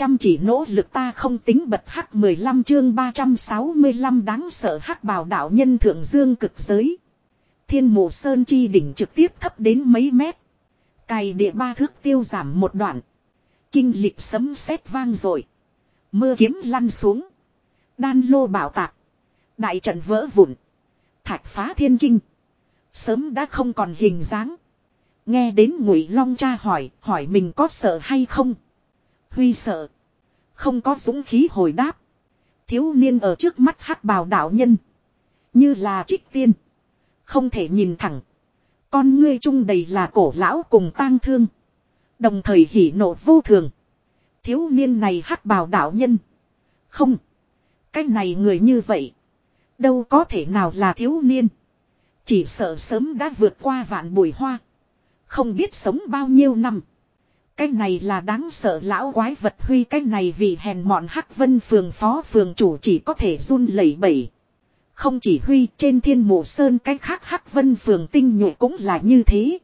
Chăm chỉ nỗ lực ta không tính bật hắc 15 chương 365 đáng sợ hắc bào đạo nhân thượng dương cực giới. Thiên mộ sơn chi đỉnh trực tiếp thấp đến mấy mét. Cày địa ba thước tiêu giảm một đoạn. Kinh lịch sấm sét vang rồi. Mưa kiếm lăn xuống. Đan lô bảo tạc. Đại trận vỡ vụn. Thạch phá thiên kinh. Sớm đã không còn hình dáng. Nghe đến ngụy long cha hỏi, hỏi mình có sợ hay không. Huy sợ. Không có dũng khí hồi đáp. Thiếu niên ở trước mắt hắc bào đạo nhân. Như là trích tiên. Không thể nhìn thẳng. Con ngươi trung đầy là cổ lão cùng tang thương. Đồng thời hỉ nộ vô thường. Thiếu niên này hắc bào đạo nhân. Không. Cái này người như vậy. Đâu có thể nào là thiếu niên. Chỉ sợ sớm đã vượt qua vạn bụi hoa. Không biết sống bao nhiêu năm. Cái này là đáng sợ lão quái vật huy cái này vì hèn mọn hắc vân phường phó phường chủ chỉ có thể run lẩy bẩy. Không chỉ huy trên thiên mộ sơn cái khác hắc vân phường tinh nhuệ cũng là như thế.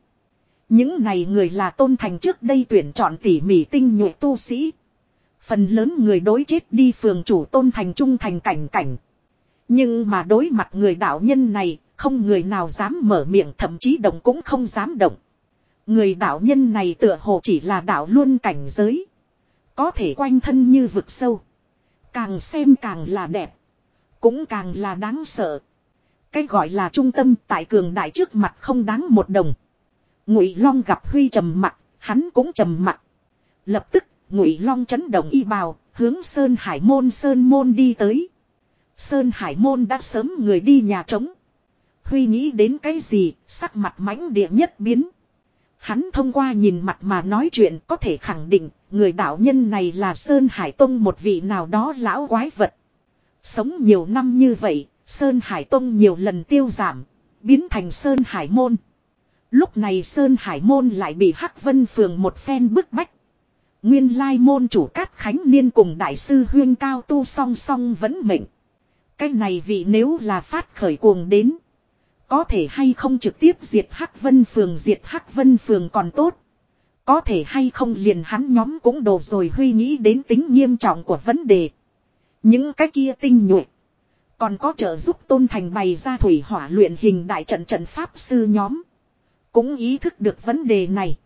Những này người là tôn thành trước đây tuyển chọn tỉ mỉ tinh nhuệ tu sĩ. Phần lớn người đối chết đi phường chủ tôn thành trung thành cảnh cảnh. Nhưng mà đối mặt người đạo nhân này, không người nào dám mở miệng thậm chí động cũng không dám động. Người đạo nhân này tựa hồ chỉ là đạo luôn cảnh giới. Có thể quanh thân như vực sâu. Càng xem càng là đẹp. Cũng càng là đáng sợ. Cái gọi là trung tâm tại cường đại trước mặt không đáng một đồng. Ngụy Long gặp Huy trầm mặt, hắn cũng trầm mặt. Lập tức, Ngụy Long chấn động y bào, hướng Sơn Hải môn Sơn môn đi tới. Sơn Hải môn đã sớm người đi nhà trống. Huy nghĩ đến cái gì, sắc mặt mãnh địa nhất biến. Hắn thông qua nhìn mặt mà nói chuyện có thể khẳng định, người đạo nhân này là Sơn Hải Tông một vị nào đó lão quái vật. Sống nhiều năm như vậy, Sơn Hải Tông nhiều lần tiêu giảm, biến thành Sơn Hải Môn. Lúc này Sơn Hải Môn lại bị Hắc Vân Phường một phen bức bách. Nguyên lai môn chủ Cát Khánh Niên cùng Đại sư Huyên Cao tu song song vẫn mệnh. Cái này vì nếu là phát khởi cuồng đến. Có thể hay không trực tiếp diệt Hắc Vân Phường diệt Hắc Vân Phường còn tốt. Có thể hay không liền hắn nhóm cũng đồ rồi huy nghĩ đến tính nghiêm trọng của vấn đề. Những cái kia tinh nhuệ. Còn có trợ giúp tôn thành bày ra thủy hỏa luyện hình đại trận trận pháp sư nhóm. Cũng ý thức được vấn đề này.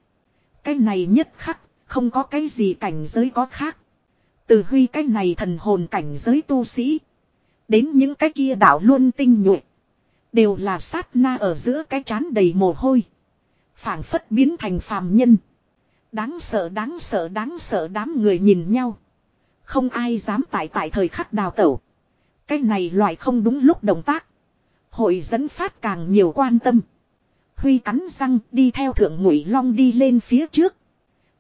Cái này nhất khắc, không có cái gì cảnh giới có khác. Từ huy cái này thần hồn cảnh giới tu sĩ. Đến những cái kia đạo luôn tinh nhuệ. Đều là sát na ở giữa cái chán đầy mồ hôi. phảng phất biến thành phàm nhân. Đáng sợ đáng sợ đáng sợ đám người nhìn nhau. Không ai dám tại tại thời khắc đào tẩu. Cái này loại không đúng lúc động tác. Hội dẫn phát càng nhiều quan tâm. Huy cắn răng đi theo thượng ngụy long đi lên phía trước.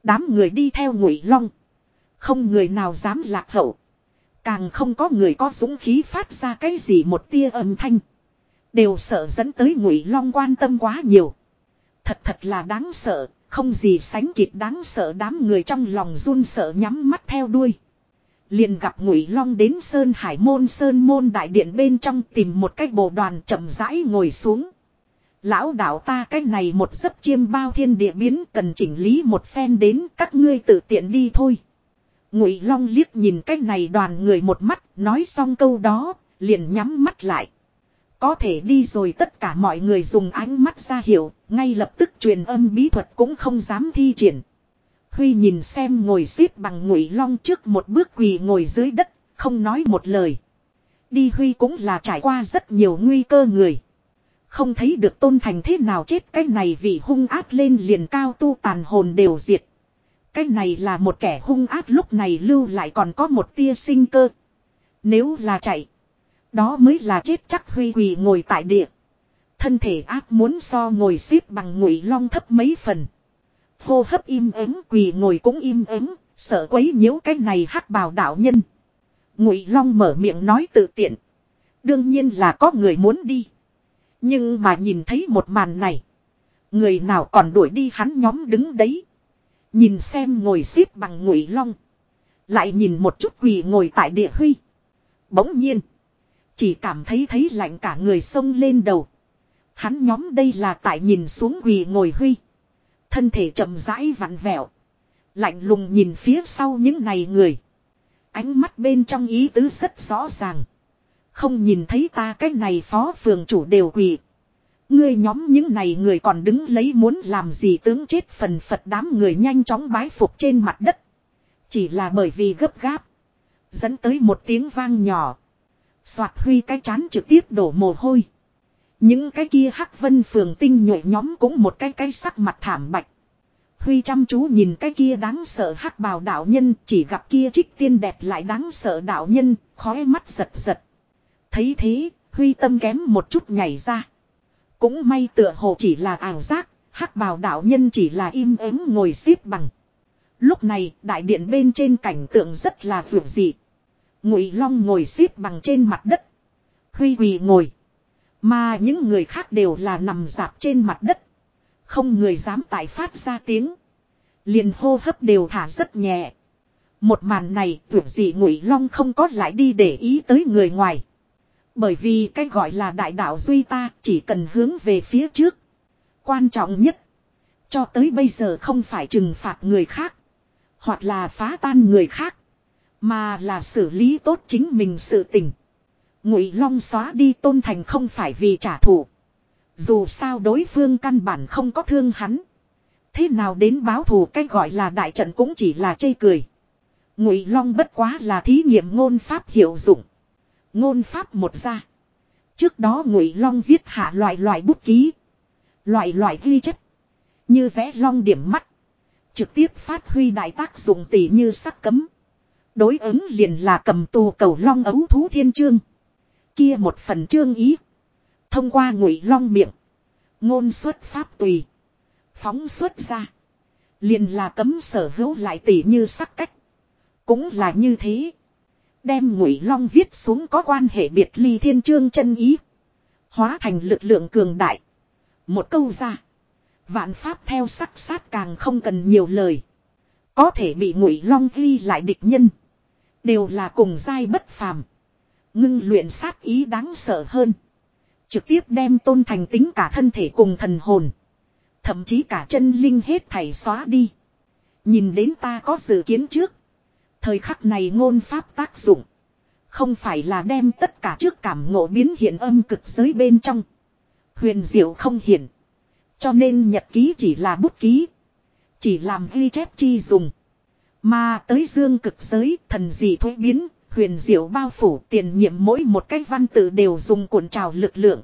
Đám người đi theo ngụy long. Không người nào dám lạc hậu. Càng không có người có dũng khí phát ra cái gì một tia âm thanh. Đều sợ dẫn tới ngụy long quan tâm quá nhiều. Thật thật là đáng sợ, không gì sánh kịp đáng sợ đám người trong lòng run sợ nhắm mắt theo đuôi. Liền gặp ngụy long đến Sơn Hải môn Sơn môn đại điện bên trong tìm một cái bộ đoàn chậm rãi ngồi xuống. Lão đạo ta cái này một giấc chiêm bao thiên địa biến cần chỉnh lý một phen đến các ngươi tự tiện đi thôi. Ngụy long liếc nhìn cái này đoàn người một mắt nói xong câu đó liền nhắm mắt lại. Có thể đi rồi tất cả mọi người dùng ánh mắt ra hiểu, ngay lập tức truyền âm bí thuật cũng không dám thi triển. Huy nhìn xem ngồi xếp bằng ngụy long trước một bước quỳ ngồi dưới đất, không nói một lời. Đi Huy cũng là trải qua rất nhiều nguy cơ người. Không thấy được tôn thành thế nào chết cái này vì hung ác lên liền cao tu tàn hồn đều diệt. Cái này là một kẻ hung ác lúc này lưu lại còn có một tia sinh cơ. Nếu là chạy. Đó mới là chết chắc Huy quỳ ngồi tại địa. Thân thể ác muốn so ngồi xếp bằng ngụy long thấp mấy phần. Hô hấp im ắng quỳ ngồi cũng im ắng, sợ quấy nhiễu cái này hắc bào đạo nhân. Ngụy long mở miệng nói tự tiện. Đương nhiên là có người muốn đi. Nhưng mà nhìn thấy một màn này. Người nào còn đuổi đi hắn nhóm đứng đấy. Nhìn xem ngồi xếp bằng ngụy long. Lại nhìn một chút quỳ ngồi tại địa huy. Bỗng nhiên. Chỉ cảm thấy thấy lạnh cả người sông lên đầu. Hắn nhóm đây là tại nhìn xuống quỳ ngồi huy. Thân thể chậm rãi vặn vẹo. Lạnh lùng nhìn phía sau những này người. Ánh mắt bên trong ý tứ rất rõ ràng. Không nhìn thấy ta cái này phó phường chủ đều quỳ. Ngươi nhóm những này người còn đứng lấy muốn làm gì tướng chết phần phật đám người nhanh chóng bái phục trên mặt đất. Chỉ là bởi vì gấp gáp. Dẫn tới một tiếng vang nhỏ. Soạt huy cái chán trực tiếp đổ mồ hôi. Những cái kia hắc vân phường tinh nhuệ nhóm cũng một cái cái sắc mặt thảm bạch. Huy chăm chú nhìn cái kia đáng sợ hắc bào đạo nhân chỉ gặp kia trích tiên đẹp lại đáng sợ đạo nhân, khói mắt giật giật. Thấy thế, Huy tâm kém một chút nhảy ra. Cũng may tựa hồ chỉ là ảo giác, hắc bào đạo nhân chỉ là im ắng ngồi xếp bằng. Lúc này, đại điện bên trên cảnh tượng rất là vượt dị. Ngụy Long ngồi xếp bằng trên mặt đất. Huy quỳ ngồi. Mà những người khác đều là nằm dạp trên mặt đất. Không người dám tại phát ra tiếng. Liền hô hấp đều thả rất nhẹ. Một màn này tưởng gì Ngụy Long không có lại đi để ý tới người ngoài. Bởi vì cái gọi là đại đạo duy ta chỉ cần hướng về phía trước. Quan trọng nhất. Cho tới bây giờ không phải trừng phạt người khác. Hoặc là phá tan người khác. Mà là xử lý tốt chính mình sự tình. Ngụy Long xóa đi tôn thành không phải vì trả thù. Dù sao đối phương căn bản không có thương hắn. Thế nào đến báo thù cái gọi là đại trận cũng chỉ là chây cười. Ngụy Long bất quá là thí nghiệm ngôn pháp hiệu dụng. Ngôn pháp một ra. Trước đó Ngụy Long viết hạ loại loại bút ký. Loại loại ghi chép. Như vẽ long điểm mắt. Trực tiếp phát huy đại tác dụng tỷ như sắc cấm. Đối ứng liền là cầm tù cầu long ấu thú thiên chương. Kia một phần chương ý. Thông qua ngụy long miệng. Ngôn xuất pháp tùy. Phóng xuất ra. Liền là cấm sở hữu lại tỷ như sắc cách. Cũng là như thế. Đem ngụy long viết xuống có quan hệ biệt ly thiên chương chân ý. Hóa thành lực lượng cường đại. Một câu ra. Vạn pháp theo sắc sát càng không cần nhiều lời. Có thể bị ngụy long ghi lại địch nhân. Đều là cùng giai bất phàm. Ngưng luyện sát ý đáng sợ hơn. Trực tiếp đem tôn thành tính cả thân thể cùng thần hồn. Thậm chí cả chân linh hết thảy xóa đi. Nhìn đến ta có dự kiến trước. Thời khắc này ngôn pháp tác dụng. Không phải là đem tất cả trước cảm ngộ biến hiện âm cực giới bên trong. Huyền diệu không hiển. Cho nên nhật ký chỉ là bút ký. Chỉ làm ghi chép chi dùng. Mà tới dương cực giới thần dị thuế biến, huyền diệu bao phủ tiền nhiệm mỗi một cái văn tự đều dùng cuộn trào lực lượng.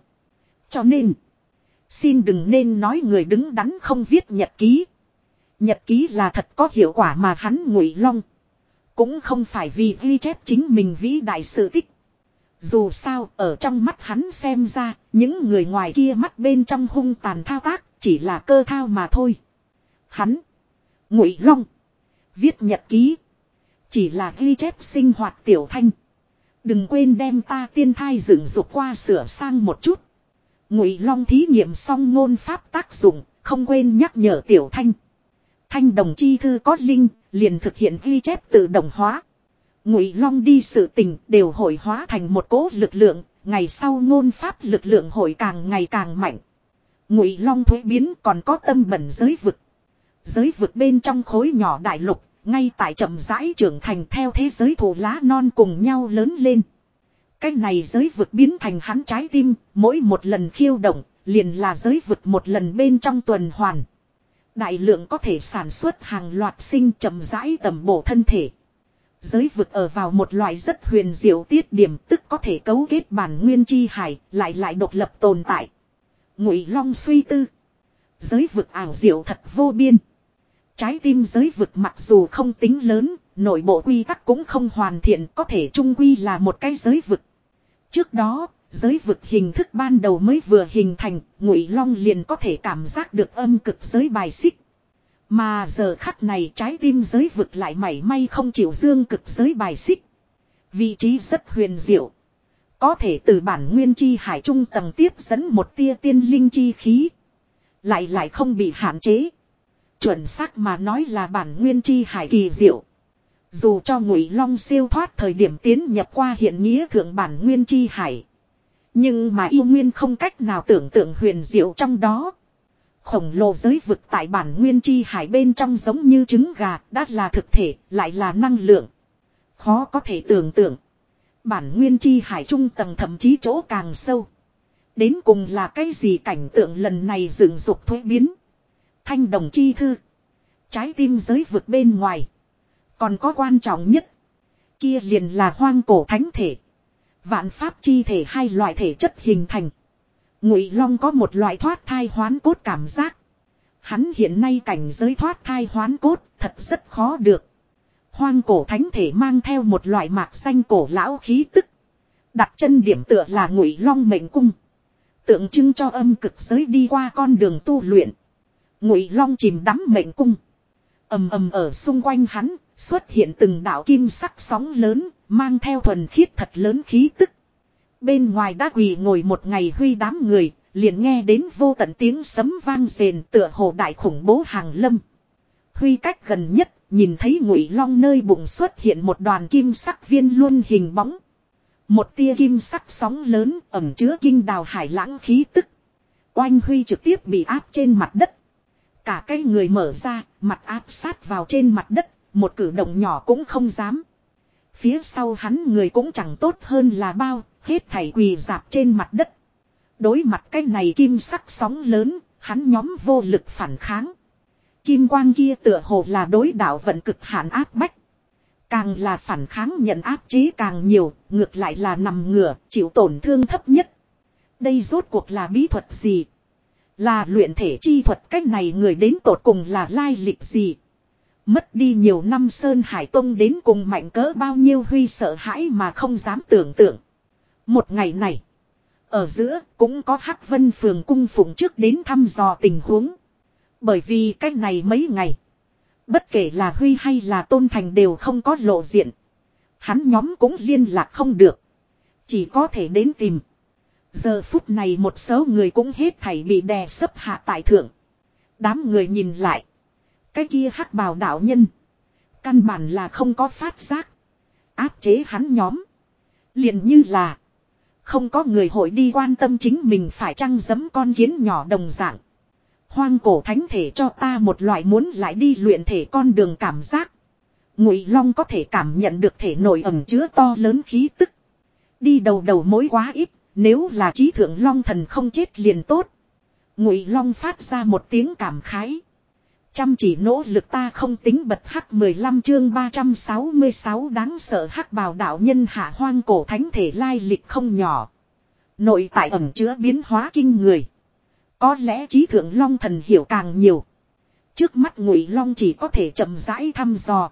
Cho nên, xin đừng nên nói người đứng đắn không viết nhật ký. Nhật ký là thật có hiệu quả mà hắn ngụy long. Cũng không phải vì ghi chép chính mình vĩ đại sự tích. Dù sao, ở trong mắt hắn xem ra, những người ngoài kia mắt bên trong hung tàn thao tác, chỉ là cơ thao mà thôi. Hắn, ngụy long, viết nhật ký, chỉ là ghi chép sinh hoạt tiểu thanh. Đừng quên đem ta tiên thai dựng dục qua sửa sang một chút. Ngụy Long thí nghiệm xong ngôn pháp tác dụng, không quên nhắc nhở tiểu thanh. Thanh đồng chi thư có linh, liền thực hiện ghi chép tự động hóa. Ngụy Long đi sự tình đều hội hóa thành một cỗ lực lượng, ngày sau ngôn pháp lực lượng hội càng ngày càng mạnh. Ngụy Long thuế biến còn có tâm bẩn giới vực. Giới vực bên trong khối nhỏ đại lục, ngay tại chậm rãi trưởng thành theo thế giới thổ lá non cùng nhau lớn lên. Cái này giới vực biến thành hắn trái tim, mỗi một lần khiêu động, liền là giới vực một lần bên trong tuần hoàn. Đại lượng có thể sản xuất hàng loạt sinh chậm rãi tầm bổ thân thể. Giới vực ở vào một loại rất huyền diệu tiết điểm tức có thể cấu kết bản nguyên chi hải, lại lại độc lập tồn tại. Ngụy Long suy tư. Giới vực ảo diệu thật vô biên. Trái tim giới vực mặc dù không tính lớn, nội bộ quy tắc cũng không hoàn thiện có thể trung quy là một cái giới vực. Trước đó, giới vực hình thức ban đầu mới vừa hình thành, ngụy long liền có thể cảm giác được âm cực giới bài xích. Mà giờ khắc này trái tim giới vực lại mảy may không chịu dương cực giới bài xích. Vị trí rất huyền diệu. Có thể từ bản nguyên chi hải trung tầng tiếp dẫn một tia tiên linh chi khí. Lại lại không bị hạn chế. Chuẩn xác mà nói là bản nguyên chi hải kỳ diệu. Dù cho ngụy long siêu thoát thời điểm tiến nhập qua hiện nghĩa thượng bản nguyên chi hải. Nhưng mà yêu nguyên không cách nào tưởng tượng huyền diệu trong đó. Khổng lồ giới vực tại bản nguyên chi hải bên trong giống như trứng gà, đã là thực thể, lại là năng lượng. Khó có thể tưởng tượng. Bản nguyên chi hải trung tầng thậm chí chỗ càng sâu. Đến cùng là cái gì cảnh tượng lần này dựng dục thuế biến. Thanh đồng chi thư. Trái tim giới vực bên ngoài. Còn có quan trọng nhất. Kia liền là hoang cổ thánh thể. Vạn pháp chi thể hai loại thể chất hình thành. Ngụy Long có một loại thoát thai hoán cốt cảm giác. Hắn hiện nay cảnh giới thoát thai hoán cốt thật rất khó được. Hoang cổ thánh thể mang theo một loại mạc xanh cổ lão khí tức. Đặt chân điểm tựa là Ngụy Long mệnh cung. Tượng trưng cho âm cực giới đi qua con đường tu luyện. Ngụy Long chìm đắm mệnh cung. ầm ầm ở xung quanh hắn xuất hiện từng đạo kim sắc sóng lớn, mang theo thuần khiết thật lớn khí tức. Bên ngoài đã quỳ ngồi một ngày huy đám người, liền nghe đến vô tận tiếng sấm vang rền tựa hồ đại khủng bố hàng lâm. Huy cách gần nhất, nhìn thấy ngụy long nơi bụng xuất hiện một đoàn kim sắc viên luôn hình bóng. Một tia kim sắc sóng lớn ẩm chứa kinh đào hải lãng khí tức. Oanh Huy trực tiếp bị áp trên mặt đất. Cả cái người mở ra, mặt áp sát vào trên mặt đất, một cử động nhỏ cũng không dám. Phía sau hắn người cũng chẳng tốt hơn là bao, hết thảy quỳ dạp trên mặt đất. Đối mặt cái này kim sắc sóng lớn, hắn nhóm vô lực phản kháng. Kim quang kia tựa hồ là đối đạo vận cực hạn áp bách. Càng là phản kháng nhận áp chế càng nhiều, ngược lại là nằm ngửa, chịu tổn thương thấp nhất. Đây rốt cuộc là bí thuật gì? Là luyện thể chi thuật cách này người đến tột cùng là lai lịch gì? Mất đi nhiều năm Sơn Hải Tông đến cùng mạnh cỡ bao nhiêu huy sợ hãi mà không dám tưởng tượng. Một ngày này, ở giữa cũng có Hắc Vân Phường cung phụng trước đến thăm dò tình huống. Bởi vì cách này mấy ngày, bất kể là Huy hay là Tôn Thành đều không có lộ diện. Hắn nhóm cũng liên lạc không được. Chỉ có thể đến tìm. Giờ phút này một số người cũng hết thảy bị đè sấp hạ tại thượng. Đám người nhìn lại. Cái kia hắc bào đạo nhân. Căn bản là không có phát giác. Áp chế hắn nhóm. liền như là. Không có người hội đi quan tâm chính mình phải chăng giấm con kiến nhỏ đồng dạng. Hoang cổ thánh thể cho ta một loại muốn lại đi luyện thể con đường cảm giác. Ngụy Long có thể cảm nhận được thể nội ẩm chứa to lớn khí tức. Đi đầu đầu mối quá ít, nếu là trí thượng Long thần không chết liền tốt. Ngụy Long phát ra một tiếng cảm khái. Chăm chỉ nỗ lực ta không tính bật hắc 15 chương 366 đáng sợ hắc bào đạo nhân hạ hoang cổ thánh thể lai lịch không nhỏ. Nội tại ẩm chứa biến hóa kinh người. Có lẽ trí thượng long thần hiểu càng nhiều. Trước mắt ngụy long chỉ có thể chậm rãi thăm dò.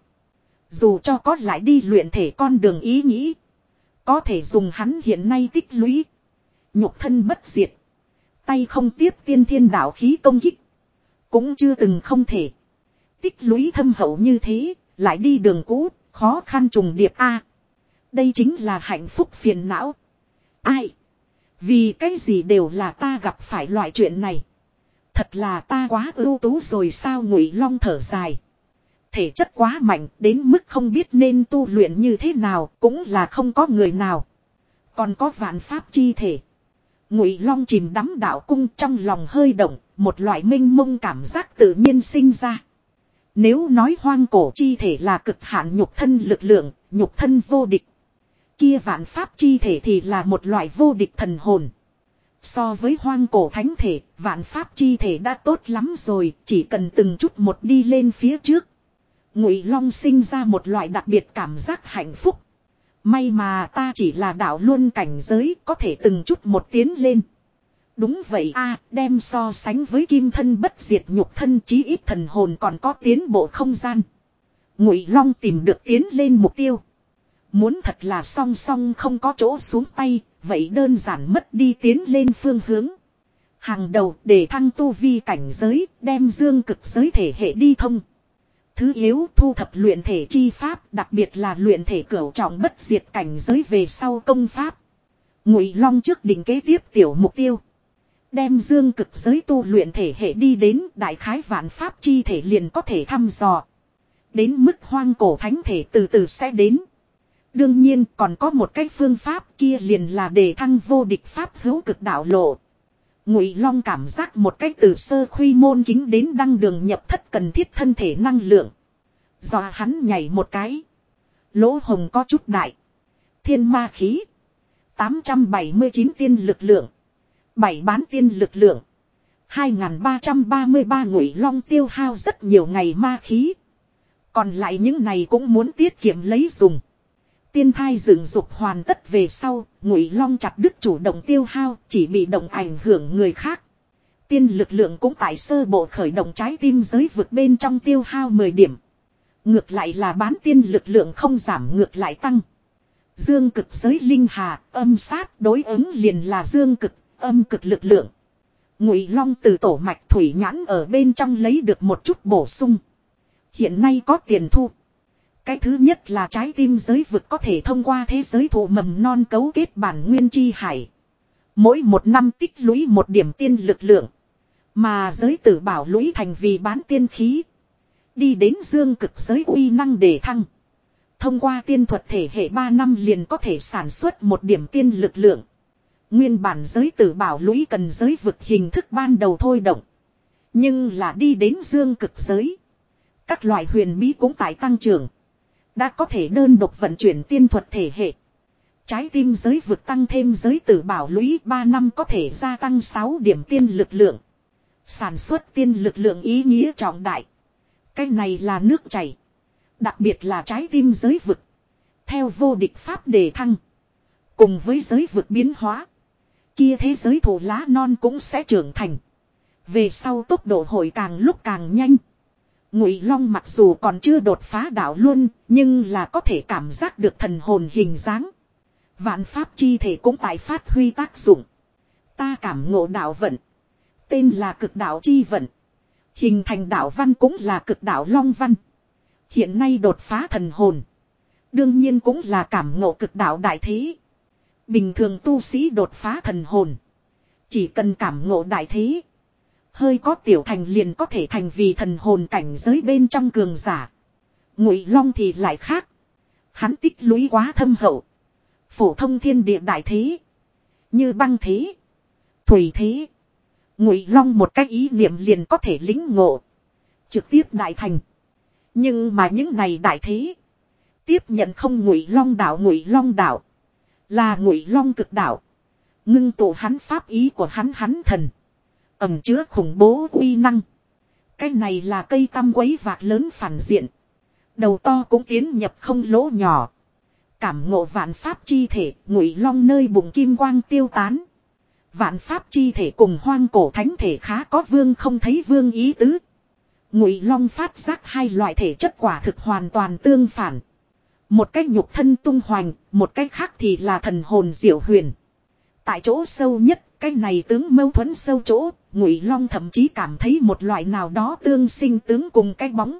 Dù cho có lại đi luyện thể con đường ý nghĩ. Có thể dùng hắn hiện nay tích lũy. Nhục thân bất diệt. Tay không tiếp tiên thiên đạo khí công kích. Cũng chưa từng không thể. Tích lũy thâm hậu như thế, lại đi đường cũ, khó khăn trùng điệp A. đây chính là hạnh phúc phiền não. Ai? Vì cái gì đều là ta gặp phải loại chuyện này. Thật là ta quá ưu tú rồi sao ngụy long thở dài. Thể chất quá mạnh đến mức không biết nên tu luyện như thế nào cũng là không có người nào. Còn có vạn pháp chi thể. Ngụy long chìm đắm đạo cung trong lòng hơi động một loại minh mông cảm giác tự nhiên sinh ra. Nếu nói hoang cổ chi thể là cực hạn nhục thân lực lượng, nhục thân vô địch. Kia vạn pháp chi thể thì là một loại vô địch thần hồn. So với hoang cổ thánh thể, vạn pháp chi thể đã tốt lắm rồi, chỉ cần từng chút một đi lên phía trước. Ngụy Long sinh ra một loại đặc biệt cảm giác hạnh phúc. May mà ta chỉ là đạo luôn cảnh giới có thể từng chút một tiến lên. Đúng vậy a đem so sánh với kim thân bất diệt nhục thân chí ít thần hồn còn có tiến bộ không gian. Ngụy Long tìm được tiến lên mục tiêu. Muốn thật là song song không có chỗ xuống tay, vậy đơn giản mất đi tiến lên phương hướng. Hàng đầu để thăng tu vi cảnh giới, đem dương cực giới thể hệ đi thông. Thứ yếu thu thập luyện thể chi pháp, đặc biệt là luyện thể cửu trọng bất diệt cảnh giới về sau công pháp. Ngụy Long trước đỉnh kế tiếp tiểu mục tiêu. Đem dương cực giới tu luyện thể hệ đi đến đại khái vạn pháp chi thể liền có thể thăm dò. Đến mức hoang cổ thánh thể từ từ sẽ đến. Đương nhiên còn có một cách phương pháp kia liền là để thăng vô địch pháp hữu cực đạo lộ. Ngụy Long cảm giác một cách từ sơ khuy môn kính đến đăng đường nhập thất cần thiết thân thể năng lượng. Do hắn nhảy một cái. Lỗ hồng có chút đại. Thiên ma khí. 879 tiên lực lượng. bảy bán tiên lực lượng. 2333 ngụy long tiêu hao rất nhiều ngày ma khí. Còn lại những này cũng muốn tiết kiệm lấy dùng. Tiên thai dựng dục hoàn tất về sau, ngụy long chặt đứt chủ động tiêu hao, chỉ bị động ảnh hưởng người khác. Tiên lực lượng cũng tại sơ bộ khởi động trái tim giới vực bên trong tiêu hao 10 điểm. Ngược lại là bán tiên lực lượng không giảm ngược lại tăng. Dương cực giới linh hà, âm sát đối ứng liền là dương cực, âm cực lực lượng. Ngụy Long từ tổ mạch thủy nhãn ở bên trong lấy được một chút bổ sung. Hiện nay có tiền thu. Cái thứ nhất là trái tim giới vực có thể thông qua thế giới thụ mầm non cấu kết bản nguyên chi hải. Mỗi một năm tích lũy một điểm tiên lực lượng. Mà giới tử bảo lũy thành vì bán tiên khí. Đi đến dương cực giới uy năng để thăng. Thông qua tiên thuật thể hệ 3 năm liền có thể sản xuất một điểm tiên lực lượng. Nguyên bản giới tử bảo lũy cần giới vực hình thức ban đầu thôi động. Nhưng là đi đến dương cực giới. Các loại huyền bí cũng tại tăng trưởng. Đã có thể đơn độc vận chuyển tiên thuật thể hệ. Trái tim giới vực tăng thêm giới tử bảo lũy 3 năm có thể gia tăng 6 điểm tiên lực lượng. Sản xuất tiên lực lượng ý nghĩa trọng đại. Cái này là nước chảy. Đặc biệt là trái tim giới vực. Theo vô địch pháp đề thăng. Cùng với giới vực biến hóa. Kia thế giới thổ lá non cũng sẽ trưởng thành. Về sau tốc độ hồi càng lúc càng nhanh. Ngụy Long mặc dù còn chưa đột phá đạo luôn, nhưng là có thể cảm giác được thần hồn hình dáng. Vạn pháp chi thể cũng tại phát huy tác dụng. Ta cảm ngộ đạo vận. Tên là cực đạo chi vận. Hình thành đạo văn cũng là cực đạo long văn. Hiện nay đột phá thần hồn. Đương nhiên cũng là cảm ngộ cực đạo đại thế. Bình thường tu sĩ đột phá thần hồn. Chỉ cần cảm ngộ đại thế. Hơi có tiểu thành liền có thể thành vì thần hồn cảnh giới bên trong cường giả. Ngụy Long thì lại khác. Hắn tích lũy quá thâm hậu. Phổ thông thiên địa đại thế. Như băng thế. Thủy thế. Ngụy Long một cách ý niệm liền có thể lĩnh ngộ. Trực tiếp đại thành. Nhưng mà những này đại thế. Tiếp nhận không Ngụy Long đạo, Ngụy Long đạo. Là Ngụy Long cực đạo. Ngưng tụ hắn pháp ý của hắn hắn thần. Ẩm chứa khủng bố uy năng. Cái này là cây tăm quấy vạc lớn phản diện. Đầu to cũng tiến nhập không lỗ nhỏ. Cảm ngộ vạn pháp chi thể, ngụy long nơi bụng kim quang tiêu tán. Vạn pháp chi thể cùng hoang cổ thánh thể khá có vương không thấy vương ý tứ. Ngụy long phát giác hai loại thể chất quả thực hoàn toàn tương phản. Một cách nhục thân tung hoành, một cách khác thì là thần hồn diệu huyền. Tại chỗ sâu nhất, cái này tướng mâu thuẫn sâu chỗ, Ngụy Long thậm chí cảm thấy một loại nào đó tương sinh tướng cùng cái bóng.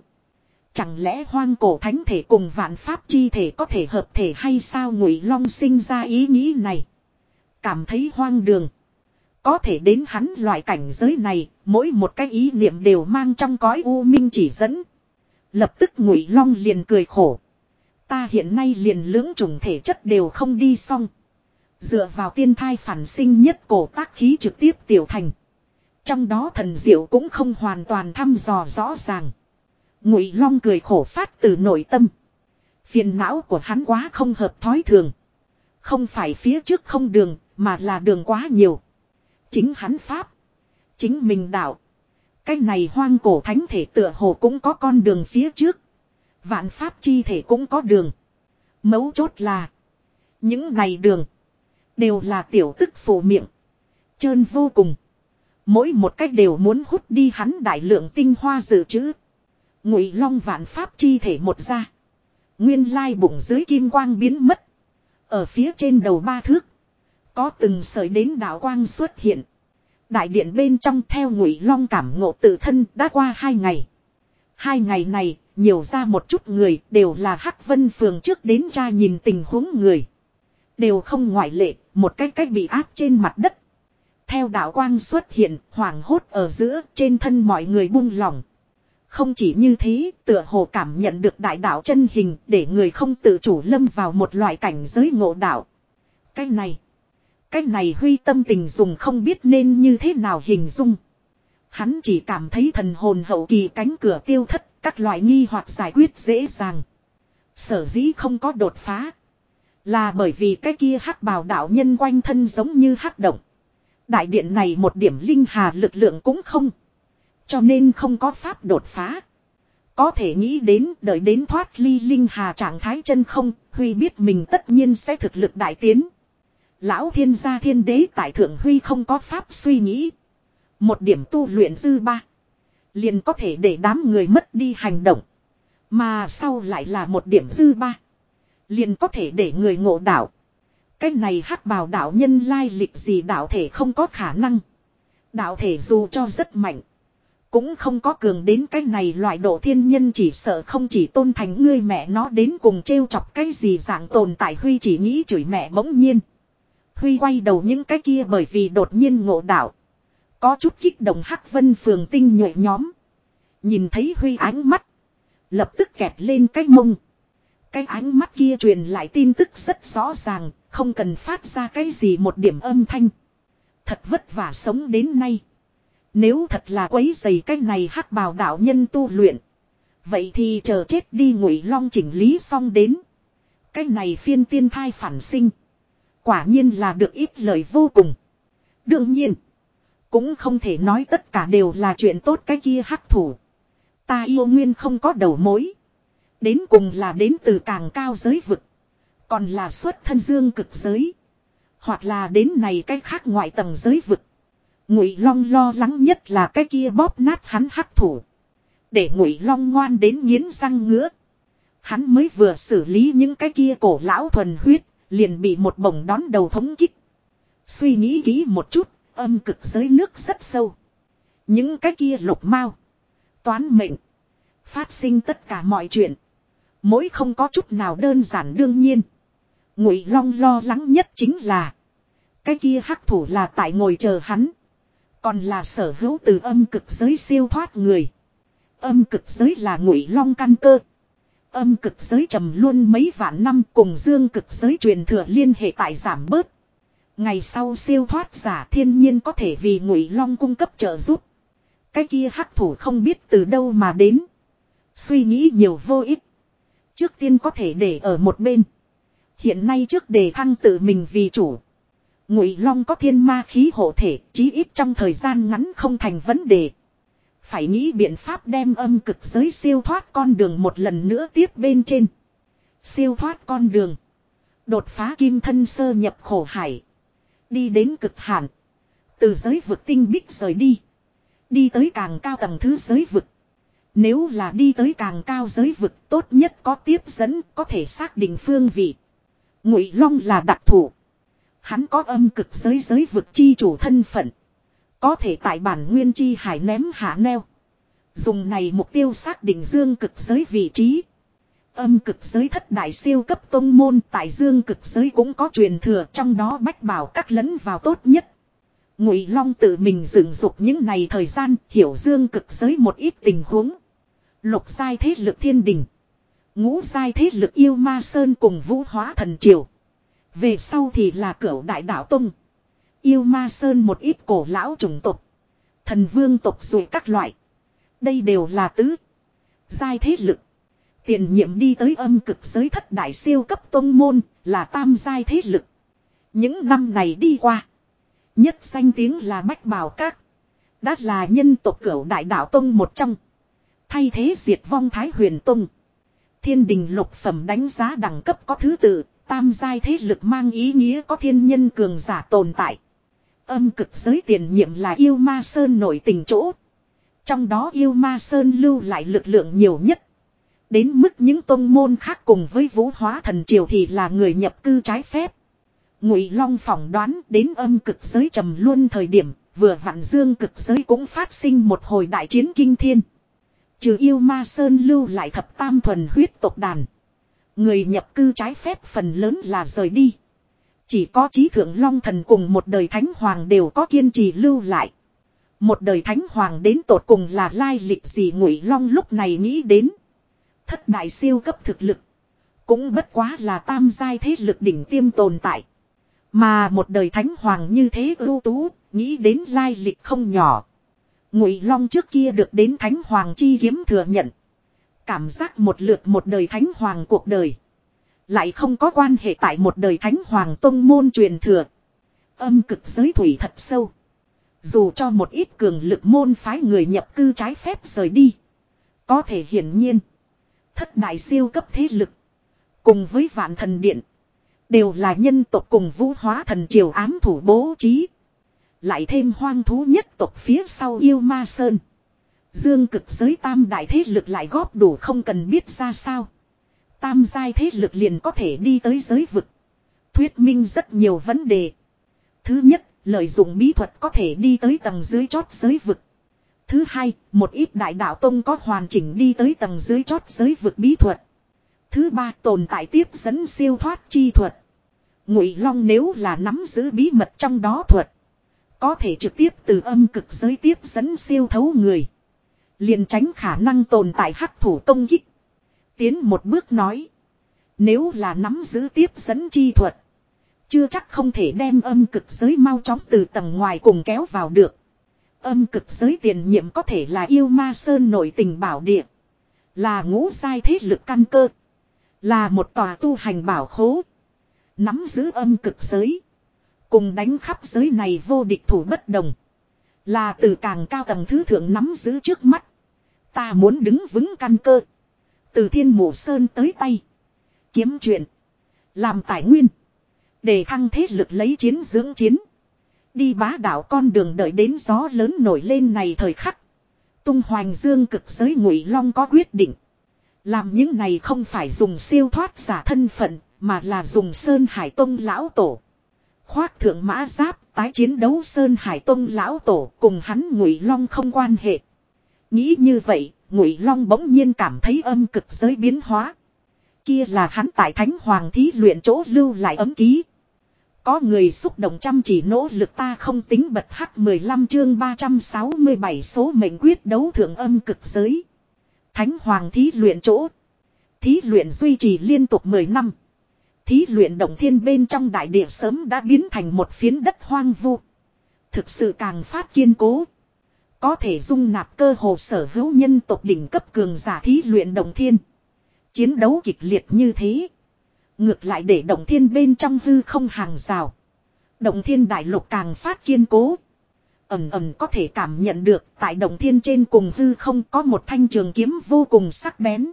Chẳng lẽ hoang cổ thánh thể cùng vạn pháp chi thể có thể hợp thể hay sao Ngụy Long sinh ra ý nghĩ này. Cảm thấy hoang đường. Có thể đến hắn loại cảnh giới này, mỗi một cái ý niệm đều mang trong cõi u minh chỉ dẫn. Lập tức Ngụy Long liền cười khổ. Ta hiện nay liền lưỡng trùng thể chất đều không đi xong. Dựa vào tiên thai phản sinh nhất cổ tác khí trực tiếp tiểu thành. Trong đó thần diệu cũng không hoàn toàn thăm dò rõ ràng. Ngụy Long cười khổ phát từ nội tâm. Phiền não của hắn quá không hợp thói thường. Không phải phía trước không đường, mà là đường quá nhiều. Chính hắn pháp. Chính mình đạo. Cái này hoang cổ thánh thể tựa hồ cũng có con đường phía trước. Vạn pháp chi thể cũng có đường. Mấu chốt là. Những này đường. Đều là tiểu tức phủ miệng. Trơn vô cùng. Mỗi một cách đều muốn hút đi hắn đại lượng tinh hoa dự trữ. Ngụy long vạn pháp chi thể một ra. Nguyên lai bụng dưới kim quang biến mất. Ở phía trên đầu ba thước. Có từng sợi đến đạo quang xuất hiện. Đại điện bên trong theo ngụy long cảm ngộ tự thân đã qua hai ngày. Hai ngày này, nhiều ra một chút người đều là Hắc Vân Phường trước đến ra nhìn tình huống người. Đều không ngoại lệ, một cái cách bị áp trên mặt đất. Theo đạo quang xuất hiện, hoảng hốt ở giữa, trên thân mọi người buông lỏng. Không chỉ như thế, tựa hồ cảm nhận được đại đạo chân hình để người không tự chủ lâm vào một loại cảnh giới ngộ đạo. Cái này, Cái này huy tâm tình dùng không biết nên như thế nào hình dung. Hắn chỉ cảm thấy thần hồn hậu kỳ cánh cửa tiêu thất, các loại nghi hoặc giải quyết dễ dàng. Sở dĩ không có đột phá. Là bởi vì cái kia hắc bào đạo nhân quanh thân giống như hắc động. Đại điện này một điểm linh hà lực lượng cũng không. Cho nên không có pháp đột phá. Có thể nghĩ đến đợi đến thoát ly linh hà trạng thái chân không, Huy biết mình tất nhiên sẽ thực lực đại tiến. Lão thiên gia thiên đế tại thượng Huy không có pháp suy nghĩ. Một điểm tu luyện dư ba. Liền có thể để đám người mất đi hành động. Mà sau lại là một điểm dư ba. Liền có thể để người ngộ đạo. Cái này hắc bào đạo nhân lai lịch gì đạo thể không có khả năng. Đạo thể dù cho rất mạnh. Cũng không có cường đến cái này loại độ thiên nhân chỉ sợ không chỉ tôn thành ngươi mẹ nó đến cùng trêu chọc cái gì dạng tồn tại Huy chỉ nghĩ chửi mẹ bỗng nhiên. Huy quay đầu những cái kia bởi vì đột nhiên ngộ đạo. Có chút kích động hắc vân phường tinh nhuệ nhóm. Nhìn thấy Huy ánh mắt. Lập tức kẹt lên cái mông. Cái ánh mắt kia truyền lại tin tức rất rõ ràng. Không cần phát ra cái gì một điểm âm thanh. Thật vất vả sống đến nay. Nếu thật là quấy dày cái này hắc bào đạo nhân tu luyện. Vậy thì chờ chết đi ngụy long chỉnh lý xong đến. Cái này phiên tiên thai phản sinh. Quả nhiên là được ít lời vô cùng. Đương nhiên. Cũng không thể nói tất cả đều là chuyện tốt cái kia hắc thủ. Ta yêu nguyên không có đầu mối. Đến cùng là đến từ càng cao giới vực. Còn là xuất thân dương cực giới. Hoặc là đến này cái khác ngoại tầng giới vực. Ngụy Long lo lắng nhất là cái kia bóp nát hắn hắc thủ. Để Ngụy Long ngoan đến nghiến răng ngứa. Hắn mới vừa xử lý những cái kia cổ lão thuần huyết, liền bị một bổng đón đầu thống kích. Suy nghĩ kỹ một chút, âm cực giới nước rất sâu. Những cái kia lục mau, toán mệnh, phát sinh tất cả mọi chuyện. Mỗi không có chút nào đơn giản đương nhiên. Ngụy Long lo lắng nhất chính là, cái kia hắc thủ là tại ngồi chờ hắn. Còn là sở hữu từ âm cực giới siêu thoát người. Âm cực giới là ngụy long căn cơ. Âm cực giới trầm luôn mấy vạn năm cùng dương cực giới truyền thừa liên hệ tại giảm bớt. Ngày sau siêu thoát giả thiên nhiên có thể vì ngụy long cung cấp trợ giúp. Cái kia hắc thủ không biết từ đâu mà đến. Suy nghĩ nhiều vô ích. Trước tiên có thể để ở một bên. Hiện nay trước đề thăng tự mình vì chủ. Ngụy Long có thiên ma khí hộ thể, chí ít trong thời gian ngắn không thành vấn đề. Phải nghĩ biện pháp đem âm cực giới siêu thoát con đường một lần nữa tiếp bên trên. Siêu thoát con đường. Đột phá kim thân sơ nhập khổ hải. Đi đến cực hạn. Từ giới vực tinh bích rời đi. Đi tới càng cao tầng thứ giới vực. Nếu là đi tới càng cao giới vực, tốt nhất có tiếp dẫn, có thể xác định phương vị. Ngụy Long là đặc thủ. Hắn có âm cực giới giới vực chi chủ thân phận. Có thể tại bản nguyên chi hải ném hạ neo. Dùng này mục tiêu xác định dương cực giới vị trí. Âm cực giới thất đại siêu cấp tông môn tại dương cực giới cũng có truyền thừa, trong đó bách bảo các lấn vào tốt nhất. Ngụy Long tự mình dựng dục những này thời gian, hiểu dương cực giới một ít tình huống. Lục giai thế lực thiên đình. Ngũ giai thế lực yêu ma sơn cùng vũ hóa thần triều. Về sau thì là cửu đại đạo tông. Yêu ma sơn một ít cổ lão chủng tộc. Thần vương tộc rồi các loại. Đây đều là tứ. Giai thế lực. Tiền nhiệm đi tới âm cực giới thất đại siêu cấp tông môn là tam giai thế lực. Những năm này đi qua. Nhất danh tiếng là Bách Bảo Các. Đã là nhân tộc cửu đại đạo tông một trong. Thay thế diệt vong Thái huyền tông. Thiên đình lục phẩm đánh giá đẳng cấp có thứ tự, Tam giai thế lực mang ý nghĩa có thiên nhân cường giả tồn tại. Âm cực giới tiền nhiệm là yêu ma sơn nổi tình chỗ. Trong đó yêu ma sơn lưu lại lực lượng nhiều nhất. Đến mức những tôn môn khác cùng với vũ hóa thần triều thì là người nhập cư trái phép. Ngụy Long phỏng đoán đến âm cực giới trầm luôn thời điểm, vừa vặn dương cực giới cũng phát sinh một hồi đại chiến kinh thiên. Trừ yêu ma sơn lưu lại thập tam thuần huyết tộc đàn. Người nhập cư trái phép phần lớn là rời đi. Chỉ có trí thượng long thần cùng một đời thánh hoàng đều có kiên trì lưu lại. Một đời thánh hoàng đến tột cùng là lai lịch gì ngụy long lúc này nghĩ đến. Thất đại siêu cấp thực lực. Cũng bất quá là tam giai thế lực đỉnh tiêm tồn tại. Mà một đời thánh hoàng như thế ưu tú, nghĩ đến lai lịch không nhỏ. Ngụy Long trước kia được đến thánh hoàng chi kiếm thừa nhận. Cảm giác một lượt một đời thánh hoàng cuộc đời. Lại không có quan hệ tại một đời thánh hoàng tông môn truyền thừa. Âm cực giới thủy thật sâu. Dù cho một ít cường lực môn phái người nhập cư trái phép rời đi. Có thể hiển nhiên. Thất đại siêu cấp thế lực. Cùng với vạn thần điện. Đều là nhân tộc cùng vũ hóa thần triều ám thủ bố trí. Lại thêm hoang thú nhất tộc phía sau yêu ma sơn. Dương cực giới tam đại thế lực lại góp đủ không cần biết ra sao. Tam giai thế lực liền có thể đi tới giới vực. Thuyết minh rất nhiều vấn đề. Thứ nhất, lợi dụng bí thuật có thể đi tới tầng dưới chót giới vực. Thứ hai, một ít đại đạo tông có hoàn chỉnh đi tới tầng dưới chót giới vực bí thuật. Thứ ba, tồn tại tiếp dẫn siêu thoát chi thuật. Ngụy Long nếu là nắm giữ bí mật trong đó thuật, có thể trực tiếp từ âm cực giới tiếp dẫn siêu thấu người, liền tránh khả năng tồn tại hắc thủ công kích. Tiến một bước nói, nếu là nắm giữ tiếp dẫn chi thuật, chưa chắc không thể đem âm cực giới mau chóng từ tầng ngoài cùng kéo vào được. Âm cực giới tiền nhiệm có thể là yêu ma sơn nổi tình bảo địa. Là ngũ sai thế lực căn cơ. Là một tòa tu hành bảo khố. Nắm giữ âm cực giới. Cùng đánh khắp giới này vô địch thủ bất đồng. Là từ càng cao tầng thứ thượng nắm giữ trước mắt. Ta muốn đứng vững căn cơ. Từ thiên mộ sơn tới tay. Kiếm chuyện. Làm tài nguyên. Để thăng thế lực lấy chiến dưỡng chiến. Đi bá đạo con đường đợi đến gió lớn nổi lên này thời khắc. Tung hoành dương cực giới ngụy long có quyết định. Làm những này không phải dùng siêu thoát giả thân phận, mà là dùng Sơn Hải Tông lão tổ. Khoác thượng mã giáp, tái chiến đấu Sơn Hải Tông lão tổ cùng hắn Ngụy Long không quan hệ. Nghĩ như vậy, Ngụy Long bỗng nhiên cảm thấy âm cực giới biến hóa. Kia là hắn tại Thánh Hoàng thí luyện chỗ lưu lại ấm ký. Có người xúc động chăm chỉ nỗ lực ta không tính bật hắc 15 chương 367 số mệnh quyết đấu thượng âm cực giới. Thánh Hoàng thí luyện chỗ. Thí luyện duy trì liên tục 10 năm. Thí luyện động thiên bên trong đại địa sớm đã biến thành một phiến đất hoang vu. Thực sự càng phát kiên cố. Có thể dung nạp cơ hồ sở hữu nhân tộc đỉnh cấp cường giả thí luyện động thiên. Chiến đấu kịch liệt như thế. Ngược lại để động thiên bên trong hư không hàng rào. Động thiên đại lục càng phát kiên cố. Ẩm ẩm có thể cảm nhận được tại động thiên trên cùng hư không có một thanh trường kiếm vô cùng sắc bén.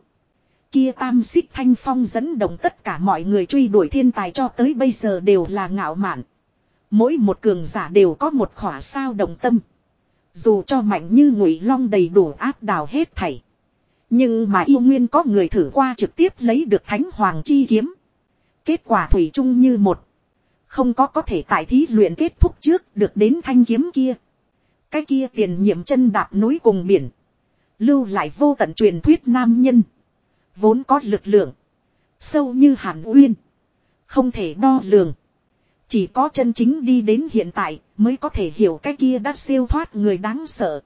Kia tam xích thanh phong dẫn động tất cả mọi người truy đuổi thiên tài cho tới bây giờ đều là ngạo mạn. Mỗi một cường giả đều có một khỏa sao đồng tâm. Dù cho mạnh như ngụy long đầy đủ áp đào hết thảy. Nhưng mà yêu nguyên có người thử qua trực tiếp lấy được thánh hoàng chi kiếm. Kết quả thủy chung như một. Không có có thể tại thí luyện kết thúc trước được đến thanh kiếm kia. Cái kia tiền nhiệm chân đạp núi cùng biển. Lưu lại vô tận truyền thuyết nam nhân. Vốn có lực lượng. Sâu như hàn uyên. Không thể đo lường. Chỉ có chân chính đi đến hiện tại mới có thể hiểu cái kia đã siêu thoát người đáng sợ.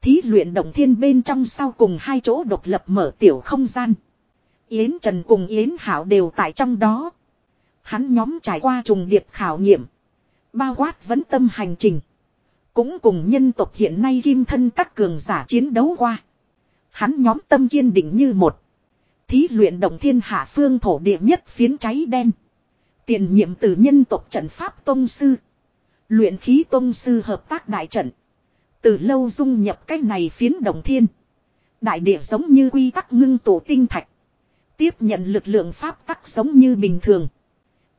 Thí luyện động thiên bên trong sau cùng hai chỗ độc lập mở tiểu không gian. Yến Trần cùng Yến Hảo đều tại trong đó. Hắn nhóm trải qua trùng điệp khảo nghiệm. Bao quát vẫn tâm hành trình. Cũng cùng nhân tộc hiện nay kim thân các cường giả chiến đấu qua. Hắn nhóm tâm kiên định như một. Thí luyện động thiên hạ phương thổ địa nhất phiến cháy đen. Tiền nhiệm từ nhân tộc trận pháp tông sư. Luyện khí tông sư hợp tác đại trận. Từ lâu dung nhập cách này phiến động thiên. Đại địa giống như quy tắc ngưng tổ tinh thạch. Tiếp nhận lực lượng pháp tắc giống như bình thường.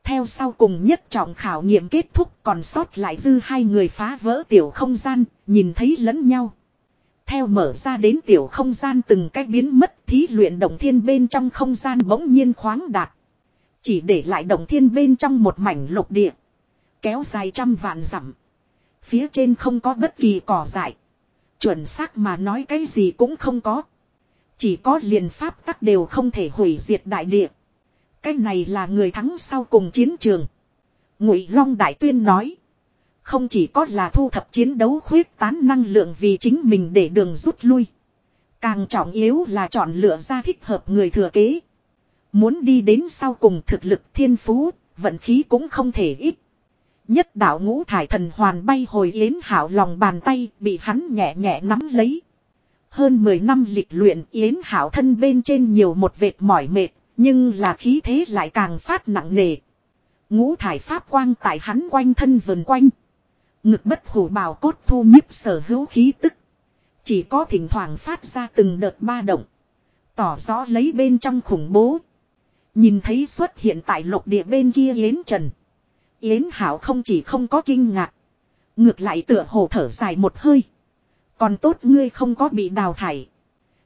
Theo sau cùng nhất trọng khảo nghiệm kết thúc còn sót lại dư hai người phá vỡ tiểu không gian, nhìn thấy lẫn nhau. Theo mở ra đến tiểu không gian từng cách biến mất, thí luyện động thiên bên trong không gian bỗng nhiên khoáng đạt. Chỉ để lại động thiên bên trong một mảnh lục địa. Kéo dài trăm vạn dặm. Phía trên không có bất kỳ cỏ dại. Chuẩn xác mà nói cái gì cũng không có. Chỉ có liền pháp tắc đều không thể hủy diệt đại địa. Cái này là người thắng sau cùng chiến trường. Ngụy Long Đại Tuyên nói. Không chỉ có là thu thập chiến đấu khuyết tán năng lượng vì chính mình để đường rút lui. Càng trọng yếu là chọn lựa ra thích hợp người thừa kế. Muốn đi đến sau cùng thực lực thiên phú, vận khí cũng không thể ít. Nhất đạo ngũ thải thần hoàn bay hồi yến hảo lòng bàn tay bị hắn nhẹ nhẹ nắm lấy. Hơn 10 năm lịch luyện yến hảo thân bên trên nhiều một vệt mỏi mệt, nhưng là khí thế lại càng phát nặng nề. Ngũ thải pháp quang tại hắn quanh thân vần quanh. Ngực bất hủ bào cốt thu nhiếp sở hữu khí tức. Chỉ có thỉnh thoảng phát ra từng đợt ba động. Tỏ rõ lấy bên trong khủng bố. Nhìn thấy xuất hiện tại lục địa bên kia Yến Trần. Yến Hảo không chỉ không có kinh ngạc. Ngược lại tựa hồ thở dài một hơi. Còn tốt ngươi không có bị đào thải.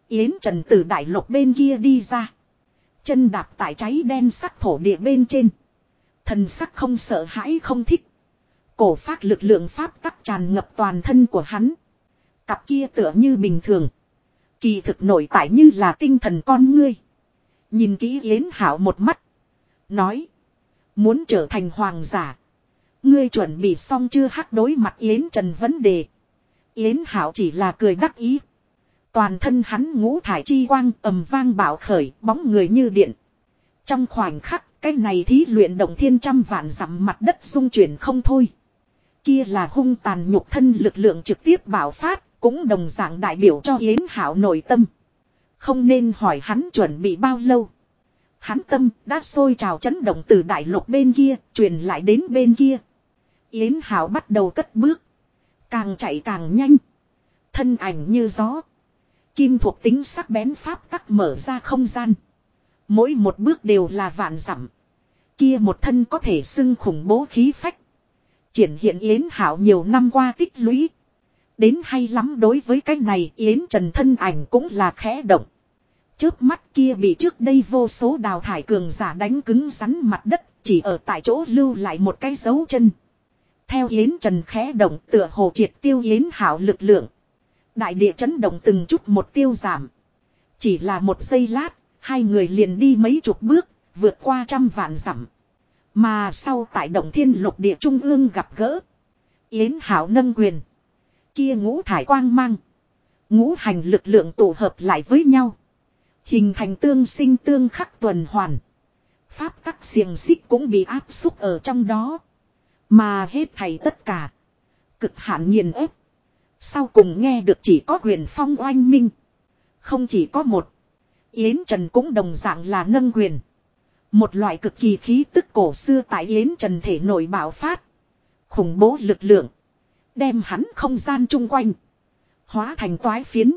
Yến Trần từ đại lục bên kia đi ra. Chân đạp tại cháy đen sắc thổ địa bên trên. Thần sắc không sợ hãi không thích. Cổ phát lực lượng pháp tắc tràn ngập toàn thân của hắn. Cặp kia tựa như bình thường. Kỳ thực nổi tại như là tinh thần con ngươi. Nhìn kỹ Yến Hảo một mắt. Nói. Muốn trở thành hoàng giả. Ngươi chuẩn bị xong chưa hắc đối mặt Yến Trần vấn đề. Yến Hảo chỉ là cười đắc ý. Toàn thân hắn ngũ thải chi quang ầm vang bảo khởi, bóng người như điện. Trong khoảnh khắc, cái này thí luyện động thiên trăm vạn dặm mặt đất xung chuyển không thôi. Kia là hung tàn nhục thân lực lượng trực tiếp bảo phát cũng đồng dạng đại biểu cho Yến Hảo nội tâm. Không nên hỏi hắn chuẩn bị bao lâu. Hắn tâm đã sôi trào chấn động từ đại lục bên kia, truyền lại đến bên kia. Yến Hảo bắt đầu cất bước. Càng chạy càng nhanh. Thân ảnh như gió. Kim thuộc tính sắc bén pháp tắc mở ra không gian. Mỗi một bước đều là vạn dặm. Kia một thân có thể xưng khủng bố khí phách. Triển hiện Yến Hảo nhiều năm qua tích lũy. Đến hay lắm đối với cái này Yến Trần thân ảnh cũng là khẽ động. trước mắt kia bị trước đây vô số đào thải cường giả đánh cứng rắn mặt đất, chỉ ở tại chỗ lưu lại một cái dấu chân. Theo Yến Trần khẽ động tựa hồ triệt tiêu Yến Hảo lực lượng. Đại địa chấn động từng chút một tiêu giảm. Chỉ là một giây lát, hai người liền đi mấy chục bước, vượt qua trăm vạn dặm. Mà sau tại động thiên lục địa trung ương gặp gỡ. Yến Hảo nâng quyền. Kia ngũ thải quang mang. Ngũ hành lực lượng tụ hợp lại với nhau. Hình thành tương sinh tương khắc tuần hoàn. Pháp tắc xiềng xích cũng bị áp xúc ở trong đó. Mà hết thầy tất cả. Cực hạn nghiền ép. Sau cùng nghe được chỉ có quyền phong oanh minh. Không chỉ có một. Yến Trần cũng đồng dạng là nâng quyền. Một loại cực kỳ khí tức cổ xưa tại Yến Trần thể nội bạo phát. Khủng bố lực lượng. Đem hắn không gian chung quanh. Hóa thành toái phiến.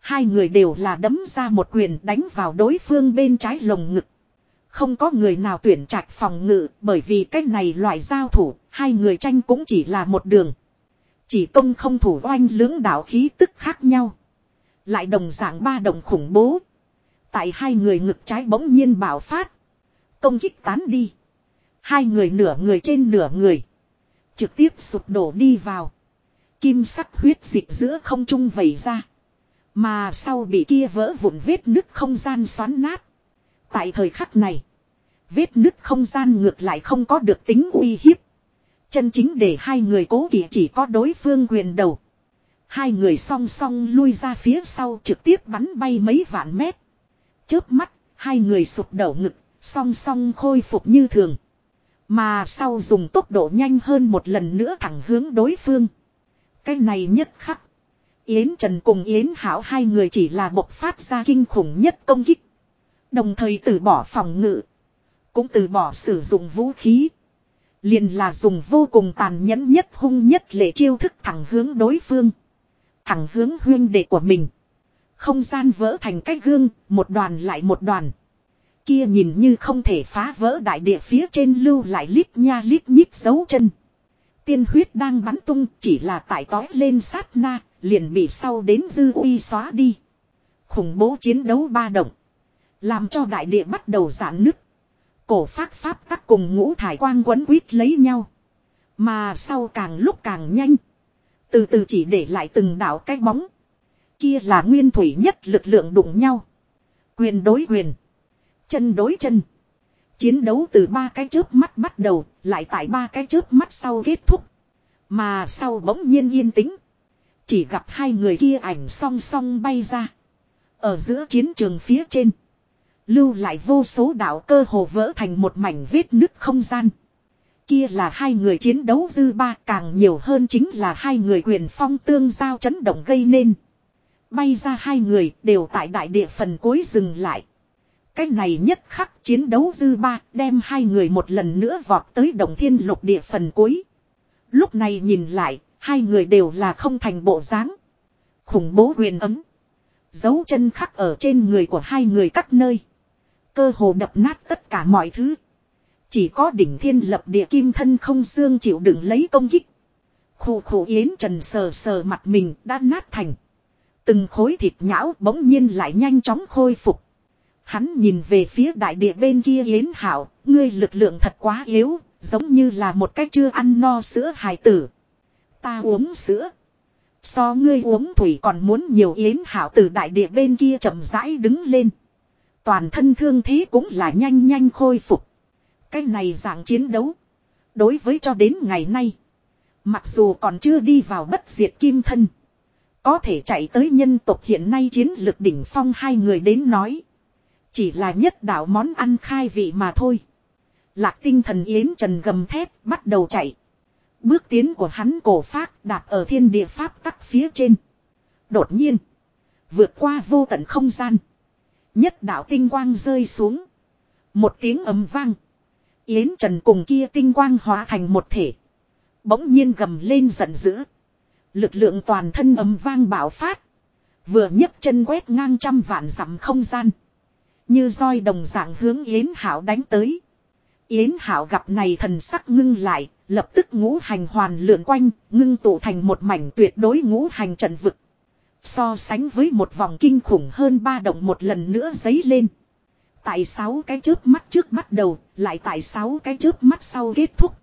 Hai người đều là đấm ra một quyền đánh vào đối phương bên trái lồng ngực. Không có người nào tuyển trạch phòng ngự bởi vì cách này loại giao thủ, hai người tranh cũng chỉ là một đường. Chỉ công không thủ oanh lưỡng đạo khí tức khác nhau. Lại đồng dạng ba đồng khủng bố. Tại hai người ngực trái bỗng nhiên bạo phát. Công kích tán đi. Hai người nửa người trên nửa người. Trực tiếp sụp đổ đi vào. Kim sắc huyết dịch giữa không trung vẩy ra. Mà sau bị kia vỡ vụn vết nứt không gian xoắn nát. Tại thời khắc này. Vết nứt không gian ngược lại không có được tính uy hiếp. Chân chính để hai người cố kỵ chỉ có đối phương quyền đầu. Hai người song song lui ra phía sau trực tiếp bắn bay mấy vạn mét. Chớp mắt, hai người sụp đổ ngực, song song khôi phục như thường. Mà sau dùng tốc độ nhanh hơn một lần nữa thẳng hướng đối phương. Cái này nhất khắc. Yến Trần cùng Yến Hảo hai người chỉ là bộc phát ra kinh khủng nhất công kích. Đồng thời từ bỏ phòng ngự. Cũng từ bỏ sử dụng vũ khí. Liền là dùng vô cùng tàn nhẫn nhất hung nhất lệ chiêu thức thẳng hướng đối phương. Thẳng hướng huyên đệ của mình. Không gian vỡ thành cái gương, một đoàn lại một đoàn. Kia nhìn như không thể phá vỡ đại địa phía trên lưu lại lít nha lít nhít dấu chân. Tiên huyết đang bắn tung chỉ là tại tói lên sát na, liền bị sau đến dư uy xóa đi. Khủng bố chiến đấu ba động. Làm cho đại địa bắt đầu giãn nứt. Cổ phát pháp tắc cùng ngũ thải quang quấn quýt lấy nhau. Mà sau càng lúc càng nhanh. Từ từ chỉ để lại từng đảo cái bóng. Kia là nguyên thủy nhất lực lượng đụng nhau. Quyền đối quyền. Chân đối chân. Chiến đấu từ ba cái chớp mắt bắt đầu, lại tại ba cái chớp mắt sau kết thúc. Mà sau bỗng nhiên yên tĩnh. Chỉ gặp hai người kia ảnh song song bay ra. Ở giữa chiến trường phía trên. Lưu lại vô số đạo cơ hồ vỡ thành một mảnh vết nứt không gian. Kia là hai người chiến đấu dư ba càng nhiều hơn chính là hai người quyền phong tương giao chấn động gây nên. Bay ra hai người đều tại đại địa phần cuối dừng lại. Cái này nhất khắc chiến đấu dư ba đem hai người một lần nữa vọt tới đồng thiên lục địa phần cuối. Lúc này nhìn lại, hai người đều là không thành bộ dáng Khủng bố huyền ấm. Dấu chân khắc ở trên người của hai người các nơi. Cơ hồ đập nát tất cả mọi thứ. Chỉ có đỉnh thiên lập địa kim thân không xương chịu đựng lấy công kích. Khủ khủ yến trần sờ sờ mặt mình đã nát thành. Từng khối thịt nhão bỗng nhiên lại nhanh chóng khôi phục. Hắn nhìn về phía đại địa bên kia yến hảo, ngươi lực lượng thật quá yếu, giống như là một cách chưa ăn no sữa hài tử. Ta uống sữa. So ngươi uống thủy còn muốn nhiều yến hảo từ đại địa bên kia chậm rãi đứng lên. Toàn thân thương thế cũng là nhanh nhanh khôi phục. Cái này dạng chiến đấu. Đối với cho đến ngày nay. Mặc dù còn chưa đi vào bất diệt kim thân. Có thể chạy tới nhân tộc hiện nay chiến lực đỉnh phong hai người đến nói. Chỉ là nhất đạo món ăn khai vị mà thôi. Lạc tinh thần yến trần gầm thép bắt đầu chạy. Bước tiến của hắn cổ phát đạp ở thiên địa pháp tắc phía trên. Đột nhiên. Vượt qua vô tận không gian. Nhất đạo tinh quang rơi xuống. Một tiếng ấm vang. Yến Trần cùng kia tinh quang hóa thành một thể. Bỗng nhiên gầm lên giận dữ. Lực lượng toàn thân ấm vang bạo phát. Vừa nhấc chân quét ngang trăm vạn dặm không gian. Như roi đồng dạng hướng Yến Hảo đánh tới. Yến Hảo gặp này thần sắc ngưng lại, lập tức ngũ hành hoàn lượn quanh, ngưng tụ thành một mảnh tuyệt đối ngũ hành trận vực. So sánh với một vòng kinh khủng hơn ba động một lần nữa giấy lên. Tại sáu cái chớp mắt trước bắt đầu, lại tại sáu cái chớp mắt sau kết thúc.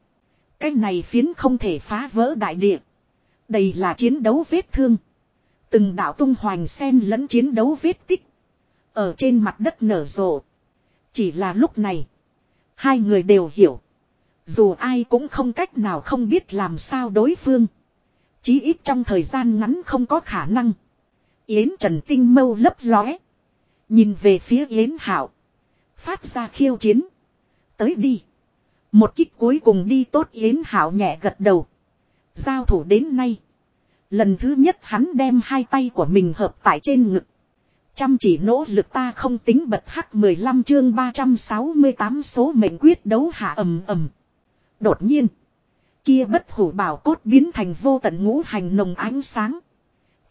Cái này phiến không thể phá vỡ đại địa. Đây là chiến đấu vết thương. Từng đạo tung hoành sen lẫn chiến đấu vết tích. Ở trên mặt đất nở rộ. Chỉ là lúc này. Hai người đều hiểu. Dù ai cũng không cách nào không biết làm sao đối phương. Chí ít trong thời gian ngắn không có khả năng. Yến Trần Tinh mâu lấp lóe. Nhìn về phía Yến Hảo. Phát ra khiêu chiến. Tới đi. Một kích cuối cùng đi tốt Yến Hảo nhẹ gật đầu. Giao thủ đến nay. Lần thứ nhất hắn đem hai tay của mình hợp tại trên ngực. Chăm chỉ nỗ lực ta không tính bật hắc 15 chương 368 số mệnh quyết đấu hạ ầm ầm. Đột nhiên. Kia bất hủ bảo cốt biến thành vô tận ngũ hành nồng ánh sáng.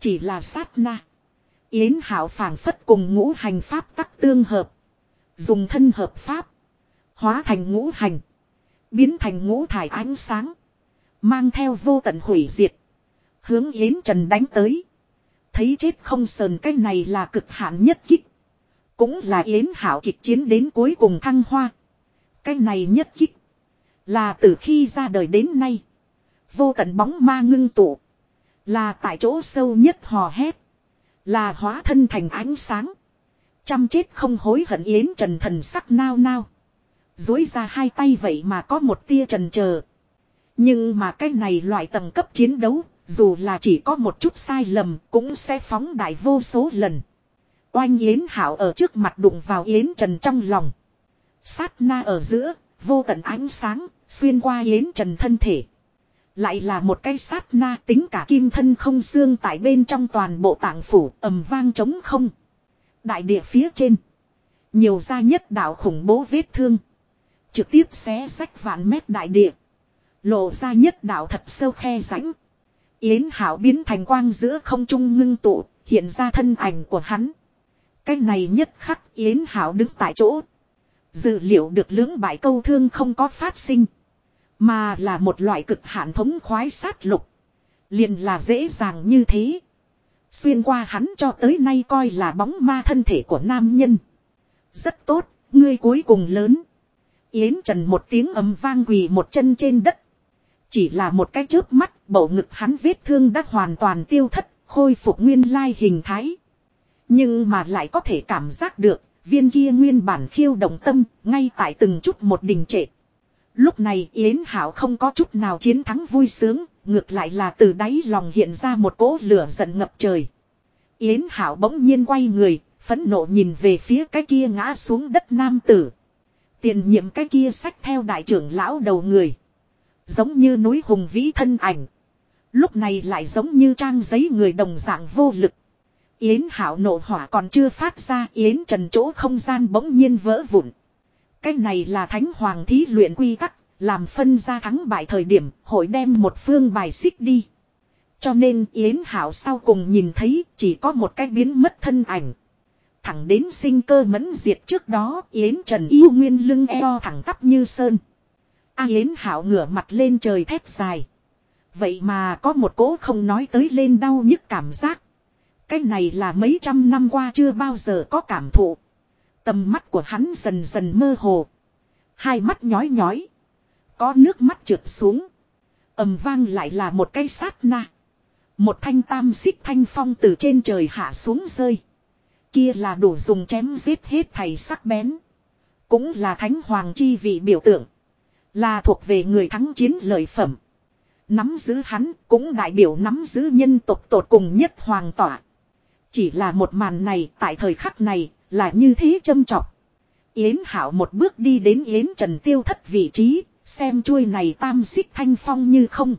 Chỉ là sát na. Yến hảo phảng phất cùng ngũ hành pháp tắc tương hợp. Dùng thân hợp pháp. Hóa thành ngũ hành. Biến thành ngũ thải ánh sáng. Mang theo vô tận hủy diệt. Hướng Yến Trần đánh tới. Thấy chết không sờn cái này là cực hạn nhất kích. Cũng là Yến Hảo kịch chiến đến cuối cùng thăng hoa. Cái này nhất kích. Là từ khi ra đời đến nay. Vô tận bóng ma ngưng tụ. Là tại chỗ sâu nhất hò hét. Là hóa thân thành ánh sáng. Chăm chết không hối hận yến trần thần sắc nao nao. Dối ra hai tay vậy mà có một tia trần chờ Nhưng mà cái này loại tầng cấp chiến đấu, dù là chỉ có một chút sai lầm cũng sẽ phóng đại vô số lần. Oanh Yến Hảo ở trước mặt đụng vào Yến Trần trong lòng. Sát na ở giữa, vô tận ánh sáng, xuyên qua Yến Trần thân thể. Lại là một cái sát na tính cả kim thân không xương tại bên trong toàn bộ tạng phủ ầm vang trống không. Đại địa phía trên. Nhiều gia nhất đạo khủng bố vết thương. Trực tiếp xé sách vạn mét đại địa. Lộ ra nhất đạo thật sâu khe rãnh. Yến Hảo biến thành quang giữa không trung ngưng tụ, hiện ra thân ảnh của hắn. Cái này nhất khắc Yến Hảo đứng tại chỗ. Dự liệu được lưỡng bại câu thương không có phát sinh. Mà là một loại cực hạn thống khoái sát lục. Liền là dễ dàng như thế. Xuyên qua hắn cho tới nay coi là bóng ma thân thể của nam nhân. Rất tốt, ngươi cuối cùng lớn. Yến Trần một tiếng ấm vang quỳ một chân trên đất. Chỉ là một cái chớp mắt, bầu ngực hắn vết thương đã hoàn toàn tiêu thất, khôi phục nguyên lai hình thái. Nhưng mà lại có thể cảm giác được, viên kia nguyên bản khiêu động tâm, ngay tại từng chút một đình trệ. Lúc này Yến Hảo không có chút nào chiến thắng vui sướng, ngược lại là từ đáy lòng hiện ra một cỗ lửa giận ngập trời. Yến Hảo bỗng nhiên quay người, phẫn nộ nhìn về phía cái kia ngã xuống đất nam tử. Tiền nhiệm cái kia sách theo đại trưởng lão đầu người. Giống như núi hùng vĩ thân ảnh. Lúc này lại giống như trang giấy người đồng dạng vô lực. Yến Hảo nổ hỏa còn chưa phát ra Yến Trần chỗ không gian bỗng nhiên vỡ vụn. Cái này là thánh hoàng thí luyện quy tắc, làm phân ra thắng bại thời điểm, hội đem một phương bài xích đi. Cho nên Yến Hảo sau cùng nhìn thấy chỉ có một cái biến mất thân ảnh. Thẳng đến sinh cơ mẫn diệt trước đó Yến Trần yêu nguyên lưng eo thẳng tắp như sơn. A Yến Hảo ngửa mặt lên trời thét dài. Vậy mà có một cố không nói tới lên đau nhức cảm giác. Cái này là mấy trăm năm qua chưa bao giờ có cảm thụ. Tầm mắt của hắn dần dần mơ hồ. Hai mắt nhói nhói. Có nước mắt trượt xuống. ầm vang lại là một cái sát na. Một thanh tam xích thanh phong từ trên trời hạ xuống rơi. Kia là đủ dùng chém giết hết thầy sắc bén. Cũng là thánh hoàng chi vị biểu tượng. Là thuộc về người thắng chiến lợi phẩm. Nắm giữ hắn cũng đại biểu nắm giữ nhân tộc tột cùng nhất hoàng tỏa. Chỉ là một màn này tại thời khắc này là như thế châm trọng. Yến Hảo một bước đi đến Yến Trần Tiêu thất vị trí, xem chuôi này tam xích thanh phong như không.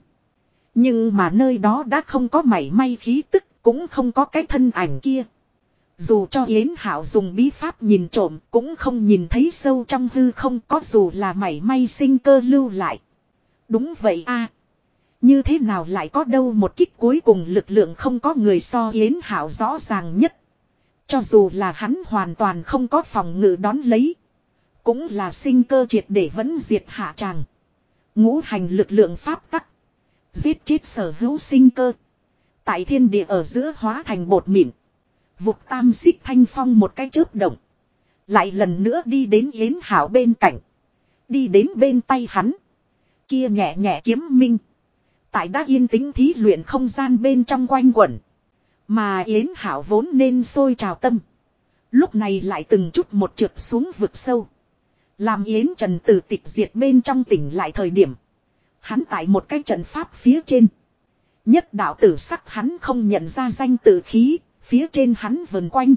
Nhưng mà nơi đó đã không có mảy may khí tức, cũng không có cái thân ảnh kia. Dù cho Yến Hảo dùng bí pháp nhìn trộm, cũng không nhìn thấy sâu trong hư không có dù là mảy may sinh cơ lưu lại. Đúng vậy a như thế nào lại có đâu một kích cuối cùng lực lượng không có người so Yến Hảo rõ ràng nhất. Cho dù là hắn hoàn toàn không có phòng ngự đón lấy. Cũng là sinh cơ triệt để vẫn diệt hạ tràng. Ngũ hành lực lượng pháp tắc. Giết chết sở hữu sinh cơ. Tại thiên địa ở giữa hóa thành bột mịn. Vục tam xích thanh phong một cái chớp động. Lại lần nữa đi đến Yến Hảo bên cạnh. Đi đến bên tay hắn. Kia nhẹ nhẹ kiếm minh. Tại đã yên tĩnh thí luyện không gian bên trong quanh quẩn. Mà Yến Hảo vốn nên sôi trào tâm. Lúc này lại từng chút một trượt xuống vực sâu. Làm Yến Trần từ tịch diệt bên trong tỉnh lại thời điểm. Hắn tại một cái trận pháp phía trên. Nhất đạo tử sắc hắn không nhận ra danh tử khí, phía trên hắn vần quanh.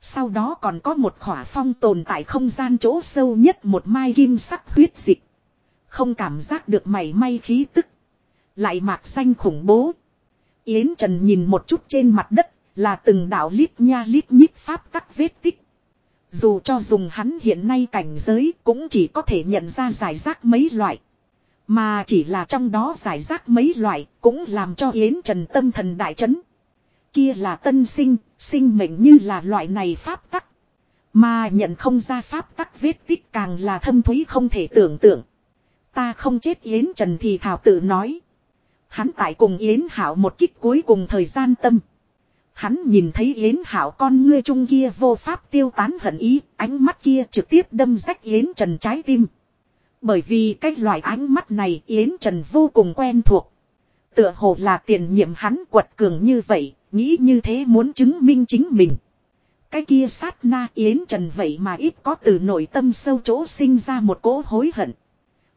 Sau đó còn có một khỏa phong tồn tại không gian chỗ sâu nhất một mai kim sắc huyết dịch. Không cảm giác được mảy may khí tức. Lại mạc xanh khủng bố. Yến Trần nhìn một chút trên mặt đất, là từng đạo lít nha lít nhít pháp tắc vết tích. Dù cho dùng hắn hiện nay cảnh giới cũng chỉ có thể nhận ra giải rác mấy loại. Mà chỉ là trong đó giải rác mấy loại cũng làm cho Yến Trần tâm thần đại chấn. Kia là tân sinh, sinh mệnh như là loại này pháp tắc. Mà nhận không ra pháp tắc vết tích càng là thâm thúy không thể tưởng tượng. Ta không chết Yến Trần thì thảo tự nói. Hắn tại cùng Yến Hảo một kích cuối cùng thời gian tâm. Hắn nhìn thấy Yến Hảo con ngươi trung kia vô pháp tiêu tán hận ý, ánh mắt kia trực tiếp đâm rách Yến Trần trái tim. Bởi vì cái loại ánh mắt này Yến Trần vô cùng quen thuộc. Tựa hồ là tiền nhiệm hắn quật cường như vậy, nghĩ như thế muốn chứng minh chính mình. Cái kia sát na Yến Trần vậy mà ít có từ nội tâm sâu chỗ sinh ra một cỗ hối hận.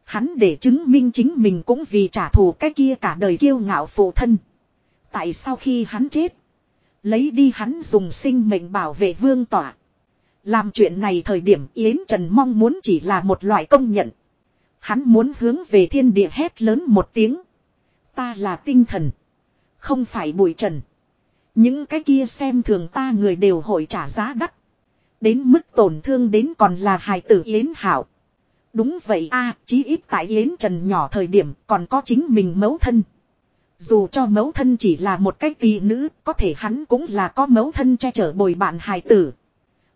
Hắn để chứng minh chính mình cũng vì trả thù cái kia cả đời kiêu ngạo phụ thân. Tại sao khi hắn chết. Lấy đi hắn dùng sinh mệnh bảo vệ vương tỏa. Làm chuyện này thời điểm Yến Trần mong muốn chỉ là một loại công nhận. Hắn muốn hướng về thiên địa hét lớn một tiếng. Ta là tinh thần. Không phải bụi trần. Những cái kia xem thường ta người đều hội trả giá đắt. Đến mức tổn thương đến còn là hài tử Yến Hảo. Đúng vậy a chí ít tại Yến Trần nhỏ thời điểm còn có chính mình mẫu thân. Dù cho mẫu thân chỉ là một cái tỷ nữ, có thể hắn cũng là có mẫu thân che chở bồi bạn hài tử.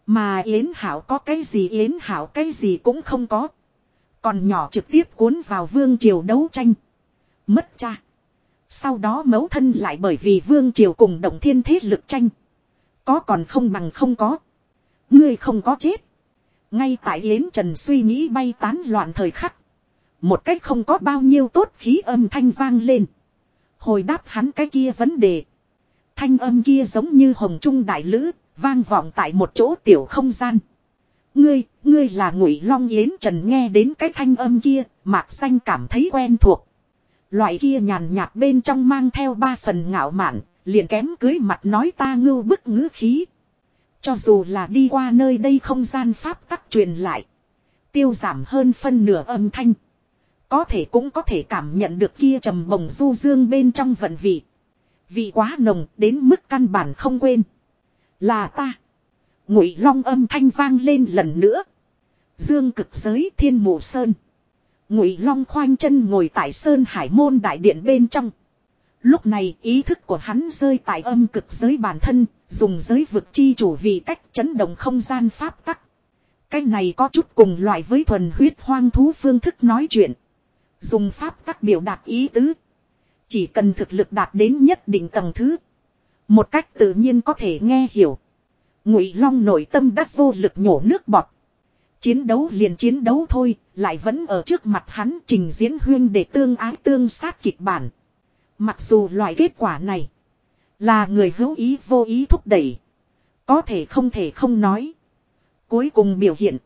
Mà Yến Hảo có cái gì Yến Hảo cái gì cũng không có. Còn nhỏ trực tiếp cuốn vào vương triều đấu tranh. Mất cha. Sau đó mẫu thân lại bởi vì vương triều cùng động thiên thế lực tranh. Có còn không bằng không có. Ngươi không có chết. Ngay tại Yến Trần suy nghĩ bay tán loạn thời khắc. Một cách không có bao nhiêu tốt khí âm thanh vang lên. Hồi đáp hắn cái kia vấn đề. Thanh âm kia giống như hồng trung đại lữ, vang vọng tại một chỗ tiểu không gian. Ngươi, ngươi là ngụy long yến trần nghe đến cái thanh âm kia, mạc xanh cảm thấy quen thuộc. Loại kia nhàn nhạt bên trong mang theo ba phần ngạo mạn, liền kém cưới mặt nói ta ngưu bức ngữ khí. Cho dù là đi qua nơi đây không gian pháp tắc truyền lại. Tiêu giảm hơn phân nửa âm thanh. Có thể cũng có thể cảm nhận được kia trầm bồng du dương bên trong vận vị. Vị quá nồng đến mức căn bản không quên. Là ta. Ngụy long âm thanh vang lên lần nữa. Dương cực giới thiên mù sơn. Ngụy long khoanh chân ngồi tại sơn hải môn đại điện bên trong. Lúc này ý thức của hắn rơi tại âm cực giới bản thân, dùng giới vực chi chủ vì cách chấn động không gian pháp tắc. Cái này có chút cùng loại với thuần huyết hoang thú phương thức nói chuyện. Dùng pháp tắc biểu đạt ý tứ. Chỉ cần thực lực đạt đến nhất định tầng thứ. Một cách tự nhiên có thể nghe hiểu. Ngụy Long nội tâm đắc vô lực nhổ nước bọt. Chiến đấu liền chiến đấu thôi, lại vẫn ở trước mặt hắn trình diễn huyên để tương ái tương sát kịch bản. Mặc dù loại kết quả này là người hữu ý vô ý thúc đẩy. Có thể không thể không nói. Cuối cùng biểu hiện.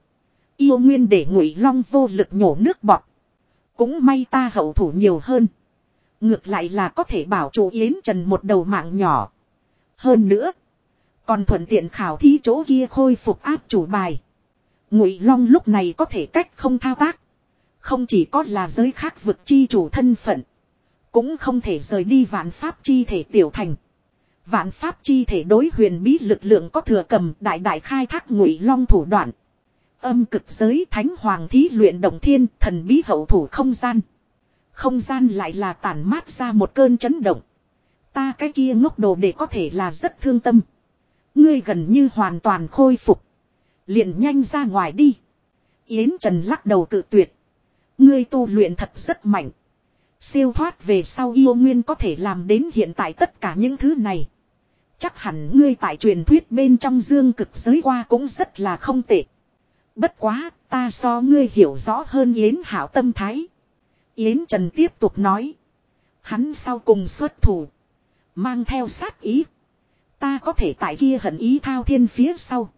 Yêu nguyên để ngụy long vô lực nhổ nước bọt. Cũng may ta hậu thủ nhiều hơn. Ngược lại là có thể bảo chủ Yến Trần một đầu mạng nhỏ. Hơn nữa. Còn thuận tiện khảo thí chỗ kia khôi phục áp chủ bài. Ngụy Long lúc này có thể cách không thao tác. Không chỉ có là giới khác vực chi chủ thân phận. Cũng không thể rời đi vạn pháp chi thể tiểu thành. Vạn pháp chi thể đối huyền bí lực lượng có thừa cầm đại đại khai thác ngụy long thủ đoạn. Âm cực giới thánh hoàng thí luyện động thiên thần bí hậu thủ không gian. Không gian lại là tản mát ra một cơn chấn động. Ta cái kia ngốc đồ để có thể là rất thương tâm. Ngươi gần như hoàn toàn khôi phục. liền nhanh ra ngoài đi. Yến Trần lắc đầu cự tuyệt. Ngươi tu luyện thật rất mạnh. Siêu thoát về sau yêu nguyên có thể làm đến hiện tại tất cả những thứ này. Chắc hẳn ngươi tại truyền thuyết bên trong dương cực giới qua cũng rất là không tệ. Bất quá, ta so ngươi hiểu rõ hơn Yến Hảo tâm thái. Yến Trần tiếp tục nói. Hắn sau cùng xuất thủ. Mang theo sát ý. Ta có thể tại kia hận ý thao thiên phía sau.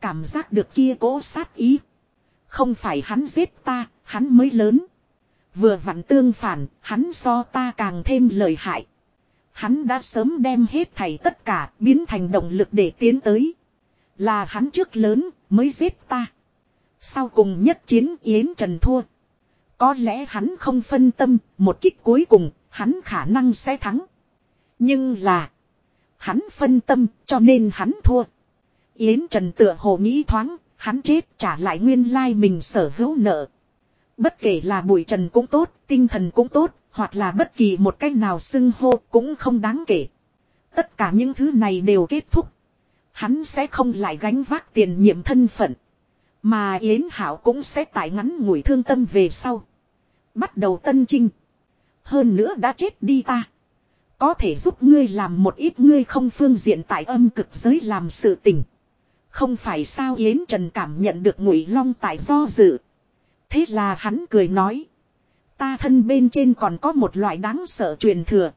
Cảm giác được kia cố sát ý. Không phải hắn giết ta, hắn mới lớn. Vừa vặn tương phản, hắn so ta càng thêm lời hại. Hắn đã sớm đem hết thảy tất cả biến thành động lực để tiến tới. Là hắn trước lớn mới giết ta. Sau cùng nhất chiến Yến Trần thua. Có lẽ hắn không phân tâm, một kích cuối cùng, hắn khả năng sẽ thắng. Nhưng là, hắn phân tâm, cho nên hắn thua. Yến Trần tựa hồ nghĩ thoáng, hắn chết trả lại nguyên lai mình sở hữu nợ. Bất kể là bụi trần cũng tốt, tinh thần cũng tốt, hoặc là bất kỳ một cách nào xưng hô cũng không đáng kể. Tất cả những thứ này đều kết thúc. Hắn sẽ không lại gánh vác tiền nhiệm thân phận. Mà Yến Hảo cũng sẽ tải ngắn ngủi thương tâm về sau. Bắt đầu tân trinh. Hơn nữa đã chết đi ta. Có thể giúp ngươi làm một ít ngươi không phương diện tại âm cực giới làm sự tình. Không phải sao Yến Trần cảm nhận được ngụy long tại do dự. Thế là hắn cười nói. Ta thân bên trên còn có một loại đáng sợ truyền thừa.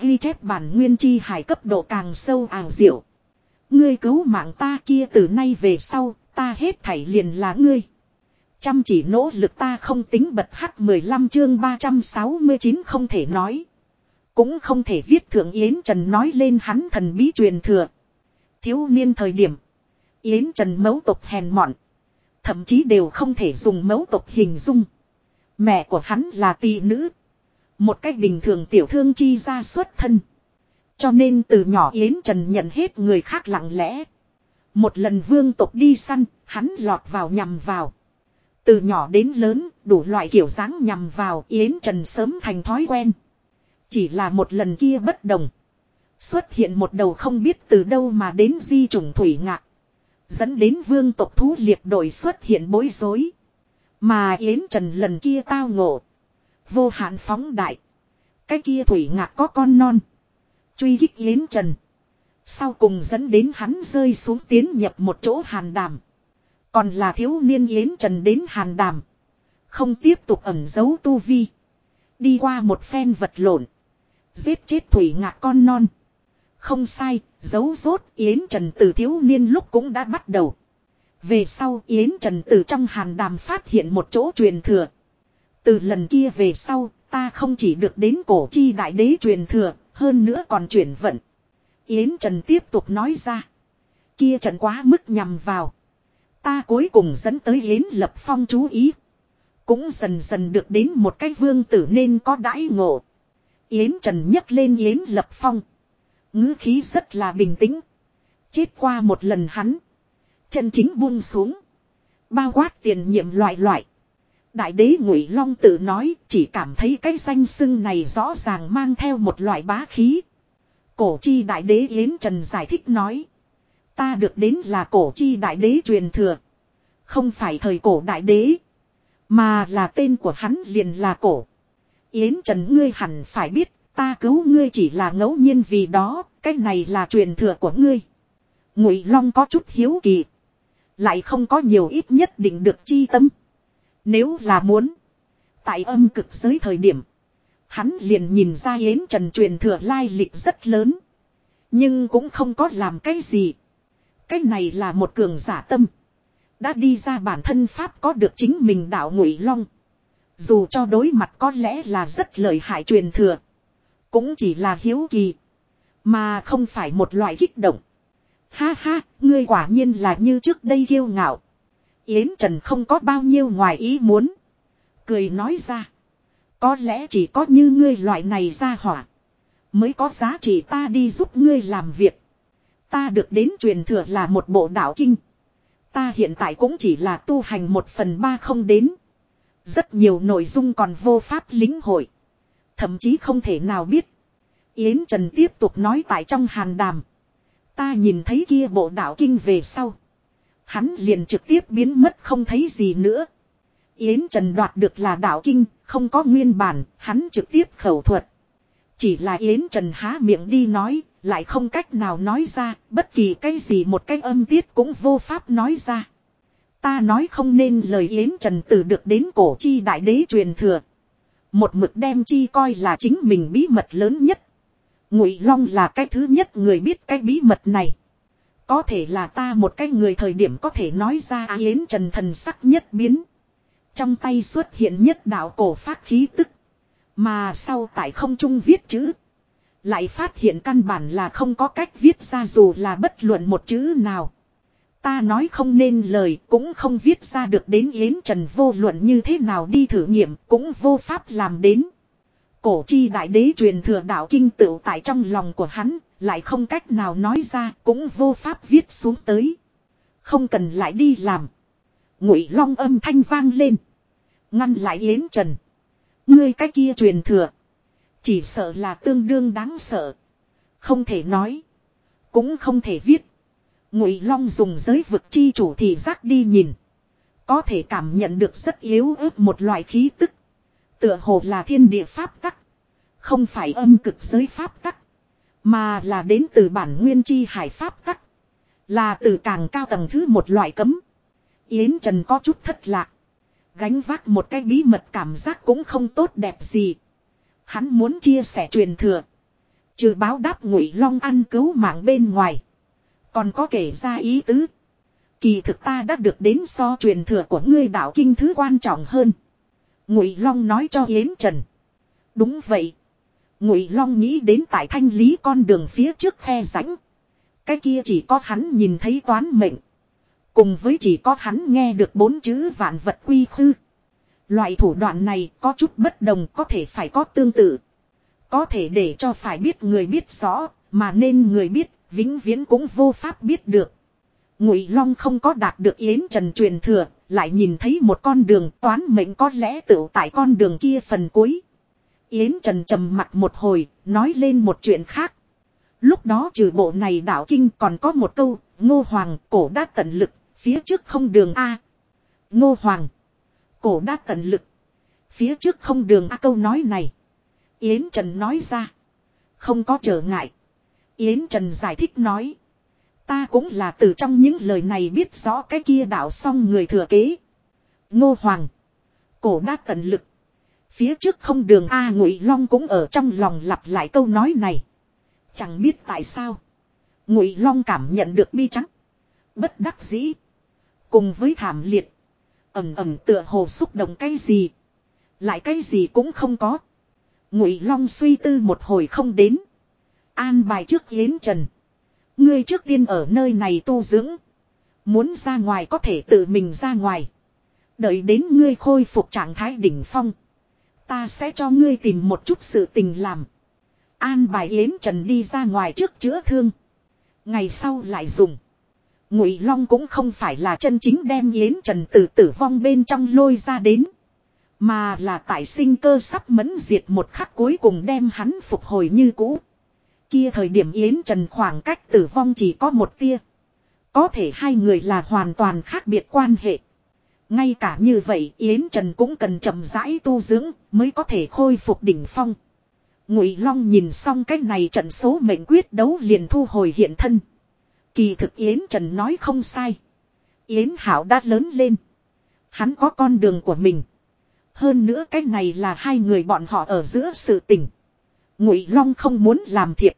Ghi chép bản nguyên chi hải cấp độ càng sâu ảo diệu. Ngươi cứu mạng ta kia từ nay về sau, ta hết thảy liền là ngươi. Chăm chỉ nỗ lực ta không tính bật hắc 15 chương 369 không thể nói. Cũng không thể viết thượng Yến Trần nói lên hắn thần bí truyền thừa. Thiếu niên thời điểm. Yến Trần mấu tục hèn mọn. Thậm chí đều không thể dùng mấu tục hình dung. Mẹ của hắn là tỷ nữ. Một cách bình thường tiểu thương chi ra xuất thân. Cho nên từ nhỏ Yến Trần nhận hết người khác lặng lẽ. Một lần vương tục đi săn, hắn lọt vào nhằm vào. Từ nhỏ đến lớn, đủ loại kiểu dáng nhằm vào Yến Trần sớm thành thói quen. Chỉ là một lần kia bất đồng. Xuất hiện một đầu không biết từ đâu mà đến di trùng thủy ngạc. Dẫn đến vương tộc thú liệt đội xuất hiện bối rối. Mà Yến Trần lần kia tao ngộ. Vô hạn phóng đại. Cái kia thủy ngạc có con non. Truy kích Yến Trần. Sau cùng dẫn đến hắn rơi xuống tiến nhập một chỗ hàn đàm. Còn là thiếu niên Yến Trần đến hàn đàm. Không tiếp tục ẩn giấu tu vi. Đi qua một phen vật lộn. Giết chết thủy ngạc con non. Không sai, giấu rốt Yến Trần từ thiếu niên lúc cũng đã bắt đầu. Về sau Yến Trần từ trong hàn đàm phát hiện một chỗ truyền thừa. Từ lần kia về sau, ta không chỉ được đến cổ chi đại đế truyền thừa, hơn nữa còn chuyển vận. Yến Trần tiếp tục nói ra. Kia trận quá mức nhằm vào. Ta cuối cùng dẫn tới Yến Lập Phong chú ý. Cũng dần dần được đến một cái vương tử nên có đãi ngộ. Yến Trần nhấc lên Yến Lập Phong. ngữ khí rất là bình tĩnh. Chết qua một lần hắn. Chân chính buông xuống. Bao quát tiền nhiệm loại loại. Đại đế Ngụy Long tự nói chỉ cảm thấy cái danh xưng này rõ ràng mang theo một loại bá khí. Cổ chi đại đế Yến Trần giải thích nói. Ta được đến là cổ chi đại đế truyền thừa. Không phải thời cổ đại đế. Mà là tên của hắn liền là cổ. Yến Trần ngươi hẳn phải biết, ta cứu ngươi chỉ là ngẫu nhiên vì đó, cái này là truyền thừa của ngươi. Ngụy Long có chút hiếu kỳ. Lại không có nhiều ít nhất định được chi tâm. Nếu là muốn. Tại âm cực giới thời điểm. Hắn liền nhìn ra Yến Trần truyền thừa lai lịch rất lớn. Nhưng cũng không có làm cái gì. Cái này là một cường giả tâm. Đã đi ra bản thân Pháp có được chính mình đạo ngụy long. Dù cho đối mặt có lẽ là rất lợi hại truyền thừa. Cũng chỉ là hiếu kỳ. Mà không phải một loại kích động. Ha ha, ngươi quả nhiên là như trước đây kiêu ngạo. Yến Trần không có bao nhiêu ngoài ý muốn. Cười nói ra. Có lẽ chỉ có như ngươi loại này ra hỏa. Mới có giá trị ta đi giúp ngươi làm việc. Ta được đến truyền thừa là một bộ đạo kinh. Ta hiện tại cũng chỉ là tu hành một phần ba không đến. Rất nhiều nội dung còn vô pháp lính hội. Thậm chí không thể nào biết. Yến Trần tiếp tục nói tại trong hàn đàm. Ta nhìn thấy kia bộ đạo kinh về sau. Hắn liền trực tiếp biến mất không thấy gì nữa. Yến Trần đoạt được là đạo kinh, không có nguyên bản, hắn trực tiếp khẩu thuật. Chỉ là Yến Trần há miệng đi nói, lại không cách nào nói ra, bất kỳ cái gì một cái âm tiết cũng vô pháp nói ra. Ta nói không nên lời Yến Trần từ được đến cổ chi đại đế truyền thừa. Một mực đem chi coi là chính mình bí mật lớn nhất. Ngụy Long là cái thứ nhất người biết cái bí mật này. Có thể là ta một cái người thời điểm có thể nói ra à Yến Trần thần sắc nhất biến. Trong tay xuất hiện nhất đạo cổ phát khí tức. Mà sau tại không trung viết chữ. Lại phát hiện căn bản là không có cách viết ra dù là bất luận một chữ nào. Ta nói không nên lời cũng không viết ra được đến Yến Trần vô luận như thế nào đi thử nghiệm cũng vô pháp làm đến. Cổ chi đại đế truyền thừa đạo kinh tựu tại trong lòng của hắn, lại không cách nào nói ra cũng vô pháp viết xuống tới. Không cần lại đi làm. Ngụy long âm thanh vang lên. Ngăn lại Yến Trần. Ngươi cái kia truyền thừa. Chỉ sợ là tương đương đáng sợ. Không thể nói. Cũng không thể viết. Ngụy Long dùng giới vực chi chủ thì giác đi nhìn. Có thể cảm nhận được rất yếu ớt một loại khí tức. Tựa hồ là thiên địa pháp tắc. Không phải âm cực giới pháp tắc. Mà là đến từ bản nguyên chi hải pháp tắc. Là từ càng cao tầng thứ một loại cấm. Yến Trần có chút thất lạc. Gánh vác một cái bí mật cảm giác cũng không tốt đẹp gì. Hắn muốn chia sẻ truyền thừa. Trừ báo đáp ngụy long ăn cứu mạng bên ngoài. Còn có kể ra ý tứ. Kỳ thực ta đã được đến so truyền thừa của ngươi đạo kinh thứ quan trọng hơn. Ngụy long nói cho Yến Trần. Đúng vậy. Ngụy long nghĩ đến tại thanh lý con đường phía trước khe rãnh. Cái kia chỉ có hắn nhìn thấy toán mệnh. Cùng với chỉ có hắn nghe được bốn chữ vạn vật quy khư. Loại thủ đoạn này có chút bất đồng có thể phải có tương tự. Có thể để cho phải biết người biết rõ, mà nên người biết, vĩnh viễn cũng vô pháp biết được. Ngụy Long không có đạt được Yến Trần truyền thừa, lại nhìn thấy một con đường toán mệnh có lẽ tự tại con đường kia phần cuối. Yến Trần trầm mặt một hồi, nói lên một chuyện khác. Lúc đó trừ bộ này đạo kinh còn có một câu, ngô hoàng cổ đã tận lực, phía trước không đường A. Ngô hoàng. Cổ đã tận lực. Phía trước không đường A câu nói này. Yến Trần nói ra. Không có trở ngại. Yến Trần giải thích nói. Ta cũng là từ trong những lời này biết rõ cái kia đạo xong người thừa kế. Ngô Hoàng. Cổ đã tận lực. Phía trước không đường A Ngụy Long cũng ở trong lòng lặp lại câu nói này. Chẳng biết tại sao. Ngụy Long cảm nhận được bi trắng. Bất đắc dĩ. Cùng với thảm liệt. Ẩm ẩm tựa hồ xúc động cái gì. Lại cái gì cũng không có. Ngụy Long suy tư một hồi không đến. An bài trước Yến Trần. Ngươi trước tiên ở nơi này tu dưỡng. Muốn ra ngoài có thể tự mình ra ngoài. Đợi đến ngươi khôi phục trạng thái đỉnh phong. Ta sẽ cho ngươi tìm một chút sự tình làm. An bài Yến Trần đi ra ngoài trước chữa thương. Ngày sau lại dùng. Ngụy Long cũng không phải là chân chính đem Yến Trần từ tử vong bên trong lôi ra đến. Mà là tại sinh cơ sắp mẫn diệt một khắc cuối cùng đem hắn phục hồi như cũ. Kia thời điểm Yến Trần khoảng cách tử vong chỉ có một tia. Có thể hai người là hoàn toàn khác biệt quan hệ. Ngay cả như vậy, Yến Trần cũng cần chậm rãi tu dưỡng mới có thể khôi phục đỉnh phong. Ngụy Long nhìn xong cái này trận số mệnh quyết đấu liền thu hồi hiện thân. Kỳ thực Yến Trần nói không sai. Yến Hảo đã lớn lên. Hắn có con đường của mình. Hơn nữa cái này là hai người bọn họ ở giữa sự tình. Ngụy Long không muốn làm thiệp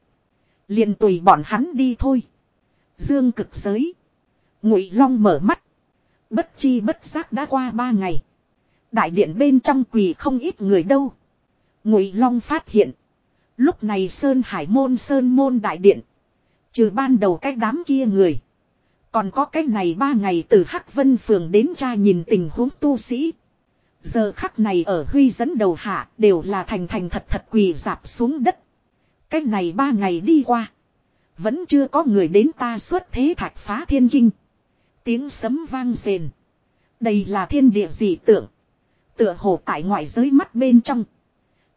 liền tùy bọn hắn đi thôi. Dương cực giới. Ngụy Long mở mắt. Bất chi bất giác đã qua ba ngày. Đại điện bên trong quỳ không ít người đâu. Ngụy Long phát hiện. Lúc này Sơn Hải môn, Sơn môn đại điện. Trừ ban đầu cái đám kia người. Còn có cái này ba ngày từ Hắc Vân Phường đến tra nhìn tình huống tu sĩ. Giờ khắc này ở Huy dẫn đầu hạ đều là thành thành thật thật quỳ dạp xuống đất cách này ba ngày đi qua. Vẫn chưa có người đến ta xuất thế thạch phá thiên kinh. Tiếng sấm vang rền. Đây là thiên địa dị tượng. Tựa hồ tại ngoại giới mắt bên trong.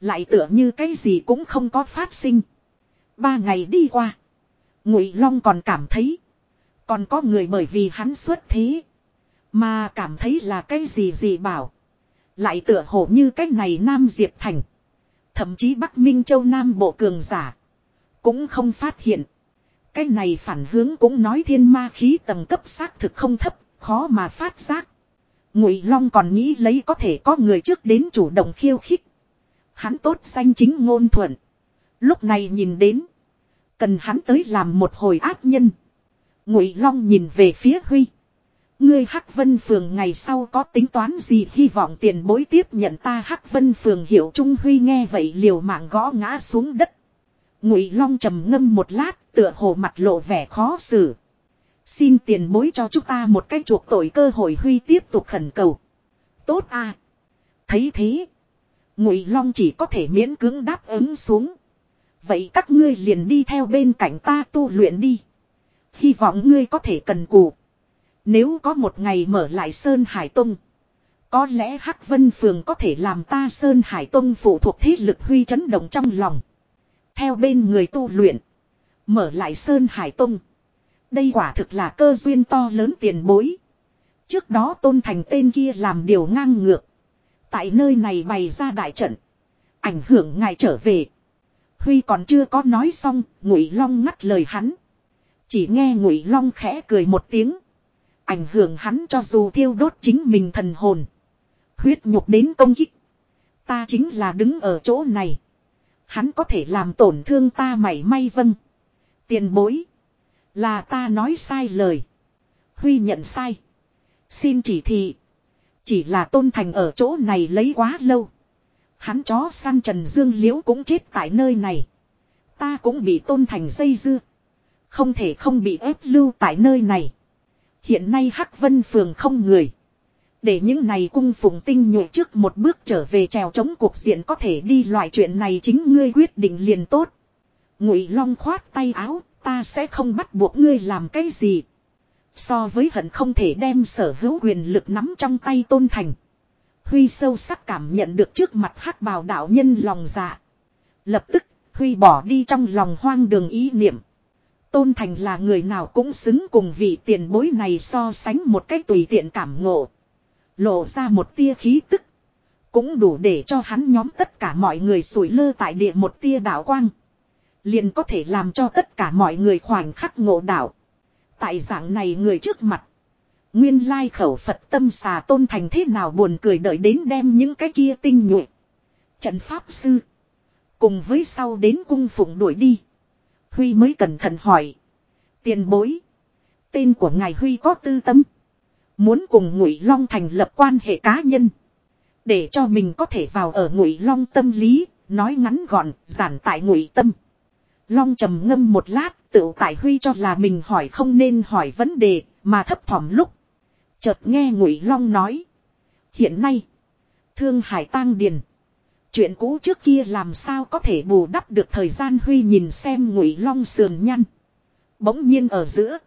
Lại tựa như cái gì cũng không có phát sinh. Ba ngày đi qua. Ngụy Long còn cảm thấy. Còn có người bởi vì hắn xuất thế. Mà cảm thấy là cái gì gì bảo. Lại tựa hồ như cái này Nam Diệp Thành. Thậm chí Bắc Minh Châu Nam Bộ Cường Giả. Cũng không phát hiện. Cái này phản hướng cũng nói thiên ma khí tầng cấp xác thực không thấp, khó mà phát giác. Ngụy Long còn nghĩ lấy có thể có người trước đến chủ động khiêu khích. Hắn tốt danh chính ngôn thuận. Lúc này nhìn đến. Cần hắn tới làm một hồi ác nhân. Ngụy Long nhìn về phía Huy. Ngươi Hắc Vân Phường ngày sau có tính toán gì hy vọng tiền bối tiếp nhận ta Hắc Vân Phường hiểu Trung Huy nghe vậy liều mạng gõ ngã xuống đất. Ngụy Long trầm ngâm một lát, tựa hồ mặt lộ vẻ khó xử. Xin tiền bối cho chúng ta một cách chuộc tội cơ hội Huy tiếp tục khẩn cầu. Tốt à. Thấy thế. Ngụy Long chỉ có thể miễn cưỡng đáp ứng xuống. Vậy các ngươi liền đi theo bên cạnh ta tu luyện đi. Hy vọng ngươi có thể cần cù. Nếu có một ngày mở lại Sơn Hải Tông. Có lẽ Hắc Vân Phường có thể làm ta Sơn Hải Tông phụ thuộc thế lực huy chấn động trong lòng. Theo bên người tu luyện. Mở lại Sơn Hải Tông. Đây quả thực là cơ duyên to lớn tiền bối. Trước đó tôn thành tên kia làm điều ngang ngược. Tại nơi này bày ra đại trận. Ảnh hưởng ngài trở về. Huy còn chưa có nói xong, Ngụy Long ngắt lời hắn. Chỉ nghe Ngụy Long khẽ cười một tiếng. Ảnh hưởng hắn cho dù thiêu đốt chính mình thần hồn. Huyết nhục đến công kích. Ta chính là đứng ở chỗ này. Hắn có thể làm tổn thương ta mảy may vâng. Tiền bối. Là ta nói sai lời. Huy nhận sai. Xin chỉ thị. Chỉ là tôn thành ở chỗ này lấy quá lâu. Hắn chó săn Trần Dương Liễu cũng chết tại nơi này. Ta cũng bị tôn thành dây dưa. Không thể không bị ép lưu tại nơi này. Hiện nay Hắc Vân Phường không người. Để những này cung phụng tinh nhuệ trước một bước trở về trèo chống cuộc diện có thể đi loại chuyện này chính ngươi quyết định liền tốt. Ngụy Long khoát tay áo, ta sẽ không bắt buộc ngươi làm cái gì. So với hận không thể đem sở hữu quyền lực nắm trong tay tôn thành. Huy sâu sắc cảm nhận được trước mặt hắc bào đạo nhân lòng dạ. Lập tức, Huy bỏ đi trong lòng hoang đường ý niệm. Tôn Thành là người nào cũng xứng cùng vị tiền bối này so sánh một cách tùy tiện cảm ngộ. Lộ ra một tia khí tức. Cũng đủ để cho hắn nhóm tất cả mọi người sủi lơ tại địa một tia đạo quang. Liền có thể làm cho tất cả mọi người khoảnh khắc ngộ đạo. Tại dạng này người trước mặt. Nguyên lai khẩu Phật tâm xà tôn thành thế nào buồn cười đợi đến đem những cái kia tinh nhuệ. Trận Pháp Sư. Cùng với sau đến cung phụng đuổi đi. Huy mới cẩn thận hỏi. Tiền bối. Tên của ngài Huy có tư tâm. Muốn cùng Ngụy Long thành lập quan hệ cá nhân. Để cho mình có thể vào ở Ngụy Long tâm lý. Nói ngắn gọn, giản tại Ngụy tâm. Long trầm ngâm một lát, tự tại Huy cho là mình hỏi không nên hỏi vấn đề, mà thấp thỏm lúc. Chợt nghe Ngụy Long nói. Hiện nay, Thương Hải tang điền. Chuyện cũ trước kia làm sao có thể bù đắp được thời gian Huy nhìn xem ngụy long sườn nhăn. Bỗng nhiên ở giữa.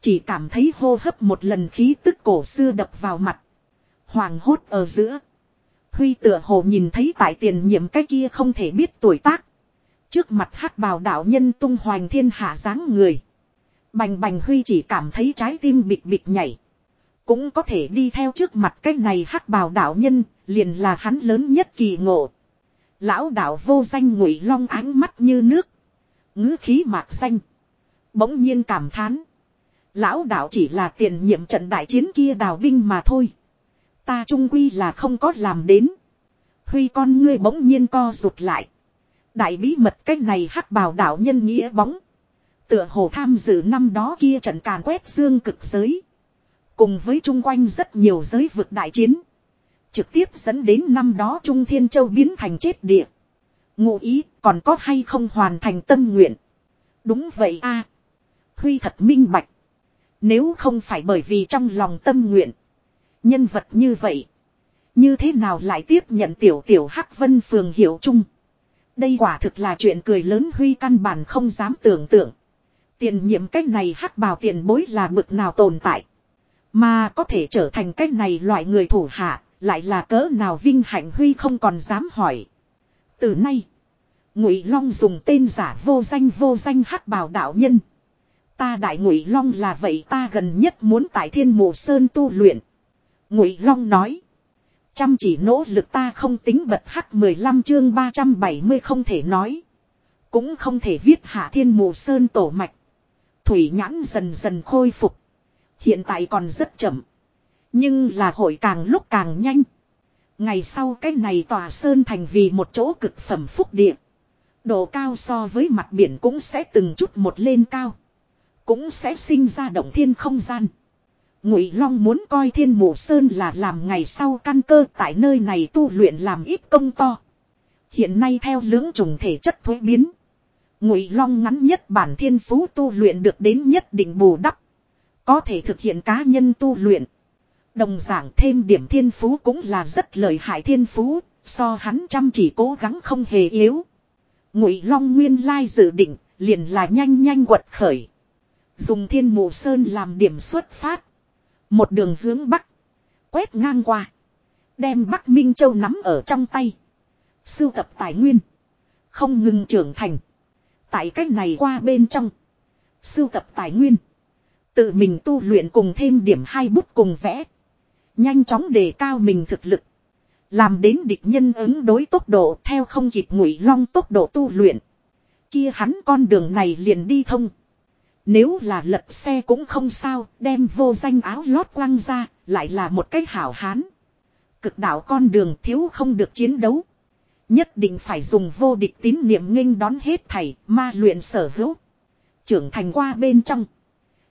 Chỉ cảm thấy hô hấp một lần khí tức cổ xưa đập vào mặt. Hoàng hốt ở giữa. Huy tựa hồ nhìn thấy tại tiền nhiệm cái kia không thể biết tuổi tác. Trước mặt hắc bào đạo nhân tung hoành thiên hạ dáng người. Bành bành Huy chỉ cảm thấy trái tim bịch bịch nhảy. Cũng có thể đi theo trước mặt cái này hắc bào đạo nhân, liền là hắn lớn nhất kỳ ngộ. Lão đạo vô danh ngụy long ánh mắt như nước. ngữ khí mạc xanh. Bỗng nhiên cảm thán. Lão đạo chỉ là tiền nhiệm trận đại chiến kia đào binh mà thôi. Ta trung quy là không có làm đến. Huy con ngươi bỗng nhiên co rụt lại. Đại bí mật cách này hắc bào đạo nhân nghĩa bóng. Tựa hồ tham dự năm đó kia trận càn quét dương cực giới. Cùng với chung quanh rất nhiều giới vực đại chiến. Trực tiếp dẫn đến năm đó Trung Thiên Châu biến thành chết địa. Ngụ ý còn có hay không hoàn thành tâm nguyện. Đúng vậy a Huy thật minh bạch. Nếu không phải bởi vì trong lòng tâm nguyện. Nhân vật như vậy. Như thế nào lại tiếp nhận tiểu tiểu Hắc Vân Phường Hiểu Trung. Đây quả thực là chuyện cười lớn Huy căn bản không dám tưởng tượng. Tiền nhiệm cách này hắc bào tiền bối là bực nào tồn tại. Mà có thể trở thành cách này loại người thủ hạ, lại là cỡ nào vinh hạnh Huy không còn dám hỏi. Từ nay, Ngụy Long dùng tên giả vô danh vô danh hắc bào đạo nhân. Ta đại Ngụy Long là vậy ta gần nhất muốn tại Thiên Mộ Sơn tu luyện. Ngụy Long nói, chăm chỉ nỗ lực ta không tính bật hắc 15 chương 370 không thể nói, cũng không thể viết hạ Thiên mù Sơn tổ mạch. Thủy nhãn dần dần khôi phục. Hiện tại còn rất chậm. Nhưng là hội càng lúc càng nhanh. Ngày sau cái này tòa sơn thành vì một chỗ cực phẩm phúc địa. Độ cao so với mặt biển cũng sẽ từng chút một lên cao. Cũng sẽ sinh ra động thiên không gian. Ngụy Long muốn coi thiên mộ sơn là làm ngày sau căn cơ tại nơi này tu luyện làm ít công to. Hiện nay theo lưỡng trùng thể chất thuế biến. Ngụy Long ngắn nhất bản thiên phú tu luyện được đến nhất định bù đắp. Có thể thực hiện cá nhân tu luyện. Đồng giảng thêm điểm thiên phú cũng là rất lợi hại thiên phú, so hắn chăm chỉ cố gắng không hề yếu. Ngụy Long nguyên lai dự định, liền là nhanh nhanh quật khởi. Dùng thiên mù sơn làm điểm xuất phát. Một đường hướng bắc. Quét ngang qua. Đem Bắc Minh Châu nắm ở trong tay. Sưu tập tài nguyên. Không ngừng trưởng thành. Tại cách này qua bên trong. Sưu tập tài nguyên. Tự mình tu luyện cùng thêm điểm hai bút cùng vẽ. Nhanh chóng đề cao mình thực lực. Làm đến địch nhân ứng đối tốc độ theo không kịp ngụy long tốc độ tu luyện. Kia hắn con đường này liền đi thông. Nếu là lật xe cũng không sao, đem vô danh áo lót quăng ra, lại là một cái hảo hán. Cực đạo con đường thiếu không được chiến đấu. Nhất định phải dùng vô địch tín niệm nghênh đón hết thầy, ma luyện sở hữu. Trưởng thành qua bên trong.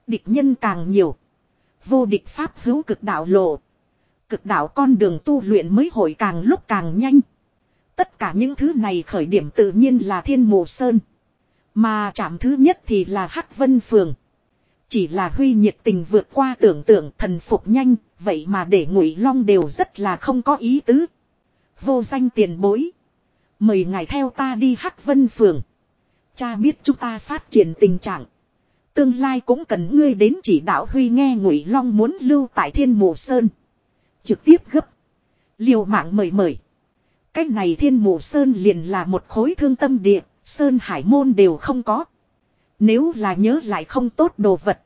Địch nhân càng nhiều. Vô địch pháp hữu cực đạo lộ. Cực đạo con đường tu luyện mới hội càng lúc càng nhanh. Tất cả những thứ này khởi điểm tự nhiên là thiên mộ sơn. Mà chạm thứ nhất thì là Hắc Vân Phường. Chỉ là huy nhiệt tình vượt qua tưởng tượng thần phục nhanh, vậy mà để ngụy long đều rất là không có ý tứ. Vô danh tiền bối. Mời ngài theo ta đi Hắc Vân Phường. Cha biết chúng ta phát triển tình trạng. Tương lai cũng cần ngươi đến chỉ đạo Huy nghe Ngụy Long muốn lưu tại Thiên Mộ Sơn. Trực tiếp gấp. Liều mạng mời mời. Cách này Thiên Mộ Sơn liền là một khối thương tâm địa, Sơn Hải Môn đều không có. Nếu là nhớ lại không tốt đồ vật.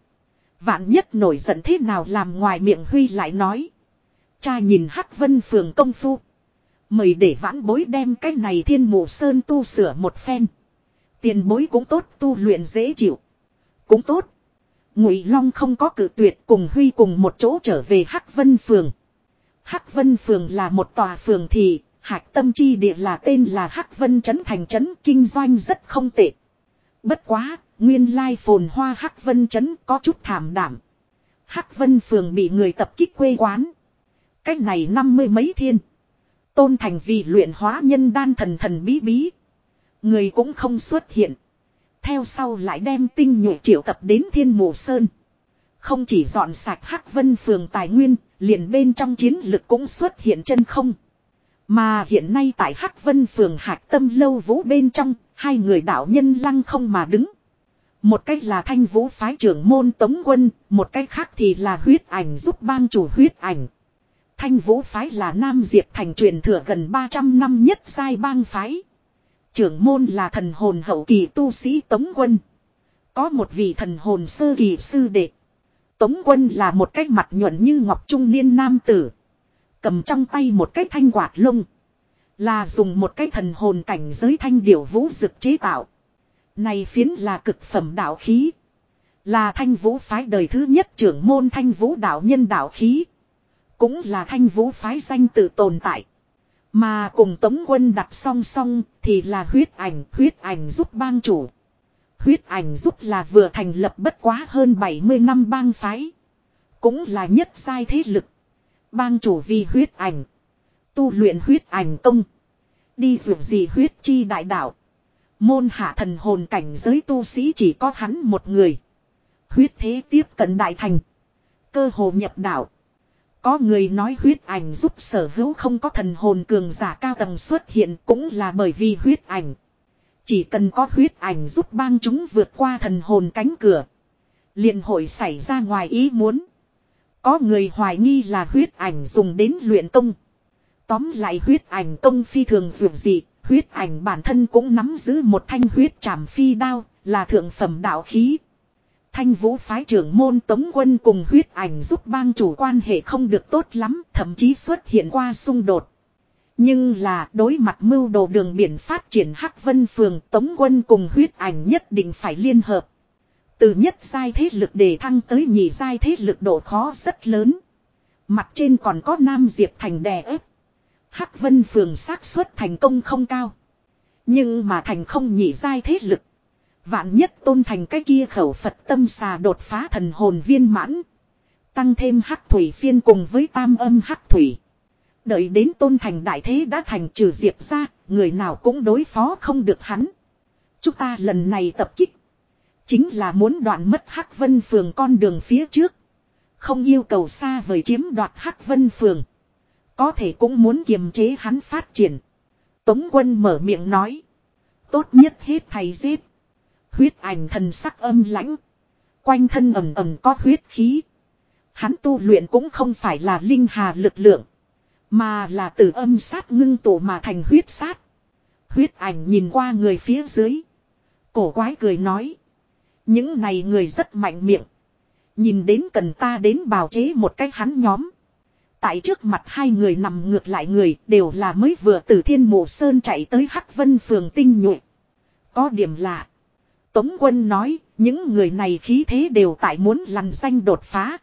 Vạn nhất nổi giận thế nào làm ngoài miệng Huy lại nói. Cha nhìn Hắc Vân Phường công phu. Mời để vãn bối đem cái này thiên mộ sơn tu sửa một phen. Tiền bối cũng tốt tu luyện dễ chịu. Cũng tốt. Ngụy Long không có cử tuyệt cùng Huy cùng một chỗ trở về Hắc Vân Phường. Hắc Vân Phường là một tòa phường thị, hạch tâm chi địa là tên là Hắc Vân Trấn Thành Trấn kinh doanh rất không tệ. Bất quá, nguyên lai phồn hoa Hắc Vân Trấn có chút thảm đảm. Hắc Vân Phường bị người tập kích quê quán. Cách này năm mươi mấy thiên. Tôn thành vì luyện hóa nhân đan thần thần bí bí. Người cũng không xuất hiện. Theo sau lại đem tinh nhuệ triệu tập đến thiên mộ sơn. Không chỉ dọn sạch Hắc Vân Phường tài nguyên, liền bên trong chiến lực cũng xuất hiện chân không. Mà hiện nay tại Hắc Vân Phường Hạc Tâm Lâu Vũ bên trong, hai người đạo nhân lăng không mà đứng. Một cách là thanh vũ phái trưởng môn tống quân, một cách khác thì là huyết ảnh giúp bang chủ huyết ảnh. Thanh vũ phái là Nam Diệp thành truyền thừa gần 300 năm nhất sai bang phái. Trưởng môn là thần hồn hậu kỳ tu sĩ tống quân. Có một vị thần hồn sơ kỳ sư đệ. Tống quân là một cái mặt nhuận như ngọc trung niên nam tử. Cầm trong tay một cái thanh quạt lông. Là dùng một cái thần hồn cảnh giới thanh điểu vũ dực chế tạo. Này phiến là cực phẩm đạo khí. Là thanh vũ phái đời thứ nhất trưởng môn thanh vũ đạo nhân đạo khí. Cũng là thanh vũ phái danh tự tồn tại. Mà cùng tống quân đặt song song thì là huyết ảnh, huyết ảnh giúp bang chủ. Huyết ảnh giúp là vừa thành lập bất quá hơn 70 năm bang phái. Cũng là nhất sai thế lực. Bang chủ vì huyết ảnh. Tu luyện huyết ảnh công. Đi dù gì huyết chi đại đạo. Môn hạ thần hồn cảnh giới tu sĩ chỉ có hắn một người. Huyết thế tiếp cận đại thành. Cơ hồ nhập đạo. Có người nói huyết ảnh giúp sở hữu không có thần hồn cường giả cao tầng xuất hiện cũng là bởi vì huyết ảnh. Chỉ cần có huyết ảnh giúp bang chúng vượt qua thần hồn cánh cửa. liền hội xảy ra ngoài ý muốn. Có người hoài nghi là huyết ảnh dùng đến luyện công. Tóm lại huyết ảnh công phi thường dường dị, huyết ảnh bản thân cũng nắm giữ một thanh huyết trảm phi đao, là thượng phẩm đạo khí. Thanh vũ phái trưởng môn tống quân cùng huyết ảnh giúp bang chủ quan hệ không được tốt lắm, thậm chí xuất hiện qua xung đột. Nhưng là đối mặt mưu đồ đường biển phát triển Hắc Vân Phường, tống quân cùng huyết ảnh nhất định phải liên hợp. Từ nhất giai thế lực đề thăng tới nhị giai thế lực độ khó rất lớn. Mặt trên còn có Nam Diệp Thành đè ép. Hắc Vân Phường xác suất thành công không cao. Nhưng mà thành không nhị giai thế lực. Vạn nhất tôn thành cái kia khẩu Phật tâm xà đột phá thần hồn viên mãn. Tăng thêm hắc thủy phiên cùng với tam âm hắc thủy. Đợi đến tôn thành đại thế đã thành trừ diệp ra, người nào cũng đối phó không được hắn. Chúng ta lần này tập kích. Chính là muốn đoạn mất hắc vân phường con đường phía trước. Không yêu cầu xa vời chiếm đoạt hắc vân phường. Có thể cũng muốn kiềm chế hắn phát triển. Tống quân mở miệng nói. Tốt nhất hết thầy giết. Huyết ảnh thần sắc âm lãnh. Quanh thân ẩm ẩm có huyết khí. Hắn tu luyện cũng không phải là linh hà lực lượng. Mà là từ âm sát ngưng tụ mà thành huyết sát. Huyết ảnh nhìn qua người phía dưới. Cổ quái cười nói. Những này người rất mạnh miệng. Nhìn đến cần ta đến bào chế một cách hắn nhóm. Tại trước mặt hai người nằm ngược lại người đều là mới vừa từ thiên mộ sơn chạy tới Hắc Vân phường tinh nhuệ. Có điểm lạ. Tống quân nói, những người này khí thế đều tại muốn lằn danh đột phá.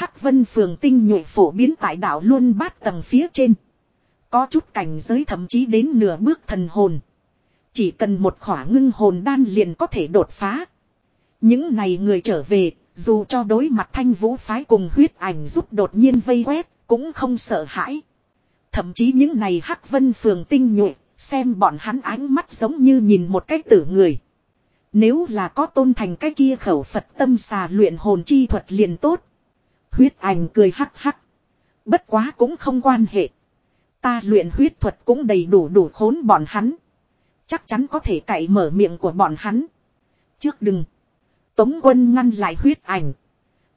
Hắc Vân phường tinh nhuệ phổ biến tại đảo luôn bát tầng phía trên. Có chút cảnh giới thậm chí đến nửa bước thần hồn. Chỉ cần một khỏa ngưng hồn đan liền có thể đột phá. Những này người trở về, dù cho đối mặt thanh vũ phái cùng huyết ảnh giúp đột nhiên vây quét, cũng không sợ hãi. Thậm chí những này hắc vân phường tinh nhuệ, xem bọn hắn ánh mắt giống như nhìn một cái tử người. Nếu là có tôn thành cái kia khẩu Phật tâm xà luyện hồn chi thuật liền tốt. Huyết ảnh cười hắc hắc. Bất quá cũng không quan hệ. Ta luyện huyết thuật cũng đầy đủ đủ khốn bọn hắn. Chắc chắn có thể cậy mở miệng của bọn hắn. Trước đừng. Tống quân ngăn lại huyết ảnh.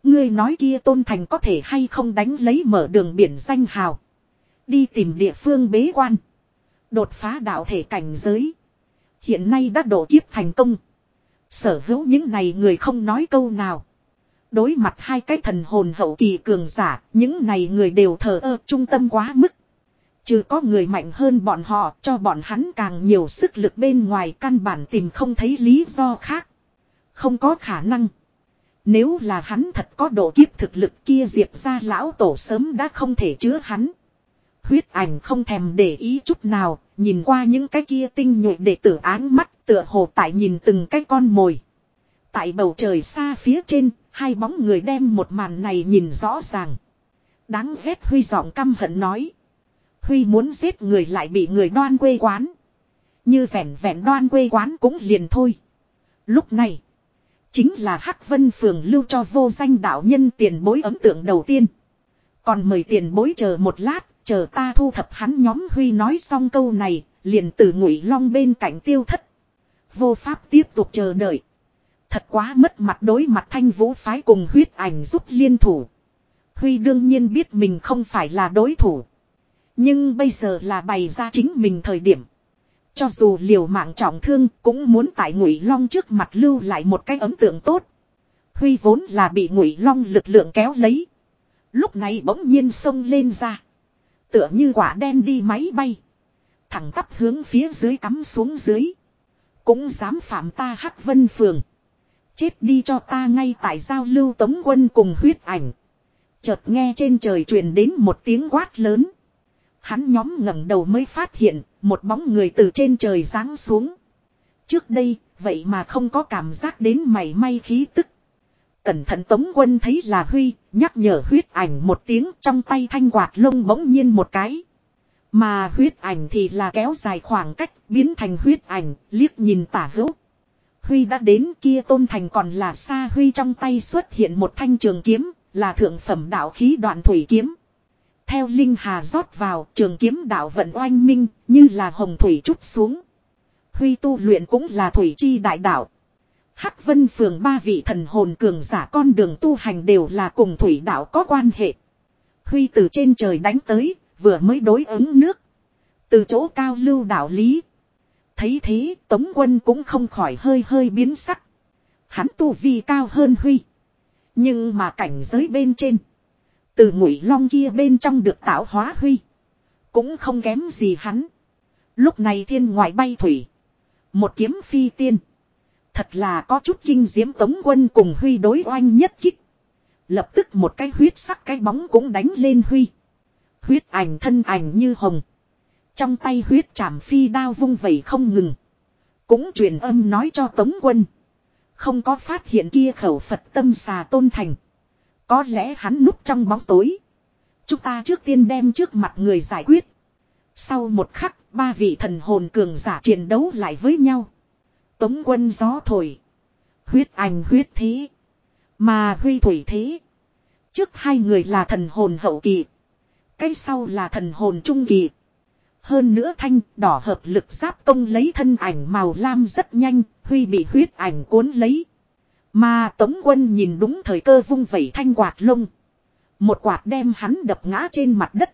Ngươi nói kia tôn thành có thể hay không đánh lấy mở đường biển danh hào. Đi tìm địa phương bế quan. Đột phá đạo thể cảnh giới. Hiện nay đã độ kiếp thành công. Sở hữu những này người không nói câu nào. Đối mặt hai cái thần hồn hậu kỳ cường giả, những này người đều thờ ơ trung tâm quá mức. Chứ có người mạnh hơn bọn họ cho bọn hắn càng nhiều sức lực bên ngoài căn bản tìm không thấy lý do khác. Không có khả năng. Nếu là hắn thật có độ kiếp thực lực kia diệp ra lão tổ sớm đã không thể chứa hắn. Huyết ảnh không thèm để ý chút nào, nhìn qua những cái kia tinh nhuệ để tử áng mắt tựa hồ tại nhìn từng cái con mồi. Tại bầu trời xa phía trên, hai bóng người đem một màn này nhìn rõ ràng. Đáng ghét Huy giọng căm hận nói. Huy muốn giết người lại bị người đoan quê quán. Như vẻn vẹn đoan quê quán cũng liền thôi. Lúc này, Chính là Hắc Vân Phường lưu cho vô danh đạo nhân tiền bối ấn tượng đầu tiên. Còn mời tiền bối chờ một lát, chờ ta thu thập hắn nhóm Huy nói xong câu này, liền từ ngụy long bên cạnh tiêu thất. Vô pháp tiếp tục chờ đợi. Thật quá mất mặt đối mặt thanh vũ phái cùng huyết ảnh giúp liên thủ. Huy đương nhiên biết mình không phải là đối thủ. Nhưng bây giờ là bày ra chính mình thời điểm. Cho dù liều mạng trọng thương cũng muốn tại ngụy long trước mặt lưu lại một cái ấn tượng tốt. Huy vốn là bị ngụy long lực lượng kéo lấy. Lúc này bỗng nhiên sông lên ra. Tựa như quả đen đi máy bay. Thẳng tắp hướng phía dưới cắm xuống dưới. Cũng dám phạm ta hắc vân phường. Chết đi cho ta ngay tại giao lưu tống quân cùng huyết ảnh. Chợt nghe trên trời truyền đến một tiếng quát lớn. Hắn nhóm ngẩng đầu mới phát hiện một bóng người từ trên trời giáng xuống. Trước đây, vậy mà không có cảm giác đến mảy may khí tức. Cẩn thận Tống Quân thấy là Huy, nhắc nhở huyết ảnh một tiếng trong tay thanh quạt lông bỗng nhiên một cái. Mà huyết ảnh thì là kéo dài khoảng cách, biến thành huyết ảnh, liếc nhìn tả hữu. Huy đã đến kia tôn thành còn là xa Huy trong tay xuất hiện một thanh trường kiếm, là thượng phẩm đạo khí đoạn thủy kiếm. Theo Linh Hà rót vào trường kiếm đạo vận oanh minh như là hồng thủy chút xuống. Huy tu luyện cũng là thủy chi đại đạo. Hắc Vân Phường ba vị thần hồn cường giả con đường tu hành đều là cùng thủy đạo có quan hệ. Huy từ trên trời đánh tới, vừa mới đối ứng nước. Từ chỗ cao lưu đạo lý. Thấy thế, Tống quân cũng không khỏi hơi hơi biến sắc. Hắn tu vi cao hơn Huy. Nhưng mà cảnh giới bên trên. Từ ngụy long kia bên trong được tạo hóa Huy. Cũng không kém gì hắn. Lúc này thiên ngoại bay thủy. Một kiếm phi tiên. Thật là có chút kinh diễm tống quân cùng Huy đối oanh nhất kích. Lập tức một cái huyết sắc cái bóng cũng đánh lên Huy. Huyết ảnh thân ảnh như hồng. Trong tay huyết trảm phi đao vung vẩy không ngừng. Cũng truyền âm nói cho tống quân. Không có phát hiện kia khẩu Phật tâm xà tôn thành. Có lẽ hắn núp trong bóng tối. Chúng ta trước tiên đem trước mặt người giải quyết. Sau một khắc, ba vị thần hồn cường giả chiến đấu lại với nhau. Tống quân gió thổi. Huyết ảnh huyết thế. Mà huy thủy thế. Trước hai người là thần hồn hậu kỳ. Cái sau là thần hồn trung kỳ. Hơn nữa thanh đỏ hợp lực giáp công lấy thân ảnh màu lam rất nhanh, Huy bị huyết ảnh cuốn lấy. Mà Tống quân nhìn đúng thời cơ vung vẩy thanh quạt lông. Một quạt đem hắn đập ngã trên mặt đất.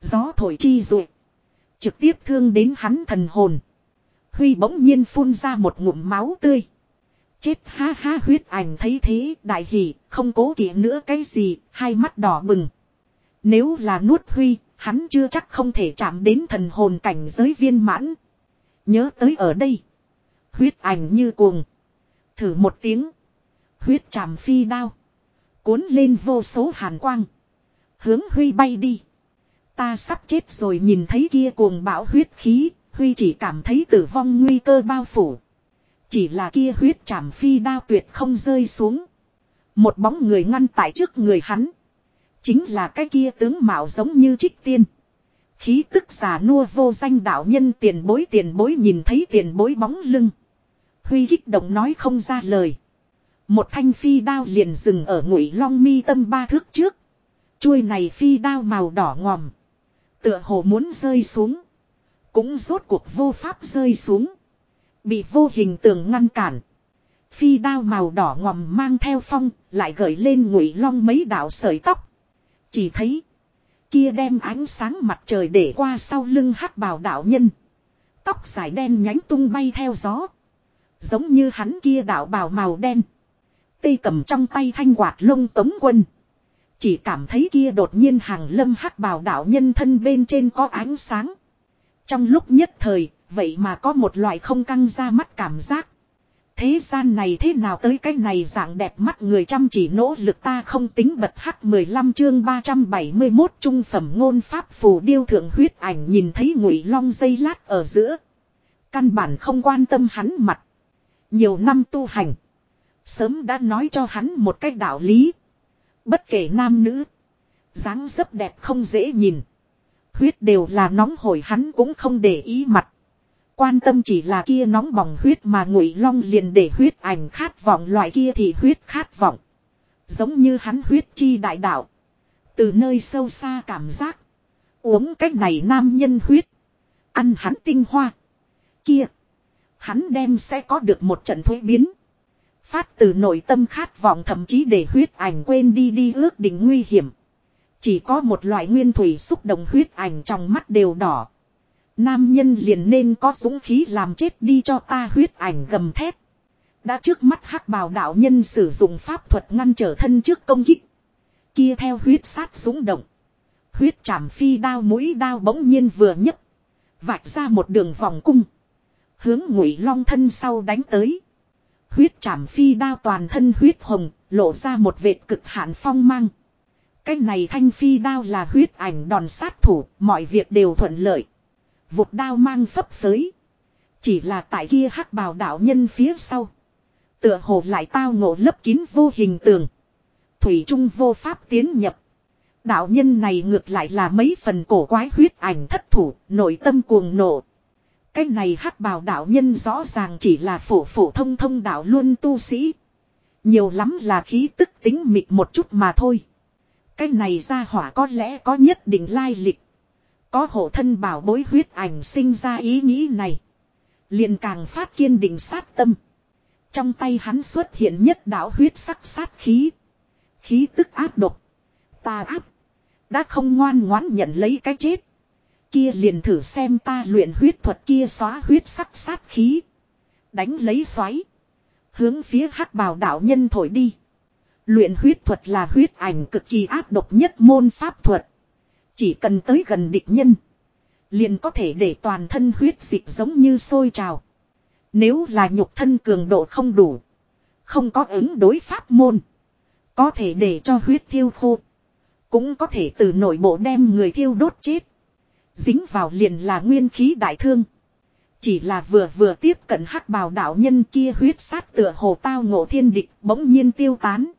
Gió thổi chi ruột. Trực tiếp thương đến hắn thần hồn. Huy bỗng nhiên phun ra một ngụm máu tươi. Chết ha ha huyết ảnh thấy thế đại hỉ, không cố kỵ nữa cái gì, hai mắt đỏ bừng. Nếu là nuốt Huy, hắn chưa chắc không thể chạm đến thần hồn cảnh giới viên mãn. Nhớ tới ở đây. Huyết ảnh như cuồng. Thử một tiếng. Huyết chạm phi đao. Cuốn lên vô số hàn quang. Hướng Huy bay đi. Ta sắp chết rồi nhìn thấy kia cuồng bão huyết khí, Huy chỉ cảm thấy tử vong nguy cơ bao phủ. Chỉ là kia huyết chạm phi đao tuyệt không rơi xuống. Một bóng người ngăn tại trước người hắn. Chính là cái kia tướng mạo giống như trích tiên. Khí tức giả nua vô danh đạo nhân tiền bối tiền bối nhìn thấy tiền bối bóng lưng. Huy kích động nói không ra lời. Một thanh phi đao liền dừng ở ngụy long mi tâm ba thước trước. Chuôi này phi đao màu đỏ ngòm. Tựa hồ muốn rơi xuống. Cũng rốt cuộc vô pháp rơi xuống. Bị vô hình tường ngăn cản. Phi đao màu đỏ ngòm mang theo phong, lại gởi lên ngụy long mấy đạo sợi tóc. Chỉ thấy. Kia đem ánh sáng mặt trời để qua sau lưng hắc bào đạo nhân. Tóc dài đen nhánh tung bay theo gió. Giống như hắn kia đạo bào màu đen. Tây cầm trong tay thanh quạt lông tống quân. Chỉ cảm thấy kia đột nhiên hàng lâm hắc bào đạo nhân thân bên trên có ánh sáng. Trong lúc nhất thời, vậy mà có một loại không căng ra mắt cảm giác. Thế gian này thế nào tới cái này dạng đẹp mắt người chăm chỉ nỗ lực ta không tính bật hắc 15 chương 371 trung phẩm ngôn pháp phù điêu thượng huyết ảnh nhìn thấy ngụy long dây lát ở giữa. Căn bản không quan tâm hắn mặt. Nhiều năm tu hành. Sớm đã nói cho hắn một cách đạo lý. Bất kể nam nữ. dáng dấp đẹp không dễ nhìn. Huyết đều là nóng hổi hắn cũng không để ý mặt. Quan tâm chỉ là kia nóng bỏng huyết mà ngụy long liền để huyết ảnh khát vọng loại kia thì huyết khát vọng. Giống như hắn huyết chi đại đạo. Từ nơi sâu xa cảm giác. Uống cách này nam nhân huyết. Ăn hắn tinh hoa. Kia. Hắn đem sẽ có được một trận thuế biến. Phát từ nội tâm khát vọng thậm chí để huyết ảnh quên đi đi ước định nguy hiểm. Chỉ có một loại nguyên thủy xúc động huyết ảnh trong mắt đều đỏ. Nam nhân liền nên có dũng khí làm chết đi cho ta huyết ảnh gầm thép. Đã trước mắt hắc bào đạo nhân sử dụng pháp thuật ngăn trở thân trước công kích. Kia theo huyết sát dũng động. Huyết chạm phi đao mũi đao bỗng nhiên vừa nhấp. Vạch ra một đường vòng cung. Hướng ngụy long thân sau đánh tới. Huyết chạm phi đao toàn thân huyết hồng, lộ ra một vệt cực hạn phong mang. Cái này thanh phi đao là huyết ảnh đòn sát thủ, mọi việc đều thuận lợi. Vụt đao mang phấp phới. Chỉ là tại kia hắc bào đạo nhân phía sau. Tựa hồ lại tao ngộ lấp kín vô hình tường. Thủy trung vô pháp tiến nhập. Đạo nhân này ngược lại là mấy phần cổ quái huyết ảnh thất thủ, nội tâm cuồng nộ. Cái này hắc bào đạo nhân rõ ràng chỉ là phổ phổ thông thông đạo luôn tu sĩ. Nhiều lắm là khí tức tính mịt một chút mà thôi. Cái này ra hỏa có lẽ có nhất định lai lịch. Có hộ thân bảo bối huyết ảnh sinh ra ý nghĩ này. liền càng phát kiên định sát tâm. Trong tay hắn xuất hiện nhất đạo huyết sắc sát khí. Khí tức áp độc. Ta áp. Đã không ngoan ngoãn nhận lấy cái chết. Kia liền thử xem ta luyện huyết thuật kia xóa huyết sắc sát khí. Đánh lấy xoáy. Hướng phía hắc bào đạo nhân thổi đi. Luyện huyết thuật là huyết ảnh cực kỳ áp độc nhất môn pháp thuật. Chỉ cần tới gần địch nhân. Liền có thể để toàn thân huyết dịch giống như sôi trào. Nếu là nhục thân cường độ không đủ. Không có ứng đối pháp môn. Có thể để cho huyết thiêu khô. Cũng có thể từ nội bộ đem người thiêu đốt chết. Dính vào liền là nguyên khí đại thương. Chỉ là vừa vừa tiếp cận hắc bào đạo nhân kia huyết sát tựa hồ tao ngộ thiên địch bỗng nhiên tiêu tán.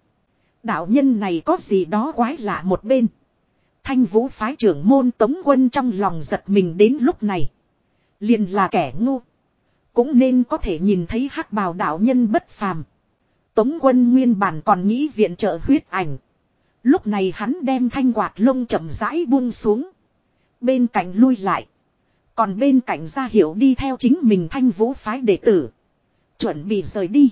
Đạo nhân này có gì đó quái lạ một bên. Thanh vũ phái trưởng môn tống quân trong lòng giật mình đến lúc này. Liền là kẻ ngu. Cũng nên có thể nhìn thấy hắc bào đạo nhân bất phàm. Tống quân nguyên bản còn nghĩ viện trợ huyết ảnh. Lúc này hắn đem thanh quạt lông chậm rãi buông xuống. Bên cạnh lui lại. Còn bên cạnh ra hiểu đi theo chính mình thanh vũ phái đệ tử. Chuẩn bị rời đi.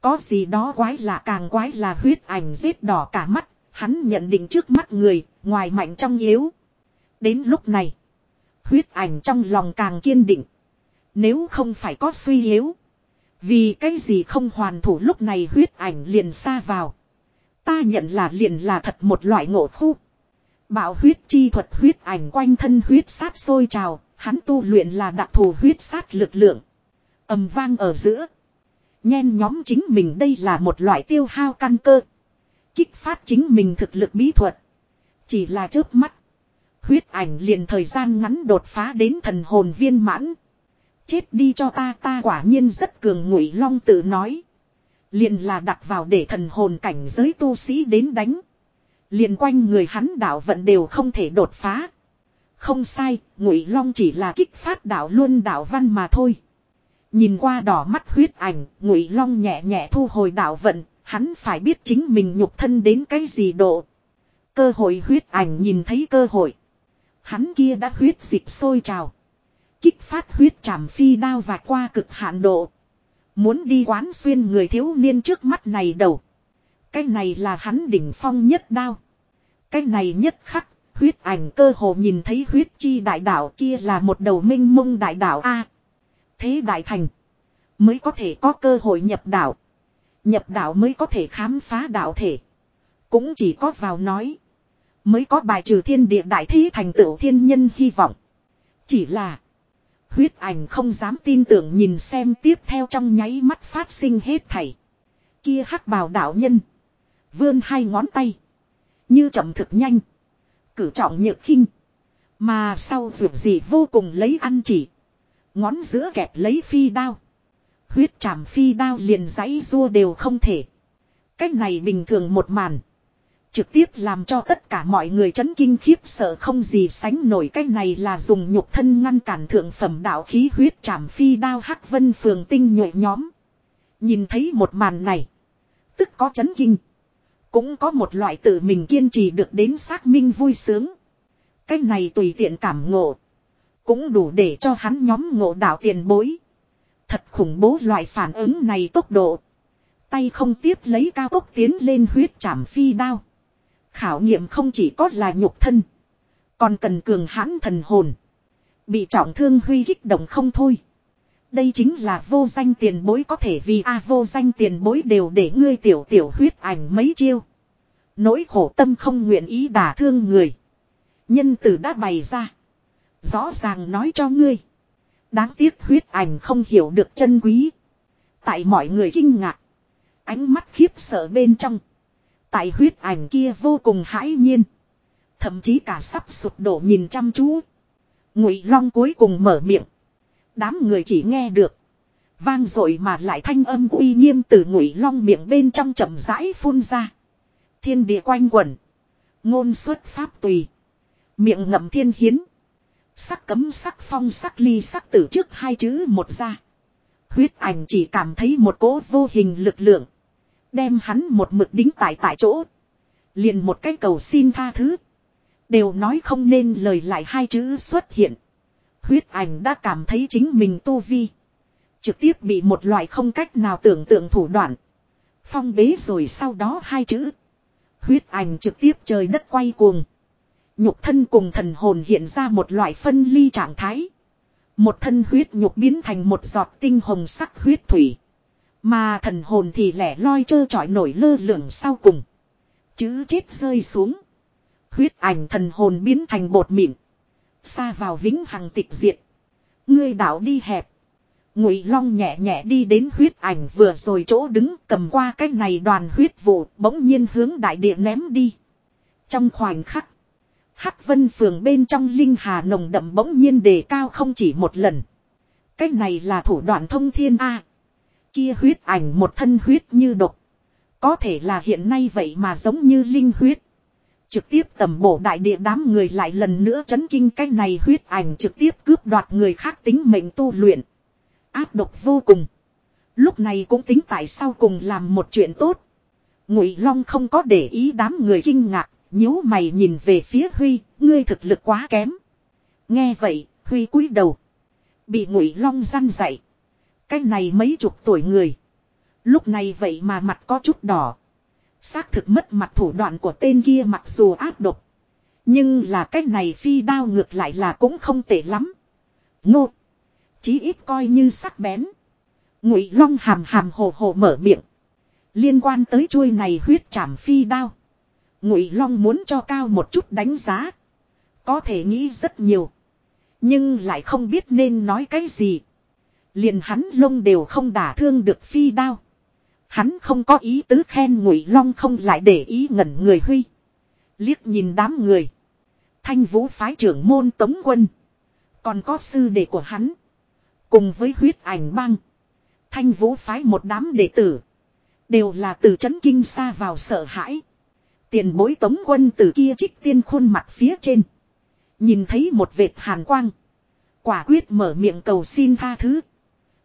Có gì đó quái lạ càng quái là huyết ảnh giết đỏ cả mắt. Hắn nhận định trước mắt người, ngoài mạnh trong yếu. Đến lúc này. Huyết ảnh trong lòng càng kiên định. Nếu không phải có suy yếu. Vì cái gì không hoàn thủ lúc này huyết ảnh liền xa vào. Ta nhận là liền là thật một loại ngộ khu. Bảo huyết chi thuật huyết ảnh quanh thân huyết sát sôi trào, hắn tu luyện là đặc thù huyết sát lực lượng. ầm vang ở giữa. Nhen nhóm chính mình đây là một loại tiêu hao căn cơ. Kích phát chính mình thực lực bí thuật. Chỉ là chớp mắt. Huyết ảnh liền thời gian ngắn đột phá đến thần hồn viên mãn. Chết đi cho ta ta quả nhiên rất cường ngụy long tự nói. Liền là đặt vào để thần hồn cảnh giới tu sĩ đến đánh. Liền quanh người hắn đạo vận đều không thể đột phá. Không sai, ngụy long chỉ là kích phát đạo luôn đạo văn mà thôi. Nhìn qua đỏ mắt huyết ảnh, ngụy long nhẹ nhẹ thu hồi đạo vận, hắn phải biết chính mình nhục thân đến cái gì độ. Cơ hội huyết ảnh nhìn thấy cơ hội. Hắn kia đã huyết dịch sôi trào. Kích phát huyết chảm phi đao và qua cực hạn độ. Muốn đi quán xuyên người thiếu niên trước mắt này đầu. Cái này là hắn đỉnh phong nhất đao. Cái này nhất khắc, huyết ảnh cơ hồ nhìn thấy huyết chi đại đạo kia là một đầu minh mông đại đạo A. thế đại thành. Mới có thể có cơ hội nhập đạo. Nhập đạo mới có thể khám phá đạo thể. Cũng chỉ có vào nói. Mới có bài trừ thiên địa đại thế thành tựu thiên nhân hy vọng. Chỉ là. Huyết ảnh không dám tin tưởng nhìn xem tiếp theo trong nháy mắt phát sinh hết thảy. Kia hắc bào đạo nhân. Vươn hai ngón tay. Như chậm thực nhanh. Cử trọng nhược khinh. Mà sau vượt gì vô cùng lấy ăn chỉ. Ngón giữa kẹp lấy phi đao. Huyết chạm phi đao liền giấy rua đều không thể. Cách này bình thường một màn. Trực tiếp làm cho tất cả mọi người chấn kinh khiếp sợ không gì sánh nổi cái này là dùng nhục thân ngăn cản thượng phẩm đạo khí huyết trảm phi đao hắc vân phường tinh nhuệ nhóm. Nhìn thấy một màn này. Tức có chấn kinh. Cũng có một loại tự mình kiên trì được đến xác minh vui sướng. Cái này tùy tiện cảm ngộ. Cũng đủ để cho hắn nhóm ngộ đạo tiền bối. Thật khủng bố loại phản ứng này tốc độ. Tay không tiếp lấy cao tốc tiến lên huyết trảm phi đao. Khảo nghiệm không chỉ có là nhục thân. Còn cần cường hãn thần hồn. Bị trọng thương huy kích động không thôi. Đây chính là vô danh tiền bối có thể vì a vô danh tiền bối đều để ngươi tiểu tiểu huyết ảnh mấy chiêu. Nỗi khổ tâm không nguyện ý đả thương người. Nhân tử đã bày ra. Rõ ràng nói cho ngươi. Đáng tiếc huyết ảnh không hiểu được chân quý. Tại mọi người kinh ngạc. Ánh mắt khiếp sợ bên trong. Tại huyết ảnh kia vô cùng hãi nhiên. Thậm chí cả sắp sụp đổ nhìn chăm chú. Ngụy Long cuối cùng mở miệng. Đám người chỉ nghe được. Vang rồi mà lại thanh âm uy nghiêm từ Ngụy Long miệng bên trong chậm rãi phun ra. Thiên địa quanh quẩn. Ngôn xuất pháp tùy. Miệng ngậm thiên hiến. Sắc cấm, sắc phong, sắc ly, sắc tử trước hai chữ một ra. Huyết ảnh chỉ cảm thấy một cỗ vô hình lực lượng. Đem hắn một mực đính tại tại chỗ. Liền một cái cầu xin tha thứ. Đều nói không nên lời lại hai chữ xuất hiện. Huyết ảnh đã cảm thấy chính mình tu vi. Trực tiếp bị một loại không cách nào tưởng tượng thủ đoạn. Phong bế rồi sau đó hai chữ. Huyết ảnh trực tiếp trời đất quay cuồng. Nhục thân cùng thần hồn hiện ra một loại phân ly trạng thái. Một thân huyết nhục biến thành một giọt tinh hồng sắc huyết thủy. Mà thần hồn thì lẻ loi trơ trọi nổi lơ lửng sau cùng. Chữ chết rơi xuống. Huyết ảnh thần hồn biến thành bột mịn. Xa vào vĩnh hằng tịch diệt. Ngươi đảo đi hẹp. Ngụy Long nhẹ nhẹ đi đến huyết ảnh vừa rồi chỗ đứng cầm qua cái này đoàn huyết vụ, bỗng nhiên hướng đại địa ném đi. Trong khoảnh khắc. Hắc vân phường bên trong linh hà nồng đậm bỗng nhiên đề cao không chỉ một lần. Cái này là thủ đoạn thông thiên A. Kia huyết ảnh một thân huyết như độc. Có thể là hiện nay vậy mà giống như linh huyết. Trực tiếp tầm bổ đại địa đám người lại lần nữa chấn kinh cái này huyết ảnh trực tiếp cướp đoạt người khác tính mệnh tu luyện. Áp độc vô cùng. Lúc này cũng tính tại sao cùng làm một chuyện tốt. Ngụy Long không có để ý đám người kinh ngạc, nhíu mày nhìn về phía Huy, ngươi thực lực quá kém. Nghe vậy, Huy cúi đầu. Bị Ngụy Long răn dạy. Cái này mấy chục tuổi người. Lúc này vậy mà mặt có chút đỏ. Xác thực mất mặt thủ đoạn của tên kia mặc dù áp độc. Nhưng là cái này phi đao ngược lại là cũng không tệ lắm. Ngô. Chí ít coi như sắc bén. Ngụy Long hàm hàm hồ hồ mở miệng. Liên quan tới chuôi này huyết chảm phi đao. Ngụy Long muốn cho cao một chút đánh giá. Có thể nghĩ rất nhiều. Nhưng lại không biết nên nói cái gì. Liền hắn lông đều không đả thương được phi đao. Hắn không có ý tứ khen ngụy long không lại để ý ngẩn người huy. Liếc nhìn đám người. Thanh vũ phái trưởng môn tống quân. Còn có sư đệ của hắn. Cùng với huyết ảnh băng. Thanh vũ phái một đám đệ tử. Đều là từ chấn kinh xa vào sợ hãi. Tiền bối tống quân từ kia trích tiên khuôn mặt phía trên. Nhìn thấy một vệt hàn quang. Quả quyết mở miệng cầu xin tha thứ.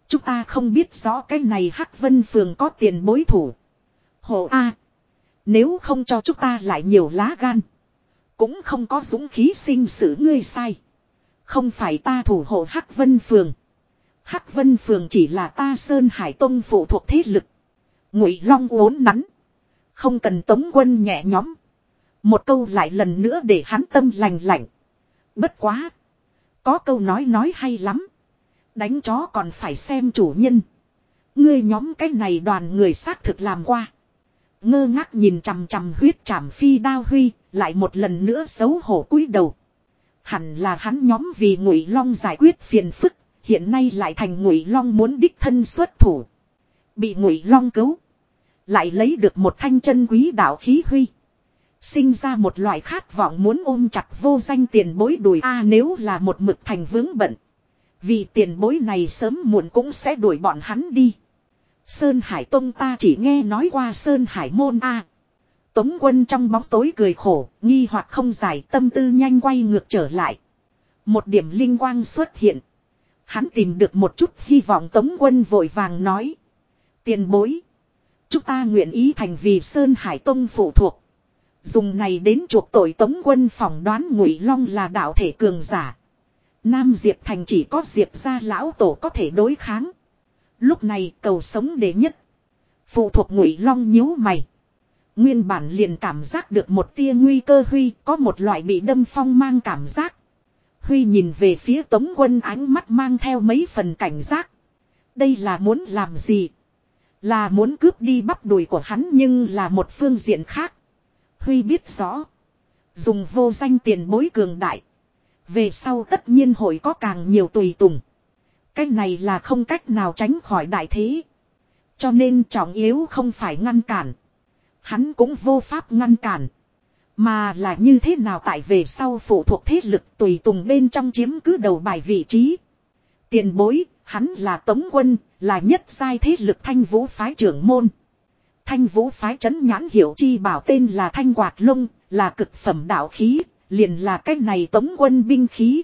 Chúng ta không biết rõ cái này Hắc Vân Phường có tiền bối thủ. Hồ A. Nếu không cho chúng ta lại nhiều lá gan. Cũng không có dũng khí sinh xử ngươi sai. Không phải ta thủ hộ Hắc Vân Phường. Hắc Vân Phường chỉ là ta Sơn Hải Tông phụ thuộc thế lực. Ngụy Long uốn nắn. Không cần tống quân nhẹ nhóm. Một câu lại lần nữa để hắn tâm lành lạnh. Bất quá. Có câu nói nói hay lắm. Đánh chó còn phải xem chủ nhân. Ngươi nhóm cái này đoàn người xác thực làm qua. Ngơ ngác nhìn chằm chằm huyết chảm phi đao huy, lại một lần nữa xấu hổ cúi đầu. Hẳn là hắn nhóm vì ngụy long giải quyết phiền phức, hiện nay lại thành ngụy long muốn đích thân xuất thủ. Bị ngụy long cứu. Lại lấy được một thanh chân quý đạo khí huy. Sinh ra một loại khát vọng muốn ôm chặt vô danh tiền bối đùi a à, nếu là một mực thành vướng bận. Vì tiền bối này sớm muộn cũng sẽ đuổi bọn hắn đi. Sơn Hải Tông ta chỉ nghe nói qua Sơn Hải Môn A. Tống quân trong bóng tối cười khổ, nghi hoặc không giải tâm tư nhanh quay ngược trở lại. Một điểm linh quang xuất hiện. Hắn tìm được một chút hy vọng tống quân vội vàng nói. Tiền bối. Chúng ta nguyện ý thành vì Sơn Hải Tông phụ thuộc. Dùng này đến chuộc tội tống quân phỏng đoán ngụy long là đạo thể cường giả. Nam Diệp Thành chỉ có Diệp gia lão tổ có thể đối kháng. Lúc này cầu sống đệ nhất. Phụ thuộc ngụy long nhíu mày. Nguyên bản liền cảm giác được một tia nguy cơ Huy, có một loại bị đâm phong mang cảm giác. Huy nhìn về phía tống quân ánh mắt mang theo mấy phần cảnh giác. Đây là muốn làm gì? Là muốn cướp đi bắp đùi của hắn nhưng là một phương diện khác. Huy biết rõ. Dùng vô danh tiền bối cường đại. Về sau tất nhiên hội có càng nhiều tùy tùng. Cái này là không cách nào tránh khỏi đại thế. Cho nên trọng yếu không phải ngăn cản. Hắn cũng vô pháp ngăn cản. Mà là như thế nào tại về sau phụ thuộc thế lực tùy tùng bên trong chiếm cứ đầu bài vị trí. Tiền bối, hắn là tống quân, là nhất giai thế lực thanh vũ phái trưởng môn. Thanh vũ phái trấn nhãn hiểu chi bảo tên là thanh quạt lông, là cực phẩm đạo khí, liền là cách này tống quân binh khí.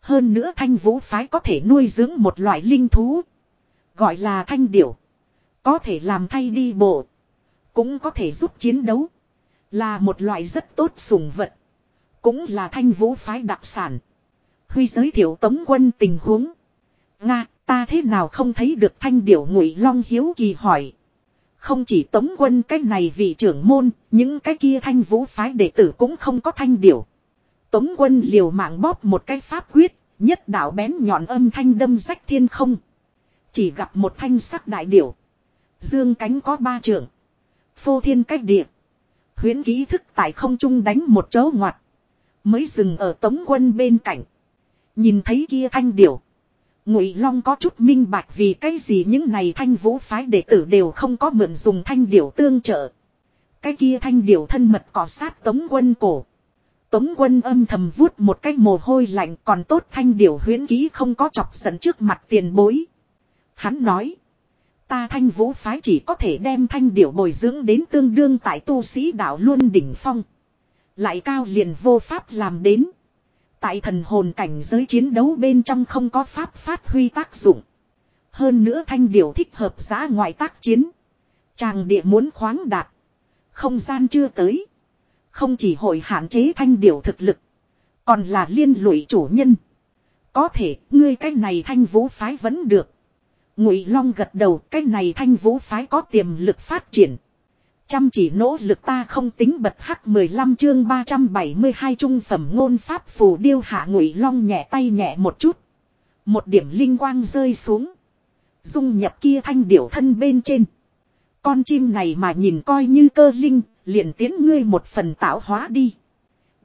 Hơn nữa thanh vũ phái có thể nuôi dưỡng một loại linh thú. Gọi là thanh điểu. Có thể làm thay đi bộ. Cũng có thể giúp chiến đấu. Là một loại rất tốt sùng vật. Cũng là thanh vũ phái đặc sản. Huy giới thiệu tống quân tình huống. Nga, ta thế nào không thấy được thanh điểu ngụy long hiếu kỳ hỏi. Không chỉ tống quân cái này vị trưởng môn, những cái kia thanh vũ phái đệ tử cũng không có thanh điểu. Tống quân liều mạng bóp một cái pháp quyết, nhất đạo bén nhọn âm thanh đâm rách thiên không. Chỉ gặp một thanh sắc đại điểu. Dương cánh có ba trưởng. Phô thiên cách địa. Huyến ký thức tại không trung đánh một chấu ngoặt. Mới dừng ở tống quân bên cạnh. Nhìn thấy kia thanh điểu. Ngụy Long có chút minh bạch vì cái gì những này thanh vũ phái đệ tử đều không có mượn dùng thanh điểu tương trợ. Cái kia thanh điểu thân mật cỏ sát tống quân cổ. Tống quân âm thầm vuốt một cái mồ hôi lạnh, còn tốt thanh điểu huyến ký không có chọc giận trước mặt tiền bối. Hắn nói. Ta thanh vũ phái chỉ có thể đem thanh điểu bồi dưỡng đến tương đương tại tu sĩ đạo luôn đỉnh phong. Lại cao liền vô pháp làm đến. Tại thần hồn cảnh giới chiến đấu bên trong không có pháp phát huy tác dụng. Hơn nữa thanh điểu thích hợp giá ngoại tác chiến. Chàng địa muốn khoáng đạt. Không gian chưa tới. Không chỉ hội hạn chế thanh điểu thực lực. Còn là liên lụy chủ nhân. Có thể, ngươi cái này thanh vũ phái vẫn được. Ngụy Long gật đầu, cái này thanh vũ phái có tiềm lực phát triển. Chăm chỉ nỗ lực ta không tính bật hắc 15 chương 372 trung phẩm ngôn pháp phù điêu hạ Ngụy Long nhẹ tay nhẹ một chút. Một điểm linh quang rơi xuống. Dung nhập kia thanh điểu thân bên trên. Con chim này mà nhìn coi như cơ linh, liền tiến ngươi một phần tạo hóa đi.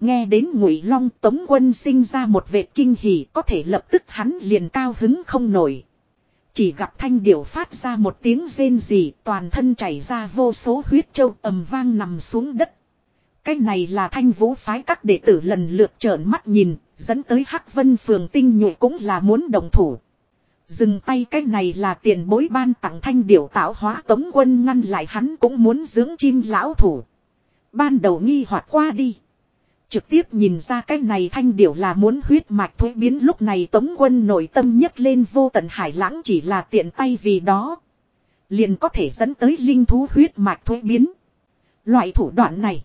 Nghe đến Ngụy Long Tống Quân sinh ra một vệt kinh hỉ, có thể lập tức hắn liền cao hứng không nổi. Chỉ gặp thanh điểu phát ra một tiếng rên rỉ toàn thân chảy ra vô số huyết châu ầm vang nằm xuống đất. Cái này là thanh vũ phái các đệ tử lần lượt trợn mắt nhìn, dẫn tới Hắc Vân Phường tinh nhuệ cũng là muốn đồng thủ. Dừng tay cái này là tiền bối ban tặng thanh điểu tạo hóa tống quân ngăn lại hắn cũng muốn dưỡng chim lão thủ. Ban đầu nghi hoặc qua đi. Trực tiếp nhìn ra cái này thanh điểu là muốn huyết mạch thuế biến lúc này tống quân nội tâm nhấc lên vô tận hải lãng chỉ là tiện tay vì đó. Liền có thể dẫn tới linh thú huyết mạch thuế biến. Loại thủ đoạn này.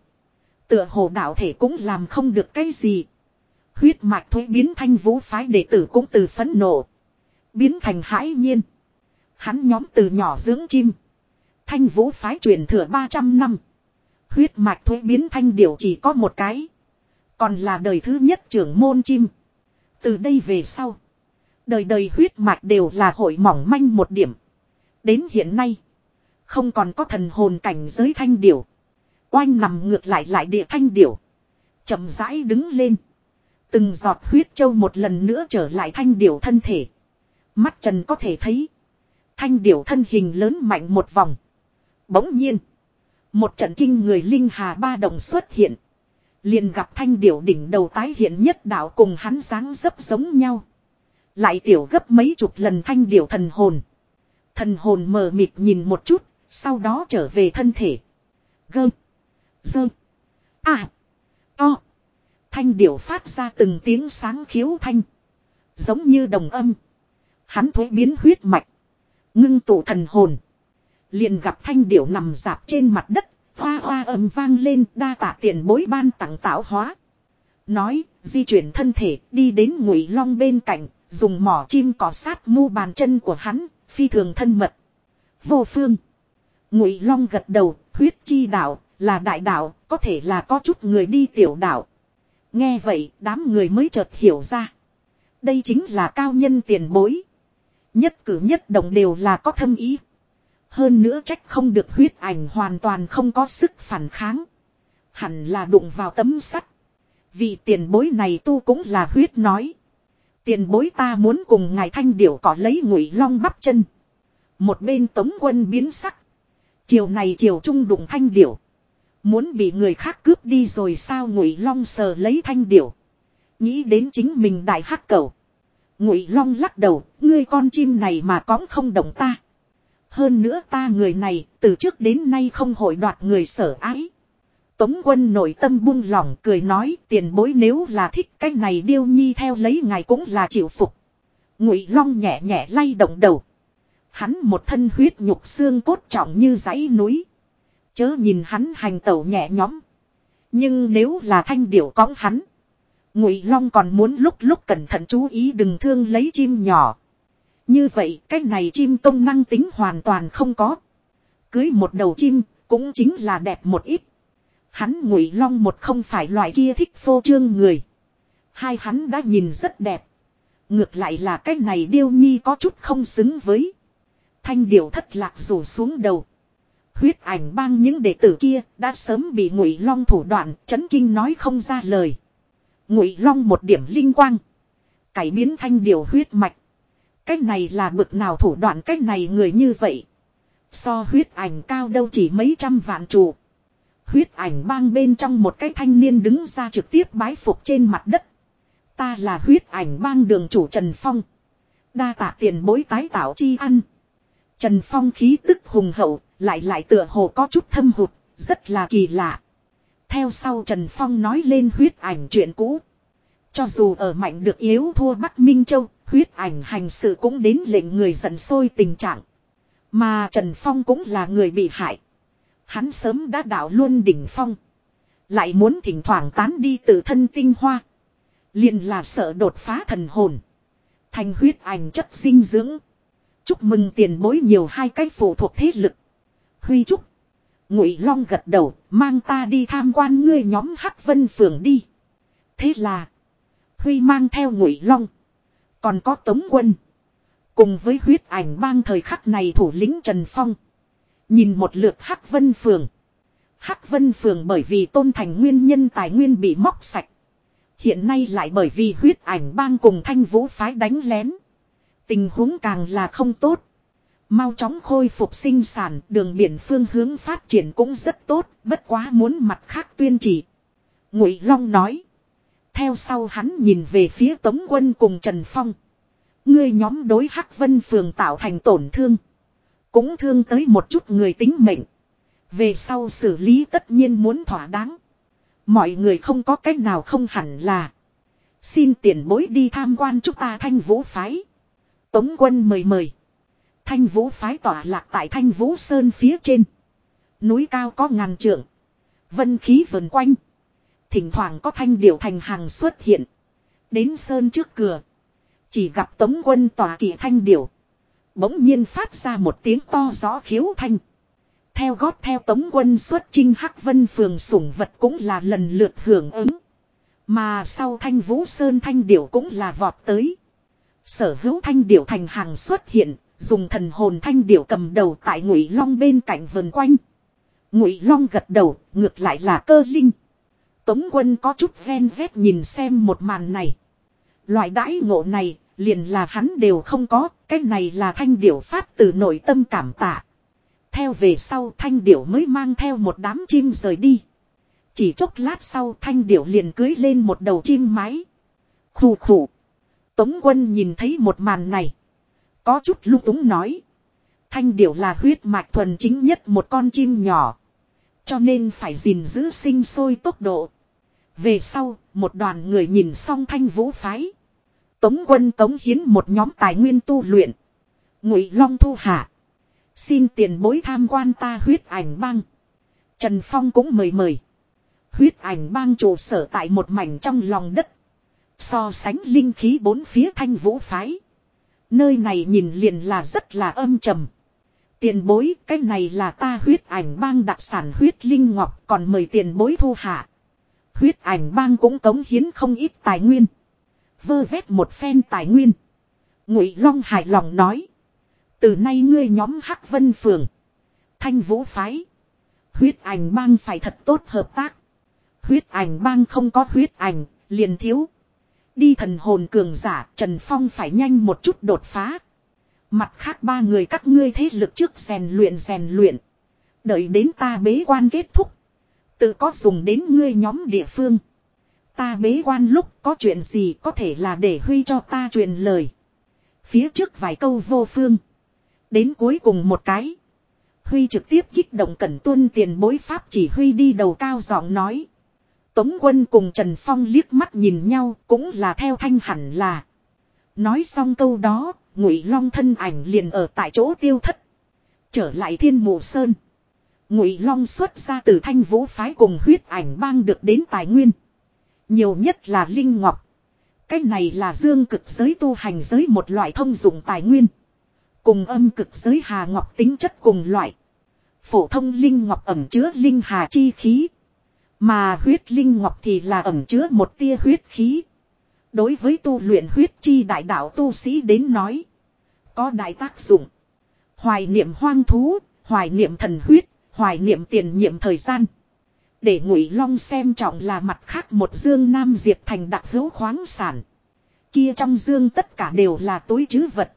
Tựa hồ đạo thể cũng làm không được cái gì. Huyết mạch thuế biến thanh vũ phái đệ tử cũng từ phấn nộ. Biến thành hãi nhiên. Hắn nhóm từ nhỏ dưỡng chim. Thanh vũ phái truyền thừa 300 năm. Huyết mạch thuế biến thanh điểu chỉ có một cái. Còn là đời thứ nhất trưởng môn chim. Từ đây về sau. Đời đời huyết mạch đều là hội mỏng manh một điểm. Đến hiện nay. Không còn có thần hồn cảnh giới thanh điểu. Oanh nằm ngược lại lại địa thanh điểu. chậm rãi đứng lên. Từng giọt huyết châu một lần nữa trở lại thanh điểu thân thể. Mắt trần có thể thấy. Thanh điểu thân hình lớn mạnh một vòng. Bỗng nhiên. Một trận kinh người linh hà ba động xuất hiện. Liền gặp thanh điểu đỉnh đầu tái hiện nhất đạo cùng hắn dáng dấp giống nhau. Lại tiểu gấp mấy chục lần thanh điểu thần hồn. Thần hồn mờ mịt nhìn một chút, sau đó trở về thân thể. Gơm. Dơ. À. To. Thanh điểu phát ra từng tiếng sáng khiếu thanh. Giống như đồng âm. Hắn thuế biến huyết mạch. Ngưng tụ thần hồn. Liền gặp thanh điểu nằm dạp trên mặt đất. Hoa hoa ầm vang lên đa tạ tiền bối ban tặng tạo hóa. Nói, di chuyển thân thể đi đến ngụy long bên cạnh, dùng mỏ chim cỏ sát mu bàn chân của hắn, phi thường thân mật. Vô phương. Ngụy long gật đầu, huyết chi đạo, là đại đạo, có thể là có chút người đi tiểu đạo. Nghe vậy, đám người mới chợt hiểu ra. Đây chính là cao nhân tiền bối. Nhất cử nhất động đều là có thâm ý. Hơn nữa trách không được huyết ảnh hoàn toàn không có sức phản kháng. Hẳn là đụng vào tấm sắt. Vì tiền bối này tu cũng là huyết nói. Tiền bối ta muốn cùng ngài thanh điểu có lấy ngụy long bắp chân. Một bên tống quân biến sắc. Chiều này chiều trung đụng thanh điểu. Muốn bị người khác cướp đi rồi sao ngụy long sờ lấy thanh điểu. Nghĩ đến chính mình đại hắc cầu. Ngụy long lắc đầu, ngươi con chim này mà cõng không động ta. Hơn nữa ta người này, từ trước đến nay không hội đoạt người sở ái. Tống quân nội tâm buông lỏng cười nói tiền bối nếu là thích cái này điêu nhi theo lấy ngài cũng là chịu phục. Ngụy long nhẹ nhẹ lay động đầu. Hắn một thân huyết nhục xương cốt trọng như dãy núi. Chớ nhìn hắn hành tẩu nhẹ nhõm. Nhưng nếu là thanh điểu cõng hắn. Ngụy long còn muốn lúc lúc cẩn thận chú ý đừng thương lấy chim nhỏ. Như vậy, cái này chim công năng tính hoàn toàn không có. Cưới một đầu chim, cũng chính là đẹp một ít. Hắn ngụy long một không phải loại kia thích phô trương người. Hai hắn đã nhìn rất đẹp. Ngược lại là cái này điêu nhi có chút không xứng với. Thanh điệu thất lạc rủ xuống đầu. Huyết ảnh bang những đệ tử kia đã sớm bị ngụy long thủ đoạn chấn kinh nói không ra lời. Ngụy long một điểm linh quang. Cải biến thanh điều huyết mạch cái này là bực nào thủ đoạn cái này người như vậy. So huyết ảnh cao đâu chỉ mấy trăm vạn trụ. Huyết ảnh bang bên trong một cái thanh niên đứng ra trực tiếp bái phục trên mặt đất. Ta là huyết ảnh bang đường chủ Trần Phong. Đa tạ tiền bối tái tạo chi ăn. Trần Phong khí tức hùng hậu, lại lại tựa hồ có chút thâm hụt, rất là kỳ lạ. Theo sau Trần Phong nói lên huyết ảnh chuyện cũ. Cho dù ở mạnh được yếu thua Bắc Minh Châu, huyết ảnh hành sự cũng đến lệnh người giận sôi tình trạng. Mà Trần Phong cũng là người bị hại. Hắn sớm đã đạo luôn đỉnh phong. Lại muốn thỉnh thoảng tán đi tự thân tinh hoa. liền là sợ đột phá thần hồn. Thành huyết ảnh chất dinh dưỡng. Chúc mừng tiền bối nhiều hai cách phụ thuộc thế lực. Huy chúc. Ngụy Long gật đầu, mang ta đi tham quan ngươi nhóm Hắc Vân Phường đi. Thế là, Huy mang theo Ngụy Long, còn có Tống Quân, cùng với huyết ảnh bang thời khắc này thủ lĩnh Trần Phong, nhìn một lượt Hắc Vân Phường. Hắc Vân Phường bởi vì tôn thành nguyên nhân tài nguyên bị móc sạch. Hiện nay lại bởi vì huyết ảnh bang cùng thanh vũ phái đánh lén. Tình huống càng là không tốt. Mau chóng khôi phục sinh sản, đường biển phương hướng phát triển cũng rất tốt, bất quá muốn mặt khác tuyên chỉ. Ngụy Long nói. Theo sau hắn nhìn về phía Tống Quân cùng Trần Phong. Ngươi nhóm đối Hắc Vân Phường tạo thành tổn thương. Cũng thương tới một chút người tính mệnh. Về sau xử lý tất nhiên muốn thỏa đáng. Mọi người không có cách nào không hẳn là. Xin tiền bối đi tham quan chúng ta thanh vũ phái. Tống quân mời mời. Thanh vũ phái tỏa lạc tại thanh vũ sơn phía trên. Núi cao có ngàn trượng. Vân khí vần quanh. Thỉnh thoảng có thanh điệu thành hàng xuất hiện. Đến sơn trước cửa. Chỉ gặp tống quân tòa kỳ thanh điệu. Bỗng nhiên phát ra một tiếng to gió khiếu thanh. Theo gót theo tống quân xuất chinh hắc vân phường sủng vật cũng là lần lượt hưởng ứng. Mà sau thanh vũ sơn thanh điệu cũng là vọt tới. Sở hữu thanh điệu thành hàng xuất hiện, dùng thần hồn thanh điệu cầm đầu tại ngụy long bên cạnh vườn quanh. Ngụy long gật đầu, ngược lại là cơ linh. Tống quân có chút ven vét nhìn xem một màn này. Loại đãi ngộ này, liền là hắn đều không có, cái này là thanh điệu phát từ nội tâm cảm tạ. Theo về sau thanh điệu mới mang theo một đám chim rời đi. Chỉ chốc lát sau thanh điệu liền cưới lên một đầu chim mái. Khủ khủ. Tống quân nhìn thấy một màn này. Có chút lung túng nói. Thanh điểu là huyết mạch thuần chính nhất một con chim nhỏ. Cho nên phải gìn giữ sinh sôi tốc độ. Về sau, một đoàn người nhìn xong thanh vũ phái. Tống quân tống hiến một nhóm tài nguyên tu luyện. Ngụy Long thu hạ. Xin tiền bối tham quan ta huyết ảnh bang. Trần Phong cũng mời mời. Huyết ảnh bang trụ sở tại một mảnh trong lòng đất. So sánh linh khí bốn phía thanh vũ phái. Nơi này nhìn liền là rất là âm trầm. Tiền bối, cái này là ta huyết ảnh bang đặc sản huyết linh ngọc còn mời tiền bối thu hạ. Huyết ảnh bang cũng cống hiến không ít tài nguyên. Vơ vét một phen tài nguyên. Ngụy Long hài lòng nói. Từ nay ngươi nhóm Hắc Vân Phường. Thanh Vũ Phái. Huyết ảnh bang phải thật tốt hợp tác. Huyết ảnh bang không có huyết ảnh, liền thiếu. Đi thần hồn cường giả, Trần Phong phải nhanh một chút đột phá. Mặt khác ba người các ngươi thế lực trước rèn luyện rèn luyện. Đợi đến ta bế quan kết thúc. Tự có dùng đến ngươi nhóm địa phương. Ta bế quan lúc có chuyện gì có thể là để Huy cho ta truyền lời. Phía trước vài câu vô phương. Đến cuối cùng một cái. Huy trực tiếp kích động cẩn tuân tiền bối pháp chỉ Huy đi đầu cao giọng nói. Tống quân cùng Trần Phong liếc mắt nhìn nhau cũng là theo thanh hẳn là. Nói xong câu đó, ngụy long thân ảnh liền ở tại chỗ tiêu thất. Trở lại thiên mộ sơn. Ngụy long xuất ra từ thanh vũ phái cùng huyết ảnh bang được đến tài nguyên. Nhiều nhất là linh ngọc. Cái này là dương cực giới tu hành giới một loại thông dụng tài nguyên. Cùng âm cực giới hà ngọc tính chất cùng loại. Phổ thông linh ngọc ẩm chứa linh hà chi khí. Mà huyết linh ngọc thì là ẩm chứa một tia huyết khí. Đối với tu luyện huyết chi đại đạo tu sĩ đến nói. Có đại tác dụng. Hoài niệm hoang thú, hoài niệm thần huyết, hoài niệm tiền nhiệm thời gian. Để ngụy long xem trọng là mặt khác một dương nam diệp thành đặc hữu khoáng sản. Kia trong dương tất cả đều là túi chứ vật.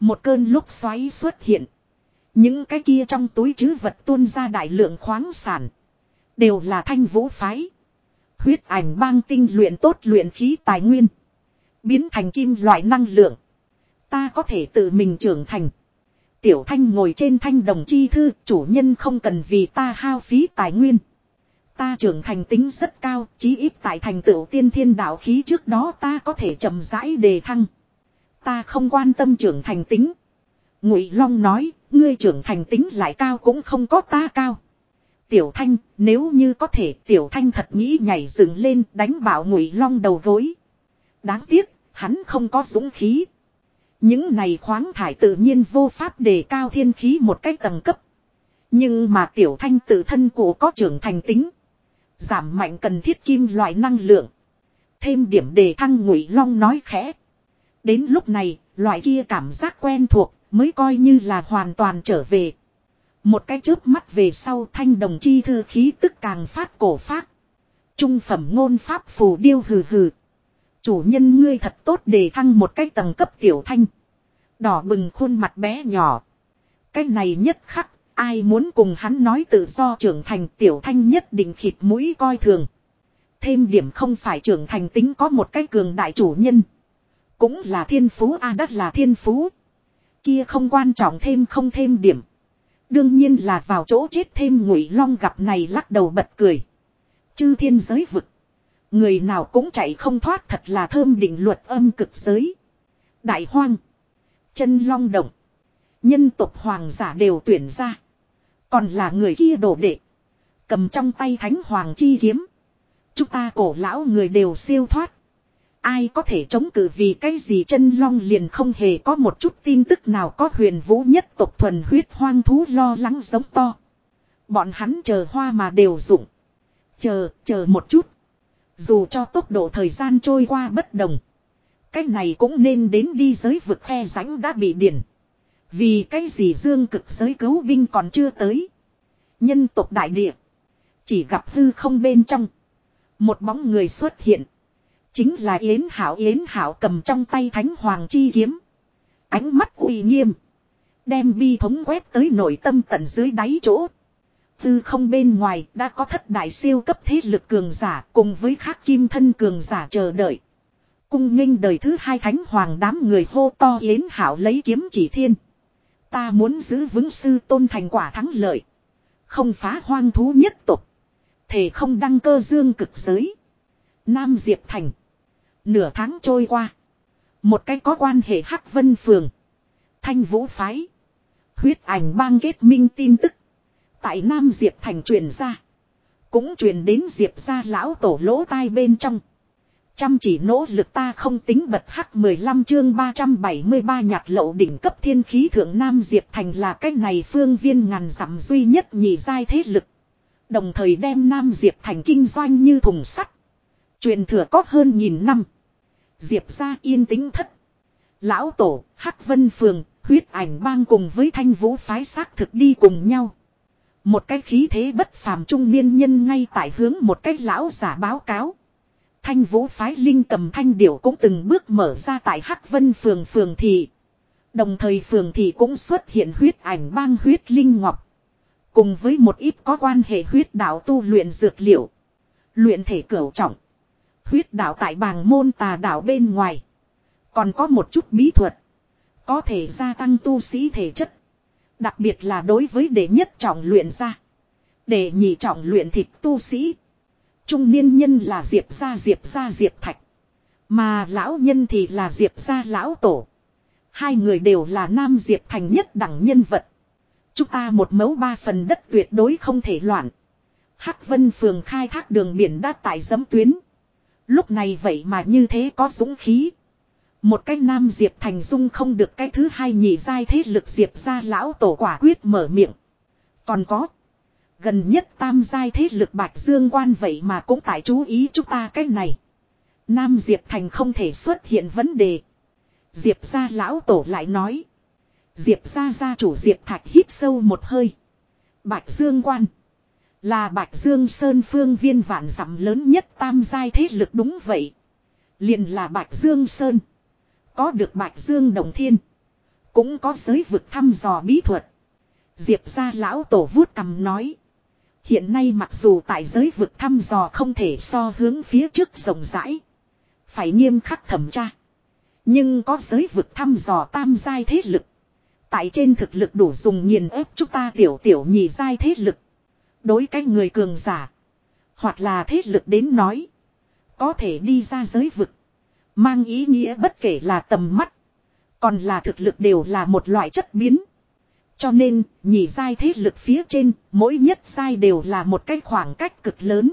Một cơn lúc xoáy xuất hiện. Những cái kia trong túi chứ vật tuôn ra đại lượng khoáng sản. Đều là thanh vũ phái. Huyết ảnh bang tinh luyện tốt luyện khí tài nguyên. Biến thành kim loại năng lượng. Ta có thể tự mình trưởng thành. Tiểu thanh ngồi trên thanh đồng chi thư, chủ nhân không cần vì ta hao phí tài nguyên. Ta trưởng thành tính rất cao, chí ít tại thành tựu tiên thiên đạo khí trước đó ta có thể chậm rãi đề thăng. Ta không quan tâm trưởng thành tính. Ngụy Long nói, ngươi trưởng thành tính lại cao cũng không có ta cao. Tiểu Thanh, nếu như có thể Tiểu Thanh thật nghĩ nhảy dựng lên đánh bảo Ngụy Long đầu gối. Đáng tiếc, hắn không có dũng khí. Những này khoáng thải tự nhiên vô pháp đề cao thiên khí một cách tầng cấp. Nhưng mà Tiểu Thanh tự thân của có trưởng thành tính. Giảm mạnh cần thiết kim loại năng lượng. Thêm điểm đề thăng Ngụy Long nói khẽ. Đến lúc này, loại kia cảm giác quen thuộc mới coi như là hoàn toàn trở về. Một cái chớp mắt về sau thanh đồng chi thư khí tức càng phát cổ phát. Trung phẩm ngôn pháp phù điêu hừ hừ. Chủ nhân ngươi thật tốt để thăng một cái tầng cấp tiểu thanh. Đỏ bừng khuôn mặt bé nhỏ. Cái này nhất khắc, ai muốn cùng hắn nói tự do trưởng thành tiểu thanh nhất định khịt mũi coi thường. Thêm điểm không phải trưởng thành tính có một cái cường đại chủ nhân. Cũng là thiên phú a à đất là thiên phú. Kia không quan trọng thêm không thêm điểm. Đương nhiên là vào chỗ chết thêm ngụy long gặp này lắc đầu bật cười. Chư thiên giới vực. Người nào cũng chạy không thoát thật là thơm định luật âm cực giới. Đại hoang. Chân long động. Nhân tộc hoàng giả đều tuyển ra. Còn là người kia đổ đệ. Cầm trong tay thánh hoàng chi kiếm. Chúng ta cổ lão người đều siêu thoát. Ai có thể chống cự vì cái gì chân long liền không hề có một chút tin tức nào có huyền vũ nhất tộc thuần huyết hoang thú lo lắng giống to. Bọn hắn chờ hoa mà đều dụng. Chờ, chờ một chút. Dù cho tốc độ thời gian trôi qua bất đồng. Cái này cũng nên đến đi giới vực khe rãnh đã bị điển. Vì cái gì dương cực giới cứu binh còn chưa tới. Nhân tộc đại địa. Chỉ gặp hư không bên trong. Một bóng người xuất hiện. Chính là Yến Hảo Yến Hảo cầm trong tay Thánh Hoàng chi kiếm. Ánh mắt uy nghiêm. Đem bi thống quét tới nội tâm tận dưới đáy chỗ. Tư không bên ngoài đã có thất đại siêu cấp thế lực cường giả cùng với khác kim thân cường giả chờ đợi. Cung nghênh đời thứ hai thánh hoàng đám người hô to yến hảo lấy kiếm chỉ thiên. Ta muốn giữ vững sư tôn thành quả thắng lợi. Không phá hoang thú nhất tục. Thể không đăng cơ dương cực giới. Nam Diệp Thành. Nửa tháng trôi qua. Một cái có quan hệ Hắc Vân Phường. Thanh Vũ Phái. Huyết ảnh bang kết minh tin tức. Tại Nam Diệp Thành truyền ra. Cũng truyền đến Diệp ra lão tổ lỗ tai bên trong. Chăm chỉ nỗ lực ta không tính bật hắc 15 chương 373 nhặt lậu đỉnh cấp thiên khí thượng Nam Diệp Thành là cách này phương viên ngàn dặm duy nhất nhị giai thế lực. Đồng thời đem Nam Diệp Thành kinh doanh như thùng sắt. Truyền thừa có hơn nghìn năm. Diệp ra yên tĩnh thất. Lão Tổ, Hắc Vân Phường, huyết ảnh bang cùng với thanh vũ phái xác thực đi cùng nhau. Một cái khí thế bất phàm trung niên nhân ngay tại hướng một cái lão giả báo cáo. Thanh vũ phái linh cầm thanh điểu cũng từng bước mở ra tại Hắc Vân Phường Phường Thị. Đồng thời Phường Thị cũng xuất hiện huyết ảnh bang huyết linh ngọc. Cùng với một ít có quan hệ huyết đạo tu luyện dược liệu. Luyện thể cửu trọng. Huyết đạo tại bàng môn tà đạo bên ngoài. Còn có một chút bí thuật. Có thể gia tăng tu sĩ thể chất. Đặc biệt là đối với đệ nhất trọng luyện ra. Đệ nhị trọng luyện thịt tu sĩ. Trung niên nhân là Diệp gia Diệp gia Diệp Thạch. Mà lão nhân thì là Diệp gia lão tổ. Hai người đều là nam Diệp thành nhất đẳng nhân vật. Chúng ta một mẫu ba phần đất tuyệt đối không thể loạn. Hắc Vân phường khai thác đường biển đã tại dấm tuyến. Lúc này vậy mà như thế có dũng khí. Một cái nam Diệp Thành Dung không được cái thứ hai nhị giai thế lực Diệp ra lão tổ quả quyết mở miệng. Còn có. Gần nhất tam giai thế lực Bạch Dương quan vậy mà cũng tại chú ý chúng ta cái này. Nam Diệp Thành không thể xuất hiện vấn đề. Diệp ra lão tổ lại nói. Diệp ra gia chủ Diệp Thạch hít sâu một hơi. Bạch Dương quan. Là Bạch Dương Sơn phương viên vạn dặm lớn nhất tam giai thế lực đúng vậy. liền là Bạch Dương Sơn. Có được Bạch Dương Đồng Thiên. Cũng có giới vực thăm dò bí thuật. Diệp ra lão tổ vuốt cầm nói. Hiện nay mặc dù tại giới vực thăm dò không thể so hướng phía trước rộng rãi. Phải nghiêm khắc thẩm tra. Nhưng có giới vực thăm dò tam giai thế lực. Tại trên thực lực đủ dùng nghiền ép chúng ta tiểu tiểu nhị giai thế lực. Đối cái người cường giả. Hoặc là thế lực đến nói. Có thể đi ra giới vực. Mang ý nghĩa bất kể là tầm mắt. Còn là thực lực đều là một loại chất biến. Cho nên, nhị giai thế lực phía trên, mỗi nhất giai đều là một cái khoảng cách cực lớn.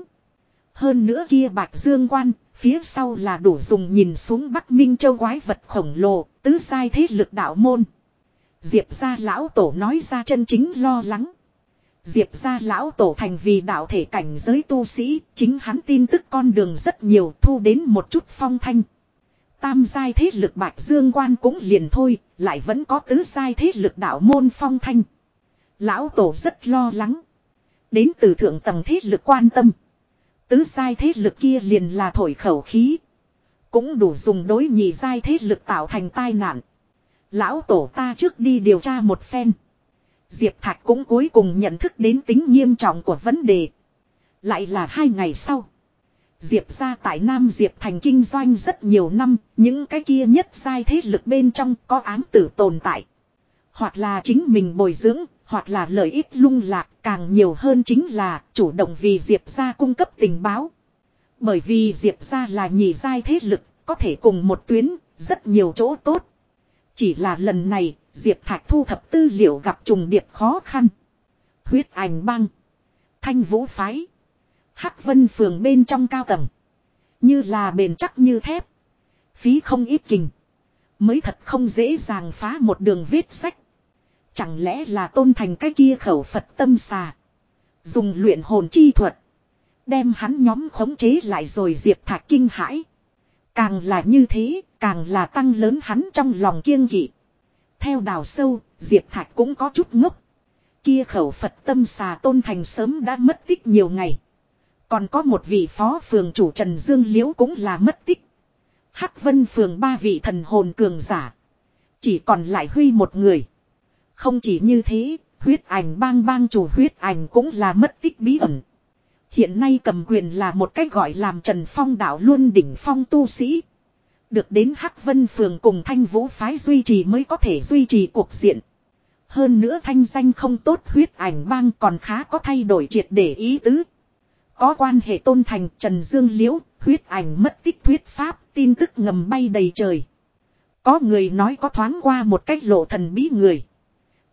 Hơn nữa kia bạch dương quan, phía sau là đủ dùng nhìn xuống Bắc Minh châu quái vật khổng lồ, tứ giai thế lực đạo môn. Diệp gia lão tổ nói ra chân chính lo lắng. Diệp gia lão tổ thành vì đạo thể cảnh giới tu sĩ, chính hắn tin tức con đường rất nhiều thu đến một chút phong thanh. Tam giai thế lực bạch dương quan cũng liền thôi, lại vẫn có tứ giai thế lực đạo môn phong thanh. Lão tổ rất lo lắng. Đến từ thượng tầng thế lực quan tâm. Tứ giai thế lực kia liền là thổi khẩu khí. Cũng đủ dùng đối nhị giai thế lực tạo thành tai nạn. Lão tổ ta trước đi điều tra một phen. Diệp Thạch cũng cuối cùng nhận thức đến tính nghiêm trọng của vấn đề. Lại là hai ngày sau. Diệp ra tại Nam Diệp thành kinh doanh rất nhiều năm, những cái kia nhất sai thế lực bên trong có ám tử tồn tại. Hoặc là chính mình bồi dưỡng, hoặc là lợi ích lung lạc, càng nhiều hơn chính là chủ động vì Diệp ra cung cấp tình báo. Bởi vì Diệp ra là nhị giai thế lực, có thể cùng một tuyến, rất nhiều chỗ tốt. Chỉ là lần này, Diệp Thạch thu thập tư liệu gặp trùng điệp khó khăn. Huyết ảnh băng. Thanh vũ phái. Hắc vân phường bên trong cao tầng. Như là bền chắc như thép. Phí không ít kình. Mới thật không dễ dàng phá một đường viết sách. Chẳng lẽ là tôn thành cái kia khẩu Phật tâm xà. Dùng luyện hồn chi thuật. Đem hắn nhóm khống chế lại rồi diệp thạc kinh hãi. Càng là như thế, càng là tăng lớn hắn trong lòng kiêng kỵ. Theo đào sâu, diệp thạch cũng có chút ngốc. Kia khẩu Phật tâm xà tôn thành sớm đã mất tích nhiều ngày. Còn có một vị phó phường chủ Trần Dương Liễu cũng là mất tích. Hắc Vân phường ba vị thần hồn cường giả. Chỉ còn lại Huy một người. Không chỉ như thế, huyết ảnh bang bang chủ huyết ảnh cũng là mất tích bí ẩn. Hiện nay cầm quyền là một cách gọi làm Trần Phong đạo luôn đỉnh phong tu sĩ. Được đến Hắc Vân phường cùng Thanh Vũ phái duy trì mới có thể duy trì cuộc diện. Hơn nữa thanh danh không tốt huyết ảnh bang còn khá có thay đổi triệt để ý tứ. Có quan hệ tôn thành Trần Dương Liễu, huyết ảnh mất tích thuyết pháp, tin tức ngầm bay đầy trời. Có người nói có thoáng qua một cách lộ thần bí người.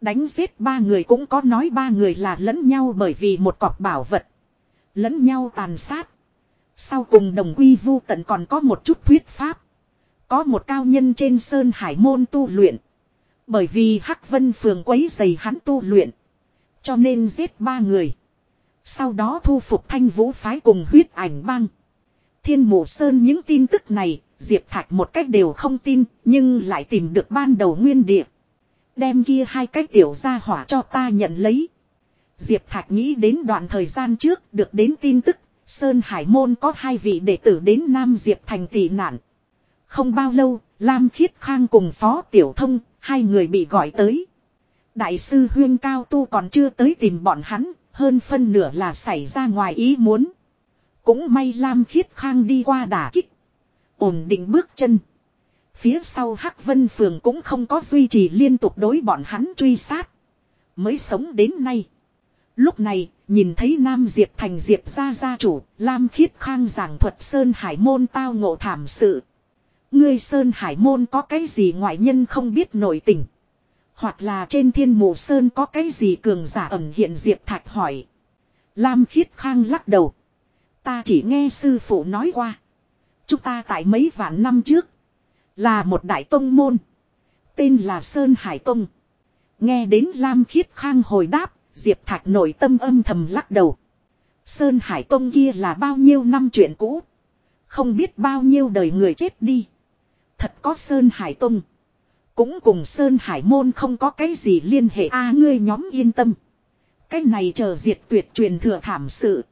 Đánh giết ba người cũng có nói ba người là lẫn nhau bởi vì một cọp bảo vật. Lẫn nhau tàn sát. Sau cùng đồng quy vu tận còn có một chút thuyết pháp. Có một cao nhân trên Sơn Hải môn tu luyện. Bởi vì Hắc Vân Phường quấy dày hắn tu luyện. Cho nên giết ba người. Sau đó thu phục thanh vũ phái cùng huyết ảnh băng. Thiên mộ sơn những tin tức này, Diệp Thạch một cách đều không tin, nhưng lại tìm được ban đầu nguyên địa. Đem kia hai cái tiểu ra hỏa cho ta nhận lấy. Diệp Thạch nghĩ đến đoạn thời gian trước được đến tin tức, Sơn Hải Môn có hai vị đệ tử đến Nam Diệp Thành tị nạn. Không bao lâu, Lam Khiết Khang cùng Phó Tiểu Thông, hai người bị gọi tới. Đại sư Huyên Cao Tu còn chưa tới tìm bọn hắn, hơn phân nửa là xảy ra ngoài ý muốn. Cũng may Lam Khiết Khang đi qua đả kích. Ổn định bước chân. Phía sau Hắc Vân Phường cũng không có duy trì liên tục đối bọn hắn truy sát. Mới sống đến nay. Lúc này, nhìn thấy Nam Diệp thành Diệp gia gia chủ, Lam Khiết Khang giảng thuật Sơn Hải Môn tao ngộ thảm sự. Ngươi Sơn Hải Môn có cái gì ngoại nhân không biết nổi tình. Hoặc là trên thiên mộ Sơn có cái gì cường giả ẩn hiện Diệp Thạch hỏi. Lam Khiết Khang lắc đầu. Ta chỉ nghe sư phụ nói qua. Chúng ta tại mấy vạn năm trước. Là một đại tông môn. Tên là Sơn Hải Tông. Nghe đến Lam Khiết Khang hồi đáp. Diệp Thạch nội tâm âm thầm lắc đầu. Sơn Hải Tông kia là bao nhiêu năm chuyện cũ. Không biết bao nhiêu đời người chết đi. Thật có Sơn Hải Tông. Cũng cùng Sơn Hải Môn không có cái gì liên hệ a ngươi nhóm yên tâm. Cái này chờ diệt tuyệt truyền thừa thảm sự.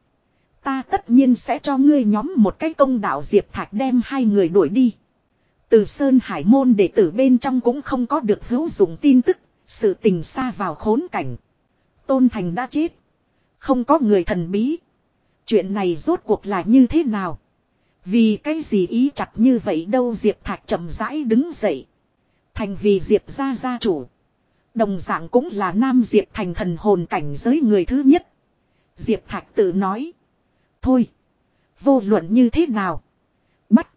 Ta tất nhiên sẽ cho ngươi nhóm một cái công đạo Diệp Thạch đem hai người đuổi đi. Từ Sơn Hải Môn đệ tử bên trong cũng không có được hữu dụng tin tức, sự tình xa vào khốn cảnh. Tôn Thành đã chết. Không có người thần bí. Chuyện này rốt cuộc là như thế nào? Vì cái gì ý chặt như vậy đâu Diệp Thạch chậm rãi đứng dậy. Thành vì Diệp gia gia chủ. Đồng dạng cũng là nam Diệp thành thần hồn cảnh giới người thứ nhất. Diệp Thạch tự nói. Thôi. Vô luận như thế nào. Bắt.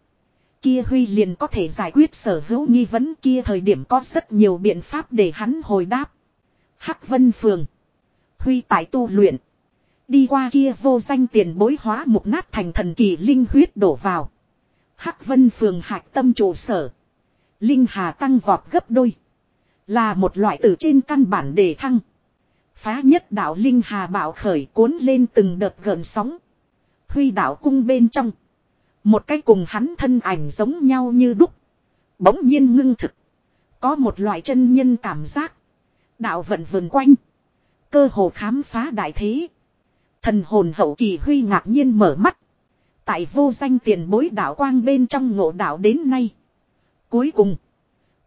Kia Huy liền có thể giải quyết sở hữu nghi vấn kia thời điểm có rất nhiều biện pháp để hắn hồi đáp. Hắc Vân Phường. Huy tại tu luyện. Đi qua kia vô danh tiền bối hóa mục nát thành thần kỳ linh huyết đổ vào. Hắc Vân Phường hạch tâm trụ sở. Linh Hà tăng vọt gấp đôi. Là một loại từ trên căn bản đề thăng. Phá nhất đạo Linh Hà bảo khởi cuốn lên từng đợt gần sóng. Huy đạo cung bên trong. Một cái cùng hắn thân ảnh giống nhau như đúc. Bỗng nhiên ngưng thực. Có một loại chân nhân cảm giác. Đạo vận vần quanh. Cơ hồ khám phá đại thế. Thần hồn hậu kỳ huy ngạc nhiên mở mắt. Tại vô danh tiền bối đạo quang bên trong ngộ đạo đến nay. Cuối cùng.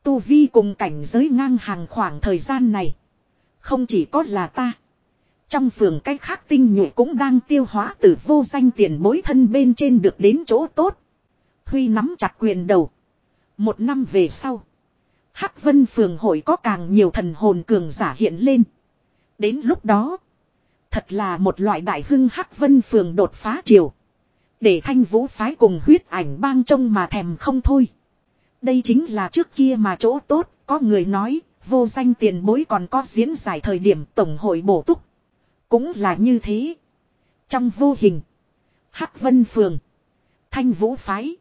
Tu vi cùng cảnh giới ngang hàng khoảng thời gian này. Không chỉ có là ta. Trong phường cách khác tinh nhuệ cũng đang tiêu hóa từ vô danh tiền bối thân bên trên được đến chỗ tốt. Huy nắm chặt quyền đầu. Một năm về sau. Hắc vân phường hội có càng nhiều thần hồn cường giả hiện lên. Đến lúc đó. Thật là một loại đại hưng Hắc vân phường đột phá triều. Để thanh vũ phái cùng huyết ảnh bang trông mà thèm không thôi. Đây chính là trước kia mà chỗ tốt, có người nói, vô danh tiền bối còn có diễn giải thời điểm tổng hội bổ túc. Cũng là như thế. Trong vô hình, Hắc Vân Phường, Thanh Vũ Phái,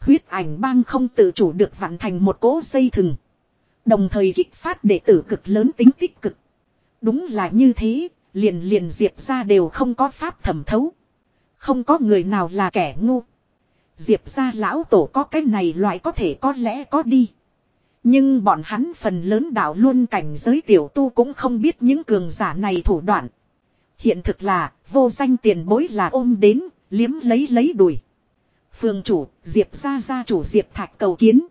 huyết ảnh bang không tự chủ được vặn thành một cỗ dây thừng. Đồng thời kích phát đệ tử cực lớn tính tích cực. Đúng là như thế, liền liền diệt ra đều không có pháp thẩm thấu. Không có người nào là kẻ ngu. Diệp ra lão tổ có cái này loại có thể có lẽ có đi. Nhưng bọn hắn phần lớn đạo luôn cảnh giới tiểu tu cũng không biết những cường giả này thủ đoạn. Hiện thực là vô danh tiền bối là ôm đến, liếm lấy lấy đùi. Phương chủ, Diệp ra gia chủ Diệp Thạch cầu kiến.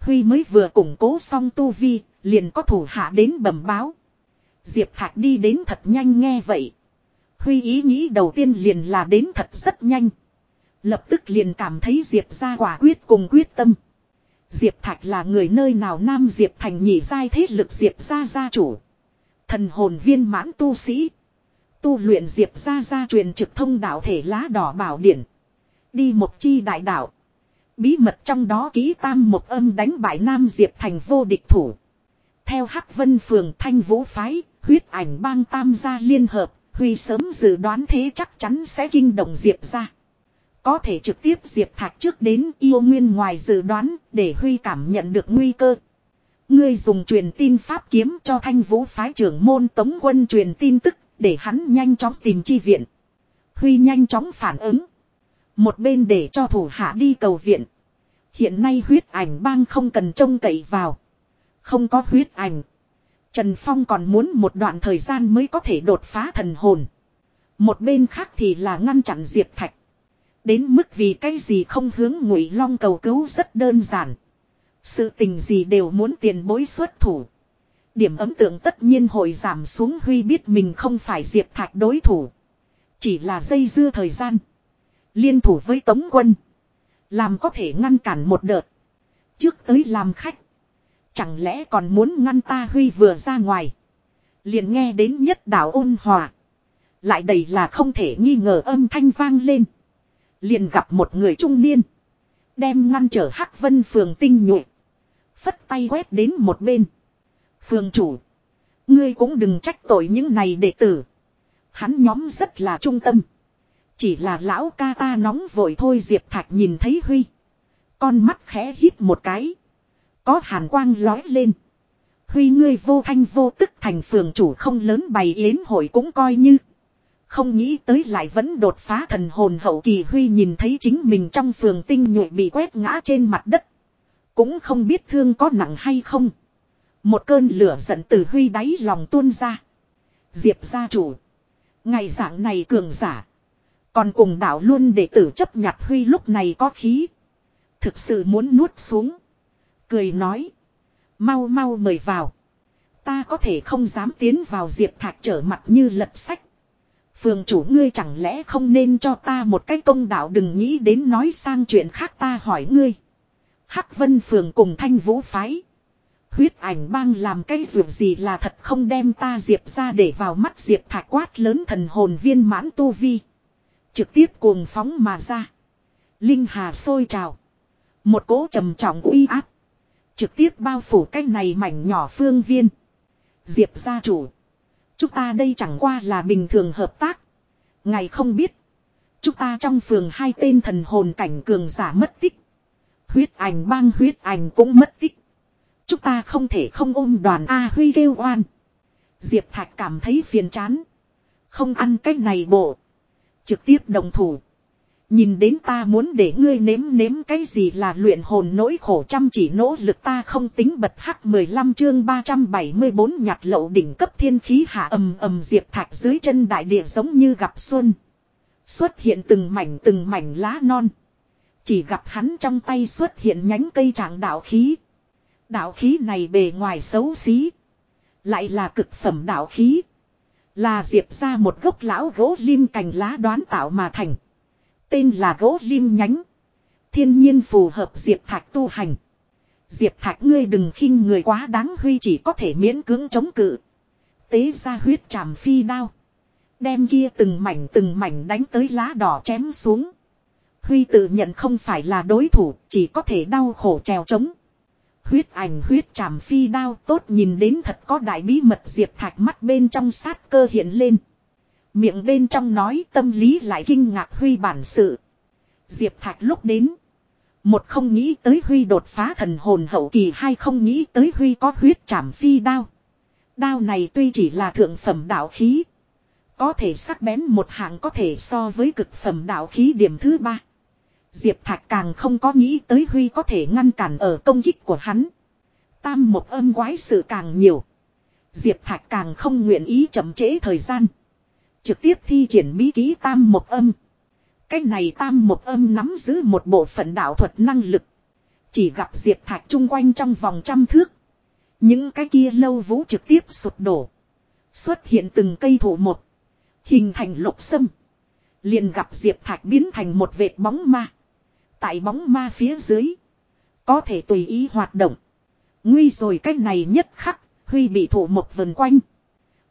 Huy mới vừa củng cố xong tu vi, liền có thủ hạ đến bẩm báo. Diệp Thạch đi đến thật nhanh nghe vậy. Huy ý nghĩ đầu tiên liền là đến thật rất nhanh. Lập tức liền cảm thấy Diệp ra quả quyết cùng quyết tâm. Diệp Thạch là người nơi nào Nam Diệp Thành nhị giai thế lực Diệp gia gia chủ. Thần hồn viên mãn tu sĩ. Tu luyện Diệp gia gia truyền trực thông đạo thể lá đỏ bảo điển. Đi một chi đại đạo. Bí mật trong đó ký tam một âm đánh bại Nam Diệp Thành vô địch thủ. Theo Hắc Vân Phường Thanh Vũ Phái, huyết ảnh bang tam gia liên hợp, Huy sớm dự đoán thế chắc chắn sẽ kinh động Diệp ra. Có thể trực tiếp Diệp Thạch trước đến yêu nguyên ngoài dự đoán để Huy cảm nhận được nguy cơ. Ngươi dùng truyền tin pháp kiếm cho thanh vũ phái trưởng môn tống quân truyền tin tức để hắn nhanh chóng tìm chi viện. Huy nhanh chóng phản ứng. Một bên để cho thủ hạ đi cầu viện. Hiện nay huyết ảnh bang không cần trông cậy vào. Không có huyết ảnh. Trần Phong còn muốn một đoạn thời gian mới có thể đột phá thần hồn. Một bên khác thì là ngăn chặn Diệp Thạch. Đến mức vì cái gì không hướng ngụy long cầu cứu rất đơn giản. Sự tình gì đều muốn tiền bối xuất thủ. Điểm ấm tượng tất nhiên hội giảm xuống Huy biết mình không phải Diệp Thạch đối thủ. Chỉ là dây dưa thời gian. Liên thủ với Tống quân. Làm có thể ngăn cản một đợt. Trước tới làm khách. Chẳng lẽ còn muốn ngăn ta Huy vừa ra ngoài. Liền nghe đến nhất đảo ôn hòa. Lại đầy là không thể nghi ngờ âm thanh vang lên. Liền gặp một người trung niên. Đem ngăn trở Hắc Vân phường tinh nhuệ. Phất tay quét đến một bên. Phường chủ. Ngươi cũng đừng trách tội những này đệ tử. Hắn nhóm rất là trung tâm. Chỉ là lão ca ta nóng vội thôi Diệp Thạch nhìn thấy Huy. Con mắt khẽ hít một cái. Có hàn quang lói lên. Huy ngươi vô thanh vô tức thành phường chủ không lớn bày yến hội cũng coi như. Không nghĩ tới lại vẫn đột phá thần hồn hậu kỳ Huy nhìn thấy chính mình trong phường tinh nhuệ bị quét ngã trên mặt đất. Cũng không biết thương có nặng hay không. Một cơn lửa giận từ Huy đáy lòng tuôn ra. Diệp gia chủ. Ngày dạng này cường giả. Còn cùng đảo luôn để tử chấp nhặt Huy lúc này có khí. Thực sự muốn nuốt xuống. Cười nói. Mau mau mời vào. Ta có thể không dám tiến vào Diệp thạc trở mặt như lật sách. Phường chủ ngươi chẳng lẽ không nên cho ta một cái công đạo đừng nghĩ đến nói sang chuyện khác ta hỏi ngươi. Hắc Vân Phường cùng Thanh Vũ Phái. Huyết ảnh bang làm cái ruộng gì là thật không đem ta Diệp ra để vào mắt Diệp thạch quát lớn thần hồn viên mãn tu vi. Trực tiếp cuồng phóng mà ra. Linh hà sôi trào. Một cỗ trầm trọng uy áp. Trực tiếp bao phủ cái này mảnh nhỏ phương viên. Diệp gia chủ. Chúng ta đây chẳng qua là bình thường hợp tác. Ngày không biết. Chúng ta trong phường hai tên thần hồn cảnh cường giả mất tích. Huyết ảnh bang huyết ảnh cũng mất tích. Chúng ta không thể không ôm đoàn A Huy kêu oan. Diệp Thạch cảm thấy phiền chán. Không ăn cách này bộ. Trực tiếp đồng thủ. Nhìn đến ta muốn để ngươi nếm nếm cái gì là luyện hồn nỗi khổ chăm chỉ nỗ lực ta không tính bật hắc 15 chương 374 nhặt lậu đỉnh cấp thiên khí hạ ầm ầm diệp thạch dưới chân đại địa giống như gặp xuân. Xuất hiện từng mảnh từng mảnh lá non. Chỉ gặp hắn trong tay xuất hiện nhánh cây trạng đạo khí. Đạo khí này bề ngoài xấu xí. Lại là cực phẩm đạo khí. Là diệp ra một gốc lão gỗ lim cành lá đoán tạo mà thành. Tên là gỗ lim nhánh. Thiên nhiên phù hợp Diệp Thạch tu hành. Diệp Thạch ngươi đừng khinh người quá đáng huy chỉ có thể miễn cưỡng chống cự. Tế ra huyết tràm phi đao. Đem kia từng mảnh từng mảnh đánh tới lá đỏ chém xuống. Huy tự nhận không phải là đối thủ, chỉ có thể đau khổ trèo trống. Huyết ảnh huyết tràm phi đao tốt nhìn đến thật có đại bí mật Diệp Thạch mắt bên trong sát cơ hiện lên. Miệng bên trong nói tâm lý lại kinh ngạc Huy bản sự. Diệp Thạch lúc đến. Một không nghĩ tới Huy đột phá thần hồn hậu kỳ, hai không nghĩ tới Huy có huyết trảm phi đao. Đao này tuy chỉ là thượng phẩm đạo khí. Có thể sắc bén một hạng có thể so với cực phẩm đạo khí điểm thứ ba. Diệp Thạch càng không có nghĩ tới Huy có thể ngăn cản ở công kích của hắn. Tam một âm quái sự càng nhiều. Diệp Thạch càng không nguyện ý chậm trễ thời gian. Trực tiếp thi triển bí ký tam một âm. Cái này tam một âm nắm giữ một bộ phận đạo thuật năng lực. Chỉ gặp diệp thạch chung quanh trong vòng trăm thước. Những cái kia lâu vũ trực tiếp sụp đổ. Xuất hiện từng cây thủ một. Hình thành lục sâm. Liền gặp diệp thạch biến thành một vệt bóng ma. Tại bóng ma phía dưới. Có thể tùy ý hoạt động. Nguy rồi cách này nhất khắc, Huy bị thủ một vần quanh.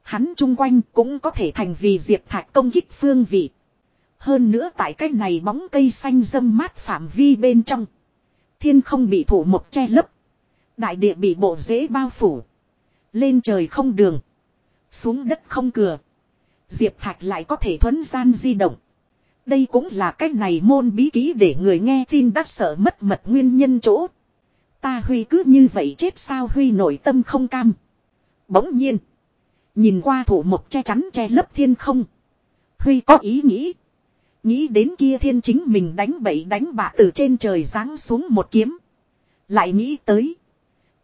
Hắn chung quanh cũng có thể thành vì diệp thạch công kích phương vị. Hơn nữa tại cách này bóng cây xanh dâm mát phạm vi bên trong. Thiên không bị thủ một che lấp. Đại địa bị bộ dễ bao phủ. Lên trời không đường. Xuống đất không cửa. Diệp Thạch lại có thể thuấn gian di động. Đây cũng là cách này môn bí ký để người nghe tin đắc sợ mất mật nguyên nhân chỗ. Ta Huy cứ như vậy chết sao Huy nội tâm không cam. Bỗng nhiên. Nhìn qua thủ mộc che chắn che lấp thiên không. Huy có ý nghĩ. Nghĩ đến kia thiên chính mình đánh bậy đánh bạ từ trên trời giáng xuống một kiếm. Lại nghĩ tới.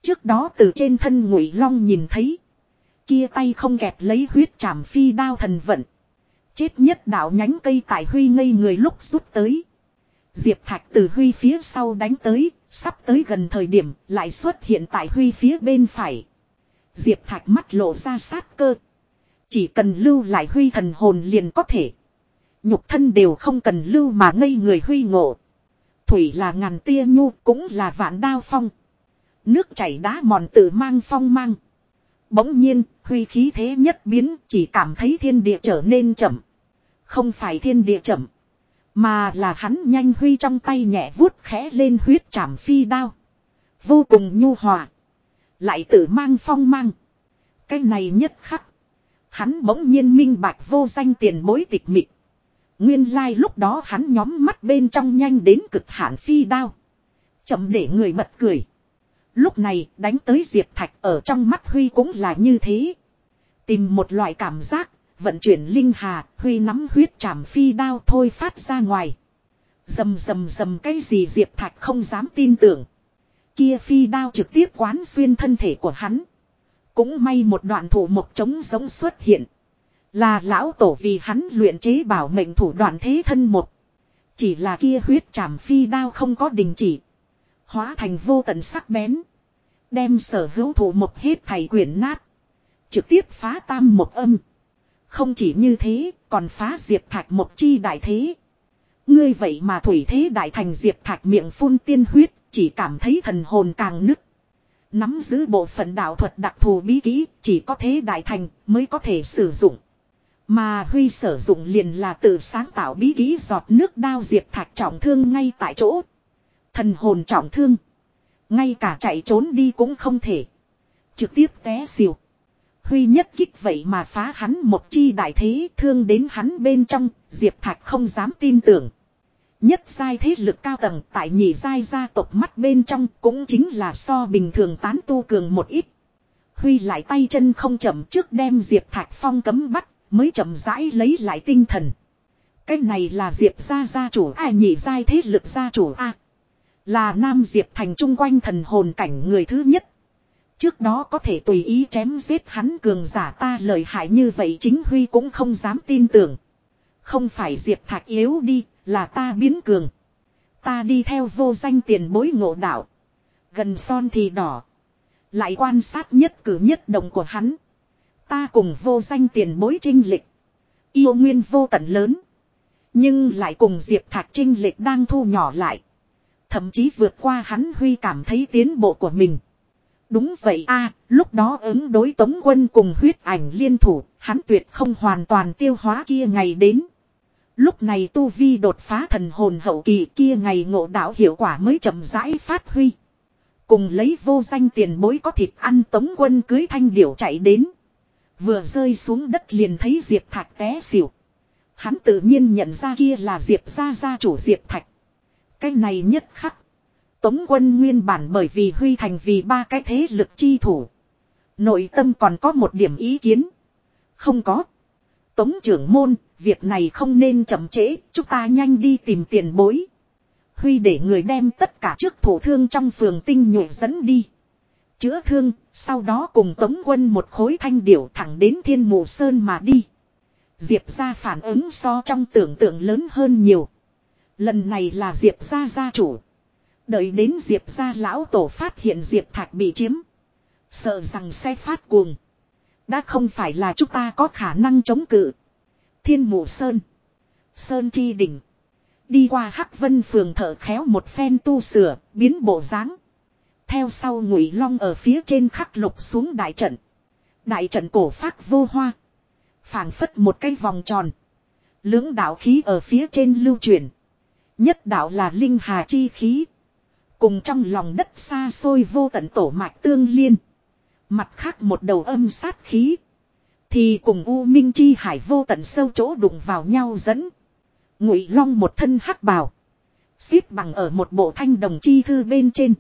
Trước đó từ trên thân ngụy long nhìn thấy. Kia tay không kẹp lấy huyết chảm phi đao thần vận. Chết nhất đạo nhánh cây tại Huy ngây người lúc rút tới. Diệp Thạch từ Huy phía sau đánh tới, sắp tới gần thời điểm lại xuất hiện tại Huy phía bên phải. Diệp Thạch mắt lộ ra sát cơ. Chỉ cần lưu lại Huy thần hồn liền có thể. Nhục thân đều không cần lưu mà ngây người Huy ngộ. Thủy là ngàn tia nhu cũng là vạn đao phong. Nước chảy đá mòn tự mang phong mang. Bỗng nhiên, Huy khí thế nhất biến chỉ cảm thấy thiên địa trở nên chậm. Không phải thiên địa chậm. Mà là hắn nhanh huy trong tay nhẹ vuốt khẽ lên huyết chảm phi đao. Vô cùng nhu hòa. Lại tự mang phong mang. Cái này nhất khắc. Hắn bỗng nhiên minh bạch vô danh tiền bối tịch mịch. Nguyên lai like lúc đó hắn nhóm mắt bên trong nhanh đến cực hạn phi đao. Chậm để người bật cười. Lúc này đánh tới Diệp Thạch ở trong mắt Huy cũng là như thế. Tìm một loại cảm giác vận chuyển linh hà, huy nắm huyết trảm phi đao thôi phát ra ngoài. Dầm dầm dầm cái gì Diệp Thạch không dám tin tưởng. Kia phi đao trực tiếp quán xuyên thân thể của hắn. Cũng may một đoạn thủ mộc trống giống xuất hiện. Là lão tổ vì hắn luyện chế bảo mệnh thủ đoạn thế thân một. Chỉ là kia huyết trảm phi đao không có đình chỉ. Hóa thành vô tận sắc bén. Đem sở hữu thủ mộc hết thầy quyển nát. Trực tiếp phá tam một âm. Không chỉ như thế, còn phá diệp thạch một chi đại thế. Ngươi vậy mà thủy thế đại thành diệp thạch miệng phun tiên huyết, chỉ cảm thấy thần hồn càng nứt. Nắm giữ bộ phận đạo thuật đặc thù bí kỹ, chỉ có thế đại thành mới có thể sử dụng. Mà Huy sử dụng liền là tự sáng tạo bí kỹ giọt nước đao diệp thạch trọng thương ngay tại chỗ. Thần hồn trọng thương. Ngay cả chạy trốn đi cũng không thể. Trực tiếp té xìu. Huy nhất kích vậy mà phá hắn một chi đại thế thương đến hắn bên trong, Diệp Thạch không dám tin tưởng. Nhất giai thế lực cao tầng tại nhị giai gia tộc mắt bên trong cũng chính là so bình thường tán tu cường một ít. Huy lại tay chân không chậm trước đem Diệp Thạch phong cấm bắt, mới chậm rãi lấy lại tinh thần. Cái này là Diệp gia gia chủ à nhị giai thế lực gia chủ a Là Nam Diệp thành trung quanh thần hồn cảnh người thứ nhất. Trước đó có thể tùy ý chém giết hắn cường giả ta lợi hại như vậy chính Huy cũng không dám tin tưởng. Không phải Diệp Thạch yếu đi, là ta biến cường. Ta đi theo vô danh tiền bối ngộ đạo. Gần son thì đỏ. Lại quan sát nhất cử nhất động của hắn. Ta cùng vô danh tiền bối trinh lịch. Yêu nguyên vô tận lớn. Nhưng lại cùng Diệp thạc trinh lịch đang thu nhỏ lại. Thậm chí vượt qua hắn Huy cảm thấy tiến bộ của mình. Đúng vậy a lúc đó ứng đối tống quân cùng huyết ảnh liên thủ, hắn tuyệt không hoàn toàn tiêu hóa kia ngày đến. Lúc này tu vi đột phá thần hồn hậu kỳ kia ngày ngộ đạo hiệu quả mới chậm rãi phát huy. Cùng lấy vô danh tiền bối có thịt ăn tống quân cưới thanh điểu chạy đến. Vừa rơi xuống đất liền thấy Diệp Thạch té xỉu. Hắn tự nhiên nhận ra kia là Diệp gia gia chủ Diệp Thạch. Cái này nhất khắc. Tống quân nguyên bản bởi vì Huy Thành vì ba cái thế lực chi thủ. Nội tâm còn có một điểm ý kiến. Không có. Tống trưởng môn, việc này không nên chậm trễ, chúng ta nhanh đi tìm tiền bối. Huy để người đem tất cả trước thủ thương trong phường tinh nhuệ dẫn đi. Chữa thương, sau đó cùng tống quân một khối thanh điểu thẳng đến thiên mù sơn mà đi. Diệp ra phản ứng so trong tưởng tượng lớn hơn nhiều. Lần này là Diệp ra gia chủ. Đợi đến Diệp ra lão tổ phát hiện Diệp Thạch bị chiếm. Sợ rằng sẽ phát cuồng. Đã không phải là chúng ta có khả năng chống cự. Thiên mụ Sơn. Sơn chi đỉnh. Đi qua Hắc Vân phường thở khéo một phen tu sửa, biến bộ dáng Theo sau ngụy long ở phía trên khắc lục xuống đại trận. Đại trận cổ phát vô hoa. phảng phất một cái vòng tròn. Lưỡng đạo khí ở phía trên lưu truyền. Nhất đạo là linh hà chi khí. Cùng trong lòng đất xa xôi vô tận tổ mạch tương liên. Mặt khác một đầu âm sát khí. Thì cùng U Minh Chi Hải vô tận sâu chỗ đụng vào nhau dẫn. Ngụy Long một thân hắc bào. Xếp bằng ở một bộ thanh đồng chi thư bên trên.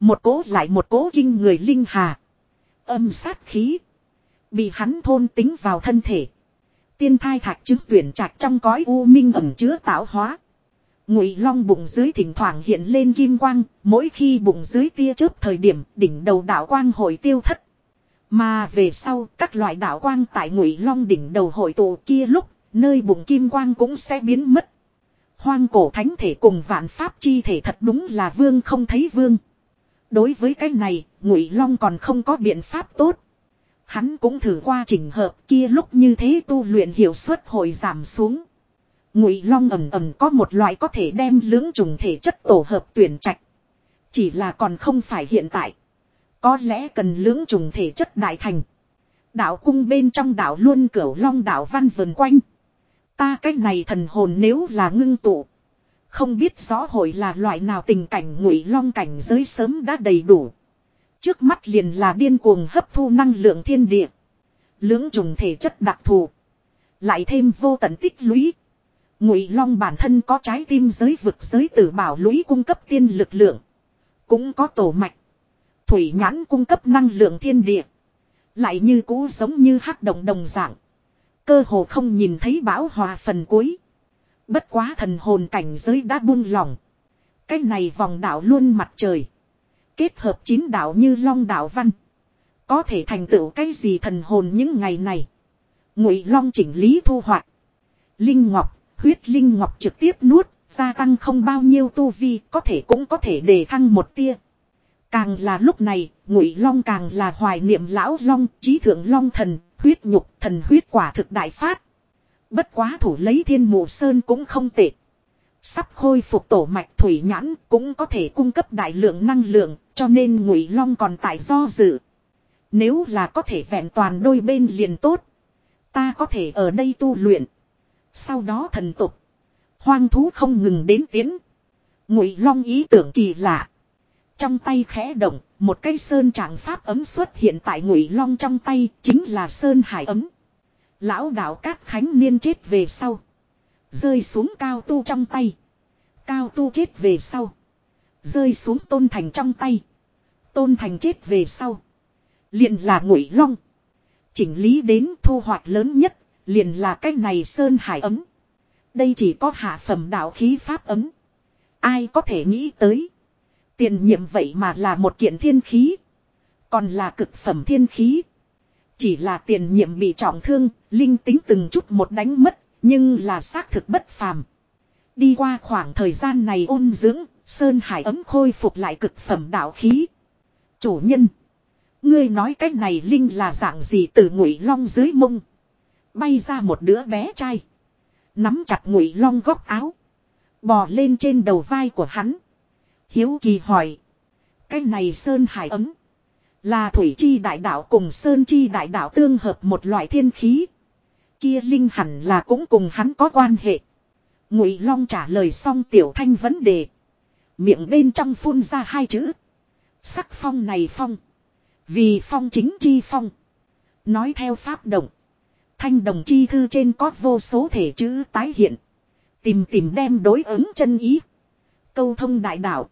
Một cố lại một cố kinh người linh hà. Âm sát khí. Bị hắn thôn tính vào thân thể. Tiên thai thạch chứng tuyển trạch trong cõi u minh ẩm chứa tạo hóa. Ngụy long bụng dưới thỉnh thoảng hiện lên kim quang, mỗi khi bụng dưới tia chớp thời điểm đỉnh đầu đạo quang hồi tiêu thất. Mà về sau, các loại đạo quang tại Ngụy long đỉnh đầu hội tụ kia lúc, nơi bụng kim quang cũng sẽ biến mất. Hoang cổ thánh thể cùng vạn pháp chi thể thật đúng là vương không thấy vương. Đối với cái này, Ngụy Long còn không có biện pháp tốt. Hắn cũng thử qua chỉnh hợp kia lúc như thế tu luyện hiệu suất hồi giảm xuống. Ngụy Long ầm ầm có một loại có thể đem lưỡng trùng thể chất tổ hợp tuyển trạch. Chỉ là còn không phải hiện tại. Có lẽ cần lưỡng trùng thể chất đại thành. Đạo cung bên trong đạo luôn cửu long đạo văn vần quanh. Ta cách này thần hồn nếu là ngưng tụ. Không biết rõ hội là loại nào tình cảnh ngụy long cảnh giới sớm đã đầy đủ. Trước mắt liền là điên cuồng hấp thu năng lượng thiên địa. Lưỡng trùng thể chất đặc thù. Lại thêm vô tận tích lũy. Ngụy long bản thân có trái tim giới vực giới tử bảo lũy cung cấp tiên lực lượng. Cũng có tổ mạch. Thủy nhãn cung cấp năng lượng thiên địa. Lại như cũ giống như hắc động đồng dạng. Cơ hồ không nhìn thấy bão hòa phần cuối. Bất quá thần hồn cảnh giới đã buông lỏng. Cái này vòng đảo luôn mặt trời. Kết hợp chín đảo như long đảo văn. Có thể thành tựu cái gì thần hồn những ngày này. Ngụy long chỉnh lý thu hoạch. Linh ngọc, huyết linh ngọc trực tiếp nuốt, gia tăng không bao nhiêu tu vi, có thể cũng có thể để thăng một tia. Càng là lúc này, ngụy long càng là hoài niệm lão long, trí thượng long thần, huyết nhục, thần huyết quả thực đại phát. Bất quá thủ lấy thiên mù sơn cũng không tệ. Sắp khôi phục tổ mạch thủy nhãn cũng có thể cung cấp đại lượng năng lượng, cho nên ngụy long còn tại do dự. Nếu là có thể vẹn toàn đôi bên liền tốt. Ta có thể ở đây tu luyện. Sau đó thần tục. Hoang thú không ngừng đến tiến. Ngụy long ý tưởng kỳ lạ. Trong tay khẽ động, một cây sơn trạng pháp ấm xuất hiện tại ngụy long trong tay, chính là sơn hải ấm. Lão đạo Cát Khánh Niên chết về sau. Rơi xuống cao tu trong tay. Cao tu chết về sau. Rơi xuống tôn thành trong tay. Tôn thành chết về sau. Liền là ngụy long. Chỉnh lý đến thu hoạch lớn nhất. Liền là cái này sơn hải ấm. Đây chỉ có hạ phẩm đạo khí pháp ấm. Ai có thể nghĩ tới. Tiền nhiệm vậy mà là một kiện thiên khí. Còn là cực phẩm thiên khí. Chỉ là tiền nhiệm bị trọng thương, linh tính từng chút một đánh mất, nhưng là xác thực bất phàm. Đi qua khoảng thời gian này ôn dưỡng, Sơn Hải ấm khôi phục lại cực phẩm đạo khí. Chủ nhân. Ngươi nói cách này Linh là dạng gì từ ngụy long dưới mông. Bay ra một đứa bé trai. Nắm chặt ngụy long góc áo. Bò lên trên đầu vai của hắn. Hiếu kỳ hỏi. Cái này Sơn Hải ấm. Là thủy chi đại đạo cùng sơn chi đại đạo tương hợp một loại thiên khí. Kia linh hẳn là cũng cùng hắn có quan hệ. Ngụy Long trả lời xong tiểu thanh vấn đề. Miệng bên trong phun ra hai chữ. Sắc phong này phong. Vì phong chính chi phong. Nói theo pháp động. Thanh đồng chi thư trên có vô số thể chữ tái hiện. Tìm tìm đem đối ứng chân ý. Câu thông đại đạo.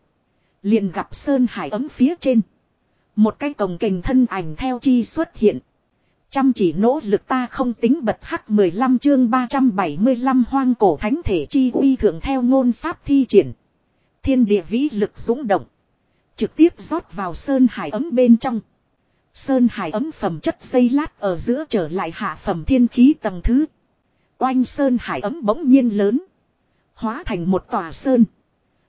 Liền gặp Sơn Hải ấm phía trên. Một cái cồng kềnh thân ảnh theo chi xuất hiện. Chăm chỉ nỗ lực ta không tính bật hắc 15 chương 375 hoang cổ thánh thể chi uy thượng theo ngôn pháp thi triển. Thiên địa vĩ lực dũng động. Trực tiếp rót vào sơn hải ấm bên trong. Sơn hải ấm phẩm chất xây lát ở giữa trở lại hạ phẩm thiên khí tầng thứ. Oanh sơn hải ấm bỗng nhiên lớn. Hóa thành một tòa sơn.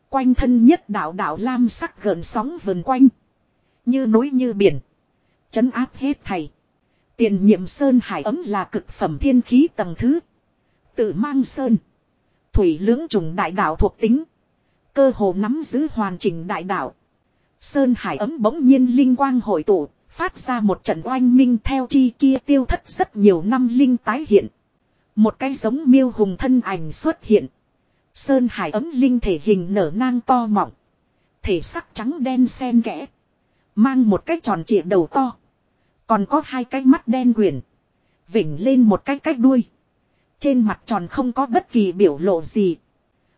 Quanh thân nhất đạo đạo lam sắc gần sóng vần quanh. Như núi như biển. Chấn áp hết thầy. Tiền nhiệm sơn hải ấm là cực phẩm thiên khí tầng thứ. Tự mang sơn. Thủy lưỡng trùng đại đạo thuộc tính. Cơ hồ nắm giữ hoàn chỉnh đại đạo. Sơn hải ấm bỗng nhiên linh quang hội tụ, phát ra một trận oanh minh theo chi kia tiêu thất rất nhiều năm linh tái hiện. Một cái giống miêu hùng thân ảnh xuất hiện. Sơn hải ấm linh thể hình nở nang to mọng. Thể sắc trắng đen xen kẽ. Mang một cái tròn trịa đầu to. Còn có hai cái mắt đen quyển. Vỉnh lên một cái cách đuôi. Trên mặt tròn không có bất kỳ biểu lộ gì.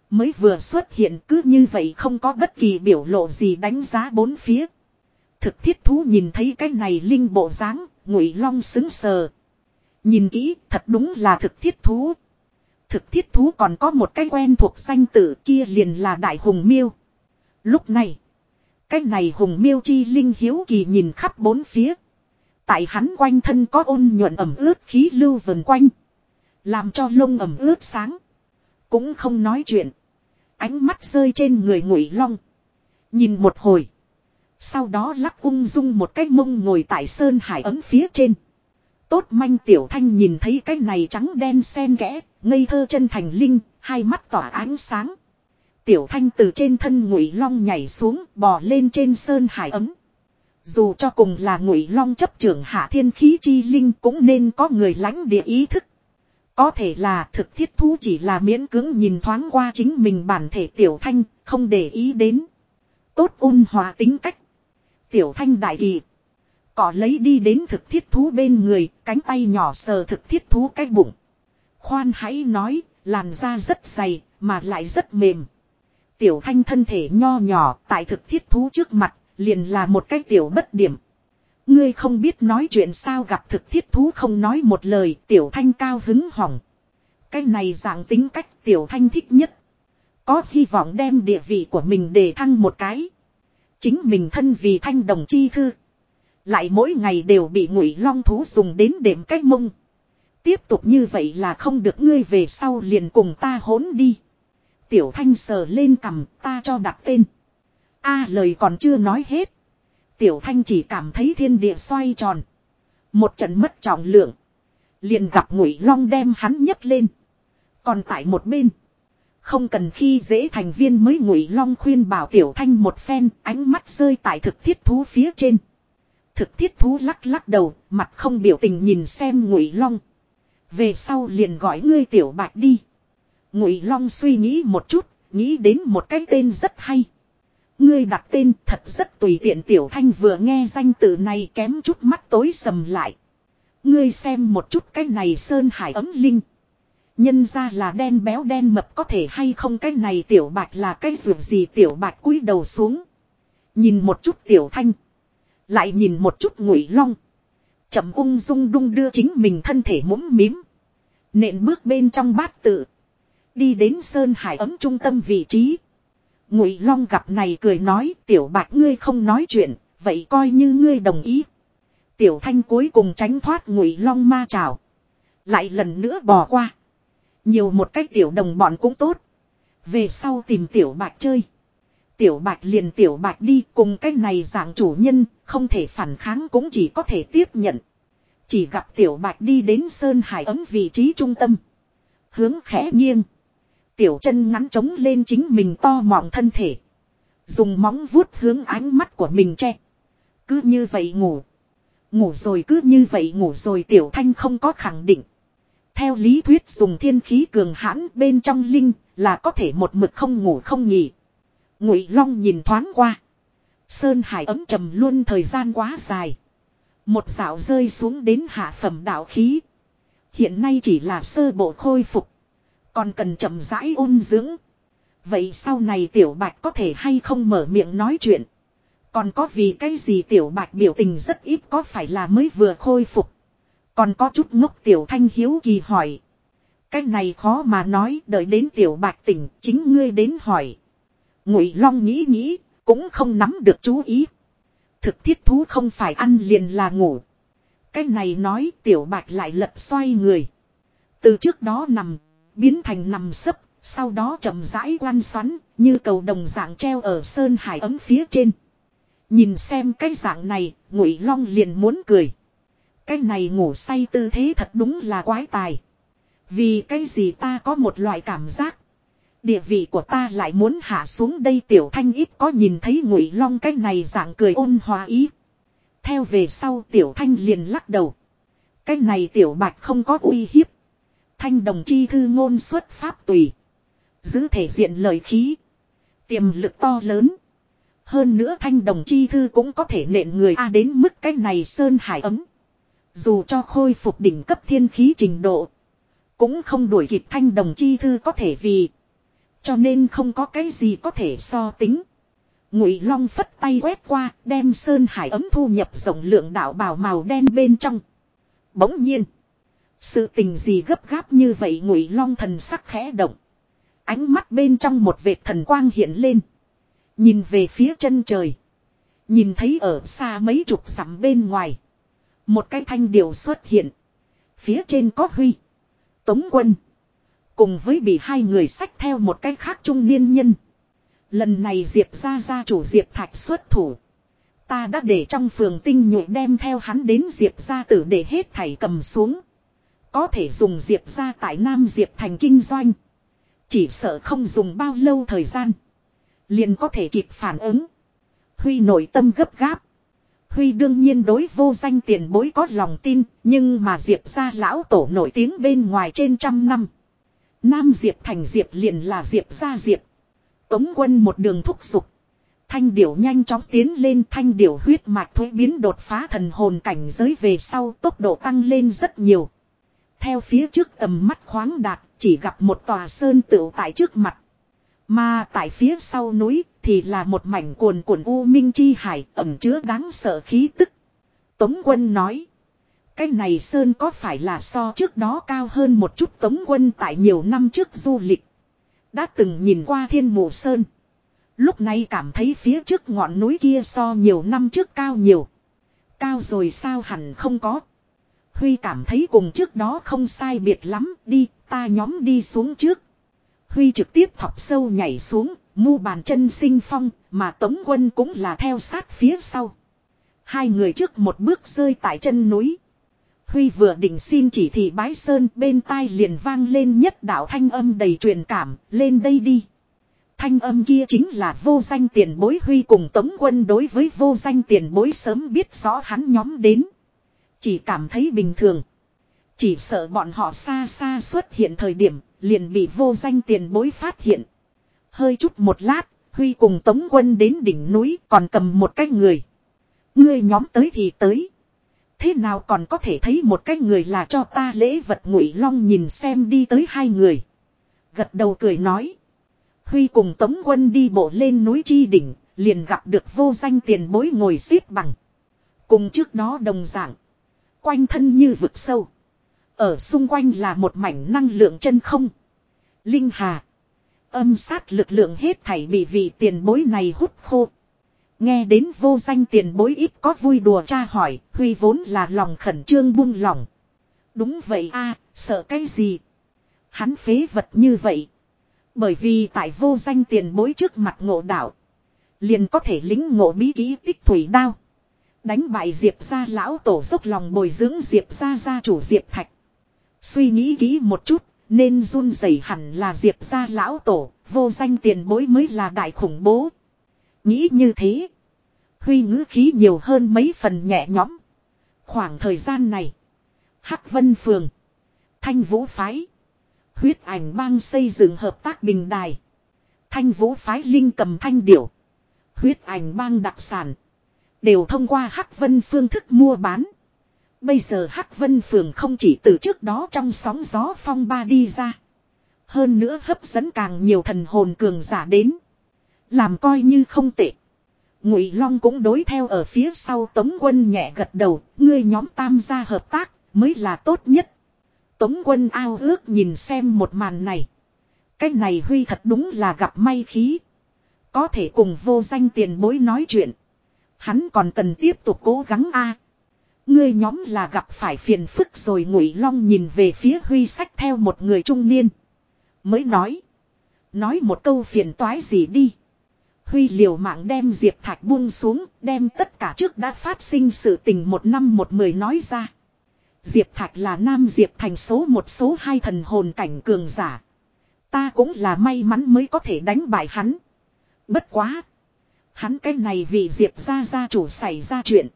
Mới vừa xuất hiện cứ như vậy không có bất kỳ biểu lộ gì đánh giá bốn phía. Thực thiết thú nhìn thấy cái này linh bộ dáng, ngụy long xứng sờ. Nhìn kỹ, thật đúng là thực thiết thú. Thực thiết thú còn có một cái quen thuộc danh tử kia liền là đại hùng miêu. Lúc này, cái này hùng miêu chi linh hiếu kỳ nhìn khắp bốn phía. Tại hắn quanh thân có ôn nhuận ẩm ướt khí lưu vần quanh. Làm cho lông ẩm ướt sáng. Cũng không nói chuyện. Ánh mắt rơi trên người ngụy long. Nhìn một hồi. Sau đó lắc ung dung một cái mông ngồi tại sơn hải ấm phía trên. Tốt manh tiểu thanh nhìn thấy cái này trắng đen sen kẽ, ngây thơ chân thành linh, hai mắt tỏa ánh sáng. Tiểu thanh từ trên thân ngụy long nhảy xuống, bò lên trên sơn hải ấm. Dù cho cùng là ngụy long chấp trưởng hạ thiên khí chi linh cũng nên có người lãnh địa ý thức. Có thể là thực thiết thú chỉ là miễn cưỡng nhìn thoáng qua chính mình bản thể tiểu thanh, không để ý đến. Tốt ôn hòa tính cách. Tiểu thanh đại kỳ. Cỏ lấy đi đến thực thiết thú bên người, cánh tay nhỏ sờ thực thiết thú cái bụng. Khoan hãy nói, làn da rất dày, mà lại rất mềm. Tiểu thanh thân thể nho nhỏ, tại thực thiết thú trước mặt, liền là một cái tiểu bất điểm. Ngươi không biết nói chuyện sao gặp thực thiết thú không nói một lời, tiểu thanh cao hứng hỏng. Cái này dạng tính cách tiểu thanh thích nhất. Có hy vọng đem địa vị của mình để thăng một cái. Chính mình thân vì thanh đồng chi thư. Lại mỗi ngày đều bị ngụy long thú dùng đến đệm cách mông. Tiếp tục như vậy là không được ngươi về sau liền cùng ta hỗn đi. Tiểu thanh sờ lên cầm ta cho đặt tên. a lời còn chưa nói hết. Tiểu thanh chỉ cảm thấy thiên địa xoay tròn. Một trận mất trọng lượng. Liền gặp ngụy long đem hắn nhấc lên. Còn tại một bên. Không cần khi dễ thành viên mới ngụy long khuyên bảo tiểu thanh một phen ánh mắt rơi tại thực thiết thú phía trên. Thực thiết thú lắc lắc đầu, mặt không biểu tình nhìn xem ngụy long. Về sau liền gọi ngươi tiểu bạch đi. Ngụy long suy nghĩ một chút, nghĩ đến một cái tên rất hay. Ngươi đặt tên thật rất tùy tiện tiểu thanh vừa nghe danh tự này kém chút mắt tối sầm lại. Ngươi xem một chút cái này sơn hải ấm linh. Nhân ra là đen béo đen mập có thể hay không cái này tiểu bạch là cái ruột gì tiểu bạch cúi đầu xuống. Nhìn một chút tiểu thanh. Lại nhìn một chút ngụy long. Chậm ung dung đung đưa chính mình thân thể mũm mím. Nện bước bên trong bát tự. Đi đến Sơn Hải ấm trung tâm vị trí. Ngụy Long gặp này cười nói tiểu bạch ngươi không nói chuyện, vậy coi như ngươi đồng ý. Tiểu thanh cuối cùng tránh thoát Ngụy Long ma trào. Lại lần nữa bò qua. Nhiều một cách tiểu đồng bọn cũng tốt. Về sau tìm tiểu bạch chơi. Tiểu bạch liền tiểu bạch đi cùng cái này dạng chủ nhân, không thể phản kháng cũng chỉ có thể tiếp nhận. Chỉ gặp tiểu bạch đi đến Sơn Hải ấm vị trí trung tâm. Hướng khẽ nghiêng. Tiểu chân ngắn trống lên chính mình to mọng thân thể. Dùng móng vuốt hướng ánh mắt của mình che. Cứ như vậy ngủ. Ngủ rồi cứ như vậy ngủ rồi tiểu thanh không có khẳng định. Theo lý thuyết dùng thiên khí cường hãn bên trong linh là có thể một mực không ngủ không nghỉ. Ngụy Long nhìn thoáng qua. Sơn Hải ấm trầm luôn thời gian quá dài. Một dạo rơi xuống đến hạ phẩm đạo khí. Hiện nay chỉ là sơ bộ khôi phục. Còn cần chậm rãi ôn dưỡng. Vậy sau này tiểu bạch có thể hay không mở miệng nói chuyện. Còn có vì cái gì tiểu bạch biểu tình rất ít có phải là mới vừa khôi phục. Còn có chút ngốc tiểu thanh hiếu kỳ hỏi. Cái này khó mà nói, đợi đến tiểu bạch tỉnh, chính ngươi đến hỏi. Ngụy Long nghĩ nghĩ, cũng không nắm được chú ý. Thực thiết thú không phải ăn liền là ngủ. Cái này nói tiểu bạch lại lật xoay người. Từ trước đó nằm, biến thành nằm sấp, sau đó chậm rãi quan xoắn, như cầu đồng dạng treo ở sơn hải ấm phía trên. Nhìn xem cái dạng này, ngụy long liền muốn cười. Cái này ngủ say tư thế thật đúng là quái tài. Vì cái gì ta có một loại cảm giác. Địa vị của ta lại muốn hạ xuống đây tiểu thanh ít có nhìn thấy ngụy long cái này dạng cười ôn hòa ý. Theo về sau tiểu thanh liền lắc đầu. Cái này tiểu bạch không có uy hiếp. Thanh đồng chi thư ngôn xuất pháp tùy. Giữ thể diện lời khí. Tiềm lực to lớn. Hơn nữa thanh đồng chi thư cũng có thể nện người A đến mức cái này sơn hải ấm. Dù cho khôi phục đỉnh cấp thiên khí trình độ. Cũng không đuổi kịp thanh đồng chi thư có thể vì. Cho nên không có cái gì có thể so tính. Ngụy Long phất tay quét qua, đem sơn hải ấm thu nhập rộng lượng đạo bào màu đen bên trong. Bỗng nhiên, sự tình gì gấp gáp như vậy Ngụy Long thần sắc khẽ động. Ánh mắt bên trong một vệt thần quang hiện lên. Nhìn về phía chân trời. Nhìn thấy ở xa mấy chục dặm bên ngoài. Một cái thanh điều xuất hiện. Phía trên có Huy. Tống quân. Cùng với bị hai người sách theo một cách khác trung niên nhân. Lần này Diệp ra gia chủ Diệp Thạch xuất thủ. Ta đã để trong phường tinh nhuệ đem theo hắn đến Diệp ra tử để hết thảy cầm xuống. Có thể dùng Diệp ra tại Nam Diệp thành kinh doanh. Chỉ sợ không dùng bao lâu thời gian. Liền có thể kịp phản ứng. Huy nội tâm gấp gáp. Huy đương nhiên đối vô danh tiền bối có lòng tin, nhưng mà Diệp ra lão tổ nổi tiếng bên ngoài trên trăm năm. Nam Diệp thành Diệp liền là Diệp ra Diệp. Tống quân một đường thúc giục. Thanh điểu nhanh chóng tiến lên, thanh điểu huyết mạch thuế biến đột phá, thần hồn cảnh giới về sau tốc độ tăng lên rất nhiều. Theo phía trước tầm mắt khoáng đạt, chỉ gặp một tòa sơn tựu tại trước mặt. Mà tại phía sau núi thì là một mảnh cuồn cuộn u minh chi hải ẩm chứa đáng sợ khí tức. Tống quân nói. Cái này sơn có phải là so trước đó cao hơn một chút tống quân tại nhiều năm trước du lịch. Đã từng nhìn qua thiên mộ sơn. Lúc này cảm thấy phía trước ngọn núi kia so nhiều năm trước cao nhiều. Cao rồi sao hẳn không có. Huy cảm thấy cùng trước đó không sai biệt lắm, đi, ta nhóm đi xuống trước. Huy trực tiếp thọc sâu nhảy xuống, mu bàn chân sinh phong, mà Tống Quân cũng là theo sát phía sau. Hai người trước một bước rơi tại chân núi. Huy vừa định xin chỉ thị bái sơn bên tai liền vang lên nhất đạo thanh âm đầy truyền cảm, lên đây đi. Thanh âm kia chính là vô danh tiền bối Huy cùng Tống Quân đối với vô danh tiền bối sớm biết rõ hắn nhóm đến. Chỉ cảm thấy bình thường. Chỉ sợ bọn họ xa xa xuất hiện thời điểm, liền bị vô danh tiền bối phát hiện. Hơi chút một lát, Huy cùng Tống Quân đến đỉnh núi còn cầm một cái người. Ngươi nhóm tới thì tới. Thế nào còn có thể thấy một cái người là cho ta lễ vật ngụy long nhìn xem đi tới hai người. Gật đầu cười nói. Huy cùng Tống Quân đi bộ lên núi chi đỉnh, liền gặp được vô danh tiền bối ngồi xếp bằng. Cùng trước đó đồng dạng. Quanh thân như vực sâu. Ở xung quanh là một mảnh năng lượng chân không. Linh hà. Âm sát lực lượng hết thảy bị vị tiền bối này hút khô. Nghe đến vô danh tiền bối ít có vui đùa cha hỏi, Huy vốn là lòng khẩn trương buông lòng. Đúng vậy a sợ cái gì? Hắn phế vật như vậy. Bởi vì tại vô danh tiền bối trước mặt ngộ đạo. Liền có thể lính ngộ bí ký tích thủy đao. Đánh bại Diệp ra lão tổ dốc lòng bồi dưỡng Diệp ra gia chủ Diệp Thạch. Suy nghĩ kỹ một chút, nên run rẩy hẳn là Diệp ra lão tổ, vô danh tiền bối mới là đại khủng bố. Nghĩ như thế. Huy ngữ khí nhiều hơn mấy phần nhẹ nhõm. Khoảng thời gian này. Hắc Vân Phường. Thanh Vũ Phái. Huyết ảnh bang xây dựng hợp tác bình đài. Thanh Vũ Phái Linh cầm thanh điểu. Huyết ảnh bang đặc sản. Đều thông qua Hắc Vân phương thức mua bán. Bây giờ Hắc Vân Phường không chỉ từ trước đó trong sóng gió phong ba đi ra. Hơn nữa hấp dẫn càng nhiều thần hồn cường giả đến. Làm coi như không tệ. Ngụy Long cũng đối theo ở phía sau Tống Quân nhẹ gật đầu, ngươi nhóm tam gia hợp tác mới là tốt nhất. Tống Quân ao ước nhìn xem một màn này. Cái này Huy thật đúng là gặp may khí. Có thể cùng vô danh tiền bối nói chuyện. Hắn còn cần tiếp tục cố gắng a. Ngươi nhóm là gặp phải phiền phức rồi Ngụy Long nhìn về phía Huy sách theo một người trung niên. Mới nói. Nói một câu phiền toái gì đi. Huy liều mạng đem Diệp Thạch buông xuống, đem tất cả trước đã phát sinh sự tình một năm một mười nói ra. Diệp Thạch là nam Diệp thành số một số hai thần hồn cảnh cường giả. Ta cũng là may mắn mới có thể đánh bại hắn. Bất quá. Hắn cái này vì Diệp ra gia chủ xảy ra chuyện.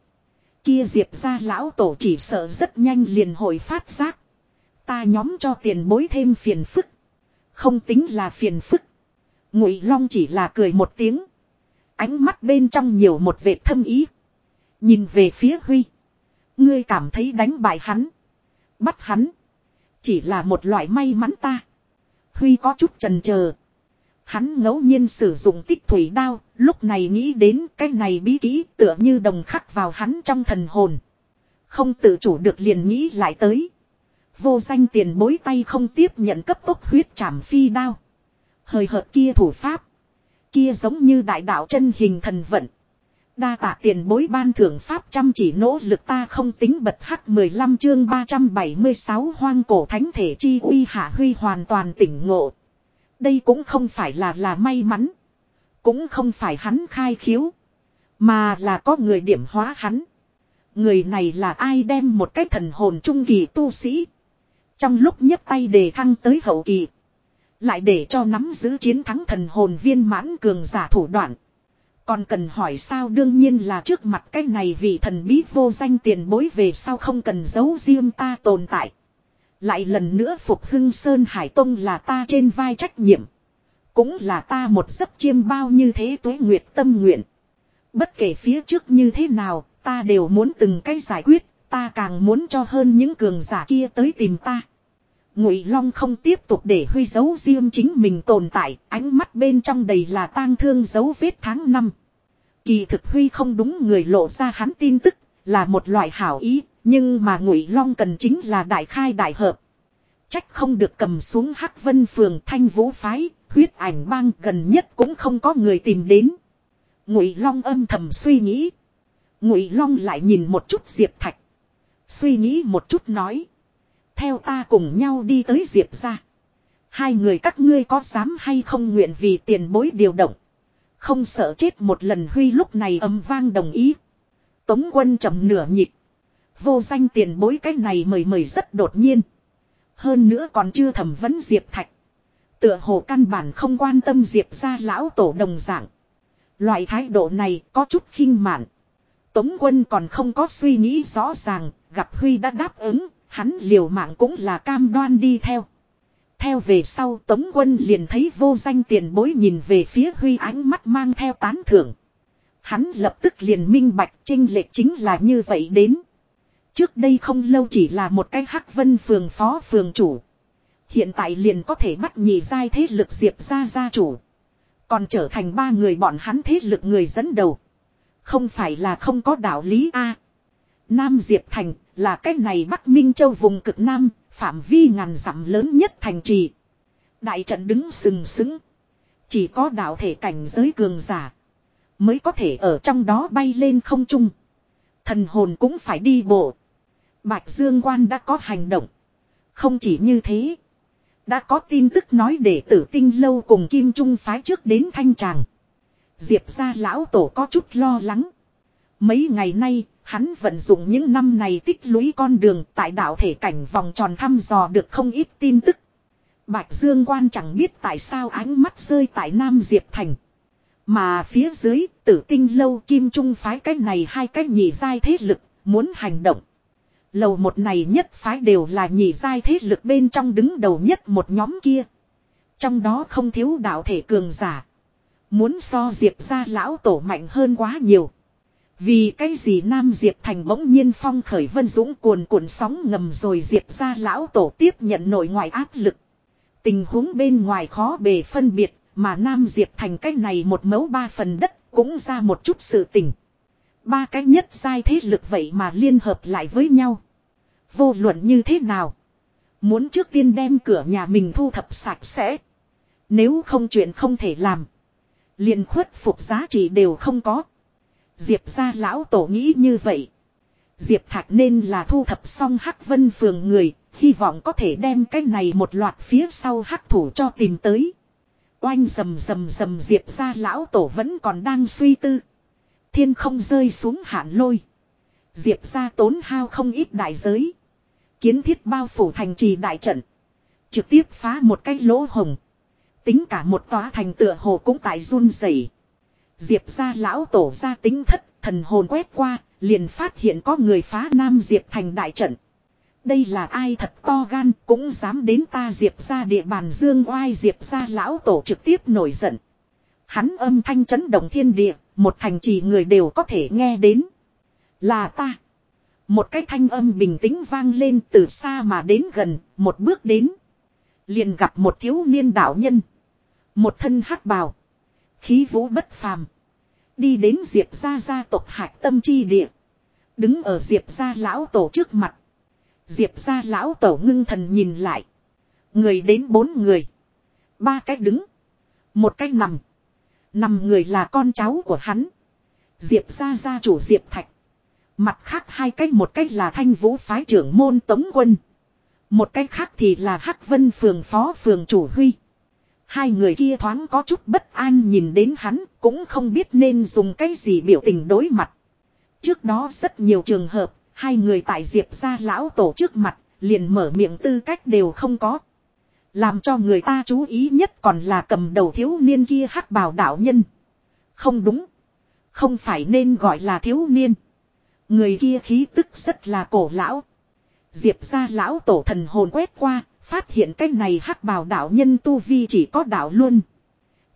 Kia Diệp ra lão tổ chỉ sợ rất nhanh liền hồi phát giác. Ta nhóm cho tiền bối thêm phiền phức. Không tính là phiền phức. Ngụy Long chỉ là cười một tiếng. Ánh mắt bên trong nhiều một vệt thâm ý. Nhìn về phía Huy. Ngươi cảm thấy đánh bại hắn. Bắt hắn. Chỉ là một loại may mắn ta. Huy có chút trần chờ Hắn ngẫu nhiên sử dụng tích thủy đao, lúc này nghĩ đến cái này bí kỹ tựa như đồng khắc vào hắn trong thần hồn. Không tự chủ được liền nghĩ lại tới. Vô danh tiền bối tay không tiếp nhận cấp tốc huyết trảm phi đao. Hời hợt kia thủ pháp. Kia giống như đại đạo chân hình thần vận. Đa tạ tiền bối ban thưởng pháp chăm chỉ nỗ lực ta không tính bật hắc 15 chương 376 hoang cổ thánh thể chi uy hạ huy hoàn toàn tỉnh ngộ. Đây cũng không phải là là may mắn. Cũng không phải hắn khai khiếu. Mà là có người điểm hóa hắn. Người này là ai đem một cái thần hồn trung kỳ tu sĩ. Trong lúc nhấp tay đề thăng tới hậu kỳ. Lại để cho nắm giữ chiến thắng thần hồn viên mãn cường giả thủ đoạn. Còn cần hỏi sao đương nhiên là trước mặt cái này vị thần bí vô danh tiền bối về sao không cần giấu riêng ta tồn tại. Lại lần nữa phục hưng Sơn Hải Tông là ta trên vai trách nhiệm. Cũng là ta một giấc chiêm bao như thế tuế nguyệt tâm nguyện. Bất kể phía trước như thế nào, ta đều muốn từng cái giải quyết, ta càng muốn cho hơn những cường giả kia tới tìm ta. Ngụy Long không tiếp tục để huy dấu riêng chính mình tồn tại, ánh mắt bên trong đầy là tang thương dấu vết tháng năm. Kỳ thực huy không đúng người lộ ra hắn tin tức, là một loại hảo ý, nhưng mà Ngụy Long cần chính là đại khai đại hợp. Trách không được cầm xuống Hắc Vân phường Thanh Vũ phái, huyết ảnh bang gần nhất cũng không có người tìm đến. Ngụy Long âm thầm suy nghĩ. Ngụy Long lại nhìn một chút Diệp Thạch. Suy nghĩ một chút nói. Theo ta cùng nhau đi tới Diệp ra. Hai người các ngươi có dám hay không nguyện vì tiền bối điều động. Không sợ chết một lần huy lúc này âm vang đồng ý. Tống quân chậm nửa nhịp. Vô danh tiền bối cái này mời mời rất đột nhiên. Hơn nữa còn chưa thẩm vấn Diệp Thạch. Tựa hồ căn bản không quan tâm Diệp ra lão tổ đồng dạng. Loại thái độ này có chút khinh mạn. Tống quân còn không có suy nghĩ rõ ràng, gặp Huy đã đáp ứng, hắn liều mạng cũng là cam đoan đi theo. Theo về sau Tống quân liền thấy vô danh tiền bối nhìn về phía Huy ánh mắt mang theo tán thưởng. Hắn lập tức liền minh bạch trinh lệ chính là như vậy đến. Trước đây không lâu chỉ là một cái hắc vân phường phó phường chủ. Hiện tại liền có thể bắt nhị giai thế lực diệp ra gia chủ. Còn trở thành ba người bọn hắn thế lực người dẫn đầu. Không phải là không có đạo lý a Nam Diệp Thành là cái này Bắc Minh Châu vùng cực Nam, phạm vi ngàn dặm lớn nhất thành trì. Đại trận đứng sừng sững. Chỉ có đạo thể cảnh giới cường giả. Mới có thể ở trong đó bay lên không trung. Thần hồn cũng phải đi bộ. Bạch Dương Quan đã có hành động. Không chỉ như thế. Đã có tin tức nói để tử tinh lâu cùng Kim Trung phái trước đến thanh tràng. Diệp ra lão tổ có chút lo lắng. Mấy ngày nay, hắn vận dụng những năm này tích lũy con đường tại đạo thể cảnh vòng tròn thăm dò được không ít tin tức. Bạch Dương Quan chẳng biết tại sao ánh mắt rơi tại Nam Diệp Thành. Mà phía dưới, tử tinh lâu kim trung phái cách này hai cách nhị giai thế lực, muốn hành động. Lầu một này nhất phái đều là nhị giai thế lực bên trong đứng đầu nhất một nhóm kia. Trong đó không thiếu đạo thể cường giả. Muốn so diệp ra lão tổ mạnh hơn quá nhiều. Vì cái gì Nam Diệp Thành bỗng nhiên phong khởi vân dũng cuồn cuộn sóng ngầm rồi Diệp ra lão tổ tiếp nhận nội ngoại áp lực. Tình huống bên ngoài khó bề phân biệt, mà Nam Diệp Thành cái này một mẫu ba phần đất cũng ra một chút sự tình. Ba cái nhất sai thế lực vậy mà liên hợp lại với nhau. Vô luận như thế nào? Muốn trước tiên đem cửa nhà mình thu thập sạch sẽ. Nếu không chuyện không thể làm. liền khuất phục giá trị đều không có. Diệp ra lão tổ nghĩ như vậy. Diệp Thạch nên là thu thập xong Hắc Vân Phường người, hy vọng có thể đem cái này một loạt phía sau Hắc Thủ cho tìm tới. Oanh rầm rầm rầm Diệp ra lão tổ vẫn còn đang suy tư. Thiên không rơi xuống hạn lôi. Diệp ra tốn hao không ít đại giới. Kiến thiết bao phủ thành trì đại trận. Trực tiếp phá một cái lỗ hồng. Tính cả một tòa thành tựa hồ cũng tại run rẩy. Diệp ra lão tổ ra tính thất, thần hồn quét qua, liền phát hiện có người phá Nam Diệp thành đại trận. Đây là ai thật to gan, cũng dám đến ta Diệp ra địa bàn dương oai Diệp ra lão tổ trực tiếp nổi giận. Hắn âm thanh chấn động thiên địa, một thành trì người đều có thể nghe đến. Là ta. Một cái thanh âm bình tĩnh vang lên từ xa mà đến gần, một bước đến. Liền gặp một thiếu niên đạo nhân. Một thân hắc bào. Khí vũ bất phàm. Đi đến Diệp gia gia tộc hạch tâm chi địa. Đứng ở Diệp gia lão tổ trước mặt. Diệp gia lão tổ ngưng thần nhìn lại. Người đến bốn người. Ba cách đứng. Một cách nằm. Nằm người là con cháu của hắn. Diệp gia gia chủ Diệp Thạch. Mặt khác hai cách một cách là thanh vũ phái trưởng môn tống quân. Một cách khác thì là Hắc Vân phường phó phường chủ huy. Hai người kia thoáng có chút bất an nhìn đến hắn cũng không biết nên dùng cái gì biểu tình đối mặt. Trước đó rất nhiều trường hợp, hai người tại Diệp ra lão tổ trước mặt, liền mở miệng tư cách đều không có. Làm cho người ta chú ý nhất còn là cầm đầu thiếu niên kia hắc bào đạo nhân. Không đúng. Không phải nên gọi là thiếu niên. Người kia khí tức rất là cổ lão. Diệp ra lão tổ thần hồn quét qua, phát hiện cái này hắc bào đạo nhân tu vi chỉ có đạo luôn.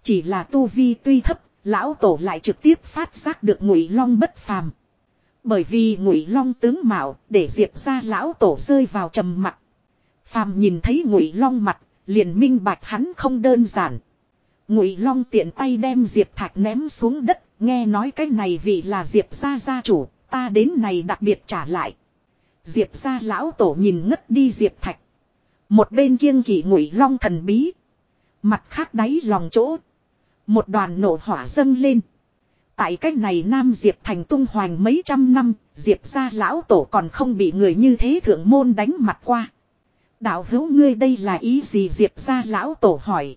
Chỉ là tu vi tuy thấp, lão tổ lại trực tiếp phát giác được ngụy long bất phàm. Bởi vì ngụy long tướng mạo để diệp ra lão tổ rơi vào trầm mặt. Phàm nhìn thấy ngụy long mặt, liền minh bạch hắn không đơn giản. Ngụy long tiện tay đem diệp thạch ném xuống đất, nghe nói cái này vị là diệp gia gia chủ, ta đến này đặc biệt trả lại. Diệp gia lão tổ nhìn ngất đi diệp thạch. Một bên kiêng kỵ ngụy long thần bí. Mặt khác đáy lòng chỗ. Một đoàn nổ hỏa dâng lên. Tại cách này Nam Diệp thành tung hoành mấy trăm năm, Diệp gia lão tổ còn không bị người như thế thượng môn đánh mặt qua. Đạo hữu ngươi đây là ý gì Diệp gia lão tổ hỏi.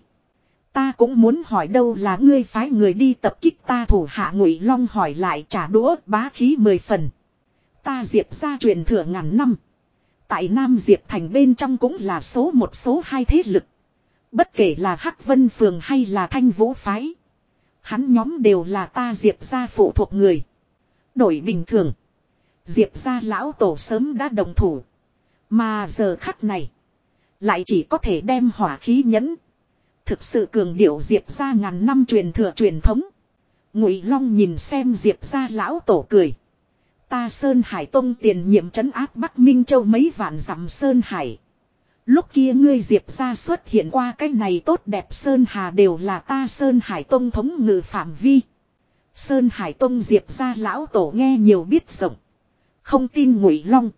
Ta cũng muốn hỏi đâu là ngươi phái người đi tập kích ta thủ hạ ngụy long hỏi lại trả đũa bá khí mười phần. Ta Diệp gia truyền thừa ngàn năm. Tại Nam Diệp thành bên trong cũng là số một số hai thế lực. Bất kể là Hắc Vân Phường hay là Thanh Vũ Phái. Hắn nhóm đều là ta Diệp gia phụ thuộc người. Đổi bình thường. Diệp gia lão tổ sớm đã đồng thủ. Mà giờ khắc này. Lại chỉ có thể đem hỏa khí nhẫn. Thực sự cường điệu Diệp gia ngàn năm truyền thừa truyền thống. Ngụy Long nhìn xem Diệp gia lão tổ cười. Ta Sơn Hải Tông tiền nhiệm trấn áp Bắc Minh Châu mấy vạn dặm Sơn Hải. Lúc kia ngươi Diệp ra xuất hiện qua cái này tốt đẹp Sơn Hà đều là ta Sơn Hải Tông thống ngự phạm vi. Sơn Hải Tông Diệp ra lão tổ nghe nhiều biết rộng. Không tin ngụy long.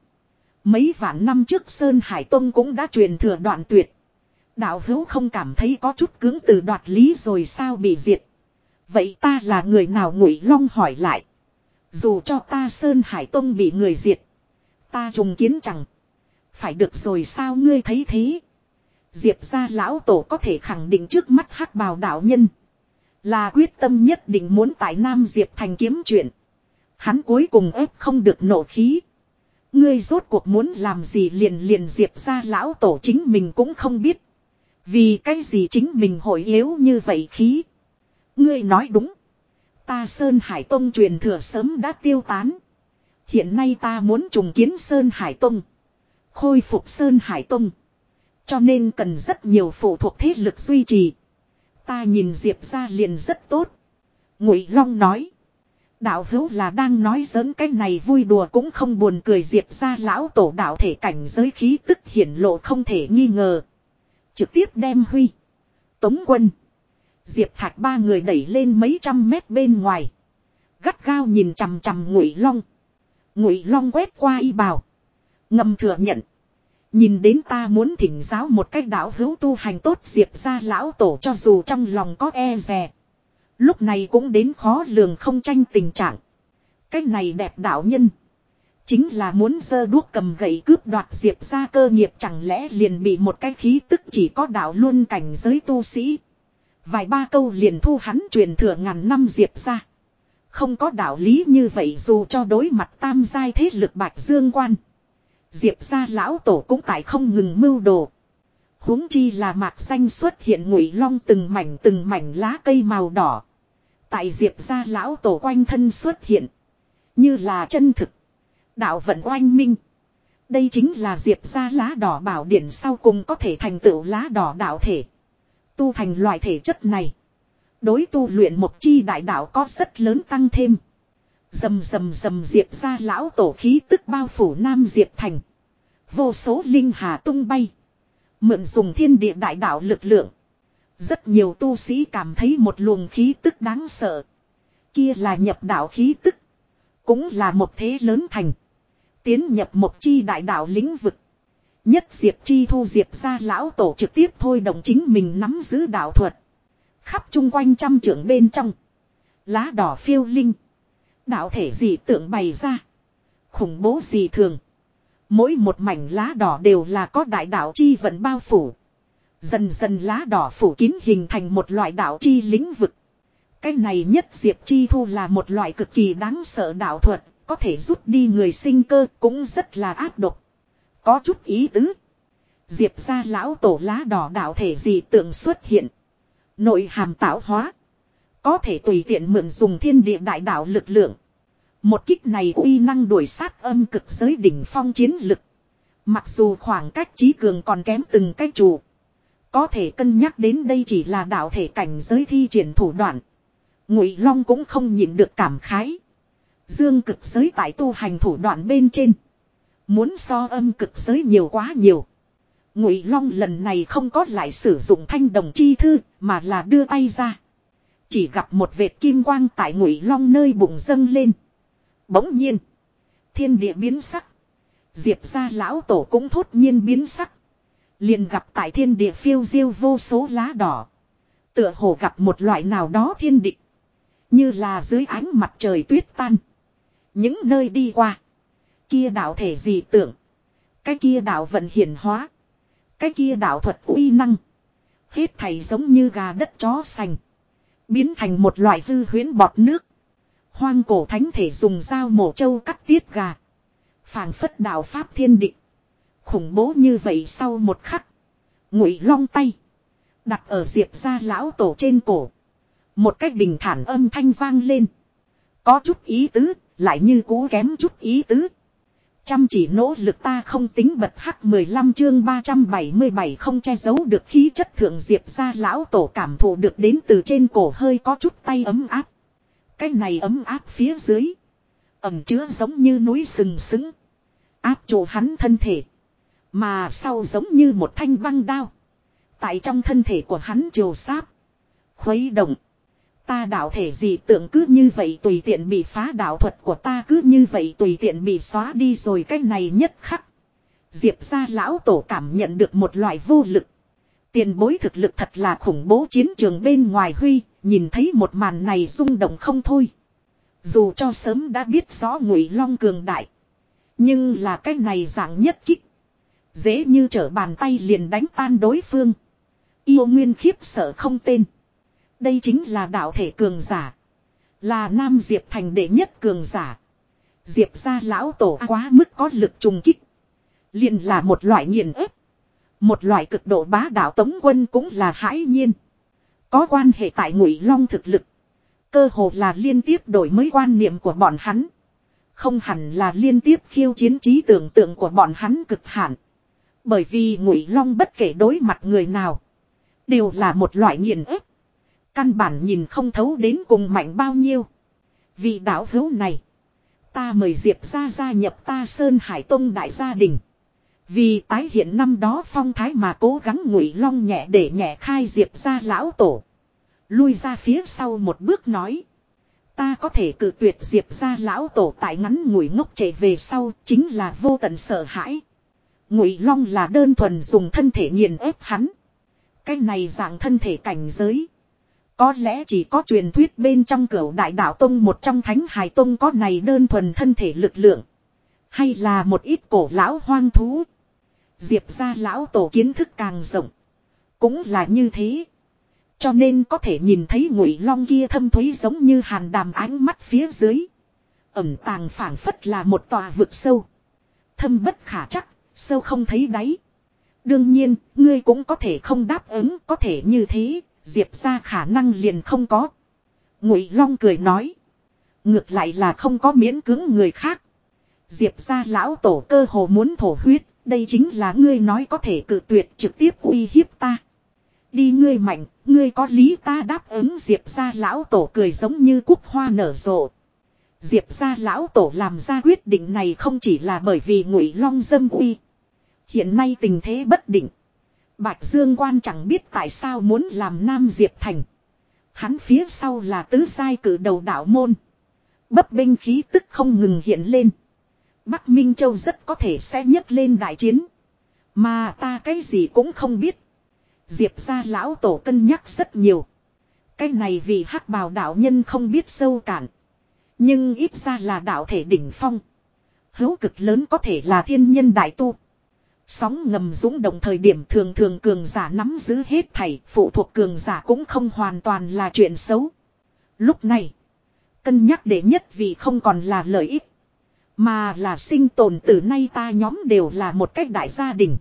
Mấy vạn năm trước Sơn Hải Tông cũng đã truyền thừa đoạn tuyệt. Đạo hữu không cảm thấy có chút cứng từ đoạt lý rồi sao bị diệt. Vậy ta là người nào ngụy long hỏi lại. Dù cho ta Sơn Hải Tông bị người diệt. Ta trùng kiến chẳng. Phải được rồi sao ngươi thấy thế. Diệp ra lão tổ có thể khẳng định trước mắt hắc bào đạo nhân. Là quyết tâm nhất định muốn tại Nam Diệp thành kiếm chuyện. Hắn cuối cùng ép không được nổ khí. Ngươi rốt cuộc muốn làm gì liền liền Diệp ra lão tổ chính mình cũng không biết. Vì cái gì chính mình hội yếu như vậy khí. Ngươi nói đúng. Ta Sơn Hải Tông truyền thừa sớm đã tiêu tán. Hiện nay ta muốn trùng kiến Sơn Hải Tông. Khôi phục Sơn Hải Tông. Cho nên cần rất nhiều phụ thuộc thế lực duy trì. Ta nhìn Diệp ra liền rất tốt. Ngụy Long nói. Đạo hữu là đang nói giỡn cái này vui đùa cũng không buồn cười Diệp ra lão tổ đạo thể cảnh giới khí tức hiển lộ không thể nghi ngờ. Trực tiếp đem huy. Tống quân. Diệp Thạch ba người đẩy lên mấy trăm mét bên ngoài. Gắt gao nhìn chằm chằm Ngụy Long. Ngụy Long quét qua y bào. Ngầm thừa nhận. Nhìn đến ta muốn thỉnh giáo một cách đạo hữu tu hành tốt diệp ra lão tổ cho dù trong lòng có e rè. Lúc này cũng đến khó lường không tranh tình trạng. Cái này đẹp đạo nhân. Chính là muốn dơ đuốc cầm gậy cướp đoạt diệp ra cơ nghiệp chẳng lẽ liền bị một cái khí tức chỉ có đạo luôn cảnh giới tu sĩ. Vài ba câu liền thu hắn truyền thừa ngàn năm diệp ra. Không có đạo lý như vậy dù cho đối mặt tam giai thế lực bạch dương quan. Diệp ra lão tổ cũng tại không ngừng mưu đồ. huống chi là mạc xanh xuất hiện ngụy long từng mảnh từng mảnh lá cây màu đỏ. Tại diệp gia lão tổ quanh thân xuất hiện. Như là chân thực. Đạo vận oanh minh. Đây chính là diệp gia lá đỏ bảo điển sau cùng có thể thành tựu lá đỏ đạo thể. Tu thành loại thể chất này. Đối tu luyện một chi đại đạo có rất lớn tăng thêm. Dầm dầm dầm diệp ra lão tổ khí tức bao phủ nam diệp thành. Vô số linh hà tung bay. Mượn dùng thiên địa đại đạo lực lượng. Rất nhiều tu sĩ cảm thấy một luồng khí tức đáng sợ. Kia là nhập đạo khí tức. Cũng là một thế lớn thành. Tiến nhập một chi đại đạo lĩnh vực. Nhất diệp chi thu diệp ra lão tổ trực tiếp thôi đồng chính mình nắm giữ đạo thuật. Khắp chung quanh trăm trưởng bên trong. Lá đỏ phiêu linh. Đạo thể gì tượng bày ra. Khủng bố gì thường. Mỗi một mảnh lá đỏ đều là có đại đạo chi vận bao phủ. Dần dần lá đỏ phủ kín hình thành một loại đạo chi lĩnh vực. Cái này nhất diệp chi thu là một loại cực kỳ đáng sợ đạo thuật, có thể rút đi người sinh cơ cũng rất là áp độc. Có chút ý tứ. Diệp ra lão tổ lá đỏ đạo thể gì tượng xuất hiện. Nội hàm tạo hóa. Có thể tùy tiện mượn dùng thiên địa đại đạo lực lượng. Một kích này uy năng đuổi sát âm cực giới đỉnh phong chiến lực. Mặc dù khoảng cách trí cường còn kém từng cách chủ. Có thể cân nhắc đến đây chỉ là đạo thể cảnh giới thi triển thủ đoạn. Ngụy Long cũng không nhịn được cảm khái. Dương cực giới tại tu hành thủ đoạn bên trên. Muốn so âm cực giới nhiều quá nhiều. Ngụy Long lần này không có lại sử dụng thanh đồng chi thư, mà là đưa tay ra. Chỉ gặp một vệt kim quang tại Ngụy Long nơi bụng dâng lên. Bỗng nhiên, thiên địa biến sắc. Diệp gia lão tổ cũng thốt nhiên biến sắc. Liền gặp tại thiên địa phiêu diêu vô số lá đỏ. Tựa hồ gặp một loại nào đó thiên địa. Như là dưới ánh mặt trời tuyết tan. Những nơi đi qua. Kia đạo thể gì tưởng. Cái kia đạo vận hiển hóa. Cái kia đạo thuật uy năng. Hết thầy giống như gà đất chó sành. Biến thành một loại hư huyễn bọt nước. Hoang cổ thánh thể dùng dao mổ trâu cắt tiết gà. phảng phất đạo pháp thiên định. Khủng bố như vậy sau một khắc. Ngụy long tay. Đặt ở diệp ra lão tổ trên cổ. Một cách bình thản âm thanh vang lên. Có chút ý tứ, lại như cú kém chút ý tứ. Chăm chỉ nỗ lực ta không tính bật hắc 15 chương 377 không che giấu được khí chất thượng diệp ra lão tổ cảm thụ được đến từ trên cổ hơi có chút tay ấm áp. Cái này ấm áp phía dưới. Ẩm chứa giống như núi sừng sững. Áp trụ hắn thân thể. Mà sau giống như một thanh băng đao. Tại trong thân thể của hắn triều sáp. Khuấy động. Ta đạo thể gì tưởng cứ như vậy tùy tiện bị phá đạo thuật của ta cứ như vậy tùy tiện bị xóa đi rồi cái này nhất khắc. Diệp ra lão tổ cảm nhận được một loại vô lực. Tiền bối thực lực thật là khủng bố chiến trường bên ngoài huy, nhìn thấy một màn này rung động không thôi. Dù cho sớm đã biết rõ ngụy long cường đại. Nhưng là cái này dạng nhất kích. Dễ như trở bàn tay liền đánh tan đối phương. Yêu nguyên khiếp sợ không tên. Đây chính là đạo thể cường giả. Là Nam Diệp thành đệ nhất cường giả. Diệp ra lão tổ quá mức có lực trùng kích. liền là một loại nghiền ép. Một loại cực độ bá đạo tống quân cũng là hãi nhiên. Có quan hệ tại ngụy long thực lực. Cơ hồ là liên tiếp đổi mới quan niệm của bọn hắn. Không hẳn là liên tiếp khiêu chiến trí tưởng tượng của bọn hắn cực hạn. Bởi vì ngụy long bất kể đối mặt người nào. Đều là một loại nghiền ép. Căn bản nhìn không thấu đến cùng mạnh bao nhiêu. Vị đạo hữu này. Ta mời Diệp ra gia nhập ta Sơn Hải Tông đại gia đình. Vì tái hiện năm đó phong thái mà cố gắng ngụy long nhẹ để nhẹ khai Diệp ra lão tổ. Lui ra phía sau một bước nói. Ta có thể cự tuyệt Diệp ra lão tổ tại ngắn ngủi ngốc chạy về sau chính là vô tận sợ hãi. Ngụy long là đơn thuần dùng thân thể nghiền ép hắn. Cái này dạng thân thể cảnh giới. Có lẽ chỉ có truyền thuyết bên trong cửu đại đạo tông một trong thánh hài tông có này đơn thuần thân thể lực lượng. Hay là một ít cổ lão hoang thú. Diệp ra lão tổ kiến thức càng rộng. Cũng là như thế. Cho nên có thể nhìn thấy ngụy long kia thâm thúy giống như hàn đàm ánh mắt phía dưới. Ẩm tàng phảng phất là một tòa vực sâu. Thâm bất khả chắc, sâu không thấy đáy. Đương nhiên, ngươi cũng có thể không đáp ứng, có thể như thế, Diệp ra khả năng liền không có. Ngụy Long cười nói. Ngược lại là không có miễn cứng người khác. Diệp ra lão tổ cơ hồ muốn thổ huyết, đây chính là ngươi nói có thể cự tuyệt trực tiếp uy hiếp ta. Đi ngươi mạnh, ngươi có lý ta đáp ứng Diệp ra lão tổ cười giống như cúc hoa nở rộ. Diệp ra lão tổ làm ra quyết định này không chỉ là bởi vì ngụy long dâm uy. Hiện nay tình thế bất định. Bạch Dương quan chẳng biết tại sao muốn làm Nam Diệp Thành. Hắn phía sau là tứ sai cử đầu đạo môn. bất binh khí tức không ngừng hiện lên. Bắc Minh Châu rất có thể sẽ nhấc lên đại chiến. Mà ta cái gì cũng không biết. Diệp ra lão tổ cân nhắc rất nhiều. Cái này vì hắc bào đạo nhân không biết sâu cạn. Nhưng ít ra là đạo thể đỉnh phong. Hữu cực lớn có thể là thiên nhân đại tu. Sóng ngầm dũng động thời điểm thường thường cường giả nắm giữ hết thảy, phụ thuộc cường giả cũng không hoàn toàn là chuyện xấu. Lúc này, cân nhắc để nhất vì không còn là lợi ích, mà là sinh tồn từ nay ta nhóm đều là một cách đại gia đình.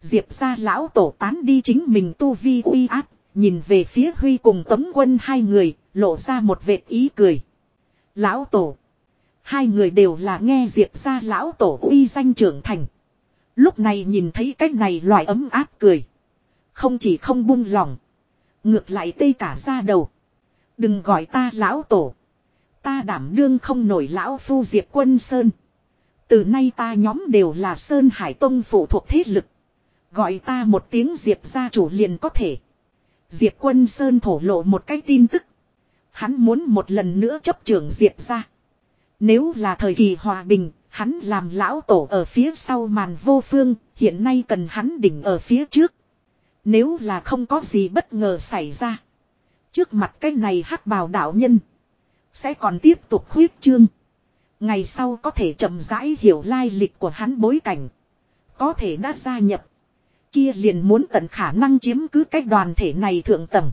Diệp ra lão tổ tán đi chính mình tu vi uy áp, nhìn về phía Huy cùng Tống quân hai người, lộ ra một vệt ý cười. Lão tổ. Hai người đều là nghe Diệp ra lão tổ uy danh trưởng thành. Lúc này nhìn thấy cái này loại ấm áp cười. Không chỉ không buông lòng. Ngược lại tê cả ra đầu. Đừng gọi ta lão tổ. Ta đảm đương không nổi lão phu diệp quân Sơn. Từ nay ta nhóm đều là Sơn Hải Tông phụ thuộc thế lực. Gọi ta một tiếng diệp gia chủ liền có thể. Diệp quân Sơn thổ lộ một cái tin tức. Hắn muốn một lần nữa chấp trưởng diệp gia. Nếu là thời kỳ hòa bình, Hắn làm lão tổ ở phía sau màn vô phương, hiện nay cần hắn đỉnh ở phía trước. Nếu là không có gì bất ngờ xảy ra. Trước mặt cái này hắc bào đạo nhân. Sẽ còn tiếp tục khuyết trương. Ngày sau có thể chậm rãi hiểu lai lịch của hắn bối cảnh. Có thể đã gia nhập. Kia liền muốn tận khả năng chiếm cứ cái đoàn thể này thượng tầng.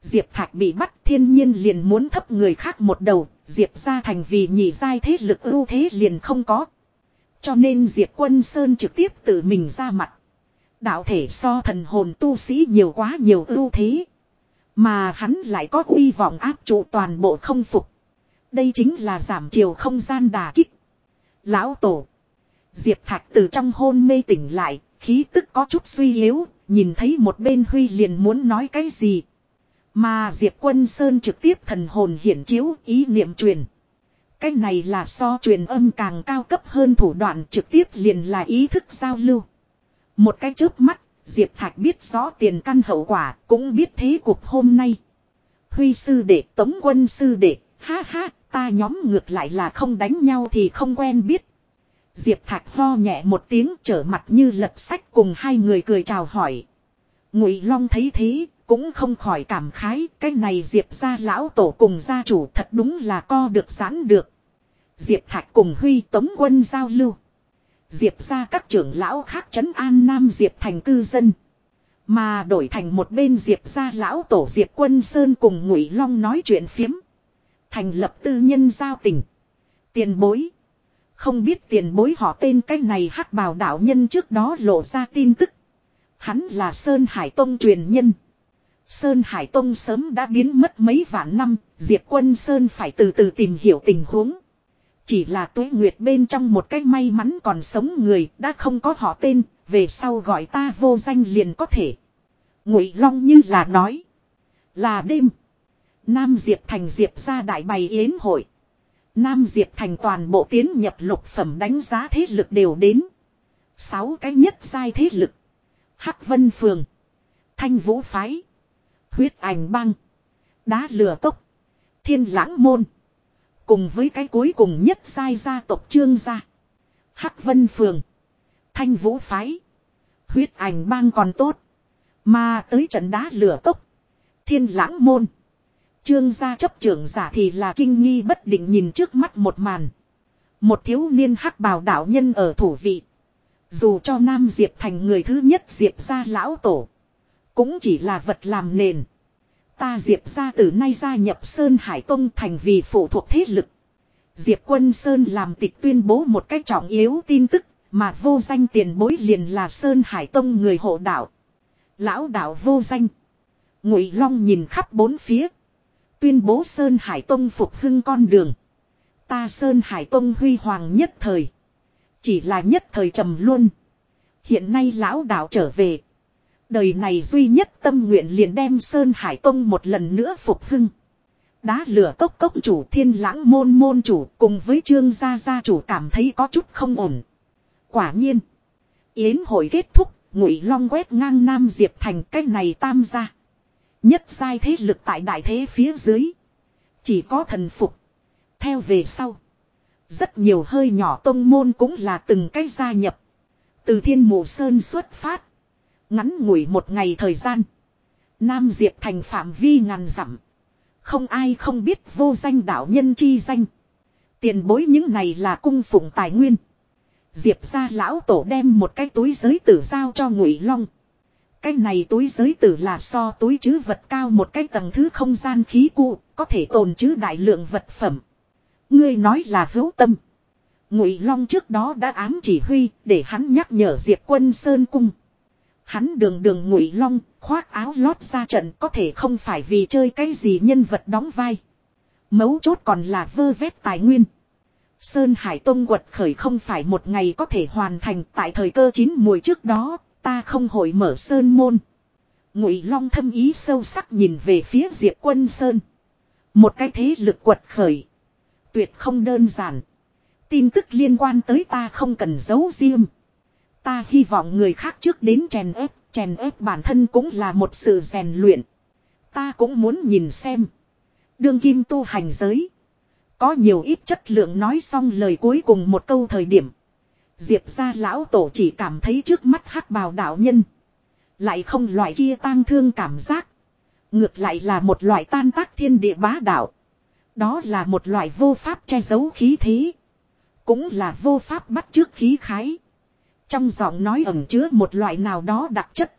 Diệp Thạch bị bắt thiên nhiên liền muốn thấp người khác một đầu, Diệp ra thành vì nhị giai thế lực ưu thế liền không có. Cho nên Diệp Quân Sơn trực tiếp tự mình ra mặt. Đạo thể so thần hồn tu sĩ nhiều quá nhiều ưu thế. Mà hắn lại có uy vọng áp trụ toàn bộ không phục. Đây chính là giảm chiều không gian đà kích. Lão Tổ. Diệp Thạch từ trong hôn mê tỉnh lại, khí tức có chút suy yếu, nhìn thấy một bên Huy liền muốn nói cái gì. Mà Diệp Quân Sơn trực tiếp thần hồn hiển chiếu ý niệm truyền. Cái này là so truyền âm càng cao cấp hơn thủ đoạn trực tiếp liền là ý thức giao lưu. Một cái chớp mắt, Diệp Thạch biết rõ tiền căn hậu quả, cũng biết thế cục hôm nay. Huy sư đệ, tống quân sư đệ, ha ha, ta nhóm ngược lại là không đánh nhau thì không quen biết. Diệp Thạch ho nhẹ một tiếng trở mặt như lật sách cùng hai người cười chào hỏi. Ngụy Long thấy thế, cũng không khỏi cảm khái, cái này Diệp ra lão tổ cùng gia chủ thật đúng là co được giãn được. Diệp Thạch cùng Huy Tống quân giao lưu. Diệp ra các trưởng lão khác trấn an Nam Diệp thành cư dân. Mà đổi thành một bên Diệp ra lão tổ Diệp quân Sơn cùng Ngụy Long nói chuyện phiếm. Thành lập tư nhân giao tình. Tiền bối. Không biết tiền bối họ tên cái này hắc bào đạo nhân trước đó lộ ra tin tức. Hắn là Sơn Hải Tông truyền nhân. Sơn Hải Tông sớm đã biến mất mấy vạn năm, Diệp Quân Sơn phải từ từ tìm hiểu tình huống. Chỉ là tuế nguyệt bên trong một cái may mắn còn sống người đã không có họ tên, về sau gọi ta vô danh liền có thể. Ngụy Long như là nói. Là đêm. Nam Diệp Thành Diệp ra đại bày yến hội. Nam Diệp Thành toàn bộ tiến nhập lục phẩm đánh giá thế lực đều đến. Sáu cái nhất sai thế lực. Hắc Vân Phường. Thanh Vũ Phái. Huyết ảnh băng. Đá lửa tốc. Thiên lãng môn. Cùng với cái cuối cùng nhất sai gia tộc trương gia. Hắc Vân Phường. Thanh Vũ Phái. Huyết ảnh bang còn tốt. Mà tới trận đá lửa tốc. Thiên lãng môn. Trương gia chấp trưởng giả thì là kinh nghi bất định nhìn trước mắt một màn. Một thiếu niên hắc bào đạo nhân ở thủ vị. Dù cho Nam Diệp thành người thứ nhất Diệp gia lão tổ. Cũng chỉ là vật làm nền. Ta Diệp ra từ nay gia nhập Sơn Hải Tông thành vì phụ thuộc thế lực. Diệp quân Sơn làm tịch tuyên bố một cách trọng yếu tin tức, Mà vô danh tiền bối liền là Sơn Hải Tông người hộ đạo. Lão đạo vô danh. Ngụy Long nhìn khắp bốn phía. Tuyên bố Sơn Hải Tông phục hưng con đường. Ta Sơn Hải Tông huy hoàng nhất thời. Chỉ là nhất thời trầm luôn. Hiện nay lão đạo trở về. Đời này duy nhất tâm nguyện liền đem Sơn Hải Tông một lần nữa phục hưng. Đá lửa cốc cốc chủ thiên lãng môn môn chủ cùng với trương gia gia chủ cảm thấy có chút không ổn. Quả nhiên. Yến hội kết thúc, ngụy long quét ngang Nam Diệp thành cái này tam gia. Nhất sai thế lực tại đại thế phía dưới. Chỉ có thần phục. Theo về sau. Rất nhiều hơi nhỏ tông môn cũng là từng cái gia nhập. Từ thiên mộ sơn xuất phát. Ngắn ngủi một ngày thời gian. Nam Diệp thành phạm vi ngàn dặm. Không ai không biết vô danh đạo nhân chi danh. Tiền bối những này là cung phụng tài nguyên. Diệp ra lão tổ đem một cái túi giới tử giao cho ngụy long. Cái này túi giới tử là so túi chứ vật cao một cái tầng thứ không gian khí cụ, có thể tồn chứ đại lượng vật phẩm. Ngươi nói là hữu tâm. Ngụy Long trước đó đã ám chỉ huy để hắn nhắc nhở Diệp Quân Sơn cung. Hắn đường đường Ngụy Long, khoác áo lót ra trận có thể không phải vì chơi cái gì nhân vật đóng vai. Mấu chốt còn là vơ vét tài nguyên. Sơn Hải Tông quật khởi không phải một ngày có thể hoàn thành tại thời cơ chín mùi trước đó, ta không hội mở Sơn môn. Ngụy Long thâm ý sâu sắc nhìn về phía Diệp Quân Sơn. Một cái thế lực quật khởi. Tuyệt không đơn giản. Tin tức liên quan tới ta không cần giấu riêng. Ta hy vọng người khác trước đến chèn ép, chèn ép bản thân cũng là một sự rèn luyện. Ta cũng muốn nhìn xem. Đương kim tu hành giới. Có nhiều ít chất lượng nói xong lời cuối cùng một câu thời điểm. Diệp ra lão tổ chỉ cảm thấy trước mắt hắc bào đạo nhân. Lại không loại kia tang thương cảm giác. Ngược lại là một loại tan tác thiên địa bá đạo. Đó là một loại vô pháp che giấu khí thế. Cũng là vô pháp bắt trước khí khái. Trong giọng nói ẩn chứa một loại nào đó đặc chất.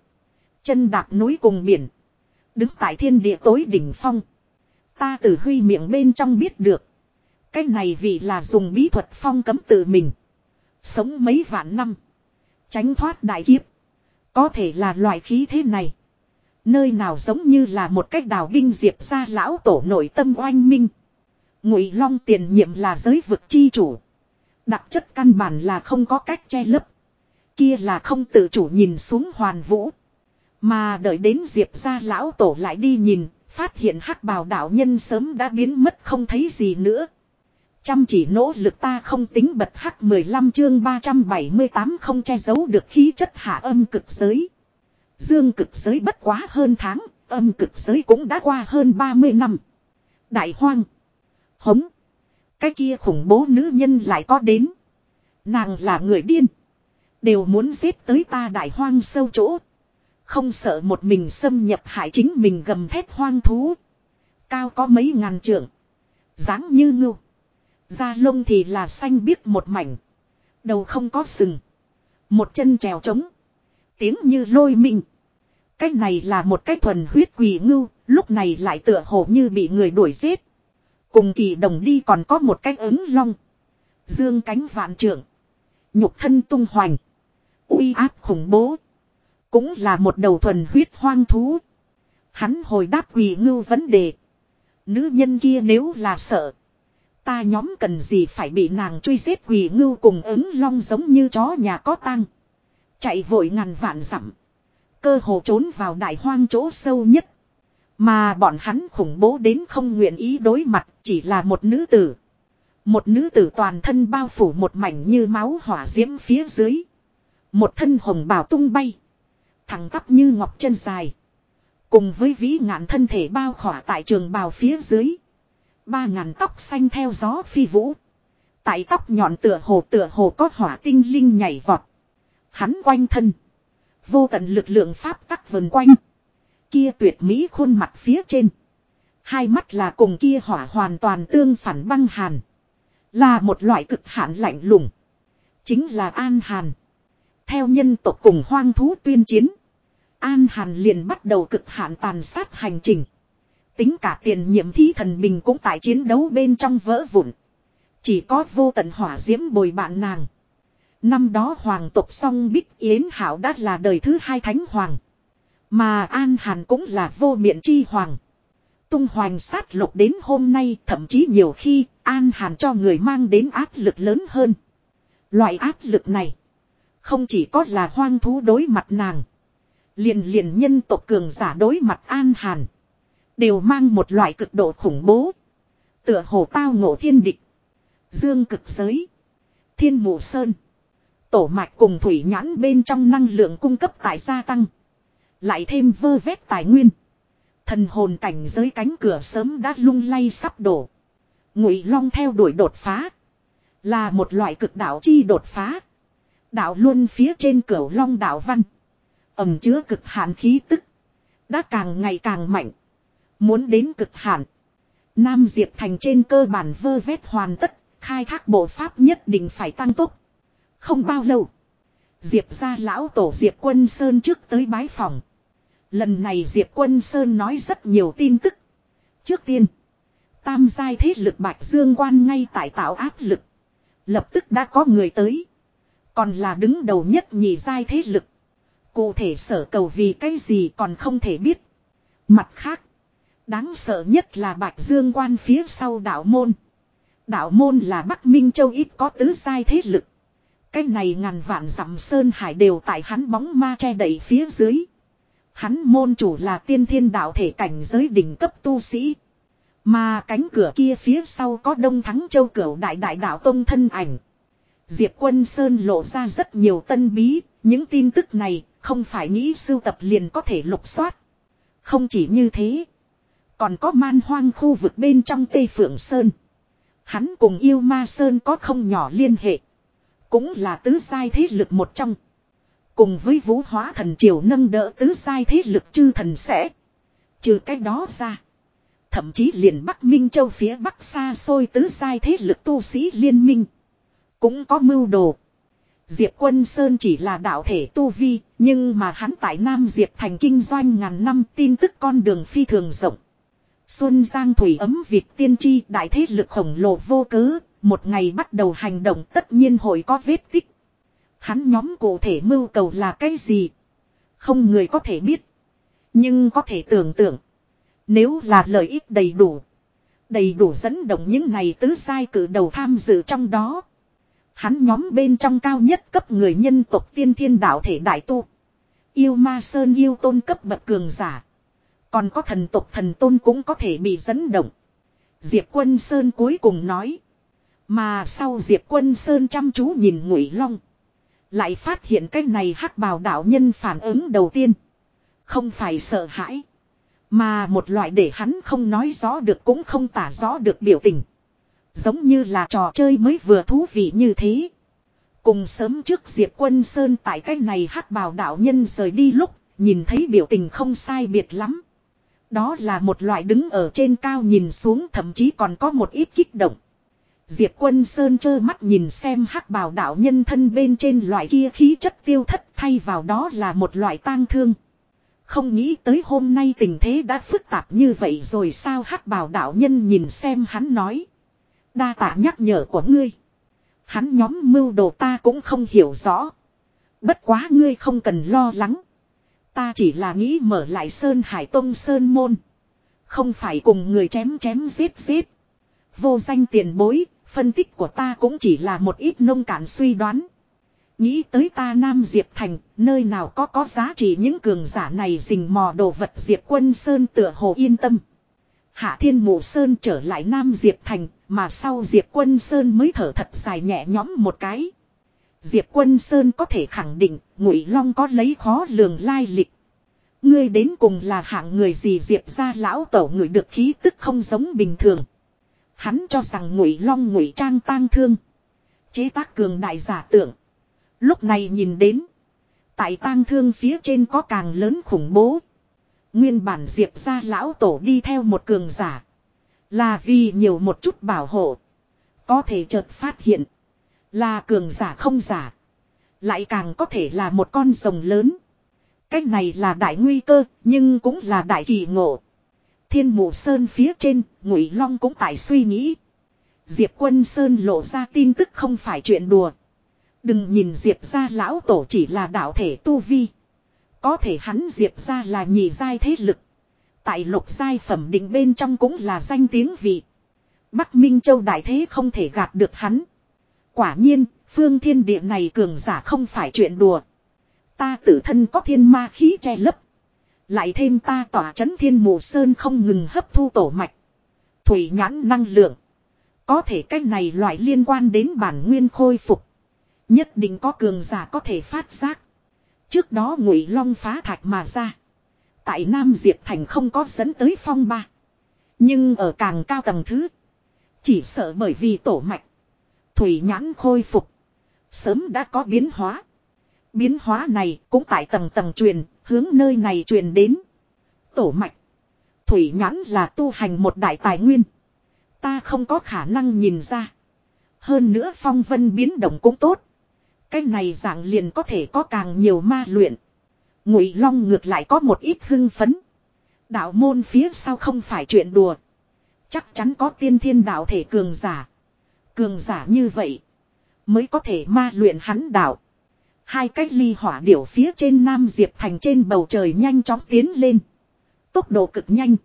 Chân đạp núi cùng biển. Đứng tại thiên địa tối đỉnh phong. Ta từ huy miệng bên trong biết được. Cái này vì là dùng bí thuật phong cấm tự mình. Sống mấy vạn năm. Tránh thoát đại kiếp. Có thể là loại khí thế này. Nơi nào giống như là một cách đào binh diệp ra lão tổ nội tâm oanh minh. Ngụy Long tiền nhiệm là giới vực chi chủ. Đặc chất căn bản là không có cách che lấp. Kia là không tự chủ nhìn xuống hoàn vũ. Mà đợi đến diệp ra lão tổ lại đi nhìn, phát hiện hắc bào đạo nhân sớm đã biến mất không thấy gì nữa. Chăm chỉ nỗ lực ta không tính bật hắc 15 chương 378 không che giấu được khí chất hạ âm cực giới. Dương cực giới bất quá hơn tháng, âm cực giới cũng đã qua hơn 30 năm. Đại hoang. Hống. Cái kia khủng bố nữ nhân lại có đến. Nàng là người điên. Đều muốn giết tới ta đại hoang sâu chỗ. Không sợ một mình xâm nhập hại chính mình gầm thét hoang thú. Cao có mấy ngàn trượng. dáng như ngưu. Da lông thì là xanh biếc một mảnh. Đầu không có sừng. Một chân trèo trống. Tiếng như lôi mình. Cái này là một cái thuần huyết quỷ ngưu. Lúc này lại tựa hồ như bị người đuổi giết. Cùng kỳ đồng đi còn có một cái ứng long. Dương cánh vạn trưởng. Nhục thân tung hoành uy áp khủng bố. Cũng là một đầu thuần huyết hoang thú. Hắn hồi đáp quỷ ngưu vấn đề. Nữ nhân kia nếu là sợ. Ta nhóm cần gì phải bị nàng truy giết quỷ ngưu cùng ứng long giống như chó nhà có tăng. Chạy vội ngàn vạn dặm. Cơ hồ trốn vào đại hoang chỗ sâu nhất. Mà bọn hắn khủng bố đến không nguyện ý đối mặt, chỉ là một nữ tử. Một nữ tử toàn thân bao phủ một mảnh như máu hỏa diễm phía dưới. Một thân hồng bào tung bay. Thẳng tắp như ngọc chân dài. Cùng với vĩ ngạn thân thể bao khỏa tại trường bào phía dưới. Ba ngàn tóc xanh theo gió phi vũ. Tại tóc nhọn tựa hồ tựa hồ có hỏa tinh linh nhảy vọt. Hắn quanh thân. Vô tận lực lượng pháp tắc vần quanh. Kia tuyệt mỹ khuôn mặt phía trên. Hai mắt là cùng kia hỏa hoàn toàn tương phản băng hàn. Là một loại cực hạn lạnh lùng. Chính là An Hàn. Theo nhân tộc cùng hoang thú tuyên chiến. An Hàn liền bắt đầu cực hạn tàn sát hành trình. Tính cả tiền nhiệm thi thần bình cũng tại chiến đấu bên trong vỡ vụn. Chỉ có vô tận hỏa diễm bồi bạn nàng. Năm đó hoàng tộc song Bích Yến Hảo đã là đời thứ hai thánh hoàng. Mà An Hàn cũng là vô miệng chi hoàng. Tung hoành sát lục đến hôm nay, thậm chí nhiều khi, An Hàn cho người mang đến áp lực lớn hơn. Loại áp lực này không chỉ có là hoang thú đối mặt nàng. Liền liền nhân tộc cường giả đối mặt An Hàn. Đều mang một loại cực độ khủng bố. Tựa hồ tao ngộ thiên địch. Dương cực giới. Thiên mụ sơn. Tổ mạch cùng thủy nhãn bên trong năng lượng cung cấp tại gia tăng. Lại thêm vơ vét tài nguyên. Thần hồn cảnh giới cánh cửa sớm đã lung lay sắp đổ. Ngụy Long theo đuổi đột phá. Là một loại cực đạo chi đột phá. Đạo luôn phía trên cửu Long đạo văn. Ẩm chứa cực hạn khí tức. Đã càng ngày càng mạnh. Muốn đến cực hạn. Nam Diệp Thành trên cơ bản vơ vét hoàn tất. Khai thác bộ pháp nhất định phải tăng tốc. Không bao lâu. Diệp ra lão tổ Diệp Quân Sơn trước tới bái phòng. Lần này Diệp Quân Sơn nói rất nhiều tin tức. Trước tiên. Tam giai thế lực Bạch Dương quan ngay tại tạo áp lực. Lập tức đã có người tới. Còn là đứng đầu nhất nhị giai thế lực. Cụ thể sở cầu vì cái gì còn không thể biết. Mặt khác. Đáng sợ nhất là Bạch Dương quan phía sau đạo môn. Đạo môn là Bắc Minh Châu ít có tứ giai thế lực. Cái này ngàn vạn dặm sơn hải đều tại hắn bóng ma che đẩy phía dưới. Hắn môn chủ là tiên thiên đạo thể cảnh giới đỉnh cấp tu sĩ. Mà cánh cửa kia phía sau có đông thắng châu cửu đại đại đạo tông thân ảnh. Diệp quân Sơn lộ ra rất nhiều tân bí, những tin tức này không phải nghĩ sưu tập liền có thể lục soát. Không chỉ như thế. Còn có man hoang khu vực bên trong Tây Phượng Sơn. Hắn cùng yêu ma Sơn có không nhỏ liên hệ. Cũng là tứ sai thế lực một trong. Cùng với vũ hóa thần triều nâng đỡ tứ sai thế lực chư thần sẽ. Trừ cái đó ra. Thậm chí liền Bắc Minh Châu phía Bắc xa xôi tứ sai thế lực tu sĩ liên minh. Cũng có mưu đồ. Diệp Quân Sơn chỉ là đạo thể tu vi, nhưng mà hắn tại Nam Diệp thành kinh doanh ngàn năm tin tức con đường phi thường rộng. Xuân Giang Thủy ấm Việt tiên tri đại thế lực khổng lồ vô cớ, một ngày bắt đầu hành động tất nhiên hội có vết tích. Hắn nhóm cụ thể mưu cầu là cái gì? Không người có thể biết. Nhưng có thể tưởng tượng. Nếu là lợi ích đầy đủ. Đầy đủ dẫn động những này tứ sai cử đầu tham dự trong đó. Hắn nhóm bên trong cao nhất cấp người nhân tộc tiên thiên đạo thể đại tu. Yêu ma sơn yêu tôn cấp bậc cường giả. Còn có thần tộc thần tôn cũng có thể bị dẫn động. Diệp quân sơn cuối cùng nói. Mà sau Diệp quân sơn chăm chú nhìn ngụy long. Lại phát hiện cái này hắc bào đạo nhân phản ứng đầu tiên. Không phải sợ hãi. Mà một loại để hắn không nói rõ được cũng không tả rõ được biểu tình. Giống như là trò chơi mới vừa thú vị như thế. Cùng sớm trước Diệp Quân Sơn tại cái này hắc bào đạo nhân rời đi lúc, nhìn thấy biểu tình không sai biệt lắm. Đó là một loại đứng ở trên cao nhìn xuống thậm chí còn có một ít kích động. Diệp Quân Sơn trơ mắt nhìn xem hắc bào đạo nhân thân bên trên loại kia khí chất tiêu thất thay vào đó là một loại tang thương. Không nghĩ tới hôm nay tình thế đã phức tạp như vậy rồi sao hắc bào đạo nhân nhìn xem hắn nói. Đa tạ nhắc nhở của ngươi. Hắn nhóm mưu đồ ta cũng không hiểu rõ. Bất quá ngươi không cần lo lắng. Ta chỉ là nghĩ mở lại Sơn Hải Tông Sơn Môn. Không phải cùng người chém chém giết giết. Vô danh tiền bối, phân tích của ta cũng chỉ là một ít nông cạn suy đoán. Nghĩ tới ta Nam Diệp Thành, nơi nào có có giá trị những cường giả này rình mò đồ vật Diệp Quân Sơn tựa hồ yên tâm. Hạ Thiên Mộ Sơn trở lại Nam Diệp Thành, mà sau Diệp Quân Sơn mới thở thật dài nhẹ nhõm một cái. Diệp Quân Sơn có thể khẳng định, Ngụy Long có lấy khó lường lai lịch. Ngươi đến cùng là hạng người gì Diệp gia lão tổ người được khí tức không giống bình thường. Hắn cho rằng Ngụy Long ngụy trang tang thương, chế tác cường đại giả tượng. Lúc này nhìn đến, tại tang thương phía trên có càng lớn khủng bố. Nguyên bản Diệp ra lão tổ đi theo một cường giả. Là vì nhiều một chút bảo hộ. Có thể chợt phát hiện. Là cường giả không giả. Lại càng có thể là một con rồng lớn. Cách này là đại nguy cơ, nhưng cũng là đại kỳ ngộ. Thiên mụ sơn phía trên, ngụy long cũng tại suy nghĩ. Diệp quân sơn lộ ra tin tức không phải chuyện đùa. Đừng nhìn Diệp ra lão tổ chỉ là đạo thể tu vi. Có thể hắn Diệp ra là nhì giai thế lực. Tại lục giai phẩm định bên trong cũng là danh tiếng vị. Bắc Minh Châu đại thế không thể gạt được hắn. Quả nhiên, phương thiên địa này cường giả không phải chuyện đùa. Ta tự thân có thiên ma khí che lấp. Lại thêm ta tỏa chấn thiên mù sơn không ngừng hấp thu tổ mạch. Thủy nhãn năng lượng. Có thể cách này loại liên quan đến bản nguyên khôi phục. Nhất định có cường giả có thể phát giác. Trước đó ngụy long phá thạch mà ra. Tại Nam Diệp Thành không có dẫn tới phong ba. Nhưng ở càng cao tầng thứ. Chỉ sợ bởi vì tổ mạch. Thủy nhãn khôi phục. Sớm đã có biến hóa. Biến hóa này cũng tại tầng tầng truyền, hướng nơi này truyền đến. Tổ mạch. Thủy nhãn là tu hành một đại tài nguyên. Ta không có khả năng nhìn ra. Hơn nữa phong vân biến động cũng tốt. Cái này dạng liền có thể có càng nhiều ma luyện. Ngụy Long ngược lại có một ít hưng phấn. Đạo môn phía sau không phải chuyện đùa. Chắc chắn có tiên thiên đạo thể cường giả. Cường giả như vậy. Mới có thể ma luyện hắn đạo. Hai cách ly hỏa điểu phía trên Nam Diệp Thành trên bầu trời nhanh chóng tiến lên. Tốc độ cực nhanh.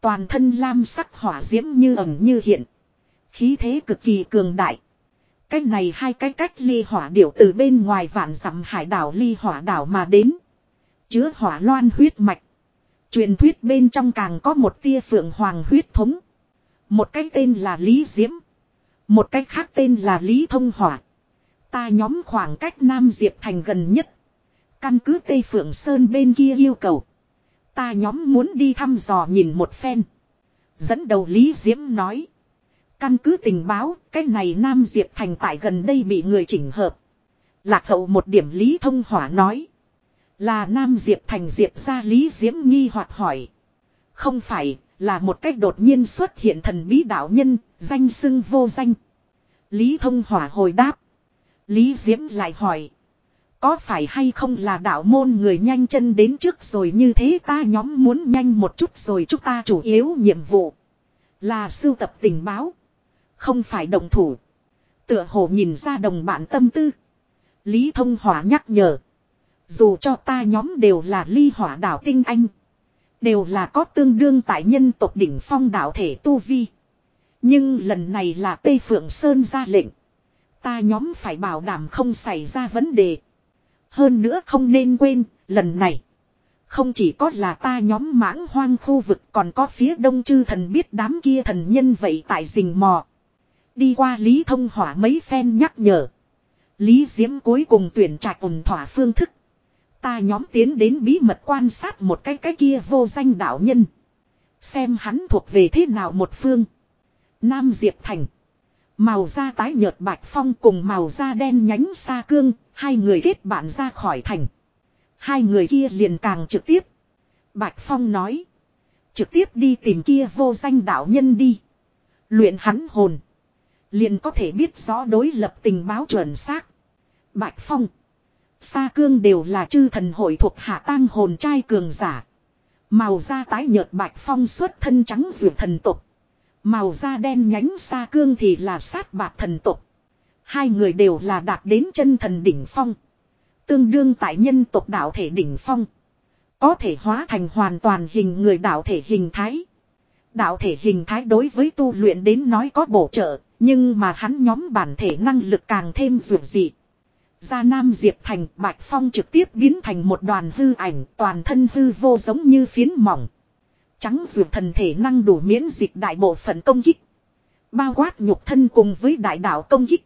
Toàn thân lam sắc hỏa diễm như ẩn như hiện. Khí thế cực kỳ cường đại. Cái này hai cái cách ly hỏa điểu từ bên ngoài vạn dặm hải đảo ly hỏa đảo mà đến. Chứa hỏa loan huyết mạch. Truyền thuyết bên trong càng có một tia phượng hoàng huyết thống. Một cái tên là Lý Diễm. Một cái khác tên là Lý Thông Hỏa. Ta nhóm khoảng cách Nam Diệp Thành gần nhất. Căn cứ Tây Phượng Sơn bên kia yêu cầu. Ta nhóm muốn đi thăm dò nhìn một phen. Dẫn đầu Lý Diễm nói. Căn cứ tình báo, cái này Nam Diệp Thành tại gần đây bị người chỉnh hợp. Lạc hậu một điểm Lý Thông Hỏa nói. Là Nam Diệp Thành Diệp ra Lý Diễm nghi hoặc hỏi. Không phải, là một cách đột nhiên xuất hiện thần bí đạo nhân, danh xưng vô danh. Lý Thông Hỏa hồi đáp. Lý Diễm lại hỏi. Có phải hay không là đạo môn người nhanh chân đến trước rồi như thế ta nhóm muốn nhanh một chút rồi chúng ta chủ yếu nhiệm vụ. Là sưu tập tình báo. Không phải đồng thủ. Tựa hồ nhìn ra đồng bạn tâm tư. Lý Thông Hỏa nhắc nhở. Dù cho ta nhóm đều là ly hỏa đảo tinh anh. Đều là có tương đương tại nhân tộc đỉnh phong đạo thể tu vi. Nhưng lần này là Tây Phượng Sơn ra lệnh. Ta nhóm phải bảo đảm không xảy ra vấn đề. Hơn nữa không nên quên, lần này. Không chỉ có là ta nhóm mãng hoang khu vực còn có phía đông chư thần biết đám kia thần nhân vậy tại rình mò. Đi qua Lý Thông Hỏa mấy phen nhắc nhở. Lý Diễm cuối cùng tuyển trạch ổn thỏa phương thức. Ta nhóm tiến đến bí mật quan sát một cái cái kia vô danh đạo nhân. Xem hắn thuộc về thế nào một phương. Nam Diệp Thành. Màu da tái nhợt bạch phong cùng màu da đen nhánh xa cương, hai người kết bạn ra khỏi thành. Hai người kia liền càng trực tiếp. Bạch Phong nói. Trực tiếp đi tìm kia vô danh đạo nhân đi. Luyện hắn hồn. Liền có thể biết rõ đối lập tình báo chuẩn xác. Bạch Phong. Sa cương đều là chư thần hội thuộc hạ tang hồn trai cường giả. Màu da tái nhợt bạch phong xuất thân trắng vượt thần tục. Màu da đen nhánh sa cương thì là sát bạc thần tục. Hai người đều là đạt đến chân thần đỉnh phong. Tương đương tại nhân tộc đạo thể đỉnh phong. Có thể hóa thành hoàn toàn hình người đạo thể hình thái. Đạo thể hình thái đối với tu luyện đến nói có bổ trợ, nhưng mà hắn nhóm bản thể năng lực càng thêm dù dị. Ra Nam Diệp Thành, Bạch Phong trực tiếp biến thành một đoàn hư ảnh, toàn thân hư vô giống như phiến mỏng. Trắng dù thần thể năng đủ miễn dịch đại bộ phận công kích. Bao quát nhục thân cùng với đại đạo công kích.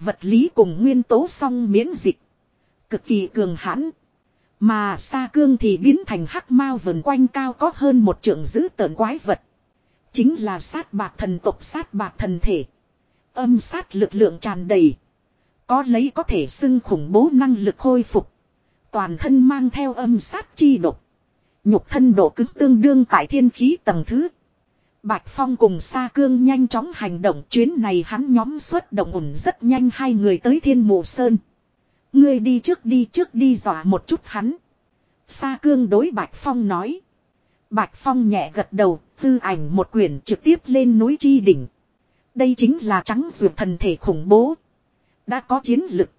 Vật lý cùng nguyên tố song miễn dịch. Cực kỳ cường hãn. Mà Sa Cương thì biến thành hắc mao vần quanh cao có hơn một trượng giữ tợn quái vật. Chính là sát bạc thần tộc, sát bạc thần thể. Âm sát lực lượng tràn đầy. Có lấy có thể xưng khủng bố năng lực khôi phục. Toàn thân mang theo âm sát chi độc. Nhục thân độ cứng tương đương tại thiên khí tầng thứ. Bạch Phong cùng Sa Cương nhanh chóng hành động, chuyến này hắn nhóm xuất động ổn rất nhanh, hai người tới thiên mộ sơn. Ngươi đi trước đi trước đi dọa một chút hắn. Sa Cương đối Bạch Phong nói. Bạch Phong nhẹ gật đầu, tư ảnh một quyển trực tiếp lên núi chi đỉnh. Đây chính là trắng ruột thần thể khủng bố. Đã có chiến lực.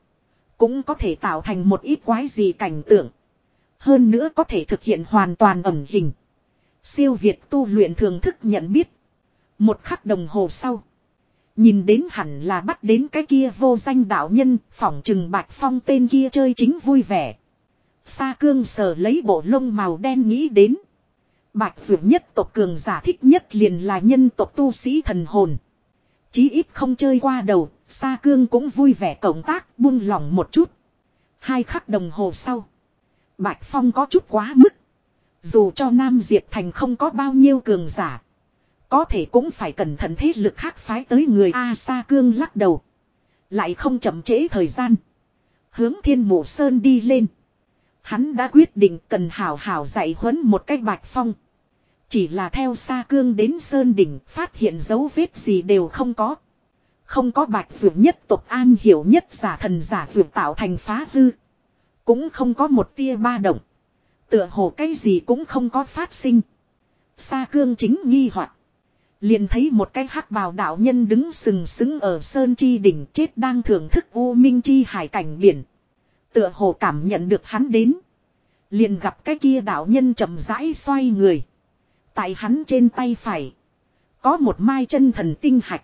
Cũng có thể tạo thành một ít quái gì cảnh tượng. Hơn nữa có thể thực hiện hoàn toàn ẩn hình. Siêu Việt tu luyện thường thức nhận biết. Một khắc đồng hồ sau. Nhìn đến hẳn là bắt đến cái kia vô danh đạo nhân, phỏng trừng bạch phong tên kia chơi chính vui vẻ. Sa cương sờ lấy bộ lông màu đen nghĩ đến. Bạch Dược nhất tộc cường giả thích nhất liền là nhân tộc tu sĩ thần hồn. Chí ít không chơi qua đầu, Sa cương cũng vui vẻ cộng tác buông lỏng một chút. Hai khắc đồng hồ sau. Bạch Phong có chút quá mức. Dù cho Nam Diệp Thành không có bao nhiêu cường giả. Có thể cũng phải cẩn thận thế lực khác phái tới người A Sa Cương lắc đầu. Lại không chậm trễ thời gian. Hướng thiên mộ sơn đi lên. Hắn đã quyết định cần hảo hảo dạy huấn một cách bạch phong. Chỉ là theo xa Cương đến Sơn Đỉnh, phát hiện dấu vết gì đều không có. Không có bạch vượt nhất tộc an hiểu nhất giả thần giả vượt tạo thành phá hư. Cũng không có một tia ba động. Tựa hồ cái gì cũng không có phát sinh. Sa cương chính nghi hoặc Liền thấy một cái hắc bào đạo nhân đứng sừng sững ở sơn chi đỉnh, chết đang thưởng thức u minh chi hải cảnh biển. Tựa hồ cảm nhận được hắn đến. Liền gặp cái kia đạo nhân chậm rãi xoay người. Tại hắn trên tay phải. Có một mai chân thần tinh hạch.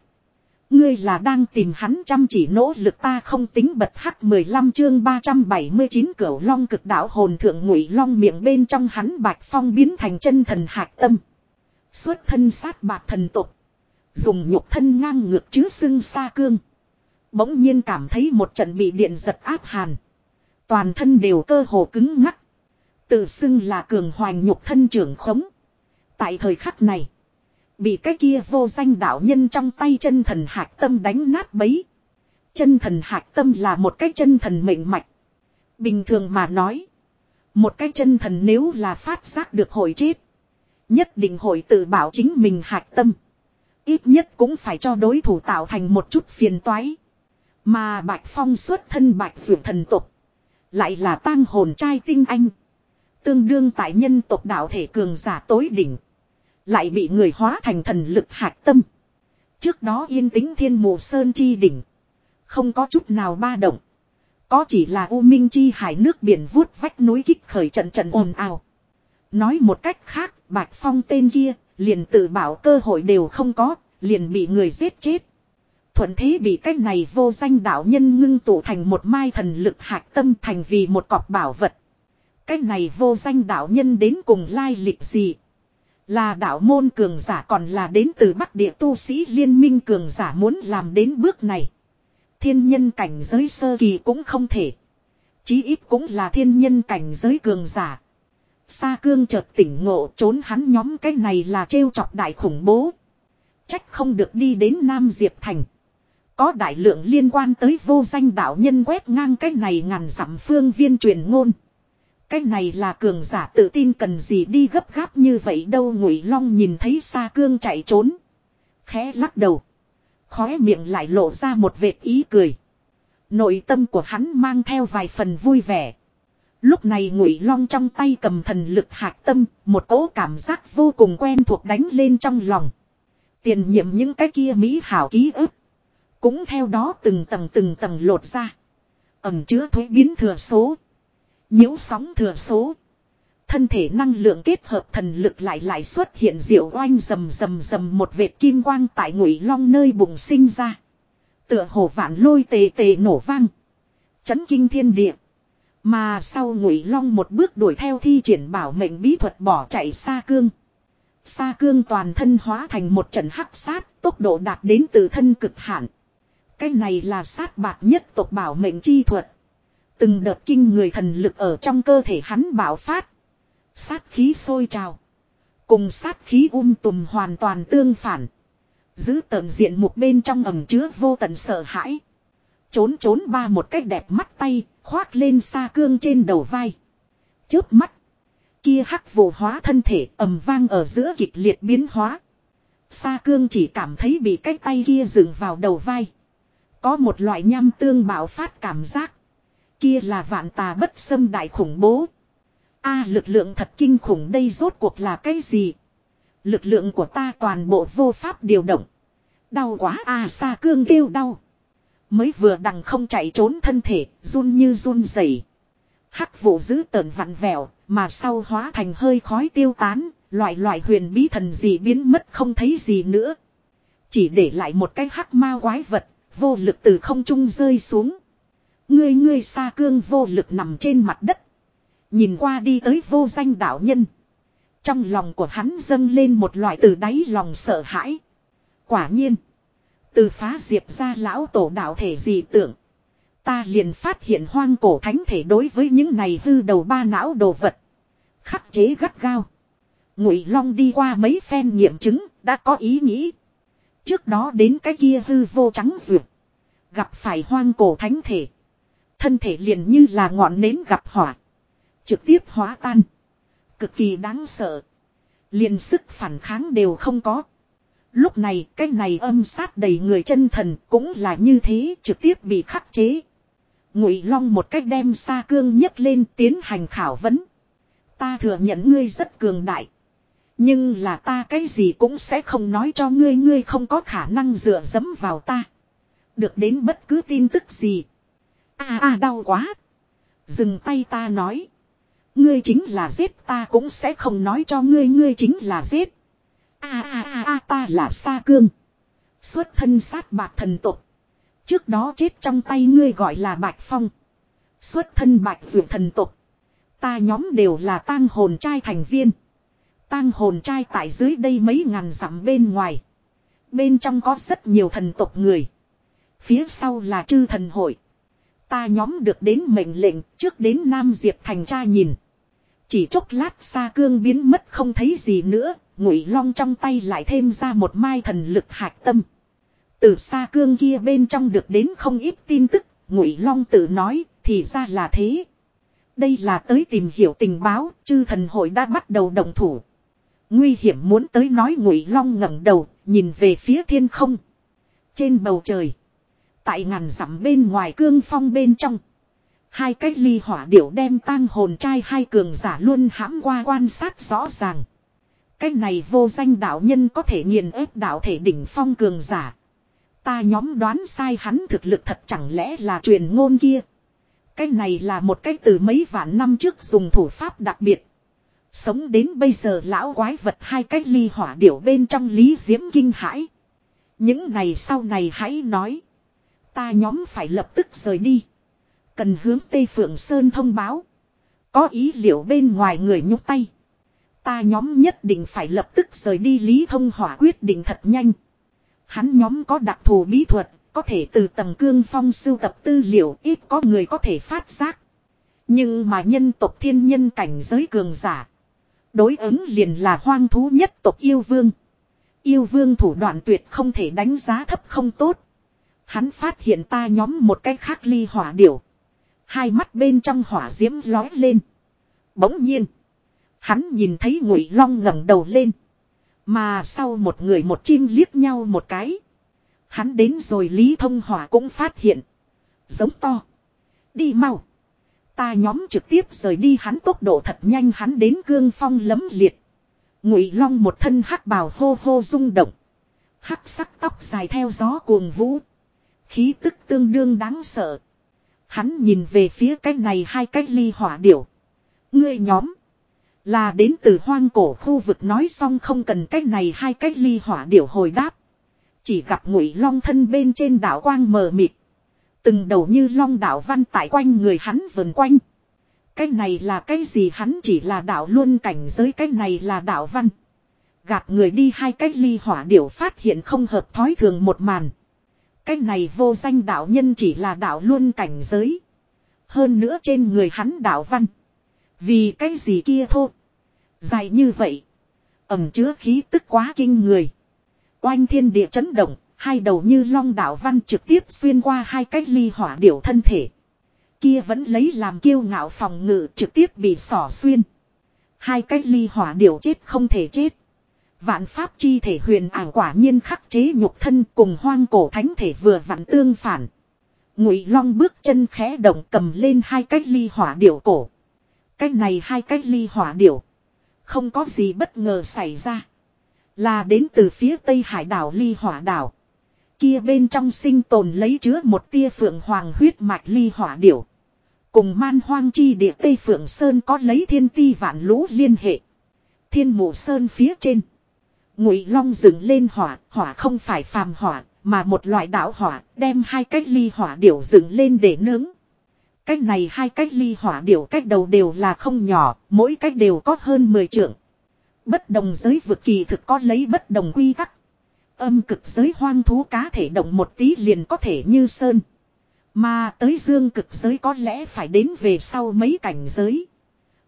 Ngươi là đang tìm hắn chăm chỉ nỗ lực ta không tính bật hắc 15 chương 379 cửu long cực đạo hồn thượng ngụy long miệng bên trong hắn bạch phong biến thành chân thần hạc tâm. Xuất thân sát bạc thần tục. Dùng nhục thân ngang ngược chứ xưng xa cương. Bỗng nhiên cảm thấy một trận bị điện giật áp hàn. Toàn thân đều cơ hồ cứng ngắc. Tự xưng là cường hoành nhục thân trưởng khống. Tại thời khắc này. Bị cái kia vô danh đạo nhân trong tay chân thần hạc tâm đánh nát bấy. Chân thần hạc tâm là một cái chân thần mệnh mạch. Bình thường mà nói. Một cái chân thần nếu là phát giác được hội chết. Nhất định hội tự bảo chính mình hạc tâm. Ít nhất cũng phải cho đối thủ tạo thành một chút phiền toái. Mà Bạch Phong xuất thân Bạch Vượt thần tục. Lại là tang hồn trai tinh anh. Tương đương tại nhân tộc đạo thể cường giả tối đỉnh. Lại bị người hóa thành thần lực hạt tâm. Trước đó yên tĩnh thiên mù sơn chi đỉnh. Không có chút nào ba động. Có chỉ là u minh chi hải nước biển vuốt vách núi kích khởi trận trận ồn ào. Nói một cách khác, Bạch Phong tên kia, liền tự bảo cơ hội đều không có, liền bị người giết chết. Thuận thế bị cách này vô danh đạo nhân ngưng tụ thành một mai thần lực hạt tâm thành vì một cọc bảo vật. Cách này vô danh đạo nhân đến cùng lai lịch gì? Là đạo môn cường giả còn là đến từ bắc địa tu sĩ liên minh cường giả muốn làm đến bước này. Thiên nhân cảnh giới sơ kỳ cũng không thể. Chí ít cũng là thiên nhân cảnh giới cường giả. Sa cương chợt tỉnh ngộ trốn hắn nhóm cái này là trêu chọc đại khủng bố. Trách không được đi đến Nam Diệp Thành. Có đại lượng liên quan tới vô danh đạo nhân quét ngang cái này ngàn dặm phương viên truyền ngôn. Cái này là cường giả tự tin cần gì đi gấp gáp như vậy đâu ngụy long nhìn thấy xa cương chạy trốn. Khẽ lắc đầu. Khóe miệng lại lộ ra một vệt ý cười. Nội tâm của hắn mang theo vài phần vui vẻ. Lúc này ngụy long trong tay cầm thần lực hạc tâm, một cỗ cảm giác vô cùng quen thuộc đánh lên trong lòng. Tiền nhiệm những cái kia mỹ hảo ký ức. Cũng theo đó từng tầng từng tầng lột ra. Ẩm chứa thuế biến thừa số. Nhiễu sóng thừa số. Thân thể năng lượng kết hợp thần lực lại lại xuất hiện diệu oanh rầm rầm rầm một vệt kim quang tại ngụy long nơi bùng sinh ra. Tựa hồ vạn lôi tề tề nổ vang. Chấn kinh thiên địa. Mà sau ngụy long một bước đuổi theo thi triển bảo mệnh bí thuật bỏ chạy xa cương. Xa cương toàn thân hóa thành một trận hắc sát, tốc độ đạt đến từ thân cực hạn. Cái này là sát bạc nhất tộc bảo mệnh chi thuật. Từng đợt kinh người thần lực ở trong cơ thể hắn bạo phát. Sát khí sôi trào. Cùng sát khí um tùm hoàn toàn tương phản. Giữ tận diện một bên trong ẩm chứa vô tận sợ hãi. Trốn trốn ba một cách đẹp mắt tay, khoác lên xa cương trên đầu vai. Chớp mắt. Kia hắc vụ hóa thân thể ầm vang ở giữa kịch liệt biến hóa. Sa cương chỉ cảm thấy bị cái tay kia dừng vào đầu vai. Có một loại nham tương bạo phát cảm giác. Kia là vạn tà bất xâm đại khủng bố. a lực lượng thật kinh khủng đây rốt cuộc là cái gì? Lực lượng của ta toàn bộ vô pháp điều động. Đau quá a à, xa cương kêu đau. Mới vừa đằng không chạy trốn thân thể, run như run rẩy. Hắc vụ giữ tợn vặn vẹo, mà sau hóa thành hơi khói tiêu tán, loại loại huyền bí thần gì biến mất không thấy gì nữa. Chỉ để lại một cái hắc ma quái vật, vô lực từ không trung rơi xuống. Ngươi ngươi xa cương vô lực nằm trên mặt đất. Nhìn qua đi tới vô danh đạo nhân. Trong lòng của hắn dâng lên một loại từ đáy lòng sợ hãi. Quả nhiên. Từ phá diệp ra lão tổ đạo thể gì tưởng. Ta liền phát hiện hoang cổ thánh thể đối với những này hư đầu ba não đồ vật. Khắc chế gắt gao. Ngụy Long đi qua mấy phen nghiệm chứng, đã có ý nghĩ. Trước đó đến cái kia hư vô trắng duyệt. Gặp phải hoang cổ thánh thể. Thân thể liền như là ngọn nến gặp hỏa. Trực tiếp hóa tan. Cực kỳ đáng sợ. Liền sức phản kháng đều không có. Lúc này, cái này âm sát đầy người chân thần cũng là như thế trực tiếp bị khắc chế. Ngụy Long một cách đem xa cương nhấc lên tiến hành khảo vấn. Ta thừa nhận ngươi rất cường đại. Nhưng là ta cái gì cũng sẽ không nói cho ngươi ngươi không có khả năng dựa dẫm vào ta. Được đến bất cứ tin tức gì. a a đau quá. Dừng tay ta nói. Ngươi chính là giết, ta cũng sẽ không nói cho ngươi ngươi chính là giết. a a a a ta là Sa Cương. Xuất thân sát bạc thần tục. Trước đó chết trong tay ngươi gọi là Bạch Phong. Xuất thân Bạch Dược thần tục. Ta nhóm đều là tang hồn trai thành viên. Tang hồn trai tại dưới đây mấy ngàn dặm bên ngoài. Bên trong có rất nhiều thần tộc người. Phía sau là chư thần hội. Ta nhóm được đến mệnh lệnh trước đến Nam Diệp thành tra nhìn. Chỉ chốc lát xa cương biến mất không thấy gì nữa, ngụy long trong tay lại thêm ra một mai thần lực hạc tâm. Từ xa cương kia bên trong được đến không ít tin tức, ngụy long tự nói, thì ra là thế. Đây là tới tìm hiểu tình báo, chư thần hội đã bắt đầu đồng thủ. Nguy hiểm muốn tới nói ngụy long ngẩng đầu, nhìn về phía thiên không. Trên bầu trời. Tại ngàn dặm bên ngoài cương phong bên trong. Hai cái ly hỏa điểu đem tang hồn trai hai cường giả luôn hãm qua quan sát rõ ràng. Cái này vô danh đạo nhân có thể nghiền ép đạo thể đỉnh phong cường giả. Ta nhóm đoán sai hắn thực lực thật chẳng lẽ là truyền ngôn kia. Cái này là một cái từ mấy vạn năm trước dùng thủ pháp đặc biệt. Sống đến bây giờ lão quái vật hai cái ly hỏa điểu bên trong lý diễm kinh hãi. Những này sau này hãy nói. Ta nhóm phải lập tức rời đi. Cần hướng Tây Phượng Sơn thông báo. Có ý liệu bên ngoài người nhúc tay. Ta nhóm nhất định phải lập tức rời đi Lý Thông Hỏa quyết định thật nhanh. Hắn nhóm có đặc thù bí thuật, có thể từ tầng cương phong sưu tập tư liệu ít có người có thể phát giác. Nhưng mà nhân tộc thiên nhân cảnh giới cường giả. Đối ứng liền là hoang thú nhất tộc yêu vương. Yêu vương thủ đoạn tuyệt không thể đánh giá thấp không tốt. Hắn phát hiện ta nhóm một cái khác ly hỏa điểu. Hai mắt bên trong hỏa diễm lói lên. Bỗng nhiên. Hắn nhìn thấy ngụy long ngẩng đầu lên. Mà sau một người một chim liếc nhau một cái. Hắn đến rồi Lý Thông Hỏa cũng phát hiện. Giống to. Đi mau. Ta nhóm trực tiếp rời đi hắn tốc độ thật nhanh hắn đến cương phong lấm liệt. Ngụy Long một thân hắc bào hô hô rung động. Hắc sắc tóc dài theo gió cuồng vũ. Khí tức tương đương đáng sợ. Hắn nhìn về phía cái này hai cái ly hỏa điểu. Ngươi nhóm. Là đến từ hoang cổ khu vực nói xong không cần cái này hai cái ly hỏa điểu hồi đáp. Chỉ gặp ngụy long thân bên trên đảo quang mờ mịt. Từng đầu như long đạo văn tại quanh người hắn vần quanh. Cái này là cái gì hắn chỉ là đạo luôn cảnh giới, cái này là đạo văn. Gạt người đi hai cách ly hỏa điểu phát hiện không hợp thói thường một màn. Cái này vô danh đạo nhân chỉ là đạo luôn cảnh giới. Hơn nữa trên người hắn đạo văn. Vì cái gì kia thô. Dài như vậy. Ẩm chứa khí tức quá kinh người. Oanh thiên địa chấn động. Hai đầu như long đạo văn trực tiếp xuyên qua hai cái ly hỏa điểu thân thể. Kia vẫn lấy làm kiêu ngạo phòng ngự trực tiếp bị sỏ xuyên. Hai cái ly hỏa điểu chết không thể chết. Vạn pháp chi thể huyền ảo quả nhiên khắc chế nhục thân cùng hoang cổ thánh thể vừa vặn tương phản. Ngụy Long bước chân khẽ động cầm lên hai cái ly hỏa điểu cổ. Cái này hai cái ly hỏa điểu. Không có gì bất ngờ xảy ra. Là đến từ phía tây hải đảo ly hỏa đảo. Kia bên trong sinh tồn lấy chứa một tia phượng hoàng huyết mạch ly hỏa điểu. Cùng man hoang chi địa Tây Phượng Sơn có lấy thiên ti vạn lũ liên hệ. Thiên mụ sơn phía trên. Ngụy long dựng lên hỏa, hỏa không phải phàm hỏa, mà một loại đạo hỏa, đem hai cách ly hỏa điểu dựng lên để nướng. Cách này hai cách ly hỏa điểu cách đầu đều là không nhỏ, mỗi cách đều có hơn 10 trượng. Bất đồng giới vực kỳ thực có lấy bất đồng quy tắc. Âm cực giới hoang thú cá thể động một tí liền có thể như sơn. Mà tới dương cực giới có lẽ phải đến về sau mấy cảnh giới.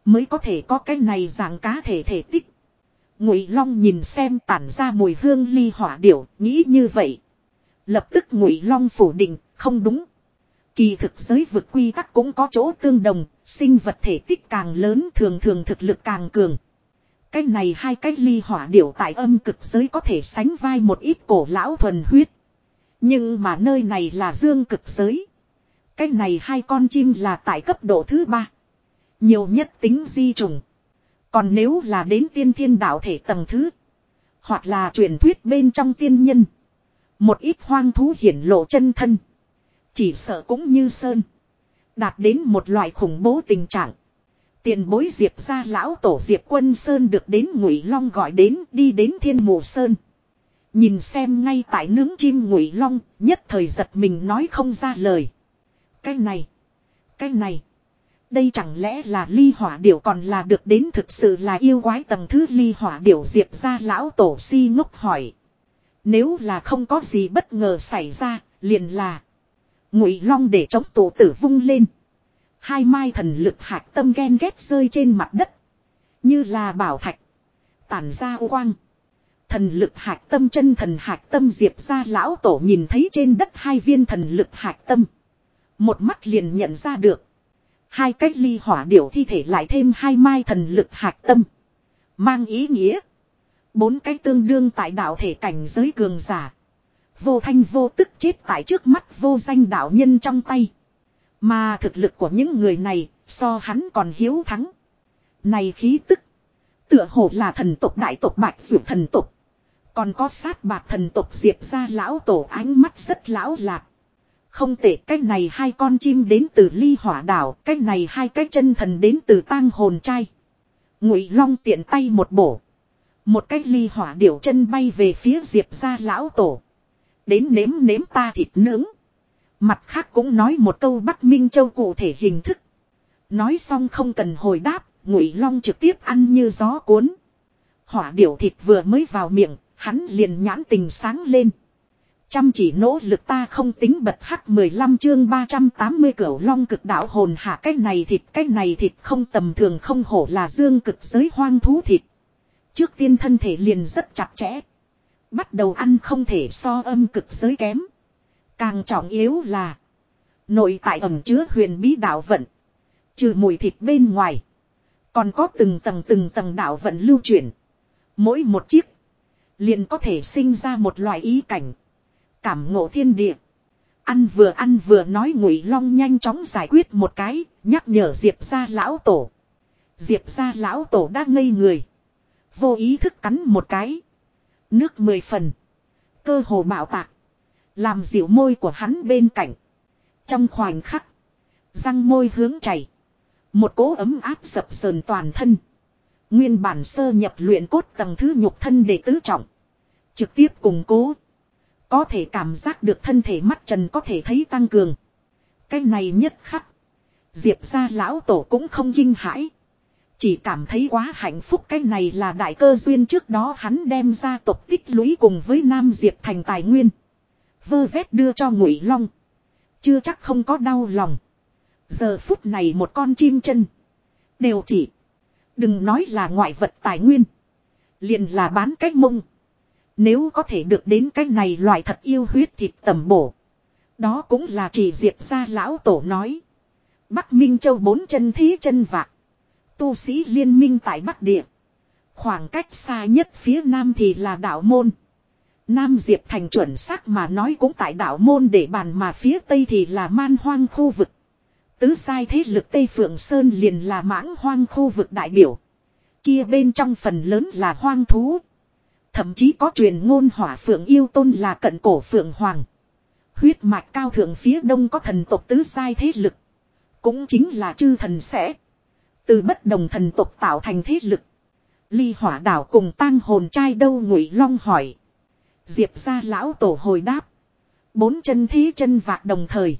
Mới có thể có cái này dạng cá thể thể tích. Ngụy Long nhìn xem tản ra mùi hương ly hỏa điểu, nghĩ như vậy. Lập tức Ngụy Long phủ định, không đúng. Kỳ thực giới vực quy tắc cũng có chỗ tương đồng, sinh vật thể tích càng lớn thường thường thực lực càng cường. Cái này hai cái ly hỏa điểu tại âm cực giới có thể sánh vai một ít cổ lão thuần huyết. Nhưng mà nơi này là dương cực giới. Cái này hai con chim là tại cấp độ thứ ba. Nhiều nhất tính di trùng. Còn nếu là đến tiên thiên đạo thể tầng thứ. Hoặc là truyền thuyết bên trong tiên nhân. Một ít hoang thú hiển lộ chân thân. Chỉ sợ cũng như sơn. Đạt đến một loại khủng bố tình trạng. Tiền bối diệp ra lão tổ diệp quân sơn được đến ngụy long gọi đến đi đến thiên mù sơn. Nhìn xem ngay tại nướng chim ngụy long nhất thời giật mình nói không ra lời. Cái này. Cái này. Đây chẳng lẽ là ly hỏa điểu còn là được đến thực sự là yêu quái tầng thứ ly hỏa điểu diệp ra lão tổ si ngốc hỏi. Nếu là không có gì bất ngờ xảy ra, liền là. Ngụy long để chống tổ tử vung lên. Hai mai thần lực hạc tâm ghen ghét rơi trên mặt đất. Như là bảo thạch. Tản ra quang. Thần lực hạc tâm chân thần hạc tâm diệp ra lão tổ nhìn thấy trên đất hai viên thần lực hạc tâm. Một mắt liền nhận ra được. Hai cách ly hỏa điểu thi thể lại thêm hai mai thần lực hạc tâm. Mang ý nghĩa. Bốn cái tương đương tại đạo thể cảnh giới cường giả. Vô thanh vô tức chết tại trước mắt vô danh đạo nhân trong tay. Mà thực lực của những người này so hắn còn hiếu thắng. Này khí tức. Tựa hồ là thần tộc đại tộc bạch dụ thần tộc. Còn có sát bạc thần tộc diệp ra lão tổ ánh mắt rất lão lạc. Không tệ cách này hai con chim đến từ ly hỏa đảo, cách này hai cái chân thần đến từ tang hồn trai. Ngụy Long tiện tay một bổ. Một cách ly hỏa điểu chân bay về phía diệp ra lão tổ. Đến nếm nếm ta thịt nướng. Mặt khác cũng nói một câu Bắc Minh Châu cụ thể hình thức. Nói xong không cần hồi đáp, Ngụy Long trực tiếp ăn như gió cuốn. Hỏa điểu thịt vừa mới vào miệng, hắn liền nhãn tình sáng lên. Chăm chỉ nỗ lực ta không tính bật hắc 15 chương 380 cửu long cực đạo hồn hạ cái này thịt cái này thịt không tầm thường không hổ là dương cực giới hoang thú thịt. Trước tiên thân thể liền rất chặt chẽ. Bắt đầu ăn không thể so âm cực giới kém. Càng trọng yếu là nội tại ẩm chứa huyền bí đạo vận. Trừ mùi thịt bên ngoài. Còn có từng tầng từng tầng đạo vận lưu chuyển. Mỗi một chiếc liền có thể sinh ra một loại ý cảnh. Cảm ngộ thiên địa. Ăn vừa ăn vừa nói ngụy long nhanh chóng giải quyết một cái, nhắc nhở diệp ra lão tổ. Diệp ra lão tổ đã ngây người. Vô ý thức cắn một cái. Nước mười phần. Cơ hồ bạo tạc. Làm dịu môi của hắn bên cạnh. Trong khoảnh khắc. Răng môi hướng chảy. Một cỗ ấm áp sập sờn toàn thân. Nguyên bản sơ nhập luyện cốt tầng thứ nhục thân để tứ trọng. Trực tiếp củng cố. Có thể cảm giác được thân thể mắt trần có thể thấy tăng cường. Cái này nhất khắc. Diệp ra lão tổ cũng không kinh hãi. Chỉ cảm thấy quá hạnh phúc cái này là đại cơ duyên trước đó hắn đem ra tộc tích lũy cùng với Nam Diệp thành tài nguyên. Vơ vét đưa cho ngụy long. Chưa chắc không có đau lòng. Giờ phút này một con chim chân. Đều chỉ. Đừng nói là ngoại vật tài nguyên. Liền là bán cách mông. Nếu có thể được đến cái này loại thật yêu huyết thịt tầm bổ. Đó cũng là chỉ diệp ra lão tổ nói. Bắc Minh Châu bốn chân thí chân vạc. Tu sĩ liên minh tại Bắc Địa. Khoảng cách xa nhất phía Nam thì là đảo môn. Nam Diệp thành chuẩn xác mà nói cũng tại đảo môn để bàn mà phía Tây thì là man hoang khu vực. Tứ sai thế lực Tây Phượng Sơn liền là mãng hoang khu vực đại biểu. Kia bên trong phần lớn là hoang thú. Thậm chí có truyền ngôn hỏa phượng yêu tôn là cận cổ phượng hoàng. Huyết mạch cao thượng phía đông có thần tộc tứ sai thế lực. Cũng chính là chư thần sẽ. Từ bất đồng thần tộc tạo thành thế lực. Ly hỏa đảo cùng tang hồn trai đâu ngụy long hỏi. Diệp ra lão tổ hồi đáp. Bốn chân thế chân vạc đồng thời.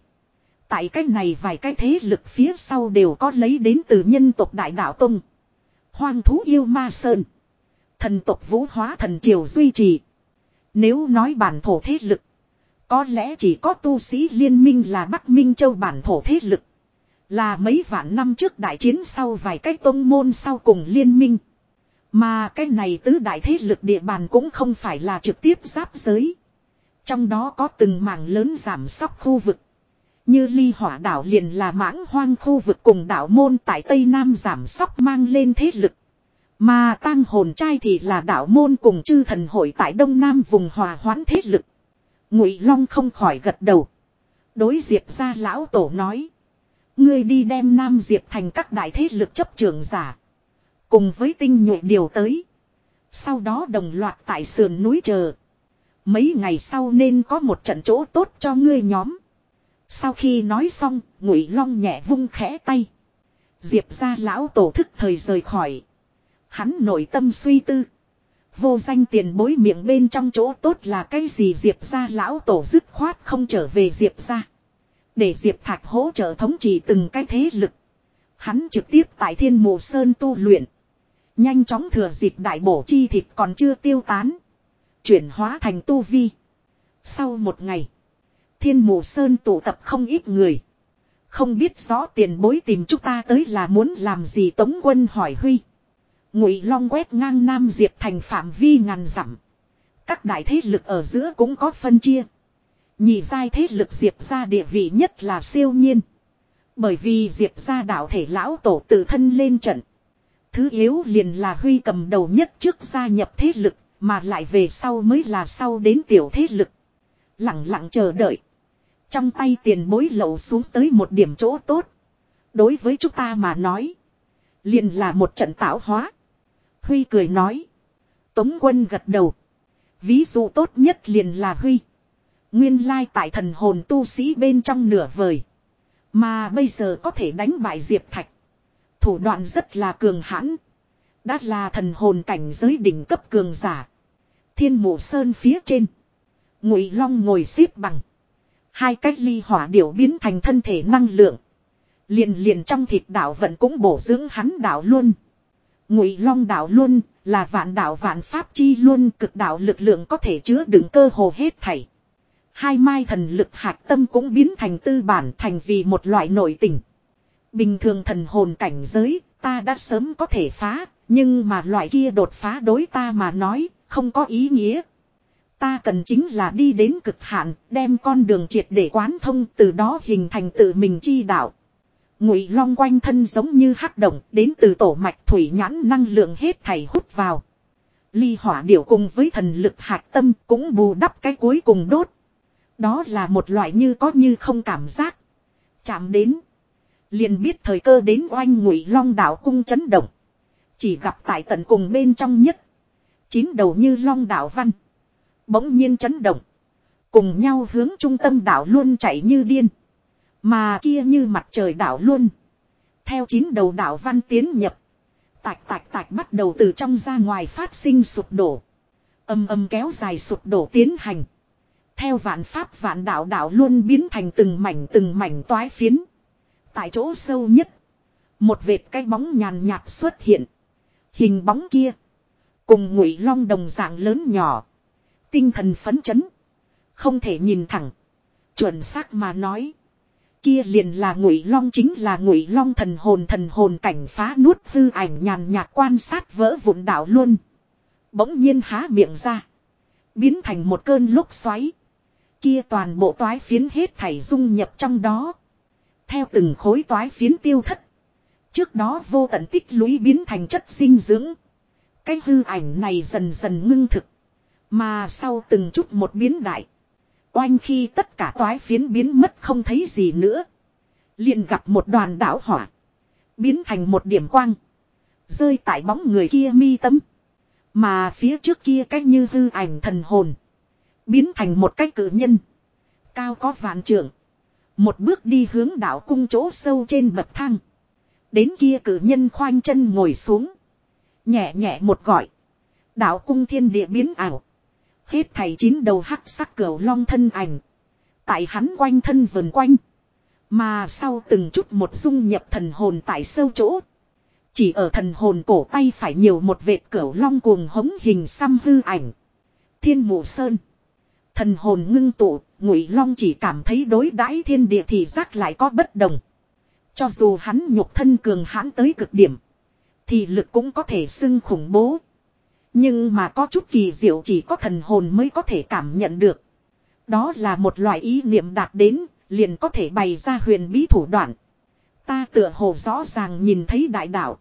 Tại cách này vài cái thế lực phía sau đều có lấy đến từ nhân tộc đại đạo tông. Hoang thú yêu ma sơn. Thần tộc vũ hóa thần triều duy trì. Nếu nói bản thổ thế lực. Có lẽ chỉ có tu sĩ liên minh là Bắc Minh Châu bản thổ thế lực. Là mấy vạn năm trước đại chiến sau vài cái tông môn sau cùng liên minh. Mà cái này tứ đại thế lực địa bàn cũng không phải là trực tiếp giáp giới. Trong đó có từng mảng lớn giảm sóc khu vực. Như ly hỏa đảo liền là mãng hoang khu vực cùng đảo môn tại Tây Nam giảm sóc mang lên thế lực. Mà tang hồn trai thì là đảo môn cùng chư thần hội tại Đông Nam vùng hòa hoãn thế lực. Ngụy Long không khỏi gật đầu. Đối diệp ra lão tổ nói. Ngươi đi đem Nam Diệp thành các đại thế lực chấp trường giả. Cùng với tinh nhuệ điều tới. Sau đó đồng loạt tại sườn núi chờ. Mấy ngày sau nên có một trận chỗ tốt cho ngươi nhóm. Sau khi nói xong, ngụy long nhẹ vung khẽ tay. Diệp ra lão tổ thức thời rời khỏi. Hắn nội tâm suy tư. Vô danh tiền bối miệng bên trong chỗ tốt là cái gì Diệp ra lão tổ dứt khoát không trở về Diệp ra. Để Diệp Thạch hỗ trợ thống trị từng cái thế lực. Hắn trực tiếp tại thiên mộ sơn tu luyện. Nhanh chóng thừa dịp đại bổ chi thịt còn chưa tiêu tán. Chuyển hóa thành tu vi. Sau một ngày. Thiên mù sơn tụ tập không ít người. Không biết rõ tiền bối tìm chúng ta tới là muốn làm gì Tống quân hỏi Huy. Ngụy Long quét ngang Nam Diệp thành phạm vi ngàn dặm. Các đại thế lực ở giữa cũng có phân chia. Nhị giai thế lực Diệp ra địa vị nhất là siêu nhiên. Bởi vì Diệp ra đạo thể lão tổ tự thân lên trận. Thứ yếu liền là Huy cầm đầu nhất trước gia nhập thế lực, mà lại về sau mới là sau đến tiểu thế lực. Lặng lặng chờ đợi. Trong tay tiền bối lậu xuống tới một điểm chỗ tốt. Đối với chúng ta mà nói. Liền là một trận tạo hóa. Huy cười nói. Tống quân gật đầu. Ví dụ tốt nhất liền là Huy. Nguyên lai tại thần hồn tu sĩ bên trong nửa vời. Mà bây giờ có thể đánh bại Diệp Thạch. Thủ đoạn rất là cường hãn. Đã là thần hồn cảnh giới đỉnh cấp cường giả. Thiên mộ sơn phía trên. Ngụy Long ngồi xếp bằng. Hai cách ly hỏa điểu biến thành thân thể năng lượng. Liền liền trong thịt đạo vận cũng bổ dưỡng hắn đạo luôn. Ngụy Long đạo luôn là vạn đạo vạn pháp chi luôn, cực đạo lực lượng có thể chứa đựng cơ hồ hết thảy. Hai mai thần lực hạt tâm cũng biến thành tư bản thành vì một loại nội tình. Bình thường thần hồn cảnh giới, ta đã sớm có thể phá, nhưng mà loại kia đột phá đối ta mà nói, không có ý nghĩa. Ta cần chính là đi đến cực hạn, đem con đường triệt để quán thông từ đó hình thành tự mình chi đạo. Ngụy long quanh thân giống như hắc động đến từ tổ mạch thủy nhãn năng lượng hết thảy hút vào. Ly hỏa điểu cùng với thần lực hạt tâm cũng bù đắp cái cuối cùng đốt. Đó là một loại như có như không cảm giác. Chạm đến. Liền biết thời cơ đến oanh ngụy long đảo cung chấn động. Chỉ gặp tại tận cùng bên trong nhất. Chín đầu như long đảo văn. Bỗng nhiên chấn động. Cùng nhau hướng trung tâm đảo luôn chạy như điên. Mà kia như mặt trời đảo luôn. Theo chín đầu đảo văn tiến nhập. Tạch tạch tạch bắt đầu từ trong ra ngoài phát sinh sụp đổ. Âm âm kéo dài sụp đổ tiến hành. Theo vạn pháp vạn đạo đạo luôn biến thành từng mảnh từng mảnh toái phiến. Tại chỗ sâu nhất. Một vệt cái bóng nhàn nhạt xuất hiện. Hình bóng kia. Cùng ngụy long đồng dạng lớn nhỏ. Tinh thần phấn chấn. Không thể nhìn thẳng. Chuẩn xác mà nói. Kia liền là ngụy long chính là ngụy long thần hồn thần hồn cảnh phá nuốt hư ảnh nhàn nhạt quan sát vỡ vụn đảo luôn. Bỗng nhiên há miệng ra. Biến thành một cơn lúc xoáy. Kia toàn bộ toái phiến hết thảy dung nhập trong đó. Theo từng khối toái phiến tiêu thất. Trước đó vô tận tích lũy biến thành chất dinh dưỡng. Cái hư ảnh này dần dần ngưng thực. Mà sau từng chút một biến đại. Oanh khi tất cả toái phiến biến mất không thấy gì nữa. liền gặp một đoàn đảo hỏa. Biến thành một điểm quang. Rơi tại bóng người kia mi tâm. Mà phía trước kia cách như hư ảnh thần hồn. Biến thành một cái cử nhân. Cao có vạn trưởng. Một bước đi hướng đảo cung chỗ sâu trên bậc thang. Đến kia cử nhân khoanh chân ngồi xuống. Nhẹ nhẹ một gọi. Đảo cung thiên địa biến ảo. Hết thầy chín đầu hắc sắc cửu long thân ảnh. Tại hắn quanh thân vần quanh. Mà sau từng chút một dung nhập thần hồn tại sâu chỗ. Chỉ ở thần hồn cổ tay phải nhiều một vệt cửu long cuồng hống hình xăm hư ảnh. Thiên mụ sơn. Thần hồn ngưng tụ, ngụy long chỉ cảm thấy đối đãi thiên địa thì giác lại có bất đồng. Cho dù hắn nhục thân cường hãn tới cực điểm. Thì lực cũng có thể xưng khủng bố. Nhưng mà có chút kỳ diệu chỉ có thần hồn mới có thể cảm nhận được. Đó là một loại ý niệm đạt đến, liền có thể bày ra huyền bí thủ đoạn. Ta tựa hồ rõ ràng nhìn thấy đại đạo.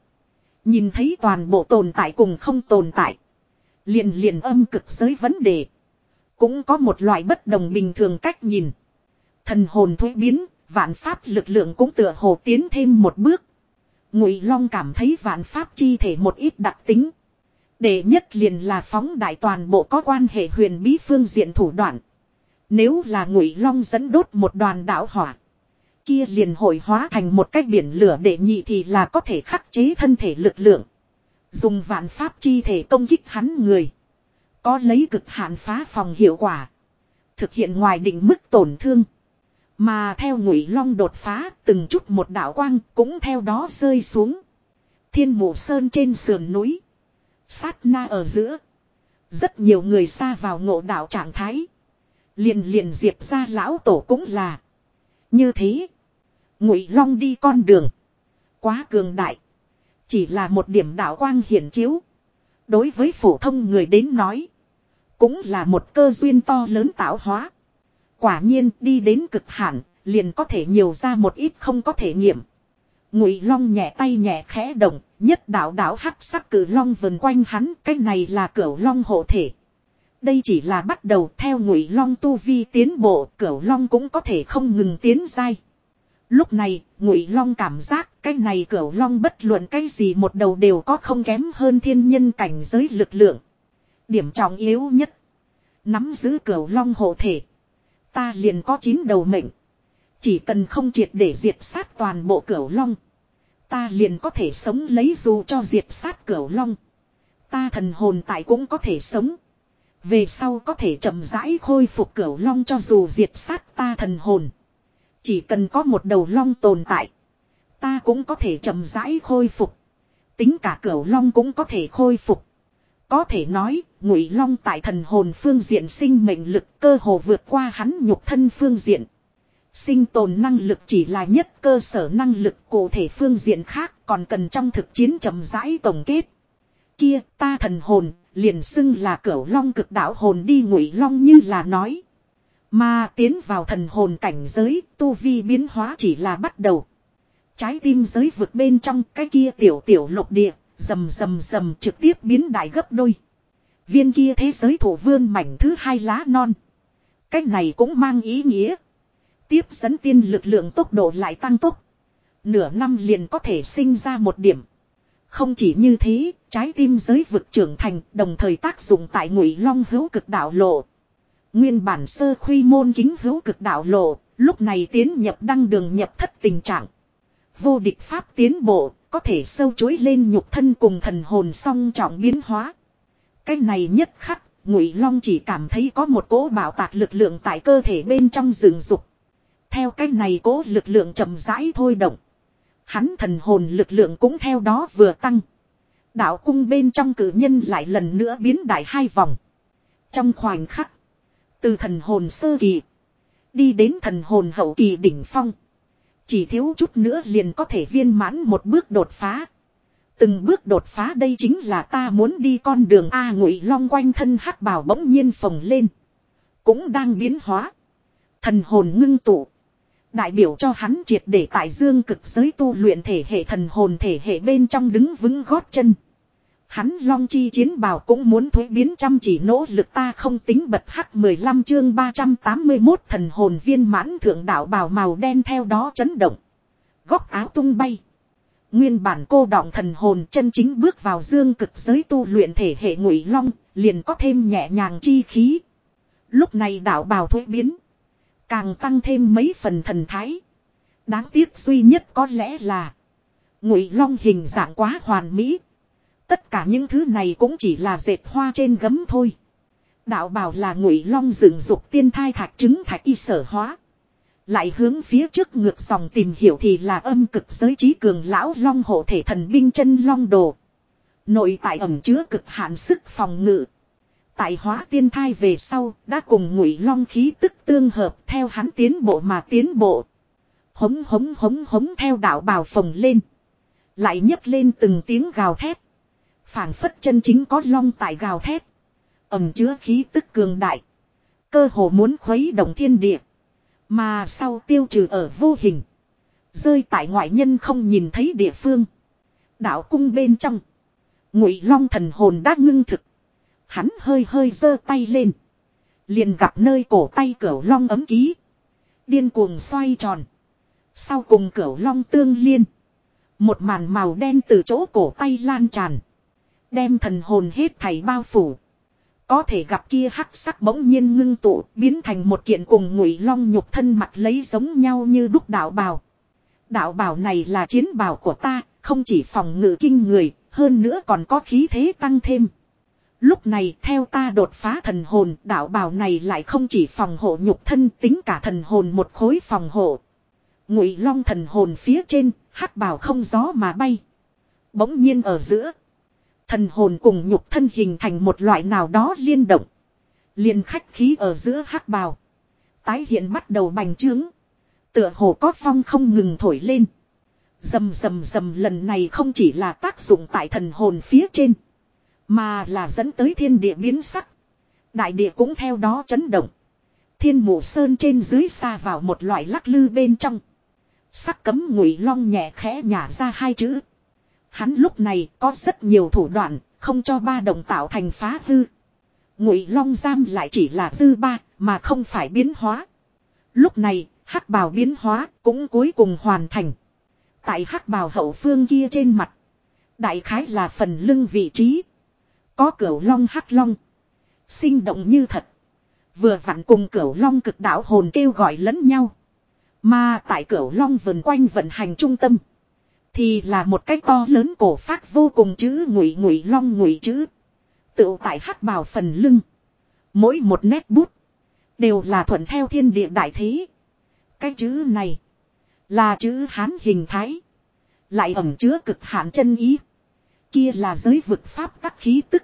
Nhìn thấy toàn bộ tồn tại cùng không tồn tại. Liền liền âm cực giới vấn đề. Cũng có một loại bất đồng bình thường cách nhìn. Thần hồn thuế biến, vạn pháp lực lượng cũng tựa hồ tiến thêm một bước. Ngụy Long cảm thấy vạn pháp chi thể một ít đặc tính. Đệ nhất liền là phóng đại toàn bộ có quan hệ huyền bí phương diện thủ đoạn. Nếu là Ngụy Long dẫn đốt một đoàn đạo hỏa, kia liền hội hóa thành một cái biển lửa đệ nhị thì là có thể khắc chế thân thể lực lượng. Dùng vạn pháp chi thể công kích hắn người. Có lấy cực hạn phá phòng hiệu quả. Thực hiện ngoài định mức tổn thương. Mà theo ngụy long đột phá, từng chút một đạo quang cũng theo đó rơi xuống. Thiên mộ sơn trên sườn núi. Sát na ở giữa. Rất nhiều người xa vào ngộ đạo trạng thái. Liền liền diệp ra lão tổ cũng là. Như thế. Ngụy long đi con đường. Quá cường đại. Chỉ là một điểm đạo quang hiển chiếu. Đối với phổ thông người đến nói. Cũng là một cơ duyên to lớn tạo hóa. Quả nhiên đi đến cực hạn, liền có thể nhiều ra một ít không có thể nghiệm. Ngụy Long nhẹ tay nhẹ khẽ động, nhất đạo đạo hắc sắc cử long vần quanh hắn, cái này là cửu long hộ thể. Đây chỉ là bắt đầu theo Ngụy Long tu vi tiến bộ, cửu long cũng có thể không ngừng tiến giai. Lúc này, Ngụy Long cảm giác cái này cửu long bất luận cái gì một đầu đều có không kém hơn thiên nhân cảnh giới lực lượng. Điểm trọng yếu nhất. Nắm giữ cửu long hộ thể. Ta liền có chín đầu mệnh. Chỉ cần không triệt để diệt sát toàn bộ cửu long. Ta liền có thể sống lấy dù cho diệt sát cửu long. Ta thần hồn tại cũng có thể sống. Về sau có thể chậm rãi khôi phục cửu long cho dù diệt sát ta thần hồn. Chỉ cần có một đầu long tồn tại. Ta cũng có thể chậm rãi khôi phục. Tính cả cửu long cũng có thể khôi phục. Có thể nói, ngụy long tại thần hồn phương diện sinh mệnh lực cơ hồ vượt qua hắn nhục thân phương diện. Sinh tồn năng lực chỉ là nhất cơ sở năng lực cụ thể phương diện khác còn cần trong thực chiến chậm rãi tổng kết. Kia ta thần hồn liền xưng là cửu long cực đạo hồn đi ngụy long như là nói. Mà tiến vào thần hồn cảnh giới tu vi biến hóa chỉ là bắt đầu. Trái tim giới vượt bên trong cái kia tiểu tiểu lục địa Dầm dầm dầm trực tiếp biến đại gấp đôi. Viên kia thế giới thổ vương mảnh thứ hai lá non. Cách này cũng mang ý nghĩa. Tiếp dẫn tiên lực lượng tốc độ lại tăng tốc. Nửa năm liền có thể sinh ra một điểm. Không chỉ như thế, trái tim giới vực trưởng thành đồng thời tác dụng tại ngụy long hữu cực đạo lộ. Nguyên bản sơ khuy môn kính hữu cực đạo lộ, lúc này tiến nhập đăng đường nhập thất tình trạng. Vô địch pháp tiến bộ, có thể sâu chối lên nhục thân cùng thần hồn song trọng biến hóa. Cái này nhất khắc, Ngụy Long chỉ cảm thấy có một cỗ bảo tạc lực lượng tại cơ thể bên trong rừng dục. Theo cái này cỗ lực lượng chậm rãi thôi động. Hắn thần hồn lực lượng cũng theo đó vừa tăng. Đạo cung bên trong cử nhân lại lần nữa biến đại hai vòng. Trong khoảnh khắc, từ thần hồn sơ kỳ đi đến thần hồn hậu kỳ đỉnh phong. Chỉ thiếu chút nữa liền có thể viên mãn một bước đột phá. Từng bước đột phá đây chính là ta muốn đi con đường A ngụy long quanh thân hắc bào bỗng nhiên phồng lên. Cũng đang biến hóa. Thần hồn ngưng tụ. Đại biểu cho hắn triệt để tại dương cực giới tu luyện thể hệ thần hồn thể hệ bên trong đứng vững gót chân. Hắn long chi chiến bào cũng muốn thuế biến chăm chỉ nỗ lực ta không tính bật hắc 15 chương 381 thần hồn viên mãn thượng đạo bào màu đen theo đó chấn động. Góc áo tung bay. Nguyên bản cô đọng thần hồn chân chính bước vào dương cực giới tu luyện thể hệ ngụy long, liền có thêm nhẹ nhàng chi khí. Lúc này đạo bào thuế biến. Càng tăng thêm mấy phần thần thái. Đáng tiếc duy nhất có lẽ là Ngụy long hình dạng quá hoàn mỹ. Tất cả những thứ này cũng chỉ là dệt hoa trên gấm thôi. Đạo bảo là ngụy long dựng dục tiên thai thạch trứng thạch y sở hóa. Lại hướng phía trước ngược dòng tìm hiểu thì là âm cực giới trí cường lão long hộ thể thần binh chân long đồ. Nội tại ẩm chứa cực hạn sức phòng ngự. Tại hóa tiên thai về sau, đã cùng ngụy long khí tức tương hợp theo hắn tiến bộ mà tiến bộ. Hống hống hống hống theo đạo bào phồng lên. Lại nhấc lên từng tiếng gào thét phảng phất chân chính có long tại gào thét. Ẩm chứa khí tức cường đại. Cơ hồ muốn khuấy động thiên địa. Mà sau tiêu trừ ở vô hình. Rơi tại ngoại nhân không nhìn thấy địa phương. Đạo cung bên trong. Ngụy long thần hồn đã ngưng thực. Hắn hơi hơi giơ tay lên. Liền gặp nơi cổ tay cửu long ấm ký. Điên cuồng xoay tròn. Sau cùng cửu long tương liên. Một màn màu đen từ chỗ cổ tay lan tràn. Đem thần hồn hết thảy bao phủ. Có thể gặp kia hắc sắc bỗng nhiên ngưng tụ biến thành một kiện cùng ngụy long nhục thân mặt lấy giống nhau như đúc đạo bào. Đạo bào này là chiến bào của ta, không chỉ phòng ngự kinh người, hơn nữa còn có khí thế tăng thêm. Lúc này theo ta đột phá thần hồn, đạo bào này lại không chỉ phòng hộ nhục thân tính cả thần hồn một khối phòng hộ. Ngụy long thần hồn phía trên, hắc bào không gió mà bay. Bỗng nhiên ở giữa. Thần hồn cùng nhục thân hình thành một loại nào đó liên động. liền khách khí ở giữa hắc bào. Tái hiện bắt đầu bành trướng. Tựa hồ có phong không ngừng thổi lên. Dầm dầm dầm lần này không chỉ là tác dụng tại thần hồn phía trên. Mà là dẫn tới thiên địa biến sắc. Đại địa cũng theo đó chấn động. Thiên mụ sơn trên dưới xa vào một loại lắc lư bên trong. Sắc cấm ngụy long nhẹ khẽ nhả ra hai chữ. Hắn lúc này có rất nhiều thủ đoạn, không cho ba đồng tạo thành phá hư. Ngụy long giam lại chỉ là dư ba, mà không phải biến hóa. Lúc này, hắc bào biến hóa cũng cuối cùng hoàn thành. Tại hắc bào hậu phương kia trên mặt. Đại khái là phần lưng vị trí. Có cửu long hắc long. Sinh động như thật. Vừa vặn cùng cửu long cực đạo hồn kêu gọi lẫn nhau. Mà tại cửu long vần quanh vận hành trung tâm. Thì là một cái to lớn cổ phát vô cùng chữ ngụy ngụy long ngụy chữ. Tự tại hắc bào phần lưng. Mỗi một nét bút. Đều là thuận theo thiên địa đại thế. Cái chữ này. Là chữ hán hình thái. Lại ẩm chứa cực hạn chân ý. Kia là giới vực pháp tắc khí tức.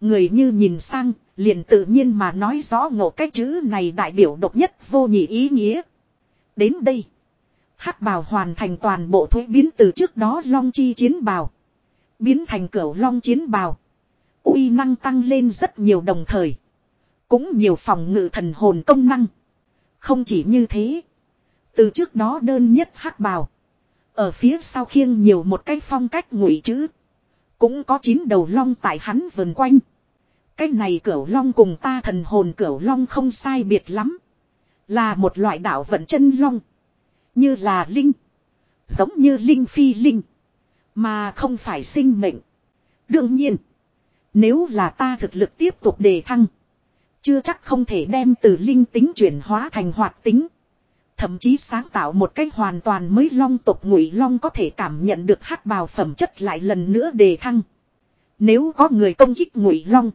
Người như nhìn sang, liền tự nhiên mà nói rõ ngộ cái chữ này đại biểu độc nhất vô nhị ý nghĩa. Đến đây hắc bào hoàn thành toàn bộ thuế biến từ trước đó long chi chiến bào. Biến thành cửu long chiến bào. uy năng tăng lên rất nhiều đồng thời. Cũng nhiều phòng ngự thần hồn công năng. Không chỉ như thế. Từ trước đó đơn nhất hắc bào. Ở phía sau khiêng nhiều một cái phong cách ngụy chữ. Cũng có chín đầu long tại hắn vần quanh. Cái này cửu long cùng ta thần hồn cửu long không sai biệt lắm. Là một loại đạo vận chân long. Như là linh. Giống như linh phi linh. Mà không phải sinh mệnh. Đương nhiên. Nếu là ta thực lực tiếp tục đề thăng. Chưa chắc không thể đem từ linh tính chuyển hóa thành hoạt tính. Thậm chí sáng tạo một cách hoàn toàn mới long tộc ngụy long có thể cảm nhận được hắc bào phẩm chất lại lần nữa đề thăng. Nếu có người công kích ngụy long.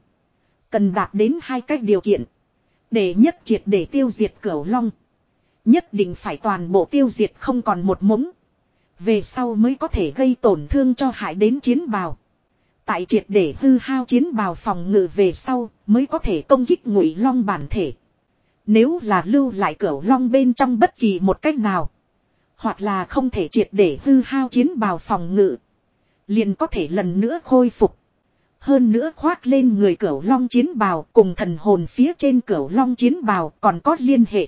Cần đạt đến hai cách điều kiện. Để nhất triệt để tiêu diệt cửu long. Nhất định phải toàn bộ tiêu diệt không còn một mống. Về sau mới có thể gây tổn thương cho hại đến chiến bào. Tại triệt để hư hao chiến bào phòng ngự về sau mới có thể công kích ngụy long bản thể. Nếu là lưu lại cửu long bên trong bất kỳ một cách nào. Hoặc là không thể triệt để hư hao chiến bào phòng ngự. Liền có thể lần nữa khôi phục. Hơn nữa khoác lên người cửu long chiến bào cùng thần hồn phía trên cửu long chiến bào còn có liên hệ.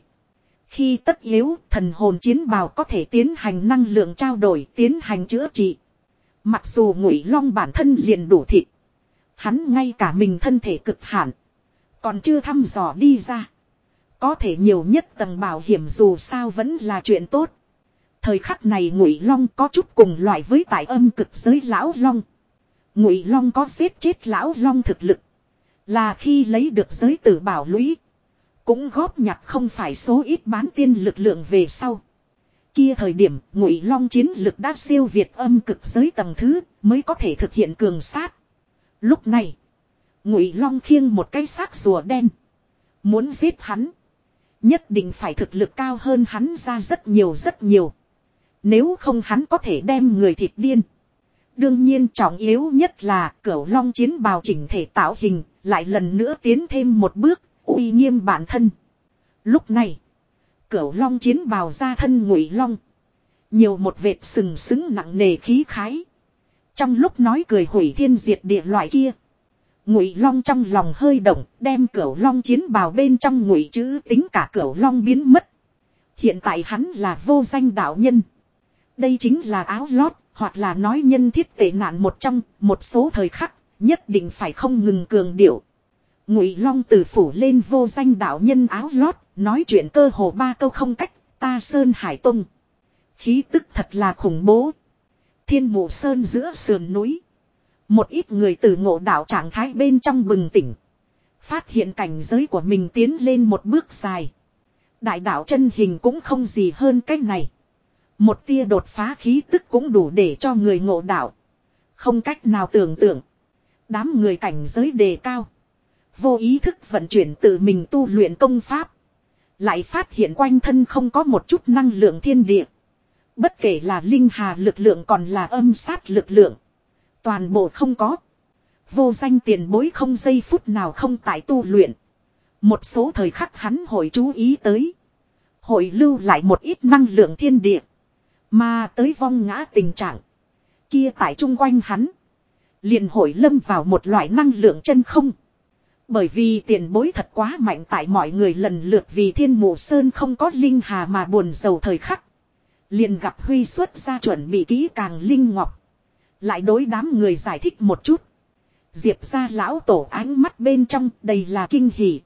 Khi tất yếu, thần hồn chiến bào có thể tiến hành năng lượng trao đổi, tiến hành chữa trị. Mặc dù ngụy long bản thân liền đủ thịt. Hắn ngay cả mình thân thể cực hạn. Còn chưa thăm dò đi ra. Có thể nhiều nhất tầng bảo hiểm dù sao vẫn là chuyện tốt. Thời khắc này Ngụy Long có chút cùng loại với tại âm cực giới lão long. Ngụy Long có giết chết lão long thực lực, là khi lấy được giới tử bảo lũy, cũng góp nhặt không phải số ít bán tiên lực lượng về sau. Kia thời điểm, Ngụy Long chiến lực đã siêu việt âm cực giới tầng thứ, mới có thể thực hiện cường sát. Lúc này, Ngụy Long khiêng một cái xác rùa đen, muốn giết hắn, nhất định phải thực lực cao hơn hắn ra rất nhiều rất nhiều. Nếu không hắn có thể đem người thịt điên. Đương nhiên trọng yếu nhất là cửu long chiến bào chỉnh thể tạo hình, lại lần nữa tiến thêm một bước, uy nghiêm bản thân. Lúc này, cửu long chiến bào ra thân ngụy long. Nhiều một vệt sừng sững nặng nề khí khái. Trong lúc nói cười hủy thiên diệt địa loại kia. Ngụy long trong lòng hơi động, đem cửu long chiến bào bên trong ngụy chữ tính cả cửu long biến mất. Hiện tại hắn là vô danh đạo nhân. Đây chính là áo lót, hoặc là nói nhân thiết tệ nạn một trong, một số thời khắc, nhất định phải không ngừng cường điệu. Ngụy Long từ phủ lên vô danh đạo nhân áo lót, nói chuyện cơ hồ ba câu không cách, ta Sơn Hải Tông. Khí tức thật là khủng bố. Thiên mụ Sơn giữa sườn núi. Một ít người từ ngộ đạo trạng thái bên trong bừng tỉnh. Phát hiện cảnh giới của mình tiến lên một bước dài. Đại đạo chân hình cũng không gì hơn cách này. Một tia đột phá khí tức cũng đủ để cho người ngộ đạo. Không cách nào tưởng tượng. Đám người cảnh giới đề cao. Vô ý thức vận chuyển tự mình tu luyện công pháp. Lại phát hiện quanh thân không có một chút năng lượng thiên địa. Bất kể là linh hà lực lượng còn là âm sát lực lượng. Toàn bộ không có. Vô danh tiền bối không giây phút nào không tại tu luyện. Một số thời khắc hắn hội chú ý tới. Hội lưu lại một ít năng lượng thiên địa. Mà tới vong ngã tình trạng. Kia tại chung quanh hắn. Liền hội lâm vào một loại năng lượng chân không. Bởi vì tiền bối thật quá mạnh tại mọi người lần lượt vì thiên mụ sơn không có linh hà mà buồn giàu thời khắc. Liền gặp Huy xuất ra chuẩn bị kỹ càng linh ngọc. Lại đối đám người giải thích một chút. Diệp ra lão tổ ánh mắt bên trong, đầy là kinh hỉ.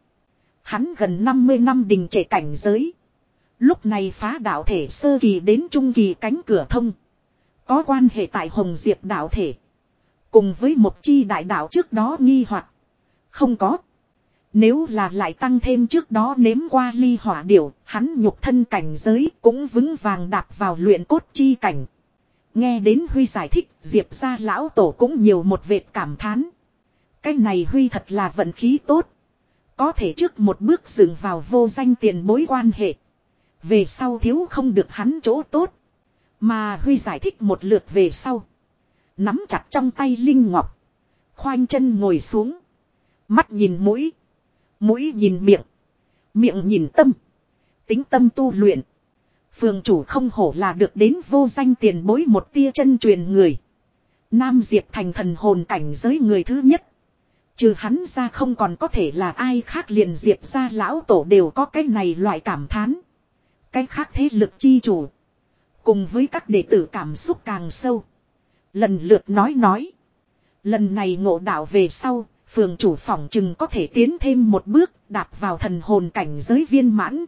Hắn gần 50 năm đình trệ cảnh giới. Lúc này phá đạo thể sơ kỳ đến trung kỳ cánh cửa thông. Có quan hệ tại Hồng Diệp đạo thể. Cùng với một chi đại đạo trước đó nghi hoặc không có. Nếu là lại tăng thêm trước đó nếm qua ly hỏa điểu, hắn nhục thân cảnh giới cũng vững vàng đạp vào luyện cốt chi cảnh. Nghe đến Huy giải thích, Diệp ra lão tổ cũng nhiều một vệt cảm thán. Cái này Huy thật là vận khí tốt. Có thể trước một bước dừng vào vô danh tiền bối quan hệ. Về sau thiếu không được hắn chỗ tốt. Mà Huy giải thích một lượt về sau. Nắm chặt trong tay Linh Ngọc. Khoanh chân ngồi xuống. Mắt nhìn mũi. Mũi nhìn miệng. Miệng nhìn tâm. Tính tâm tu luyện. Phường chủ không hổ là được đến vô danh tiền bối một tia chân truyền người. Nam Diệp thành thần hồn cảnh giới người thứ nhất. Trừ hắn ra không còn có thể là ai khác liền Diệp ra lão tổ đều có cái này loại cảm thán. Cái khác thế lực chi chủ. Cùng với các đệ tử cảm xúc càng sâu. Lần lượt nói nói. Lần này ngộ đạo về sau, phường chủ phỏng chừng có thể tiến thêm một bước đạp vào thần hồn cảnh giới viên mãn.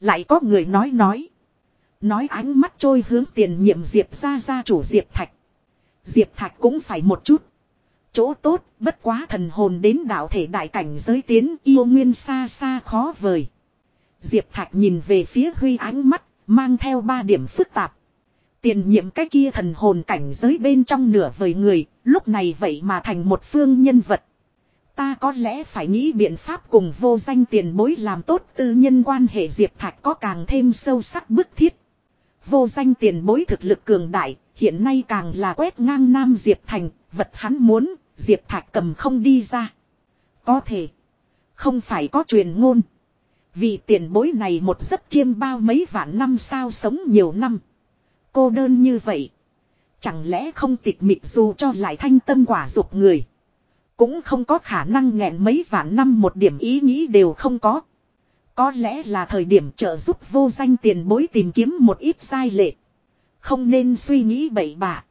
Lại có người nói nói. Nói ánh mắt trôi hướng tiền nhiệm Diệp ra ra chủ Diệp Thạch. Diệp Thạch cũng phải một chút. Chỗ tốt, bất quá thần hồn đến đạo thể đại cảnh giới tiến yêu nguyên xa xa khó vời. Diệp Thạch nhìn về phía Huy ánh mắt, mang theo ba điểm phức tạp. Tiền nhiệm cái kia thần hồn cảnh giới bên trong nửa vời người, lúc này vậy mà thành một phương nhân vật. Ta có lẽ phải nghĩ biện pháp cùng vô danh tiền bối làm tốt tư nhân quan hệ Diệp Thạch có càng thêm sâu sắc bức thiết. Vô danh tiền bối thực lực cường đại, hiện nay càng là quét ngang Nam Diệp Thành, vật hắn muốn, Diệp Thạch cầm không đi ra. Có thể, không phải có truyền ngôn. Vì tiền bối này một giấc chiêm bao mấy vạn năm sao sống nhiều năm. Cô đơn như vậy. Chẳng lẽ không tịch mịch dù cho lại thanh tâm quả dục người. Cũng không có khả năng nghẹn mấy vạn năm một điểm ý nghĩ đều không có. Có lẽ là thời điểm trợ giúp vô danh tiền bối tìm kiếm một ít sai lệ. Không nên suy nghĩ bậy bạ.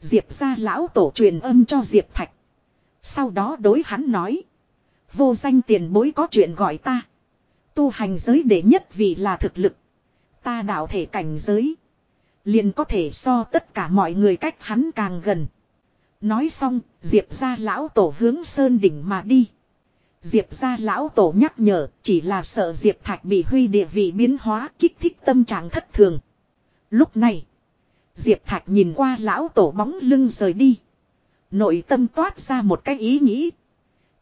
Diệp ra lão tổ truyền âm cho Diệp Thạch. Sau đó đối hắn nói. Vô danh tiền bối có chuyện gọi ta. Tu hành giới đệ nhất vì là thực lực. Ta đạo thể cảnh giới. Liền có thể so tất cả mọi người cách hắn càng gần. Nói xong, Diệp ra lão tổ hướng sơn đỉnh mà đi. Diệp ra lão tổ nhắc nhở, chỉ là sợ Diệp Thạch bị huy địa vị biến hóa kích thích tâm trạng thất thường. Lúc này, Diệp Thạch nhìn qua lão tổ bóng lưng rời đi. Nội tâm toát ra một cái ý nghĩ.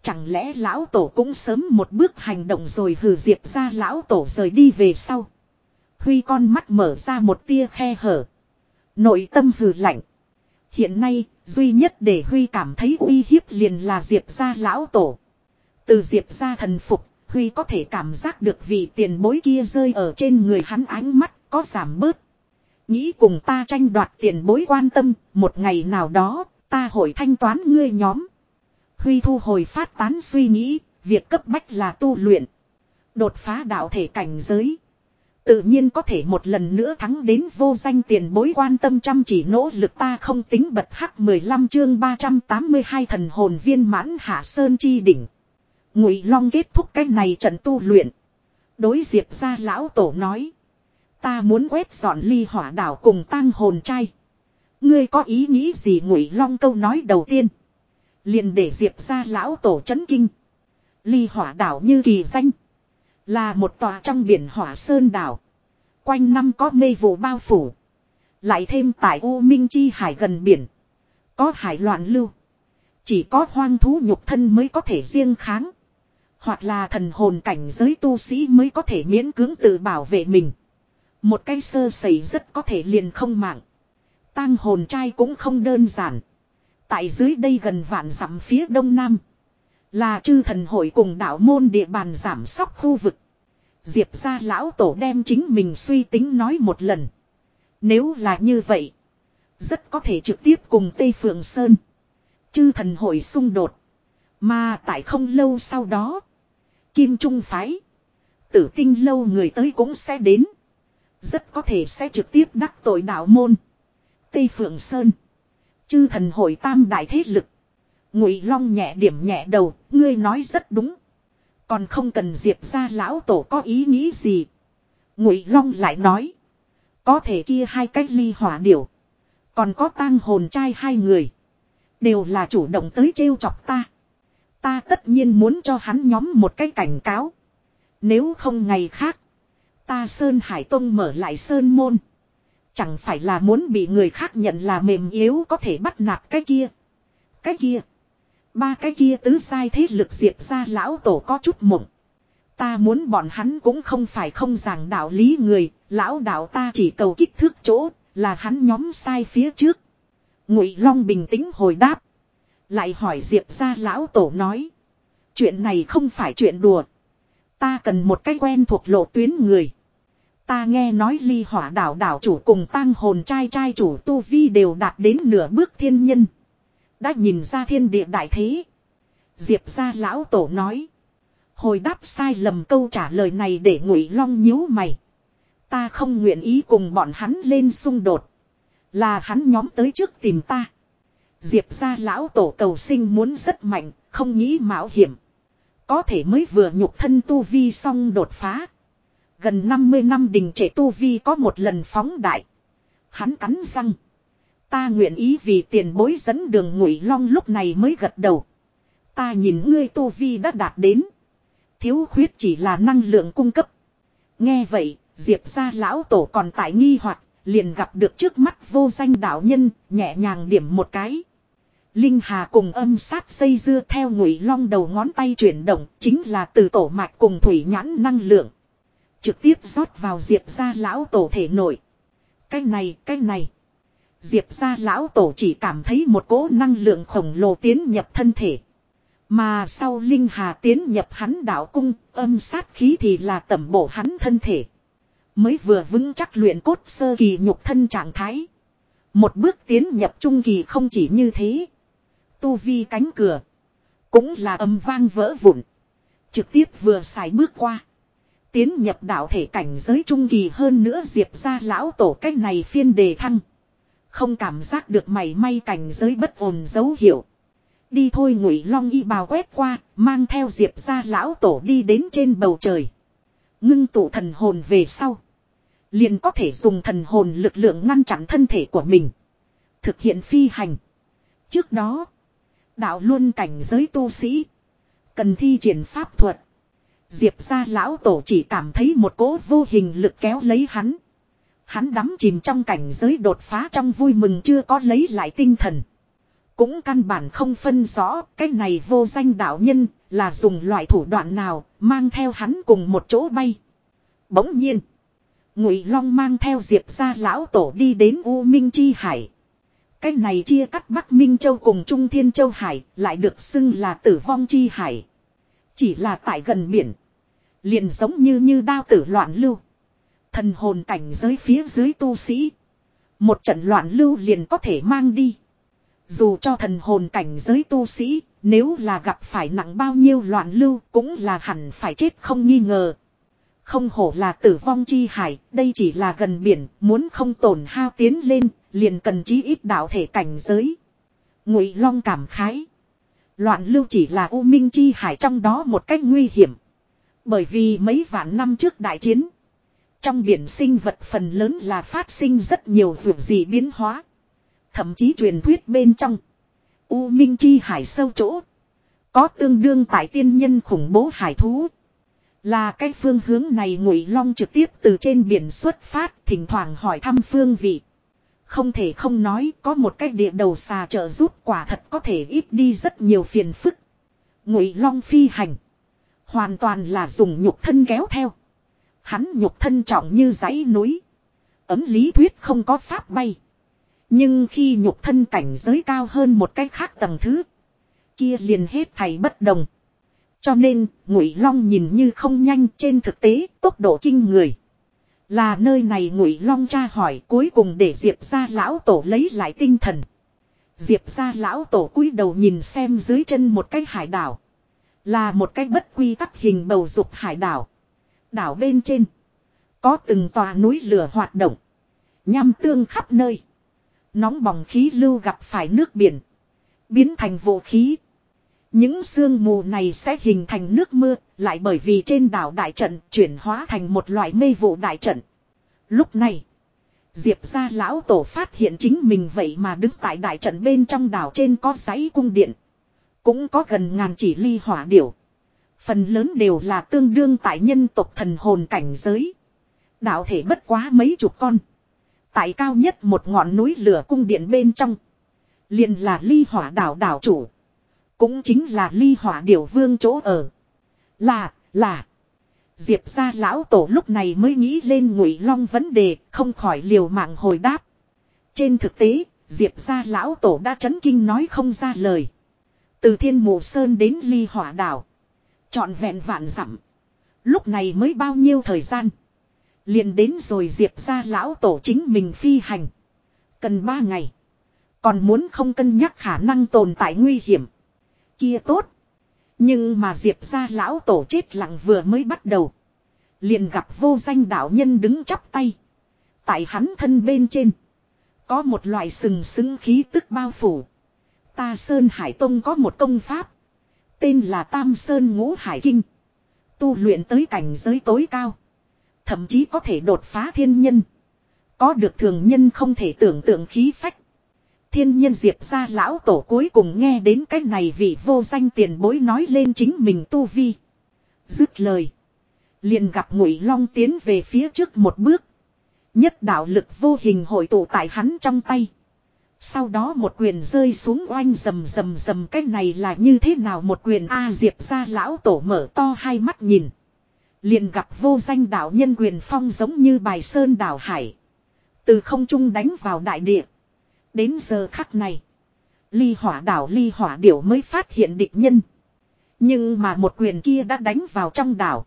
Chẳng lẽ lão tổ cũng sớm một bước hành động rồi hừ Diệp ra lão tổ rời đi về sau. Huy con mắt mở ra một tia khe hở. Nội tâm hừ lạnh. Hiện nay, duy nhất để Huy cảm thấy uy hiếp liền là Diệp gia lão tổ. Từ Diệp gia thần phục, Huy có thể cảm giác được vị tiền bối kia rơi ở trên người hắn ánh mắt có giảm bớt. Nghĩ cùng ta tranh đoạt tiền bối quan tâm, một ngày nào đó, ta hội thanh toán ngươi nhóm. Huy thu hồi phát tán suy nghĩ, việc cấp bách là tu luyện. Đột phá đạo thể cảnh giới. Tự nhiên có thể một lần nữa thắng đến vô danh tiền bối quan tâm chăm chỉ nỗ lực ta không tính bật hắc 15 chương 382 thần hồn viên mãn hạ sơn chi đỉnh. Ngụy Long kết thúc cái này trận tu luyện. Đối diệp ra lão tổ nói. Ta muốn quét dọn ly hỏa đảo cùng tang hồn trai. Ngươi có ý nghĩ gì Ngụy Long câu nói đầu tiên. Liền để diệp ra lão tổ chấn kinh. Ly hỏa đảo như kỳ danh. Là một tòa trong biển hỏa sơn đảo. Quanh năm có mây vụ bao phủ. Lại thêm tại U Minh Chi hải gần biển. Có hải loạn lưu. Chỉ có hoang thú nhục thân mới có thể riêng kháng. Hoặc là thần hồn cảnh giới tu sĩ mới có thể miễn cưỡng tự bảo vệ mình. Một cái sơ sẩy rất có thể liền không mạng. Tang hồn trai cũng không đơn giản. Tại dưới đây gần vạn dặm phía đông nam. Là chư thần hội cùng đạo môn địa bàn giảm sóc khu vực. Diệp ra lão tổ đem chính mình suy tính nói một lần. Nếu là như vậy. Rất có thể trực tiếp cùng Tây Phượng Sơn. Chư thần hội xung đột. Mà tại không lâu sau đó. Kim Trung Phái. Tử tinh lâu người tới cũng sẽ đến. Rất có thể sẽ trực tiếp đắc tội đạo môn. Tây Phượng Sơn. Chư thần hội tam đại thế lực. Ngụy Long nhẹ điểm nhẹ đầu, ngươi nói rất đúng. Còn không cần diệp ra lão tổ có ý nghĩ gì. Ngụy Long lại nói. Có thể kia hai cách ly hỏa điểu. Còn có tang hồn trai hai người. Đều là chủ động tới trêu chọc ta. Ta tất nhiên muốn cho hắn nhóm một cái cảnh cáo. Nếu không ngày khác. Ta Sơn Hải Tông mở lại Sơn Môn. Chẳng phải là muốn bị người khác nhận là mềm yếu có thể bắt nạt cái kia. Cái kia. Ba cái kia tứ sai thế lực diệt ra lão tổ có chút mộng. Ta muốn bọn hắn cũng không phải không giảng đạo lý người, lão đạo ta chỉ cầu kích thước chỗ, là hắn nhóm sai phía trước. Ngụy Long bình tĩnh hồi đáp. Lại hỏi Diệp ra lão tổ nói. Chuyện này không phải chuyện đùa. Ta cần một cái quen thuộc lộ tuyến người. Ta nghe nói ly hỏa đảo đảo chủ cùng tăng hồn trai trai chủ tu vi đều đạt đến nửa bước thiên nhân. Đã nhìn ra thiên địa đại thế. Diệp ra lão tổ nói. Hồi đáp sai lầm câu trả lời này để ngụy long nhíu mày. Ta không nguyện ý cùng bọn hắn lên xung đột. Là hắn nhóm tới trước tìm ta. Diệp ra lão tổ cầu sinh muốn rất mạnh, không nghĩ mạo hiểm. Có thể mới vừa nhục thân tu vi xong đột phá. Gần 50 năm đình trệ tu vi có một lần phóng đại. Hắn cắn răng. Ta nguyện ý vì tiền bối dẫn đường ngụy long lúc này mới gật đầu. Ta nhìn ngươi tu vi đã đạt đến. Thiếu khuyết chỉ là năng lượng cung cấp. Nghe vậy, Diệp ra lão tổ còn tại nghi hoặc liền gặp được trước mắt vô danh đạo nhân, nhẹ nhàng điểm một cái. Linh Hà cùng âm sát xây dưa theo ngụy long đầu ngón tay chuyển động, chính là từ tổ mạch cùng thủy nhãn năng lượng. Trực tiếp rót vào diệp ra lão tổ thể nội. Cái này, cái này. Diệp ra lão tổ chỉ cảm thấy một cỗ năng lượng khổng lồ tiến nhập thân thể. Mà sau Linh Hà tiến nhập hắn đạo cung, âm sát khí thì là tẩm bổ hắn thân thể. Mới vừa vững chắc luyện cốt sơ kỳ nhục thân trạng thái. Một bước tiến nhập trung kỳ không chỉ như thế. Tu vi cánh cửa. Cũng là âm vang vỡ vụn. Trực tiếp vừa xài bước qua. Tiến nhập đạo thể cảnh giới trung kỳ hơn nữa diệp ra lão tổ cách này phiên đề thăng. Không cảm giác được mảy may cảnh giới bất ổn dấu hiệu. Đi thôi ngụy long y bào quét qua, mang theo diệp ra lão tổ đi đến trên bầu trời. Ngưng tụ thần hồn về sau. Liền có thể dùng thần hồn lực lượng ngăn chặn thân thể của mình. Thực hiện phi hành. Trước đó. Đạo luôn cảnh giới tu sĩ. Cần thi triển pháp thuật. Diệp ra lão tổ chỉ cảm thấy một cỗ vô hình lực kéo lấy hắn. Hắn đắm chìm trong cảnh giới đột phá trong vui mừng chưa có lấy lại tinh thần. Cũng căn bản không phân rõ cái này vô danh đạo nhân là dùng loại thủ đoạn nào mang theo hắn cùng một chỗ bay. Bỗng nhiên. Ngụy Long mang theo Diệp ra lão tổ đi đến U Minh Chi Hải. Cái này chia cắt Bắc Minh Châu cùng Trung Thiên Châu Hải lại được xưng là tử vong Chi Hải. Chỉ là tại gần biển. Liền giống như như đao tử loạn lưu. Thần hồn cảnh giới phía dưới tu sĩ. Một trận loạn lưu liền có thể mang đi. Dù cho thần hồn cảnh giới tu sĩ, nếu là gặp phải nặng bao nhiêu loạn lưu cũng là hẳn phải chết không nghi ngờ. Không hổ là tử vong chi hải, đây chỉ là gần biển, muốn không tổn hao tiến lên, liền cần chí ít đạo thể cảnh giới. Ngụy Long cảm khái. Loạn lưu chỉ là u minh chi hải trong đó một cách nguy hiểm. Bởi vì mấy vạn năm trước đại chiến. Trong biển sinh vật phần lớn là phát sinh rất nhiều dù gì biến hóa. Thậm chí truyền thuyết bên trong. U Minh Chi hải sâu chỗ. Có tương đương tại tiên nhân khủng bố hải thú. Là cái phương hướng này ngụy long trực tiếp từ trên biển xuất phát, thỉnh thoảng hỏi thăm phương vị. Không thể không nói, có một cái địa đầu xà trợ giúp quả thật có thể ít đi rất nhiều phiền phức. Ngụy long phi hành. Hoàn toàn là dùng nhục thân kéo theo. Hắn nhục thân trọng như dãy núi. Ấm lý thuyết không có pháp bay. Nhưng khi nhục thân cảnh giới cao hơn một cách khác tầng thứ. Kia liền hết thầy bất đồng. Cho nên, ngụy long nhìn như không nhanh trên thực tế, tốc độ kinh người. Là nơi này ngụy long tra hỏi cuối cùng để diệp ra lão tổ lấy lại tinh thần. Diệp ra lão tổ cúi đầu nhìn xem dưới chân một cái hải đảo. Là một cái bất quy tắc hình bầu dục hải đảo. Đảo bên trên. Có từng tòa núi lửa hoạt động. Nhằm tương khắp nơi. Nóng bỏng khí lưu gặp phải nước biển. Biến thành vũ khí. Những sương mù này sẽ hình thành nước mưa, lại bởi vì trên đảo đại trận chuyển hóa thành một loại mê vụ đại trận. Lúc này, Diệp gia lão tổ phát hiện chính mình vậy mà đứng tại đại trận bên trong đảo trên có giấy cung điện. Cũng có gần ngàn chỉ ly hỏa điểu. Phần lớn đều là tương đương tại nhân tộc thần hồn cảnh giới. Đạo thể bất quá mấy chục con. Tại cao nhất một ngọn núi lửa cung điện bên trong. liền là ly hỏa đảo đảo chủ. Cũng chính là ly hỏa điểu vương chỗ ở. Là, là. Diệp gia lão tổ lúc này mới nghĩ lên ngụy long vấn đề, không khỏi liều mạng hồi đáp. Trên thực tế, Diệp gia lão tổ đã chấn kinh nói không ra lời. Từ thiên mộ sơn đến ly hỏa đảo. Chọn vẹn vạn dặm. Lúc này mới bao nhiêu thời gian. Liền đến rồi diệp ra lão tổ chính mình phi hành. Cần ba ngày. Còn muốn không cân nhắc khả năng tồn tại nguy hiểm. Kia tốt. Nhưng mà diệp ra lão tổ chết lặng vừa mới bắt đầu. Liền gặp vô danh đạo nhân đứng chắp tay. Tại hắn thân bên trên. Có một loại sừng sững khí tức bao phủ. Ta Sơn Hải Tông có một công pháp. Tên là Tam Sơn Ngũ Hải Kinh. Tu luyện tới cảnh giới tối cao. Thậm chí có thể đột phá thiên nhân. Có được thường nhân không thể tưởng tượng khí phách. Thiên nhân diệp ra lão tổ cuối cùng nghe đến cái này vì vô danh tiền bối nói lên chính mình tu vi. Dứt lời. Liền gặp ngụy long tiến về phía trước một bước. Nhất đạo lực vô hình hội tụ tại hắn trong tay. Sau đó một quyền rơi xuống oanh rầm rầm rầm cái này là như thế nào một quyền A diệp ra lão tổ mở to hai mắt nhìn. Liền gặp vô danh đạo nhân quyền phong giống như bài sơn đảo hải. Từ không trung đánh vào đại địa. Đến giờ khắc này. Ly hỏa đảo ly hỏa điểu mới phát hiện địch nhân. Nhưng mà một quyền kia đã đánh vào trong đảo.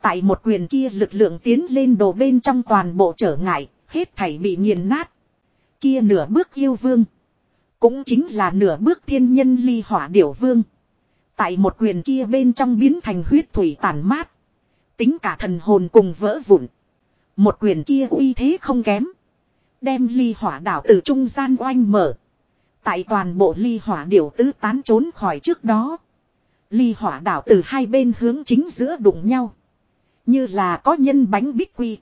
Tại một quyền kia lực lượng tiến lên đồ bên trong toàn bộ trở ngại, hết thảy bị nghiền nát. Kia nửa bước yêu vương. Cũng chính là nửa bước thiên nhân ly hỏa điểu vương. Tại một quyền kia bên trong biến thành huyết thủy tàn mát. Tính cả thần hồn cùng vỡ vụn. Một quyền kia uy thế không kém. Đem ly hỏa đảo từ trung gian oanh mở. Tại toàn bộ ly hỏa điểu tứ tán trốn khỏi trước đó. Ly hỏa đảo từ hai bên hướng chính giữa đụng nhau. Như là có nhân bánh bích quy.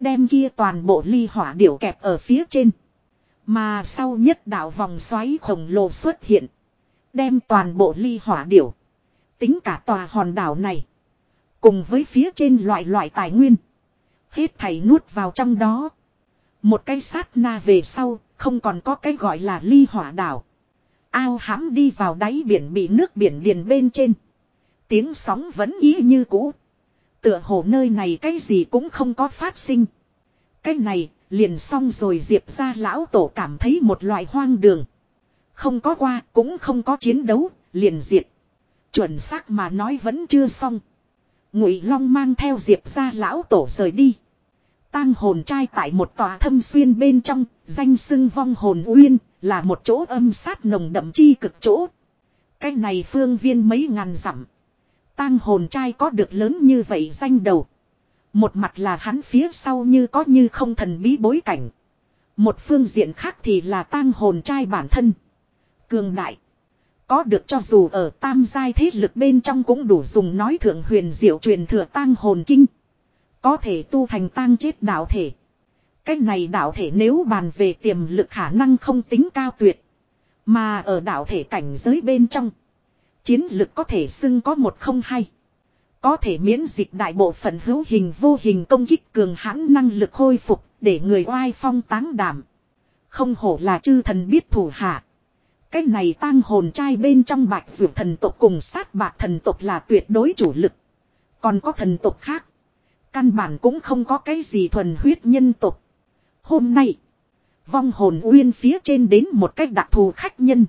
Đem kia toàn bộ ly hỏa điểu kẹp ở phía trên. Mà sau nhất đạo vòng xoáy khổng lồ xuất hiện. Đem toàn bộ ly hỏa điểu. Tính cả tòa hòn đảo này. Cùng với phía trên loại loại tài nguyên. Hết thảy nuốt vào trong đó. Một cái sát na về sau, không còn có cái gọi là ly hỏa đảo. Ao hãm đi vào đáy biển bị nước biển điền bên trên. Tiếng sóng vẫn ý như cũ. Tựa hồ nơi này cái gì cũng không có phát sinh. Cái này liền xong rồi diệp ra lão tổ cảm thấy một loại hoang đường. Không có qua cũng không có chiến đấu, liền diệt. Chuẩn xác mà nói vẫn chưa xong. Ngụy Long mang theo diệp ra lão tổ rời đi. Tang hồn trai tại một tòa thâm xuyên bên trong, danh xưng vong hồn uyên, là một chỗ âm sát nồng đậm chi cực chỗ. Cái này phương viên mấy ngàn dặm. Tang hồn trai có được lớn như vậy danh đầu. Một mặt là hắn phía sau như có như không thần bí bối cảnh. Một phương diện khác thì là tang hồn trai bản thân. Cường đại. Có được cho dù ở tam giai thế lực bên trong cũng đủ dùng nói thượng huyền diệu truyền thừa tang hồn kinh. Có thể tu thành tang chết đạo thể. cách này đạo thể nếu bàn về tiềm lực khả năng không tính cao tuyệt. Mà ở đạo thể cảnh giới bên trong. Chiến lực có thể xưng có một không hay. Có thể miễn dịch đại bộ phận hữu hình vô hình công kích cường hãn năng lực khôi phục để người oai phong táng đảm. Không hổ là chư thần biết thủ hạ. Cái này tang hồn trai bên trong bạch ruột thần tộc cùng sát bạc thần tộc là tuyệt đối chủ lực. Còn có thần tộc khác. Căn bản cũng không có cái gì thuần huyết nhân tộc. Hôm nay. Vong hồn uyên phía trên đến một cách đặc thù khách nhân.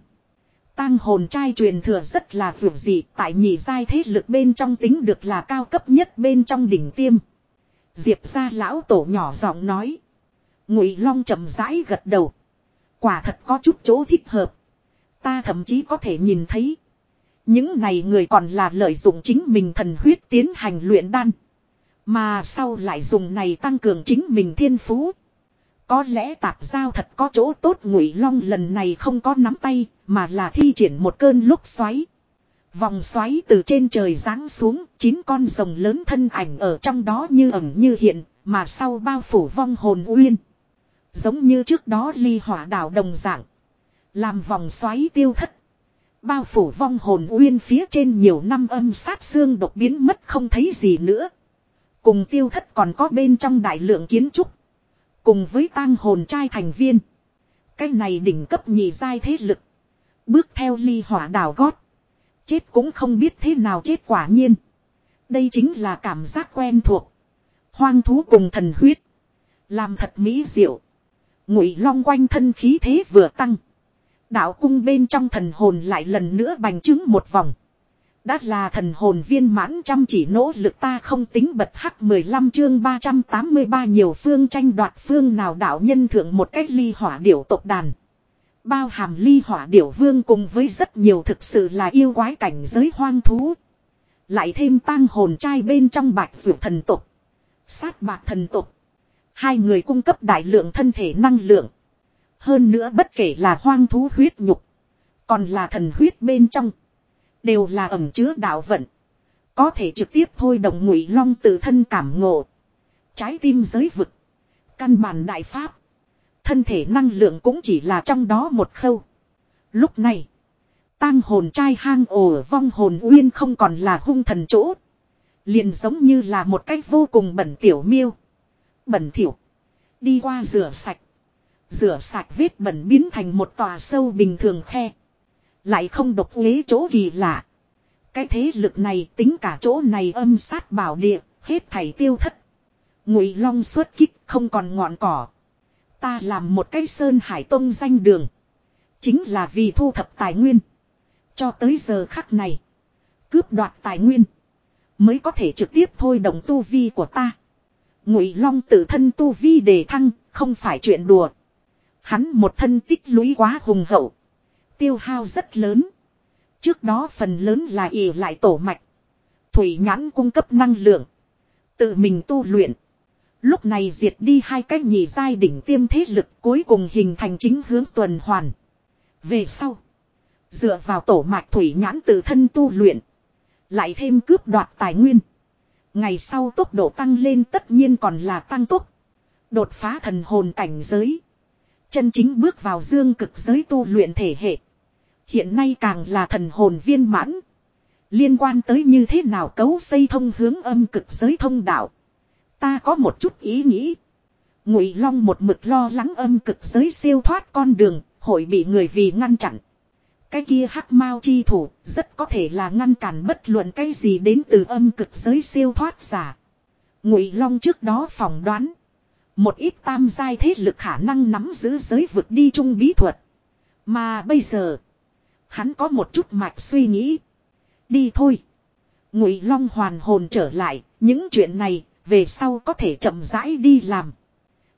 Tang hồn trai truyền thừa rất là vượt dị, tại nhị giai thế lực bên trong tính được là cao cấp nhất bên trong đỉnh tiêm. Diệp ra lão tổ nhỏ giọng nói. Ngụy Long chậm rãi gật đầu. Quả thật có chút chỗ thích hợp. Ta thậm chí có thể nhìn thấy. Những này người còn là lợi dụng chính mình thần huyết tiến hành luyện đan. Mà sau lại dùng này tăng cường chính mình thiên phú. Có lẽ tạp giao thật có chỗ tốt ngụy long lần này không có nắm tay mà là thi triển một cơn lúc xoáy. Vòng xoáy từ trên trời giáng xuống, chín con rồng lớn thân ảnh ở trong đó như ẩn như hiện, mà sau bao phủ vong hồn uyên. Giống như trước đó ly hỏa đảo đồng dạng. Làm vòng xoáy tiêu thất. Bao phủ vong hồn uyên phía trên nhiều năm âm sát xương đột biến mất không thấy gì nữa. Cùng tiêu thất còn có bên trong đại lượng kiến trúc. Cùng với tang hồn trai thành viên. Cái này đỉnh cấp nhị giai thế lực. Bước theo ly hỏa đảo gót. Chết cũng không biết thế nào chết quả nhiên. Đây chính là cảm giác quen thuộc. Hoang thú cùng thần huyết. Làm thật mỹ diệu. Ngụy long quanh thân khí thế vừa tăng. Đạo cung bên trong thần hồn lại lần nữa bành trướng một vòng. Đã là thần hồn viên mãn chăm chỉ nỗ lực ta không tính bật hắc 15 chương 383 nhiều phương tranh đoạt phương nào đạo nhân thượng một cách ly hỏa điểu tộc đàn. Bao hàm ly hỏa điểu vương cùng với rất nhiều thực sự là yêu quái cảnh giới hoang thú. Lại thêm tang hồn trai bên trong bạch rượu thần tộc. Sát bạc thần tộc. Hai người cung cấp đại lượng thân thể năng lượng. Hơn nữa bất kể là hoang thú huyết nhục. Còn là thần huyết bên trong. Đều là ẩm chứa đạo vận. Có thể trực tiếp thôi đồng ngụy long tự thân cảm ngộ. Trái tim giới vực. Căn bản đại pháp. Thân thể năng lượng cũng chỉ là trong đó một khâu. Lúc này. tang hồn trai hang ổ vong hồn uyên không còn là hung thần chỗ. Liền giống như là một cách vô cùng bẩn tiểu miêu. Bẩn thiểu. Đi qua rửa sạch. Rửa sạch vết bẩn biến thành một tòa sâu bình thường khe. Lại không độc ghế chỗ kỳ lạ. Cái thế lực này tính cả chỗ này âm sát bảo địa, hết thảy tiêu thất. Ngụy Long xuất kích không còn ngọn cỏ. Ta làm một cái sơn hải tông danh đường. Chính là vì thu thập tài nguyên. Cho tới giờ khắc này. Cướp đoạt tài nguyên. Mới có thể trực tiếp thôi động tu vi của ta. Ngụy Long tự thân tu vi đề thăng, không phải chuyện đùa. Hắn một thân tích lũy quá hùng hậu. Tiêu hao rất lớn. Trước đó phần lớn là ỉ lại tổ mạch. Thủy nhãn cung cấp năng lượng. Tự mình tu luyện. Lúc này diệt đi hai cách nhị giai đỉnh tiêm thế lực cuối cùng hình thành chính hướng tuần hoàn. Về sau. Dựa vào tổ mạch thủy nhãn tự thân tu luyện. Lại thêm cướp đoạt tài nguyên. Ngày sau tốc độ tăng lên tất nhiên còn là tăng tốc. Đột phá thần hồn cảnh giới. Chân chính bước vào dương cực giới tu luyện thể hệ. Hiện nay càng là thần hồn viên mãn. Liên quan tới như thế nào cấu xây thông hướng âm cực giới thông đạo. Ta có một chút ý nghĩ. Ngụy Long một mực lo lắng âm cực giới siêu thoát con đường, hội bị người vì ngăn chặn. Cái kia hắc mao chi thủ, rất có thể là ngăn cản bất luận cái gì đến từ âm cực giới siêu thoát giả. Ngụy Long trước đó phỏng đoán, một ít tam giai thế lực khả năng nắm giữ giới vực đi trung bí thuật. Mà bây giờ, hắn có một chút mạch suy nghĩ. Đi thôi. Ngụy Long hoàn hồn trở lại, những chuyện này về sau có thể chậm rãi đi làm.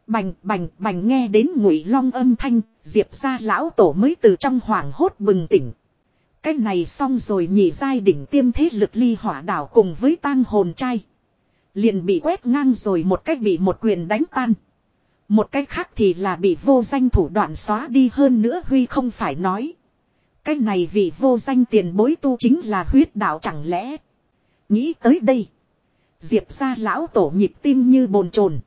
Bành bành bành nghe đến ngụy long âm thanh, diệp ra lão tổ mới từ trong hoảng hốt bừng tỉnh. Cái này xong rồi nhị giai đỉnh tiêm thế lực ly hỏa đảo cùng với tang hồn trai. Liền bị quét ngang rồi một cách bị một quyền đánh tan. Một cách khác thì là bị vô danh thủ đoạn xóa đi hơn nữa Huy không phải nói. Cái này vì vô danh tiền bối tu chính là huyết đạo chẳng lẽ. Nghĩ tới đây. Diệp ra lão tổ nhịp tim như bồn chồn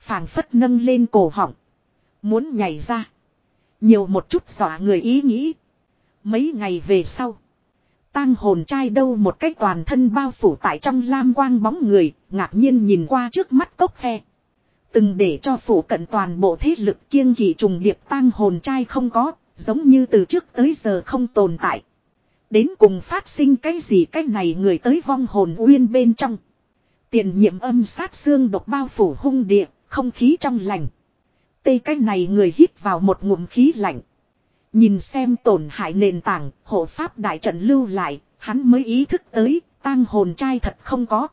phảng phất nâng lên cổ họng. Muốn nhảy ra. Nhiều một chút dọa người ý nghĩ. Mấy ngày về sau. tang hồn trai đâu một cách toàn thân bao phủ tại trong lam quang bóng người, ngạc nhiên nhìn qua trước mắt cốc khe. Từng để cho phủ cận toàn bộ thế lực kiêng kỵ trùng điệp tang hồn trai không có, giống như từ trước tới giờ không tồn tại. Đến cùng phát sinh cái gì cái này người tới vong hồn uyên bên trong. Tiền nhiệm âm sát xương độc bao phủ hung địa, không khí trong lành. Tê cái này người hít vào một ngụm khí lạnh. Nhìn xem tổn hại nền tảng, hộ pháp đại trận lưu lại, hắn mới ý thức tới, tang hồn trai thật không có.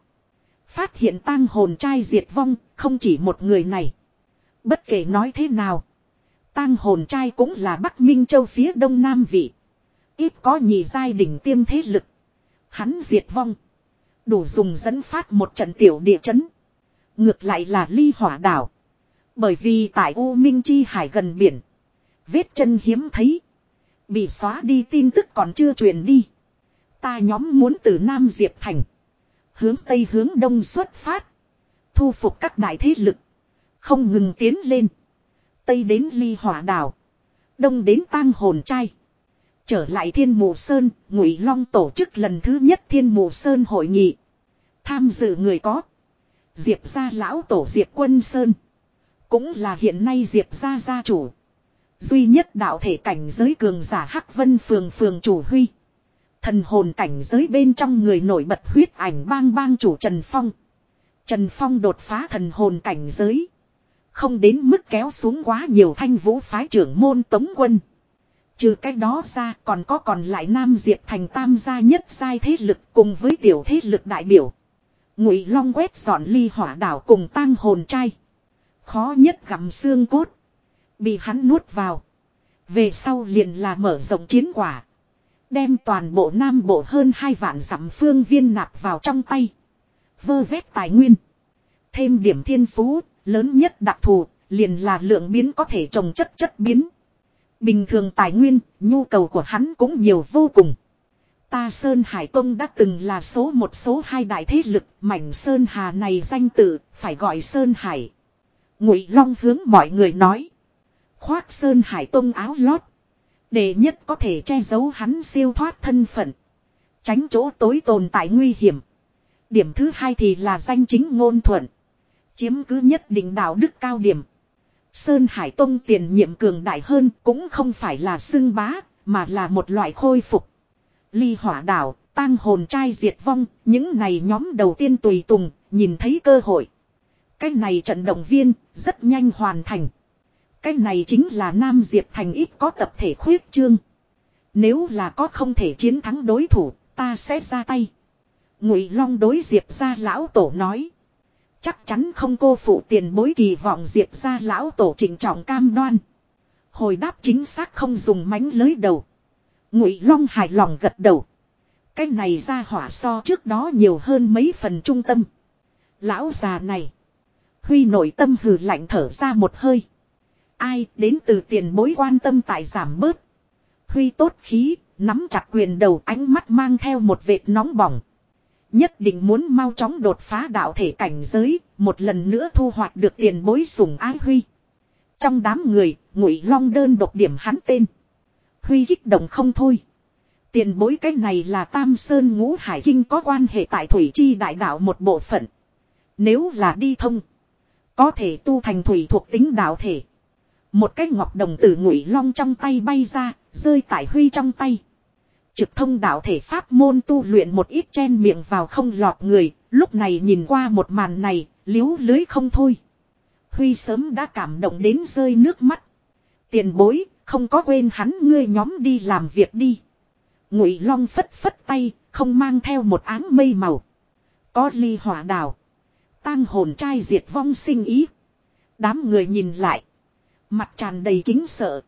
Phát hiện tang hồn trai diệt vong, không chỉ một người này. Bất kể nói thế nào. Tang hồn trai cũng là Bắc Minh Châu phía đông nam vị. Ít có nhị giai đỉnh tiêm thế lực. Hắn diệt vong. Đủ dùng dẫn phát một trận tiểu địa chấn. Ngược lại là ly hỏa đảo. Bởi vì tại U Minh Chi Hải gần biển. Vết chân hiếm thấy. Bị xóa đi tin tức còn chưa truyền đi. Ta nhóm muốn từ Nam Diệp Thành. Hướng Tây hướng Đông xuất phát. Thu phục các đại thế lực. Không ngừng tiến lên. Tây đến ly hỏa đảo. Đông đến tang hồn trai. Trở lại thiên mù sơn, ngụy long tổ chức lần thứ nhất thiên mù sơn hội nghị. Tham dự người có. Diệp gia lão tổ Diệp Quân Sơn. Cũng là hiện nay Diệp gia gia chủ. Duy nhất đạo thể cảnh giới cường giả Hắc Vân Phường Phường chủ huy. Thần hồn cảnh giới bên trong người nổi bật huyết ảnh bang bang chủ Trần Phong. Trần Phong đột phá thần hồn cảnh giới. Không đến mức kéo xuống quá nhiều thanh vũ phái trưởng môn tống quân. Trừ cái đó ra còn có còn lại Nam Diệp thành tam gia nhất giai thế lực cùng với tiểu thế lực đại biểu. Ngụy Long quét dọn ly hỏa đảo cùng tang hồn trai. Khó nhất gặm xương cốt. Bị hắn nuốt vào. Về sau liền là mở rộng chiến quả. Đem toàn bộ Nam Bộ hơn hai vạn dặm phương viên nạp vào trong tay. Vơ vét tài nguyên. Thêm điểm thiên phú, lớn nhất đặc thù, liền là lượng biến có thể trồng chất chất biến. Bình thường tài nguyên, nhu cầu của hắn cũng nhiều vô cùng. Ta Sơn Hải Tông đã từng là số một số hai đại thế lực, mảnh Sơn Hà này danh tự, phải gọi Sơn Hải. Ngụy Long hướng mọi người nói. Khoác Sơn Hải Tông áo lót. Để nhất có thể che giấu hắn siêu thoát thân phận. Tránh chỗ tối tồn tại nguy hiểm. Điểm thứ hai thì là danh chính ngôn thuận. Chiếm cứ nhất định đạo đức cao điểm. Sơn Hải Tông tiền nhiệm cường đại hơn cũng không phải là xưng bá, mà là một loại khôi phục. Ly hỏa đảo, tang hồn trai diệt vong, những này nhóm đầu tiên tùy tùng, nhìn thấy cơ hội. Cái này trận động viên, rất nhanh hoàn thành. Cái này chính là Nam Diệp Thành ít có tập thể khuyết trương. Nếu là có không thể chiến thắng đối thủ, ta sẽ ra tay. Ngụy Long đối Diệp gia lão tổ nói. Chắc chắn không cô phụ tiền bối kỳ vọng Diệp gia lão tổ trình trọng cam đoan. Hồi đáp chính xác không dùng mánh lưới đầu. Ngụy Long hài lòng gật đầu. Cái này ra hỏa so trước đó nhiều hơn mấy phần trung tâm. Lão già này. Huy nội tâm hừ lạnh thở ra một hơi. Ai đến từ tiền bối quan tâm tại giảm bớt. Huy tốt khí, nắm chặt quyền đầu ánh mắt mang theo một vệt nóng bỏng. Nhất định muốn mau chóng đột phá đạo thể cảnh giới, một lần nữa thu hoạch được tiền bối sủng ái huy. Trong đám người, ngụy long đơn độc điểm hắn tên. Huy kích động không thôi. Tiền bối cái này là Tam Sơn Ngũ Hải Kinh có quan hệ tại Thủy Chi Đại Đạo một bộ phận. Nếu là đi thông. Có thể tu thành thủy thuộc tính đạo thể. Một cái ngọc đồng từ ngụy long trong tay bay ra, rơi tại Huy trong tay. Trực thông đạo thể pháp môn tu luyện một ít chen miệng vào không lọt người, lúc này nhìn qua một màn này, liếu lưới không thôi. Huy sớm đã cảm động đến rơi nước mắt. Tiền bối, không có quên hắn ngươi nhóm đi làm việc đi. Ngụy Long phất phất tay, không mang theo một áng mây màu. Có ly hỏa đào. Tang hồn trai diệt vong sinh ý. Đám người nhìn lại. Mặt tràn đầy kính sợ.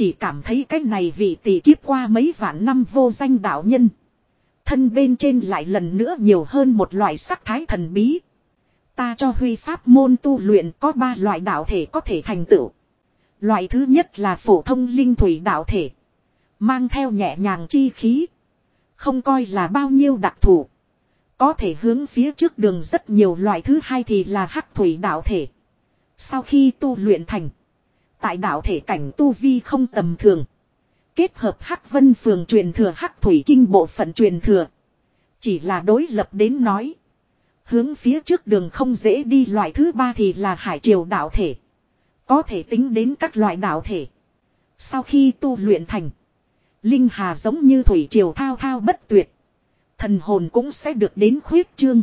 Chỉ cảm thấy cái này vị tỷ kiếp qua mấy vạn năm vô danh đạo nhân. Thân bên trên lại lần nữa nhiều hơn một loại sắc thái thần bí. Ta cho huy pháp môn tu luyện có ba loại đạo thể có thể thành tựu. Loại thứ nhất là phổ thông linh thủy đạo thể. Mang theo nhẹ nhàng chi khí. Không coi là bao nhiêu đặc thù. Có thể hướng phía trước đường rất nhiều loại thứ hai thì là hắc thủy đạo thể. Sau khi tu luyện thành. Tại đạo thể cảnh tu vi không tầm thường. Kết hợp hắc vân phường truyền thừa hắc thủy kinh bộ phận truyền thừa. Chỉ là đối lập đến nói. Hướng phía trước đường không dễ đi loại thứ ba thì là hải triều đạo thể. Có thể tính đến các loại đạo thể. Sau khi tu luyện thành. Linh hà giống như thủy triều thao thao bất tuyệt. Thần hồn cũng sẽ được đến khuyết trương.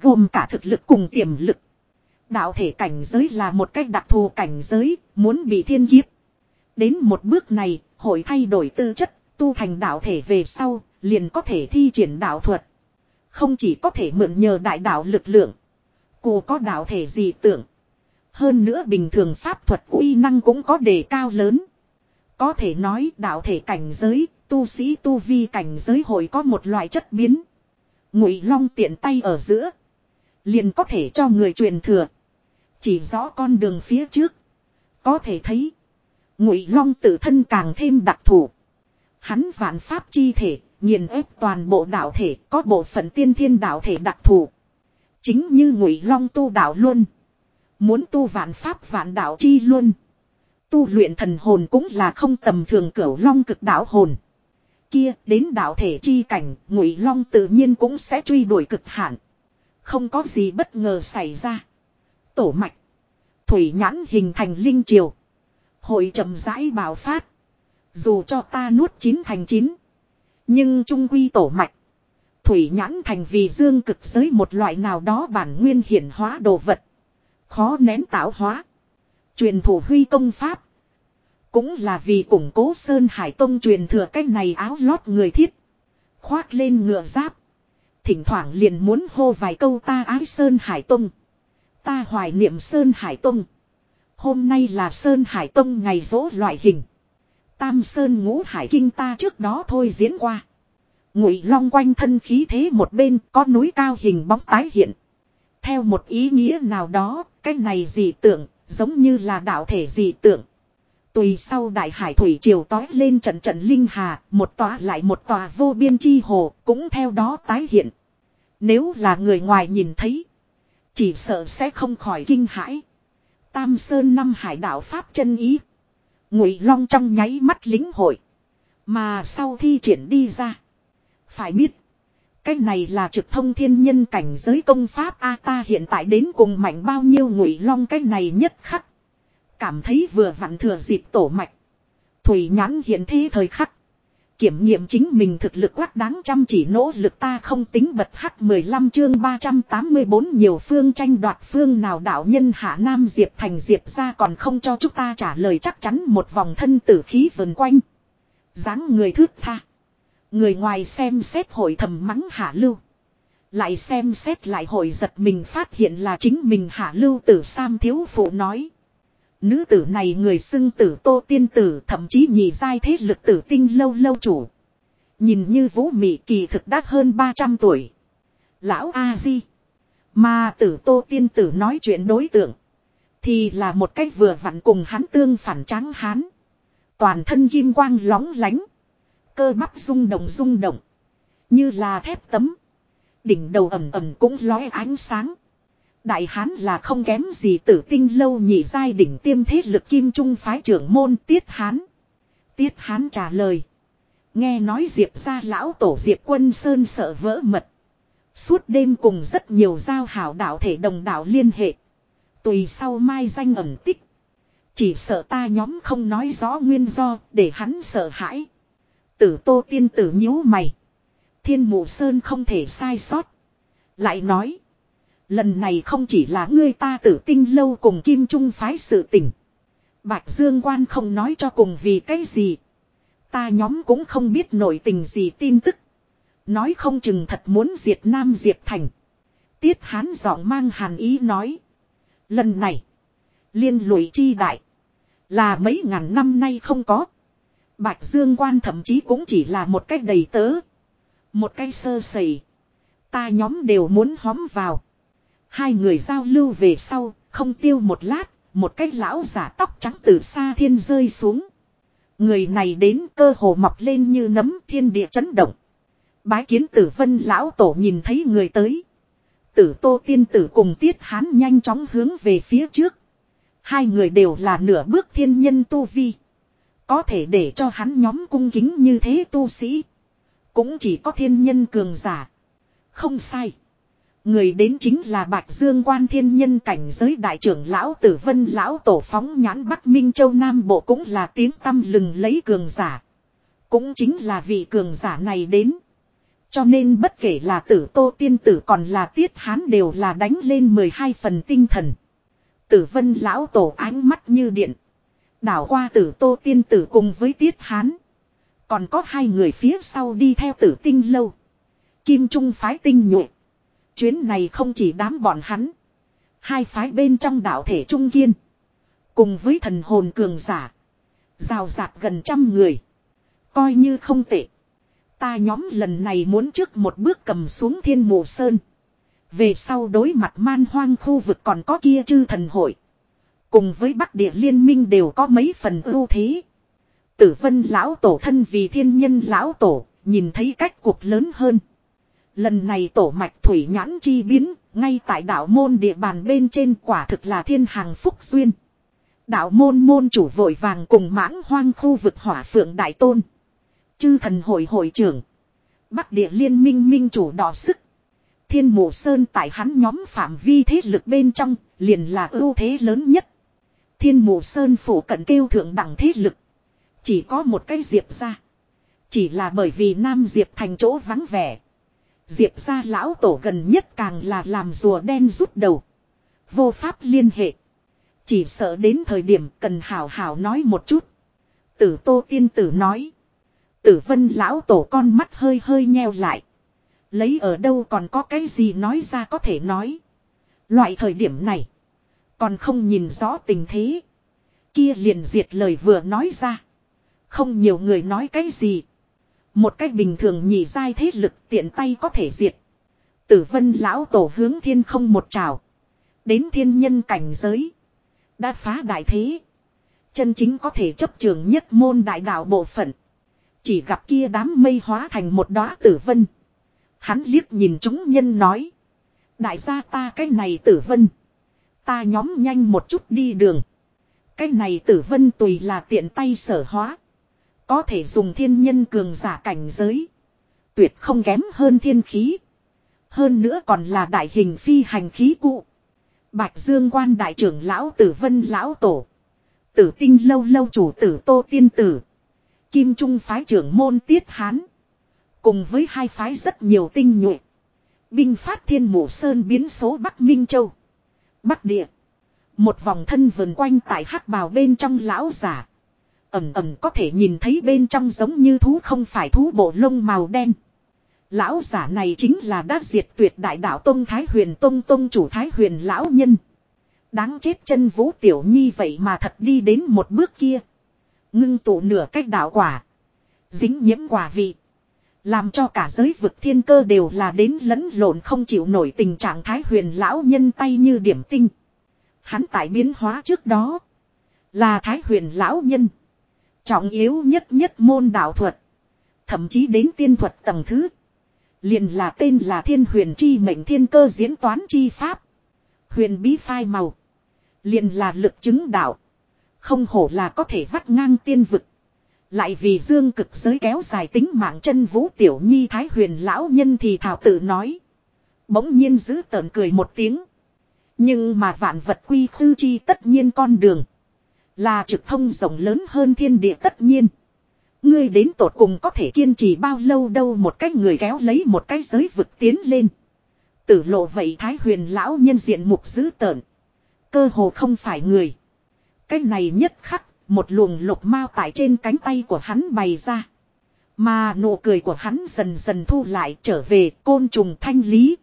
Gồm cả thực lực cùng tiềm lực. Đạo thể cảnh giới là một cách đặc thù cảnh giới, muốn bị thiên kiếp. Đến một bước này, hội thay đổi tư chất, tu thành đạo thể về sau, liền có thể thi triển đạo thuật. Không chỉ có thể mượn nhờ đại đạo lực lượng. Cụ có đạo thể gì tưởng. Hơn nữa bình thường pháp thuật uy năng cũng có đề cao lớn. Có thể nói đạo thể cảnh giới, tu sĩ tu vi cảnh giới hội có một loại chất biến. Ngụy Long tiện tay ở giữa. Liền có thể cho người truyền thừa. Chỉ rõ con đường phía trước. Có thể thấy. Ngụy Long tự thân càng thêm đặc thù. Hắn vạn pháp chi thể, nghiền ép toàn bộ đạo thể, có bộ phận tiên thiên đạo thể đặc thù. Chính như Ngụy Long tu đạo luôn. Muốn tu vạn pháp vạn đạo chi luôn. Tu luyện thần hồn cũng là không tầm thường cửu long cực đạo hồn. Kia đến đạo thể chi cảnh, ngụy long tự nhiên cũng sẽ truy đuổi cực hạn. Không có gì bất ngờ xảy ra. Tổ mạch. Thủy nhãn hình thành linh triều. Hội chậm rãi bào phát. Dù cho ta nuốt chín thành chín. Nhưng trung quy tổ mạch. Thủy nhãn thành vì dương cực giới một loại nào đó bản nguyên hiển hóa đồ vật. Khó nén tạo hóa. Truyền thủ huy công pháp. Cũng là vì củng cố Sơn Hải Tông truyền thừa cách này áo lót người thiết. Khoác lên ngựa giáp. Thỉnh thoảng liền muốn hô vài câu ta ái Sơn Hải Tông. Ta hoài niệm Sơn Hải Tông. Hôm nay là Sơn Hải Tông ngày rỗ loại hình. Tam Sơn ngũ Hải Kinh ta trước đó thôi diễn qua. Ngụy long quanh thân khí thế một bên có núi cao hình bóng tái hiện. Theo một ý nghĩa nào đó, cái này dị tượng, giống như là đạo thể dị tượng. Tùy sau đại hải thủy triều tói lên trận trận linh hà, một tòa lại một tòa vô biên chi hồ, cũng theo đó tái hiện. Nếu là người ngoài nhìn thấy, chỉ sợ sẽ không khỏi kinh hãi. Tam Sơn năm hải đạo Pháp chân ý. Ngụy Long trong nháy mắt lính hội. Mà sau thi triển đi ra. Phải biết. Cái này là trực thông thiên nhân cảnh giới công pháp A ta hiện tại đến cùng mạnh bao nhiêu ngụy long cái này nhất khắc. Cảm thấy vừa vặn thừa dịp tổ mạch. Thủy nhãn hiện thế thời khắc. Kiểm nghiệm chính mình thực lực quát đáng chăm chỉ nỗ lực ta không tính bật hắc 15 chương 384 nhiều phương tranh đoạt phương nào đạo nhân hạ nam diệp thành diệp ra còn không cho chúng ta trả lời chắc chắn một vòng thân tử khí vần quanh. dáng người thước tha. Người ngoài xem xét hội thầm mắng hạ lưu. Lại xem xét lại hội giật mình phát hiện là chính mình hạ lưu tử Sam thiếu phụ nói. Nữ tử này người xưng tử tô tiên tử, thậm chí nhị giai thế lực tử tinh lâu lâu chủ. Nhìn như vũ mị kỳ thực đắt hơn 300 tuổi. Lão A-di. Mà tử tô tiên tử nói chuyện đối tượng. Thì là một cách vừa vặn cùng hắn tương phản trắng hán. Toàn thân kim quang lóng lánh. Cơ bắp rung động rung động. Như là thép tấm. Đỉnh đầu ẩm ẩm cũng lóe ánh sáng. Đại hán là không kém gì tử tinh lâu nhị giai đỉnh tiêm thế lực kim trung phái trưởng môn tiết hán. Tiết hán trả lời. Nghe nói diệp ra lão tổ diệp quân sơn sợ vỡ mật. Suốt đêm cùng rất nhiều giao hảo đạo thể đồng đạo liên hệ. Tùy sau mai danh ẩn tích. Chỉ sợ ta nhóm không nói rõ nguyên do để hắn sợ hãi. Tử tô tiên tử nhíu mày. Thiên mụ sơn không thể sai sót. Lại nói. Lần này không chỉ là ngươi ta tử tinh lâu cùng kim trung phái sự tình. Bạch Dương quan không nói cho cùng vì cái gì. Ta nhóm cũng không biết nổi tình gì tin tức. Nói không chừng thật muốn diệt Nam Diệp Thành. Tiết hán giọng mang hàn ý nói. Lần này. Liên lụy chi đại. Là mấy ngàn năm nay không có. Bạch Dương quan thậm chí cũng chỉ là một cách đầy tớ. Một cái sơ sẩy. Ta nhóm đều muốn hóm vào. Hai người giao lưu về sau, không tiêu một lát, một cái lão giả tóc trắng từ xa thiên rơi xuống. Người này đến cơ hồ mọc lên như nấm thiên địa chấn động. Bái kiến tử vân lão tổ nhìn thấy người tới. Tử tô tiên tử cùng tiết hán nhanh chóng hướng về phía trước. Hai người đều là nửa bước thiên nhân tu vi. Có thể để cho hắn nhóm cung kính như thế tu sĩ. Cũng chỉ có thiên nhân cường giả. Không sai. Người đến chính là Bạch Dương quan thiên nhân cảnh giới đại trưởng lão tử vân lão tổ phóng nhãn Bắc Minh Châu Nam Bộ cũng là tiếng tâm lừng lấy cường giả. Cũng chính là vị cường giả này đến. Cho nên bất kể là tử tô tiên tử còn là tiết hán đều là đánh lên 12 phần tinh thần. Tử vân lão tổ ánh mắt như điện. Đảo qua tử tô tiên tử cùng với tiết hán. Còn có hai người phía sau đi theo tử tinh lâu. Kim Trung phái tinh nhuệ. Chuyến này không chỉ đám bọn hắn. Hai phái bên trong đạo thể trung kiên. Cùng với thần hồn cường giả. Rào rạc gần trăm người. Coi như không tệ. Ta nhóm lần này muốn trước một bước cầm xuống thiên mộ sơn. Về sau đối mặt man hoang khu vực còn có kia chư thần hội. Cùng với Bắc Địa Liên minh đều có mấy phần ưu thế. Tử vân lão tổ thân vì thiên nhân lão tổ, nhìn thấy cách cuộc lớn hơn. Lần này tổ mạch thủy nhãn chi biến, ngay tại đạo môn địa bàn bên trên quả thực là thiên hàng phúc duyên. Đạo môn môn chủ vội vàng cùng mãng hoang khu vực hỏa phượng đại tôn. Chư thần hội hội trưởng. Bắc địa liên minh minh chủ đỏ sức. Thiên mộ sơn tại hắn nhóm phạm vi thế lực bên trong, liền là ưu thế lớn nhất. Thiên mộ sơn phủ cận kêu thượng đẳng thế lực. Chỉ có một cái diệp ra. Chỉ là bởi vì Nam Diệp thành chỗ vắng vẻ. Diệp ra lão tổ gần nhất càng là làm rùa đen rút đầu. Vô pháp liên hệ. Chỉ sợ đến thời điểm cần hảo hảo nói một chút. Tử tô tiên tử nói. Tử vân lão tổ con mắt hơi hơi nheo lại. Lấy ở đâu còn có cái gì nói ra có thể nói. Loại thời điểm này. Còn không nhìn rõ tình thế. Kia liền diệt lời vừa nói ra. Không nhiều người nói cái gì. Một cách bình thường nhị giai thế lực tiện tay có thể diệt. Tử vân lão tổ hướng thiên không một trào. Đến thiên nhân cảnh giới. Đã phá đại thế. Chân chính có thể chấp trường nhất môn đại đạo bộ phận. Chỉ gặp kia đám mây hóa thành một đóa tử vân. Hắn liếc nhìn chúng nhân nói. Đại gia ta cái này tử vân. Ta nhóm nhanh một chút đi đường. Cái này tử vân tùy là tiện tay sở hóa. Có thể dùng thiên nhân cường giả cảnh giới. Tuyệt không kém hơn thiên khí. Hơn nữa còn là đại hình phi hành khí cụ. Bạch Dương quan đại trưởng lão tử vân lão tổ. Tử tinh lâu lâu chủ tử tô tiên tử. Kim Trung phái trưởng môn tiết hán. Cùng với hai phái rất nhiều tinh nhuệ. Binh phát thiên mộ sơn biến số Bắc Minh Châu. Bắc Địa. Một vòng thân vườn quanh tại hắc bào bên trong lão giả. Ẩm ẩm có thể nhìn thấy bên trong giống như thú không phải thú bộ lông màu đen. Lão giả này chính là đã diệt tuyệt đại đạo Tông Thái Huyền, Tông Tông chủ Thái Huyền Lão Nhân. Đáng chết chân vũ tiểu nhi vậy mà thật đi đến một bước kia. Ngưng tụ nửa cách đạo quả. Dính nhiễm quả vị. Làm cho cả giới vực thiên cơ đều là đến lẫn lộn không chịu nổi tình trạng Thái Huyền Lão Nhân tay như điểm tinh. Hắn tại biến hóa trước đó. Là Thái Huyền Lão Nhân. Trọng yếu nhất nhất môn đạo thuật. Thậm chí đến tiên thuật tầng thứ. Liền là tên là thiên huyền chi mệnh thiên cơ diễn toán chi pháp. Huyền bí phai màu. Liền là lực chứng đạo. Không hổ là có thể vắt ngang tiên vực. Lại vì dương cực giới kéo dài tính mạng chân vũ tiểu nhi thái huyền lão nhân thì thảo tự nói. Bỗng nhiên giữ tợn cười một tiếng. Nhưng mà vạn vật quy khư chi tất nhiên con đường. Là trực thông rộng lớn hơn thiên địa tất nhiên. Ngươi đến tột cùng có thể kiên trì bao lâu đâu một cái người kéo lấy một cái giới vực tiến lên. Tử lộ vậy thái huyền lão nhân diện mục dữ tợn. Cơ hồ không phải người. Cái này nhất khắc, một luồng lục mao tại trên cánh tay của hắn bày ra. Mà nụ cười của hắn dần dần thu lại trở về côn trùng thanh lý.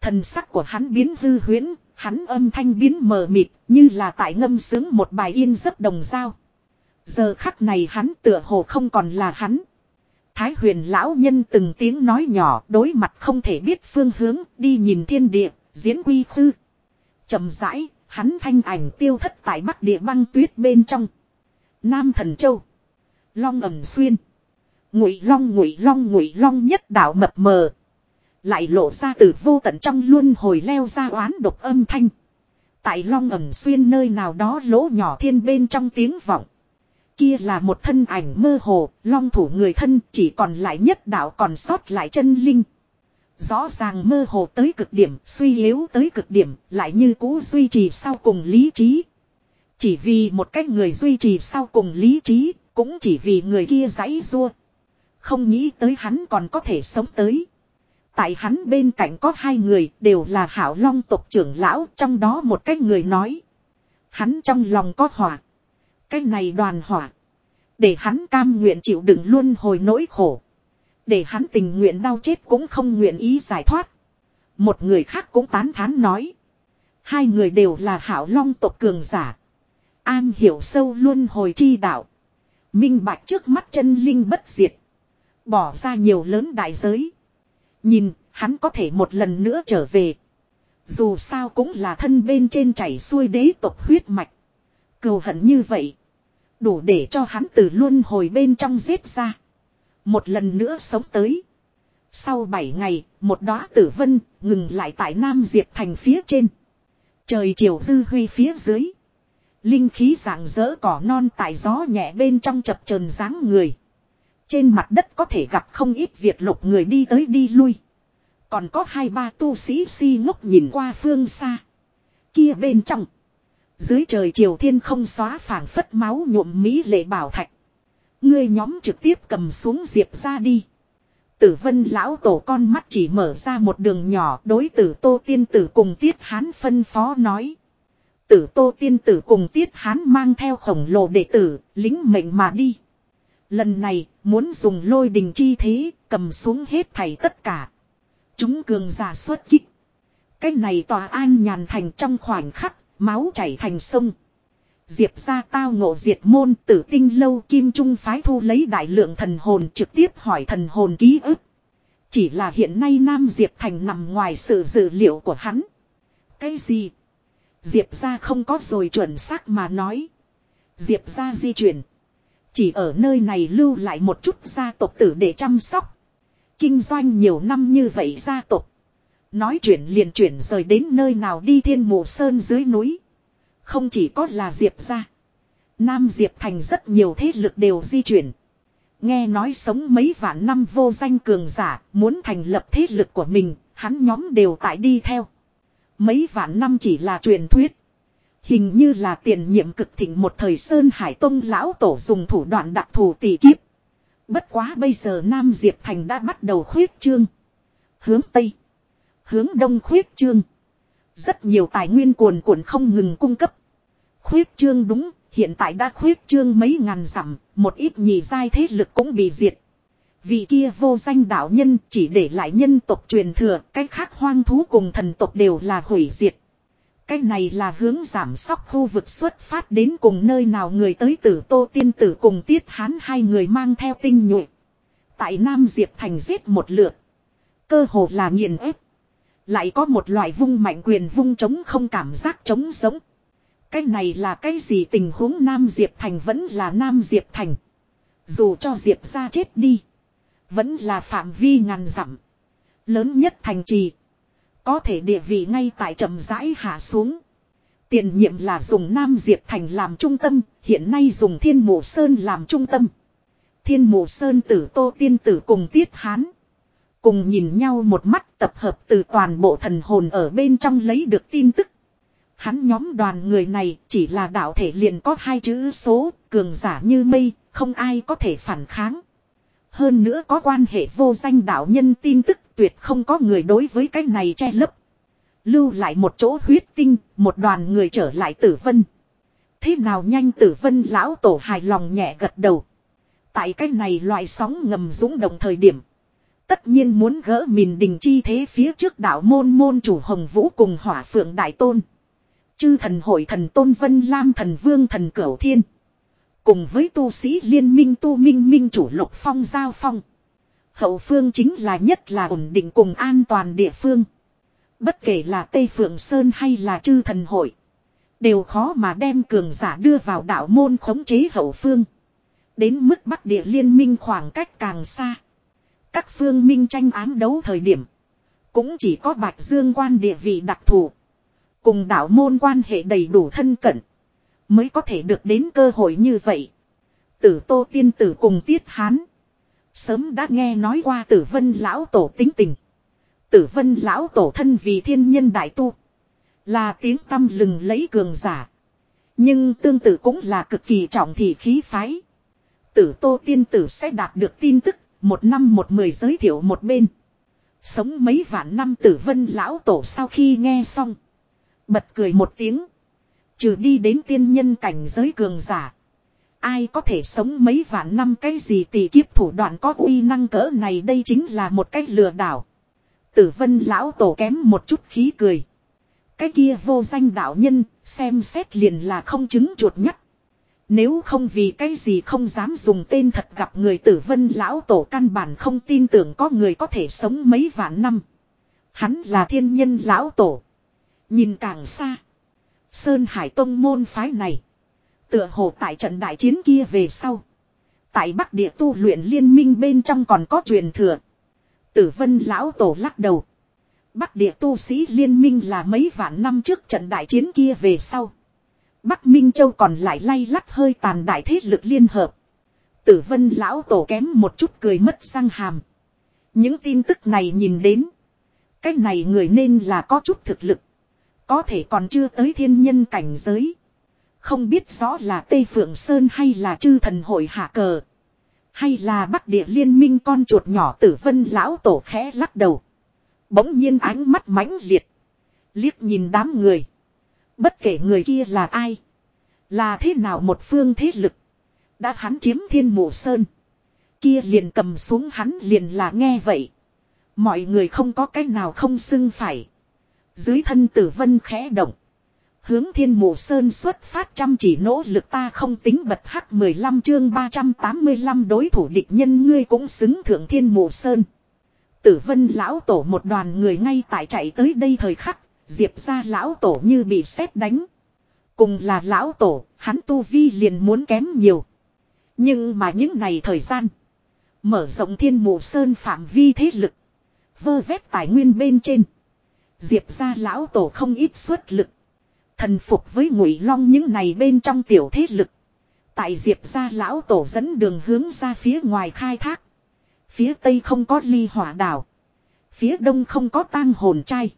Thần sắc của hắn biến hư huyễn, hắn âm thanh biến mờ mịt như là tại ngâm sướng một bài yên giấc đồng dao. Giờ khắc này hắn tựa hồ không còn là hắn. Thái huyền lão nhân từng tiếng nói nhỏ đối mặt không thể biết phương hướng đi nhìn thiên địa, diễn quy khư. chậm rãi, hắn thanh ảnh tiêu thất tại bắc địa băng tuyết bên trong. Nam thần châu. Long ẩm xuyên. Ngụy long ngụy long ngụy long nhất đạo mập mờ. Lại lộ ra từ vô tận trong luôn hồi leo ra oán độc âm thanh. Tại long ẩm xuyên nơi nào đó lỗ nhỏ thiên bên trong tiếng vọng. Kia là một thân ảnh mơ hồ, long thủ người thân chỉ còn lại nhất đạo còn sót lại chân linh. Rõ ràng mơ hồ tới cực điểm, suy yếu tới cực điểm, lại như cũ duy trì sau cùng lý trí. Chỉ vì một cách người duy trì sau cùng lý trí, cũng chỉ vì người kia giãy rua. Không nghĩ tới hắn còn có thể sống tới. Tại hắn bên cạnh có hai người, đều là hảo long tộc trưởng lão, trong đó một cái người nói. Hắn trong lòng có hỏa. Cái này đoàn hỏa. Để hắn cam nguyện chịu đựng luôn hồi nỗi khổ. Để hắn tình nguyện đau chết cũng không nguyện ý giải thoát. Một người khác cũng tán thán nói. Hai người đều là hảo long tộc cường giả. An hiểu sâu luôn hồi chi đạo. Minh bạch trước mắt chân linh bất diệt. Bỏ ra nhiều lớn đại giới. Nhìn, hắn có thể một lần nữa trở về. Dù sao cũng là thân bên trên chảy xuôi đế tộc huyết mạch. Cầu hận như vậy. Đủ để cho hắn từ luôn hồi bên trong giết ra. Một lần nữa sống tới. Sau 7 ngày, một đóa tử vân ngừng lại tại Nam Diệp thành phía trên. Trời chiều dư huy phía dưới. Linh khí dạng dỡ cỏ non tại gió nhẹ bên trong chập chờn dáng người. Trên mặt đất có thể gặp không ít Việt lục người đi tới đi lui. Còn có hai ba tu sĩ si ngốc nhìn qua phương xa. Kia bên trong. Dưới trời chiều thiên không xóa phảng phất máu nhuộm mỹ lệ bảo thạch. Ngươi nhóm trực tiếp cầm xuống diệp ra đi. Tử vân lão tổ con mắt chỉ mở ra một đường nhỏ đối tử tô tiên tử cùng tiết hán phân phó nói. Tử tô tiên tử cùng tiết hán mang theo khổng lồ đệ tử, lính mệnh mà đi. Lần này, muốn dùng lôi đình chi thế, cầm xuống hết thảy tất cả. Chúng cường giả xuất kích. Cái này tòa an nhàn thành trong khoảnh khắc, máu chảy thành sông. Diệp ra tao ngộ diệt môn tử tinh lâu kim trung phái thu lấy đại lượng thần hồn trực tiếp hỏi thần hồn ký ức. Chỉ là hiện nay Nam Diệp Thành nằm ngoài sự dự liệu của hắn. Cái gì? Diệp ra không có rồi chuẩn xác mà nói. Diệp ra di chuyển. Chỉ ở nơi này lưu lại một chút gia tộc tử để chăm sóc. Kinh doanh nhiều năm như vậy gia tộc. Nói chuyện liền chuyển rời đến nơi nào đi thiên mộ sơn dưới núi. Không chỉ có là Diệp ra. Nam Diệp thành rất nhiều thế lực đều di chuyển. Nghe nói sống mấy vạn năm vô danh cường giả, muốn thành lập thế lực của mình, hắn nhóm đều tại đi theo. Mấy vạn năm chỉ là truyền thuyết. Hình như là tiền nhiệm cực thịnh một thời Sơn Hải Tông lão tổ dùng thủ đoạn đặc thù tỷ kiếp. Bất quá bây giờ Nam Diệp Thành đã bắt đầu khuyết trương. Hướng Tây. Hướng Đông khuyết trương. Rất nhiều tài nguyên cuồn cuộn không ngừng cung cấp. Khuyết trương đúng, hiện tại đã khuyết trương mấy ngàn dặm, một ít nhì giai thế lực cũng bị diệt. Vì kia vô danh đạo nhân chỉ để lại nhân tộc truyền thừa, cách khác hoang thú cùng thần tộc đều là hủy diệt. Cái này là hướng giảm sóc khu vực xuất phát đến cùng nơi nào người tới tử tô tiên tử cùng tiết hán hai người mang theo tinh nhuệ. Tại Nam Diệp Thành giết một lượt. Cơ hồ là nghiền ép. Lại có một loại vung mạnh quyền vung chống không cảm giác chống sống. Cái này là cái gì tình huống Nam Diệp Thành vẫn là Nam Diệp Thành. Dù cho Diệp ra chết đi. Vẫn là phạm vi ngàn dặm. Lớn nhất thành trì. Có thể địa vị ngay tại trầm rãi hạ xuống. Tiền nhiệm là dùng Nam Diệp Thành làm trung tâm, hiện nay dùng Thiên Mộ Sơn làm trung tâm. Thiên Mộ Sơn tử Tô Tiên Tử cùng Tiết Hán. Cùng nhìn nhau một mắt tập hợp từ toàn bộ thần hồn ở bên trong lấy được tin tức. Hắn nhóm đoàn người này chỉ là đạo thể liền có hai chữ số, cường giả như mây, không ai có thể phản kháng. Hơn nữa có quan hệ vô danh đạo nhân tin tức tuyệt không có người đối với cái này che lấp. Lưu lại một chỗ huyết tinh, một đoàn người trở lại tử vân. Thế nào nhanh tử vân lão tổ hài lòng nhẹ gật đầu. Tại cái này loại sóng ngầm dũng động thời điểm. Tất nhiên muốn gỡ mìn đình chi thế phía trước đạo môn môn chủ hồng vũ cùng hỏa phượng đại tôn. Chư thần hội thần tôn vân lam thần vương thần cửu thiên. Cùng với tu sĩ liên minh tu minh minh chủ lục phong giao phong. Hậu phương chính là nhất là ổn định cùng an toàn địa phương. Bất kể là Tây Phượng Sơn hay là chư thần hội. Đều khó mà đem cường giả đưa vào đạo môn khống chế hậu phương. Đến mức bắc địa liên minh khoảng cách càng xa. Các phương minh tranh án đấu thời điểm. Cũng chỉ có Bạch Dương quan địa vị đặc thù. Cùng đạo môn quan hệ đầy đủ thân cận. Mới có thể được đến cơ hội như vậy. Tử Tô Tiên Tử cùng Tiết Hán. Sớm đã nghe nói qua tử vân lão tổ tính tình. Tử vân lão tổ thân vì thiên nhân đại tu. Là tiếng tâm lừng lấy cường giả. Nhưng tương tự cũng là cực kỳ trọng thị khí phái. Tử tô tiên tử sẽ đạt được tin tức, một năm một mười giới thiệu một bên. Sống mấy vạn năm tử vân lão tổ sau khi nghe xong. Bật cười một tiếng. Trừ đi đến tiên nhân cảnh giới cường giả. Ai có thể sống mấy vạn năm cái gì tỷ kiếp thủ đoạn có uy năng cỡ này đây chính là một cách lừa đảo. Tử vân lão tổ kém một chút khí cười. Cái kia vô danh đạo nhân, xem xét liền là không chứng chuột nhất Nếu không vì cái gì không dám dùng tên thật gặp người tử vân lão tổ căn bản không tin tưởng có người có thể sống mấy vạn năm. Hắn là thiên nhân lão tổ. Nhìn càng xa. Sơn Hải Tông môn phái này. Tựa hồ tại trận đại chiến kia về sau. Tại Bắc Địa tu luyện liên minh bên trong còn có truyền thừa. Tử vân lão tổ lắc đầu. Bắc địa tu sĩ liên minh là mấy vạn năm trước trận đại chiến kia về sau. Bắc Minh Châu còn lại lay lắt hơi tàn đại thế lực liên hợp. Tử vân lão tổ kém một chút cười mất răng hàm. Những tin tức này nhìn đến. Cái này người nên là có chút thực lực. Có thể còn chưa tới thiên nhân cảnh giới. Không biết rõ là Tây Phượng Sơn hay là chư thần hội hạ cờ. Hay là bắc địa liên minh con chuột nhỏ tử vân lão tổ khẽ lắc đầu. Bỗng nhiên ánh mắt mãnh liệt. Liếc nhìn đám người. Bất kể người kia là ai. Là thế nào một phương thế lực. Đã hắn chiếm thiên mộ sơn. Kia liền cầm xuống hắn liền là nghe vậy. Mọi người không có cách nào không xưng phải. Dưới thân tử vân khẽ động. Hướng thiên mộ sơn xuất phát chăm chỉ nỗ lực ta không tính bật hắc 15 chương 385 đối thủ địch nhân ngươi cũng xứng thượng thiên mộ sơn. Tử vân lão tổ một đoàn người ngay tại chạy tới đây thời khắc, diệp ra lão tổ như bị sét đánh. Cùng là lão tổ, hắn tu vi liền muốn kém nhiều. Nhưng mà những này thời gian, mở rộng thiên mộ sơn phạm vi thế lực, vơ vét tài nguyên bên trên. Diệp ra lão tổ không ít xuất lực. Thần phục với ngụy long những này bên trong tiểu thế lực. Tại diệp ra lão tổ dẫn đường hướng ra phía ngoài khai thác. Phía tây không có ly hỏa đảo. Phía đông không có tang hồn trai.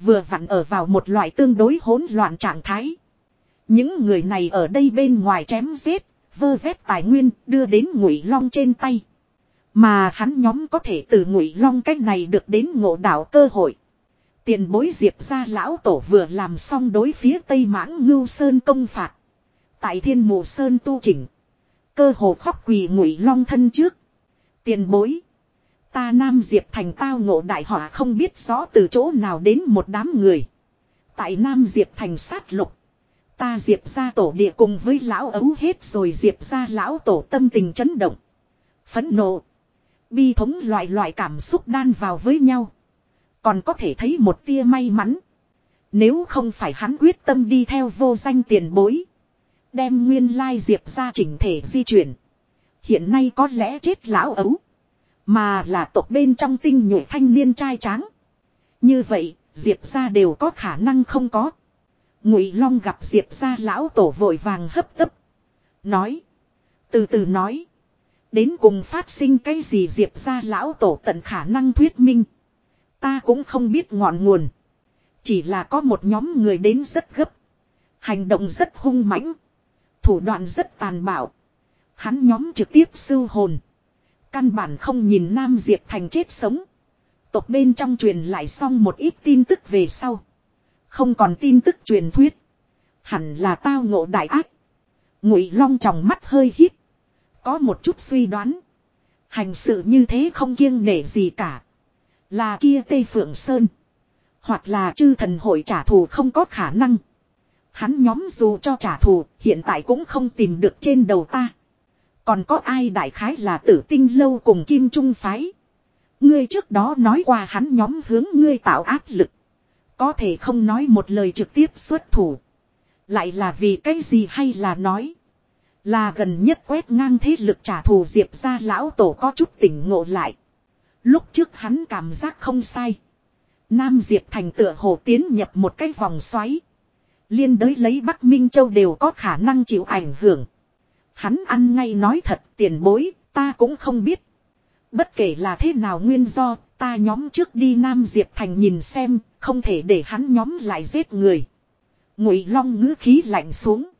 Vừa vặn ở vào một loại tương đối hỗn loạn trạng thái. Những người này ở đây bên ngoài chém giết, vơ vét tài nguyên đưa đến ngụy long trên tay. Mà hắn nhóm có thể từ ngụy long cách này được đến ngộ đạo cơ hội. Tiền bối diệp ra lão tổ vừa làm xong đối phía tây mãng ngưu sơn công phạt. Tại thiên mộ sơn tu chỉnh. Cơ hồ khóc quỳ ngụy long thân trước. Tiền bối. Ta Nam Diệp thành tao ngộ đại họa không biết rõ từ chỗ nào đến một đám người. Tại Nam Diệp thành sát lục. Ta Diệp ra tổ địa cùng với lão ấu hết rồi Diệp ra lão tổ tâm tình chấn động. Phấn nộ. Bi thống loại loại cảm xúc đan vào với nhau. Còn có thể thấy một tia may mắn. Nếu không phải hắn quyết tâm đi theo vô danh tiền bối. Đem nguyên lai diệp ra chỉnh thể di chuyển. Hiện nay có lẽ chết lão ấu. Mà là tộc bên trong tinh nhuệ thanh niên trai tráng. Như vậy, Diệp ra đều có khả năng không có. Ngụy Long gặp Diệp ra lão tổ vội vàng hấp tấp. Nói. Từ từ nói. Đến cùng phát sinh cái gì Diệp ra lão tổ tận khả năng thuyết minh. Ta cũng không biết ngọn nguồn. Chỉ là có một nhóm người đến rất gấp. Hành động rất hung mãnh. Thủ đoạn rất tàn bạo. Hắn nhóm trực tiếp sưu hồn. Căn bản không nhìn Nam Diệp Thành chết sống. Tộc bên trong truyền lại xong một ít tin tức về sau. Không còn tin tức truyền thuyết. Hẳn là tao ngộ đại ác. Ngụy Long trong mắt hơi hít. Có một chút suy đoán. Hành sự như thế không kiêng nể gì cả. Là kia Tây Phượng Sơn. Hoặc là chư thần hội trả thù không có khả năng. Hắn nhóm dù cho trả thù, hiện tại cũng không tìm được trên đầu ta. Còn có ai đại khái là tử tinh lâu cùng kim trung phái. Ngươi trước đó nói qua hắn nhóm hướng ngươi tạo áp lực. Có thể không nói một lời trực tiếp xuất thủ. Lại là vì cái gì hay là nói. Là gần nhất quét ngang thế lực trả thù diệp ra lão tổ có chút tỉnh ngộ lại. Lúc trước hắn cảm giác không sai. Nam Diệp Thành tựa hồ tiến nhập một cái vòng xoáy. Liên đới lấy Bắc Minh Châu đều có khả năng chịu ảnh hưởng. Hắn ăn ngay nói thật tiền bối, ta cũng không biết. Bất kể là thế nào nguyên do, ta nhóm trước đi Nam Diệp Thành nhìn xem, không thể để hắn nhóm lại giết người. Ngụy Long ngữ khí lạnh xuống.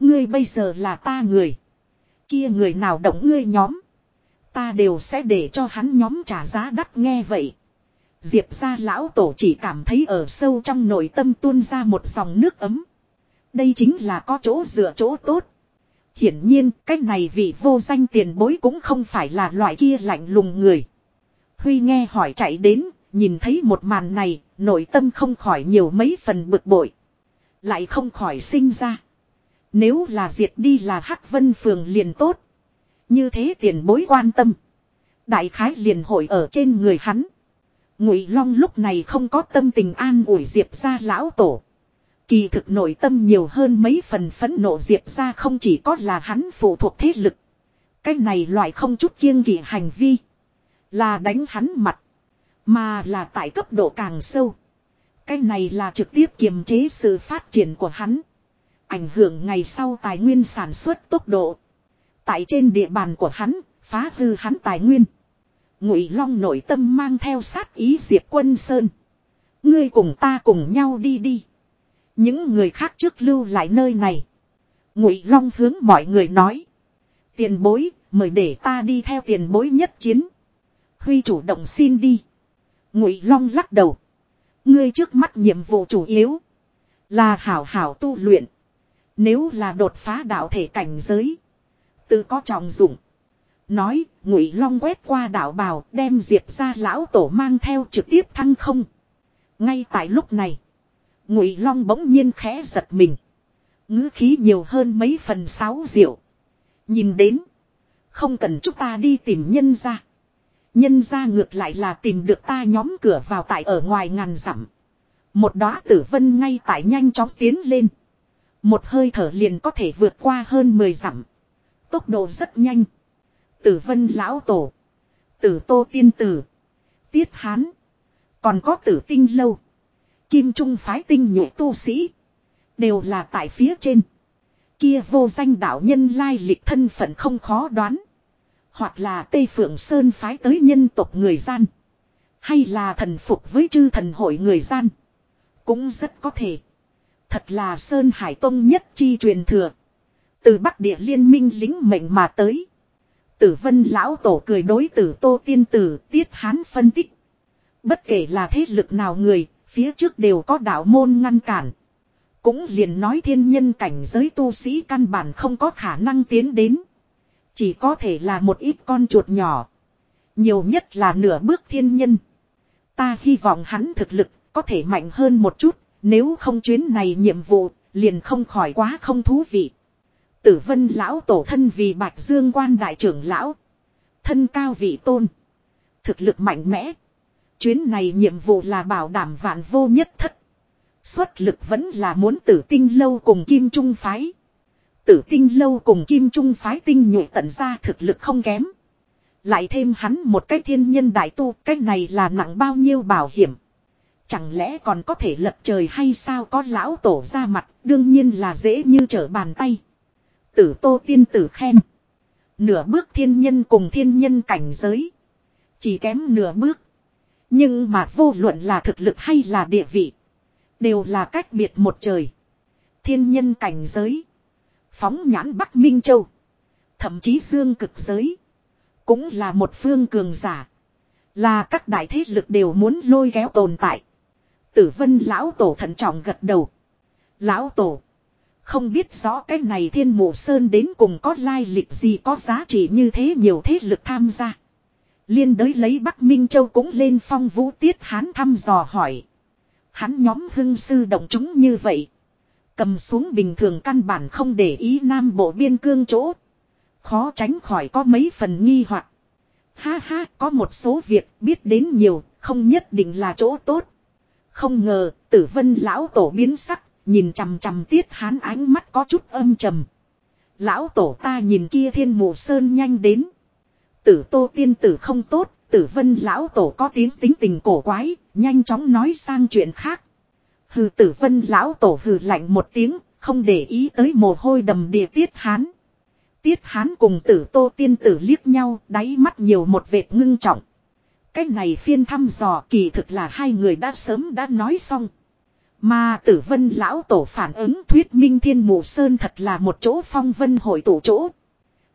Ngươi bây giờ là ta người. Kia người nào động ngươi nhóm. Ta đều sẽ để cho hắn nhóm trả giá đắt nghe vậy. Diệp ra lão tổ chỉ cảm thấy ở sâu trong nội tâm tuôn ra một dòng nước ấm. Đây chính là có chỗ dựa chỗ tốt. Hiển nhiên, cái này vị vô danh tiền bối cũng không phải là loại kia lạnh lùng người. Huy nghe hỏi chạy đến, nhìn thấy một màn này, nội tâm không khỏi nhiều mấy phần bực bội. Lại không khỏi sinh ra. Nếu là diệt đi là Hắc Vân Phường liền tốt. Như thế tiền bối quan tâm. Đại khái liền hội ở trên người hắn. Ngụy Long lúc này không có tâm tình an ủi Diệp ra lão tổ. Kỳ thực nội tâm nhiều hơn mấy phần phẫn nộ Diệp ra không chỉ có là hắn phụ thuộc thế lực. Cái này loại không chút kiêng kỵ hành vi. Là đánh hắn mặt. Mà là tại cấp độ càng sâu. Cái này là trực tiếp kiềm chế sự phát triển của hắn. Ảnh hưởng ngày sau tài nguyên sản xuất tốc độ. Tại trên địa bàn của hắn, phá hư hắn tài nguyên. Ngụy Long nội tâm mang theo sát ý Diệp Quân Sơn. Ngươi cùng ta cùng nhau đi đi. Những người khác trước lưu lại nơi này. Ngụy Long hướng mọi người nói. Tiền bối, mời để ta đi theo tiền bối nhất chiến. Huy chủ động xin đi. Ngụy Long lắc đầu. Ngươi trước mắt nhiệm vụ chủ yếu. Là hảo hảo tu luyện. Nếu là đột phá đạo thể cảnh giới. Tự có trọng dụng. Nói, ngụy long quét qua đảo bào đem diệp ra lão tổ mang theo trực tiếp thăng không. Ngay tại lúc này. Ngụy long bỗng nhiên khẽ giật mình. ngữ khí nhiều hơn mấy phần sáu diệu. Nhìn đến. Không cần chúng ta đi tìm nhân ra. Nhân ra ngược lại là tìm được ta nhóm cửa vào tại ở ngoài ngàn dặm. Một đóa tử vân ngay tại nhanh chóng tiến lên. Một hơi thở liền có thể vượt qua hơn 10 dặm. Tốc độ rất nhanh. Tử vân lão tổ. Tử tô tiên tử. Tiết hán. Còn có tử tinh lâu. Kim trung phái tinh nhuệ tu sĩ. Đều là tại phía trên. Kia vô danh đạo nhân lai lịch thân phận không khó đoán. Hoặc là Tây Phượng Sơn phái tới nhân tộc người gian. Hay là thần phục với chư thần hội người gian. Cũng rất có thể. Thật là Sơn Hải Tông nhất chi truyền thừa. Từ Bắc Địa liên minh lính mệnh mà tới. Tử vân lão tổ cười đối tử tô tiên tử tiết hán phân tích. Bất kể là thế lực nào người, phía trước đều có đạo môn ngăn cản. Cũng liền nói thiên nhân cảnh giới tu sĩ căn bản không có khả năng tiến đến. Chỉ có thể là một ít con chuột nhỏ. Nhiều nhất là nửa bước thiên nhân. Ta hy vọng hắn thực lực có thể mạnh hơn một chút, nếu không chuyến này nhiệm vụ, liền không khỏi quá không thú vị. Tử vân lão tổ thân vì bạch dương quan đại trưởng lão. Thân cao vị tôn. Thực lực mạnh mẽ. Chuyến này nhiệm vụ là bảo đảm vạn vô nhất thất. Xuất lực vẫn là muốn tử tinh lâu cùng kim trung phái. Tử tinh lâu cùng kim trung phái tinh nhuệ tận ra thực lực không kém. Lại thêm hắn một cái thiên nhân đại tu, cái này là nặng bao nhiêu bảo hiểm. Chẳng lẽ còn có thể lật trời hay sao có lão tổ ra mặt, đương nhiên là dễ như trở bàn tay. Tử tô tiên tử khen. Nửa bước thiên nhân cùng thiên nhân cảnh giới. Chỉ kém nửa bước. Nhưng mà vô luận là thực lực hay là địa vị. Đều là cách biệt một trời. Thiên nhân cảnh giới. Phóng nhãn Bắc Minh Châu. Thậm chí dương cực giới. Cũng là một phương cường giả. Là các đại thế lực đều muốn lôi kéo tồn tại. Tử vân lão tổ thận trọng gật đầu. Lão tổ. Không biết rõ cái này thiên mộ sơn đến cùng có lai lịch gì có giá trị như thế nhiều thế lực tham gia. Liên đới lấy Bắc Minh Châu cũng lên phong vũ tiết hán thăm dò hỏi. Hắn nhóm hưng sư động chúng như vậy. Cầm xuống bình thường căn bản không để ý nam bộ biên cương chỗ. Khó tránh khỏi có mấy phần nghi hoặc. Ha ha, có một số việc biết đến nhiều, không nhất định là chỗ tốt. Không ngờ, tử vân lão tổ biến sắc, nhìn chằm chằm tiết hán ánh mắt có chút âm trầm. Lão tổ ta nhìn kia thiên mù sơn nhanh đến. Tử tô tiên tử không tốt, tử vân lão tổ có tiếng tính tình cổ quái, nhanh chóng nói sang chuyện khác. Hừ tử vân lão tổ hừ lạnh một tiếng, không để ý tới mồ hôi đầm địa tiết hán. Tiết hán cùng tử tô tiên tử liếc nhau, đáy mắt nhiều một vệt ngưng trọng. Cái này phiên thăm dò kỳ thực là hai người đã sớm đã nói xong. Mà tử vân lão tổ phản ứng thuyết minh thiên mù sơn thật là một chỗ phong vân hội tổ chỗ.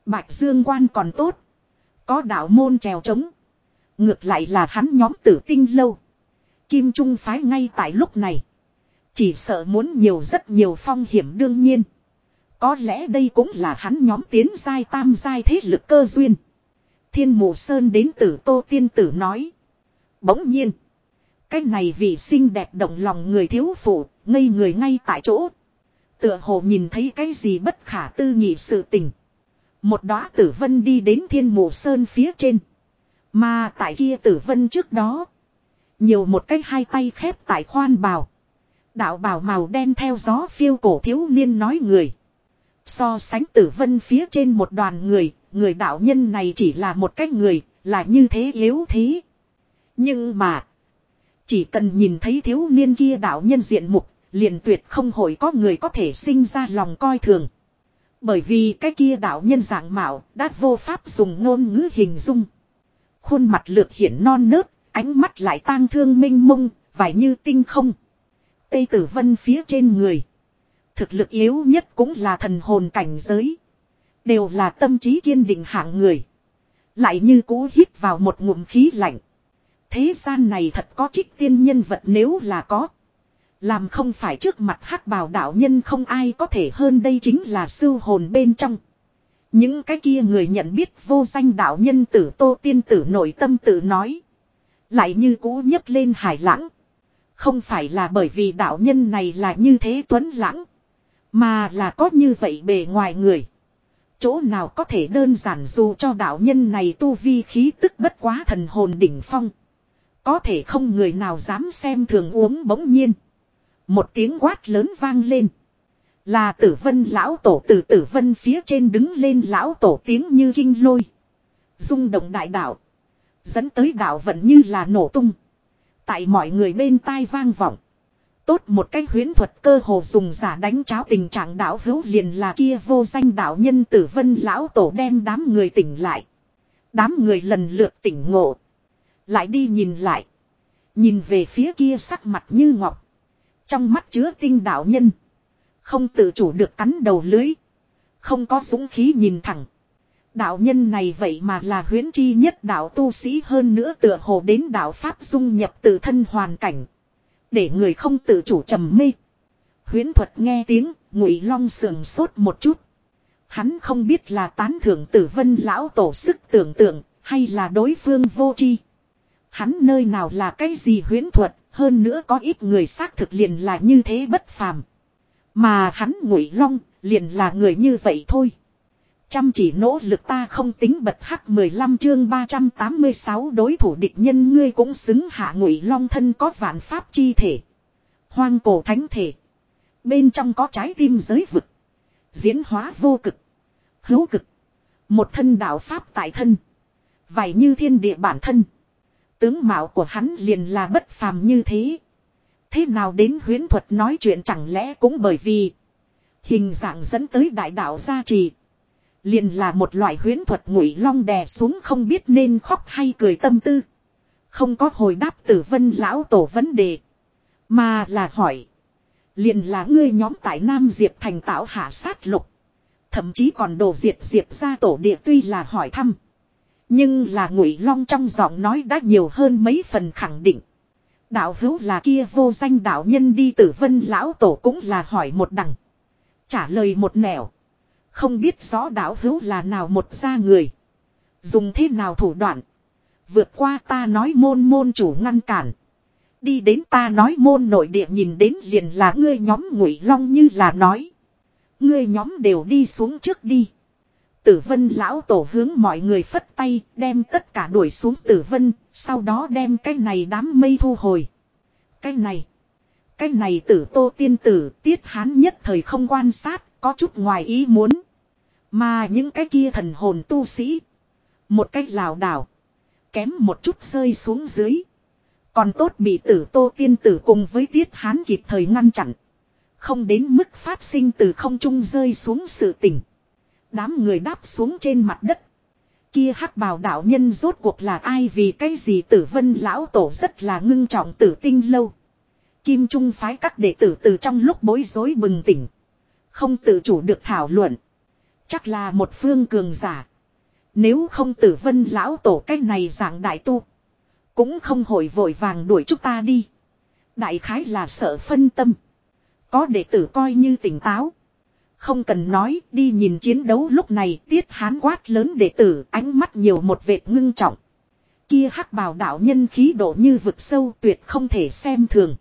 Bạch dương quan còn tốt. Có đạo môn trèo trống. Ngược lại là hắn nhóm tử tinh lâu. Kim Trung phái ngay tại lúc này. Chỉ sợ muốn nhiều rất nhiều phong hiểm đương nhiên. Có lẽ đây cũng là hắn nhóm tiến giai tam giai thế lực cơ duyên. Thiên mù sơn đến tử tô tiên tử nói. Bỗng nhiên. Cái này vì xinh đẹp động lòng người thiếu phụ, ngây người ngay tại chỗ. Tựa hồ nhìn thấy cái gì bất khả tư nghị sự tình. Một đóa tử vân đi đến thiên mộ sơn phía trên. Mà tại kia tử vân trước đó. Nhiều một cái hai tay khép tại khoan bào. Đạo bào màu đen theo gió phiêu cổ thiếu niên nói người. So sánh tử vân phía trên một đoàn người, người đạo nhân này chỉ là một cái người, là như thế yếu thế. Nhưng mà, chỉ cần nhìn thấy thiếu niên kia đạo nhân diện mục, liền tuyệt không hội có người có thể sinh ra lòng coi thường. Bởi vì cái kia đạo nhân dạng mạo đã vô pháp dùng ngôn ngữ hình dung. Khuôn mặt lược hiện non nớt, ánh mắt lại tang thương minh mông, vải như tinh không. Tây tử vân phía trên người. Thực lực yếu nhất cũng là thần hồn cảnh giới. Đều là tâm trí kiên định hạng người. Lại như cũ hít vào một ngụm khí lạnh. Thế gian này thật có trích tiên nhân vật nếu là có. Làm không phải trước mặt hắc bào đạo nhân không ai có thể hơn đây chính là sư hồn bên trong. Những cái kia người nhận biết vô danh đạo nhân tử tô tiên tử nội tâm tự nói. Lại như cũ nhấc lên hải lãng. Không phải là bởi vì đạo nhân này là như thế tuấn lãng. Mà là có như vậy bề ngoài người. Chỗ nào có thể đơn giản dù cho đạo nhân này tu vi khí tức bất quá thần hồn đỉnh phong. Có thể không người nào dám xem thường uống bỗng nhiên. Một tiếng quát lớn vang lên. Là tử vân lão tổ từ tử vân phía trên đứng lên lão tổ tiếng như kinh lôi. rung động đại đạo. Dẫn tới đạo vận như là nổ tung. Tại mọi người bên tai vang vọng. Tốt một cái huyến thuật cơ hồ dùng giả đánh cháo tình trạng đạo hữu liền là kia vô danh đạo nhân tử vân lão tổ đem đám người tỉnh lại. Đám người lần lượt tỉnh ngộ. Lại đi nhìn lại. Nhìn về phía kia sắc mặt như ngọc. Trong mắt chứa tinh đạo nhân. Không tự chủ được cắn đầu lưới. Không có dũng khí nhìn thẳng. Đạo nhân này vậy mà là huyến chi nhất đạo tu sĩ hơn nữa tựa hồ đến đạo Pháp dung nhập tự thân hoàn cảnh. Để người không tự chủ trầm mê. Huyến thuật nghe tiếng, ngụy long sườn sốt một chút. Hắn không biết là tán thưởng tử vân lão tổ sức tưởng tượng, hay là đối phương vô chi. Hắn nơi nào là cái gì huyễn thuật, hơn nữa có ít người xác thực liền là như thế bất phàm. Mà hắn ngụy long, liền là người như vậy thôi. Chăm chỉ nỗ lực ta không tính bật hắc 15 chương 386 đối thủ địch nhân ngươi cũng xứng hạ ngụy long thân có vạn pháp chi thể. Hoang cổ thánh thể. Bên trong có trái tim giới vực. Diễn hóa vô cực. Hữu cực. Một thân đạo pháp tại thân. Vậy như thiên địa bản thân. Tướng mạo của hắn liền là bất phàm như thế. Thế nào đến huyến thuật nói chuyện chẳng lẽ cũng bởi vì hình dạng dẫn tới đại đạo gia trì. Liền là một loại huyến thuật ngụy long đè xuống không biết nên khóc hay cười tâm tư. Không có hồi đáp tử vân lão tổ vấn đề. Mà là hỏi. Liền là ngươi nhóm tại Nam Diệp thành tạo hạ sát lục. Thậm chí còn đồ diệt diệp ra tổ địa tuy là hỏi thăm. Nhưng là ngụy long trong giọng nói đã nhiều hơn mấy phần khẳng định. Đạo hữu là kia vô danh đạo nhân đi tử vân lão tổ cũng là hỏi một đằng. Trả lời một nẻo. Không biết rõ đạo hữu là nào một gia người. Dùng thế nào thủ đoạn. Vượt qua ta nói môn môn chủ ngăn cản. Đi đến ta nói môn nội địa nhìn đến liền là ngươi nhóm ngụy long như là nói. Ngươi nhóm đều đi xuống trước đi. Tử vân lão tổ hướng mọi người phất tay, đem tất cả đuổi xuống tử vân. Sau đó đem cái này đám mây thu hồi. Cái này. Cái này tử tô tiên tử, tiết hán nhất thời không quan sát. Có chút ngoài ý muốn. Mà những cái kia thần hồn tu sĩ. Một cách lảo đảo. Kém một chút rơi xuống dưới. Còn tốt bị tử tô tiên tử cùng với tiết hán kịp thời ngăn chặn. Không đến mức phát sinh từ không trung rơi xuống sự tình. Đám người đáp xuống trên mặt đất. Kia hắc bào đạo nhân rốt cuộc là ai vì cái gì tử vân lão tổ rất là ngưng trọng tử tinh lâu. Kim Trung phái các đệ tử từ trong lúc bối rối bừng tỉnh. Không tự chủ được thảo luận. Chắc là một phương cường giả. Nếu không tử vân lão tổ cái này giảng đại tu. Cũng không hồi vội vàng đuổi chúng ta đi. Đại khái là sợ phân tâm. Có đệ tử coi như tỉnh táo. Không cần nói, đi nhìn chiến đấu lúc này, tiết hán quát lớn đệ tử, ánh mắt nhiều một vệt ngưng trọng. Kia hắc bào đạo nhân khí độ như vực sâu, tuyệt không thể xem thường.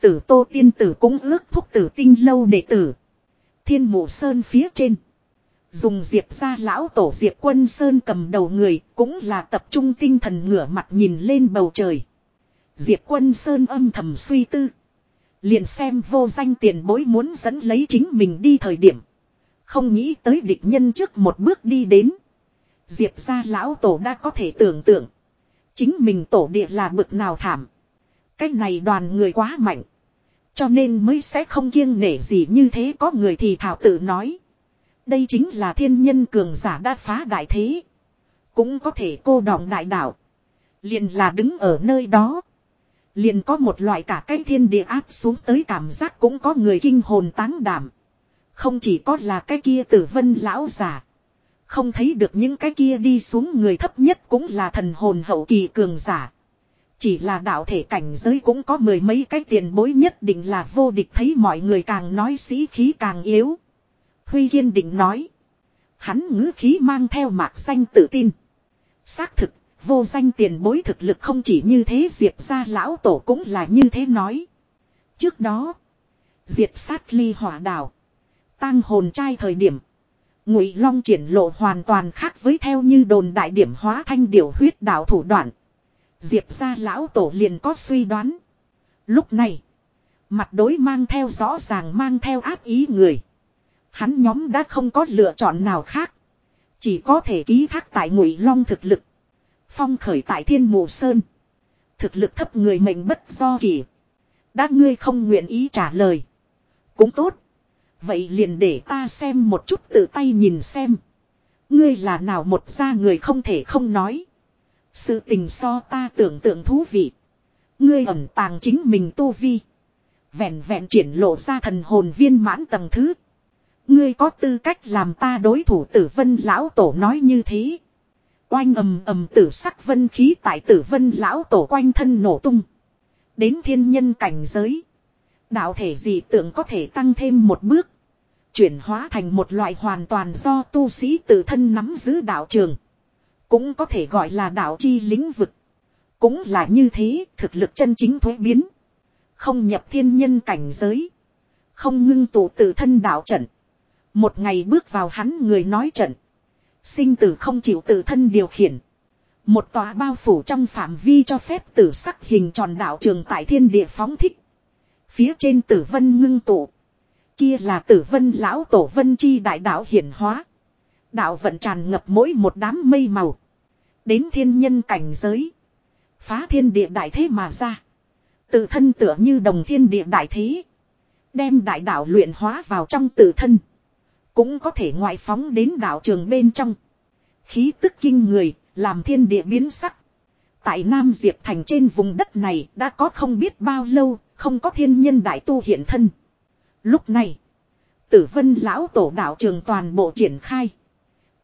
Tử tô tiên tử cũng ước thúc tử tinh lâu đệ tử. Thiên mộ sơn phía trên. Dùng diệp ra lão tổ diệp quân sơn cầm đầu người, cũng là tập trung tinh thần ngửa mặt nhìn lên bầu trời. Diệp quân sơn âm thầm suy tư. Liền xem vô danh tiền bối muốn dẫn lấy chính mình đi thời điểm. Không nghĩ tới địch nhân trước một bước đi đến. Diệp ra lão tổ đã có thể tưởng tượng. Chính mình tổ địa là bực nào thảm. Cái này đoàn người quá mạnh. Cho nên mới sẽ không kiêng nể gì như thế có người thì thảo tự nói. Đây chính là thiên nhân cường giả đã phá đại thế. Cũng có thể cô đọng đại đạo. Liền là đứng ở nơi đó. Liền có một loại cả cái thiên địa áp xuống tới cảm giác cũng có người kinh hồn táng đảm. Không chỉ có là cái kia tử vân lão giả. Không thấy được những cái kia đi xuống người thấp nhất cũng là thần hồn hậu kỳ cường giả. Chỉ là đạo thể cảnh giới cũng có mười mấy cái tiền bối nhất định là vô địch thấy mọi người càng nói sĩ khí càng yếu. Huy kiên định nói. Hắn ngữ khí mang theo mạc xanh tự tin. Xác thực, vô danh tiền bối thực lực không chỉ như thế diệp ra lão tổ cũng là như thế nói. Trước đó, diệt sát ly hỏa đảo. Tăng hồn trai thời điểm. Ngụy Long triển lộ hoàn toàn khác với theo như đồn đại điểm hóa thanh điểu huyết đạo thủ đoạn. Diệp ra lão tổ liền có suy đoán. Lúc này, mặt đối mang theo rõ ràng mang theo áp ý người. Hắn nhóm đã không có lựa chọn nào khác. Chỉ có thể ký thác tại ngụy long thực lực. Phong khởi tại thiên mù sơn. Thực lực thấp người mệnh bất do kỳ. Đã ngươi không nguyện ý trả lời. Cũng tốt. Vậy liền để ta xem một chút tự tay nhìn xem. Ngươi là nào một gia người không thể không nói. Sự tình so ta tưởng tượng thú vị. Ngươi ẩn tàng chính mình tu vi. Vẹn vẹn triển lộ ra thần hồn viên mãn tầng thứ. Ngươi có tư cách làm ta đối thủ tử vân lão tổ nói như thế. Oanh ầm ầm tử sắc vân khí tại tử vân lão tổ quanh thân nổ tung. Đến thiên nhân cảnh giới. Đạo thể gì tưởng có thể tăng thêm một bước. Chuyển hóa thành một loại hoàn toàn do tu sĩ tự thân nắm giữ đạo trường. Cũng có thể gọi là đạo chi lĩnh vực. Cũng là như thế, thực lực chân chính thuế biến. Không nhập thiên nhân cảnh giới. Không ngưng tụ tự thân đạo trận. Một ngày bước vào hắn người nói trận. Sinh tử không chịu tự thân điều khiển. Một tòa bao phủ trong phạm vi cho phép tử sắc hình tròn đạo trường tại thiên địa phóng thích. Phía trên tử vân ngưng tụ. Kia là tử vân lão tổ vân chi đại đạo hiển hóa. Đạo vận tràn ngập mỗi một đám mây màu. Đến thiên nhân cảnh giới. Phá thiên địa đại thế mà ra. Tự thân tựa như đồng thiên địa đại thế. Đem đại đạo luyện hóa vào trong tự thân. Cũng có thể ngoại phóng đến đạo trường bên trong. Khí tức kinh người, làm thiên địa biến sắc. Tại Nam Diệp Thành trên vùng đất này đã có không biết bao lâu, không có thiên nhân đại tu hiện thân. Lúc này, tử vân lão tổ đạo trường toàn bộ triển khai.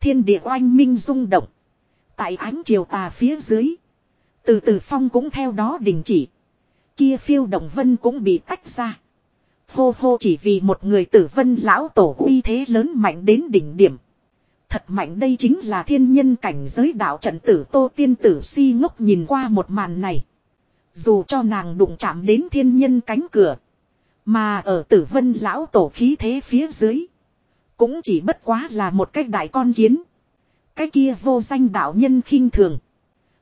Thiên địa oanh minh rung động. Tại ánh chiều tà phía dưới. Từ từ phong cũng theo đó đình chỉ. Kia phiêu động vân cũng bị tách ra. Hô hô chỉ vì một người tử vân lão tổ uy thế lớn mạnh đến đỉnh điểm. Thật mạnh đây chính là thiên nhân cảnh giới đạo trận tử tô tiên tử si ngốc nhìn qua một màn này. Dù cho nàng đụng chạm đến thiên nhân cánh cửa. Mà ở tử vân lão tổ khí thế phía dưới. Cũng chỉ bất quá là một cái đại con kiến. Cái kia vô danh đạo nhân khinh thường.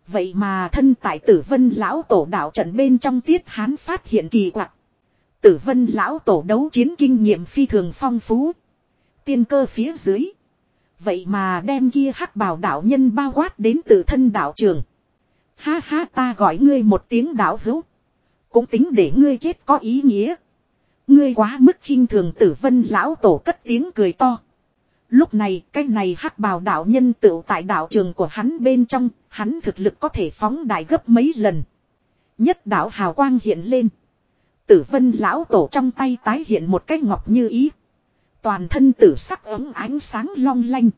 Vậy mà thân tại tử vân lão tổ đạo trận bên trong tiết hán phát hiện kỳ quặc. Tử vân lão tổ đấu chiến kinh nghiệm phi thường phong phú. Tiên cơ phía dưới. Vậy mà đem kia hắc bào đạo nhân bao quát đến từ thân đạo trường. Ha ha ta gọi ngươi một tiếng đạo hữu. Cũng tính để ngươi chết có ý nghĩa. Ngươi quá mức khinh thường tử vân lão tổ cất tiếng cười to. Lúc này cái này hắc bào đạo nhân tựu tại đạo trường của hắn bên trong, hắn thực lực có thể phóng đại gấp mấy lần. Nhất đạo hào quang hiện lên. Tử vân lão tổ trong tay tái hiện một cái ngọc như ý. Toàn thân tử sắc ấm ánh sáng long lanh.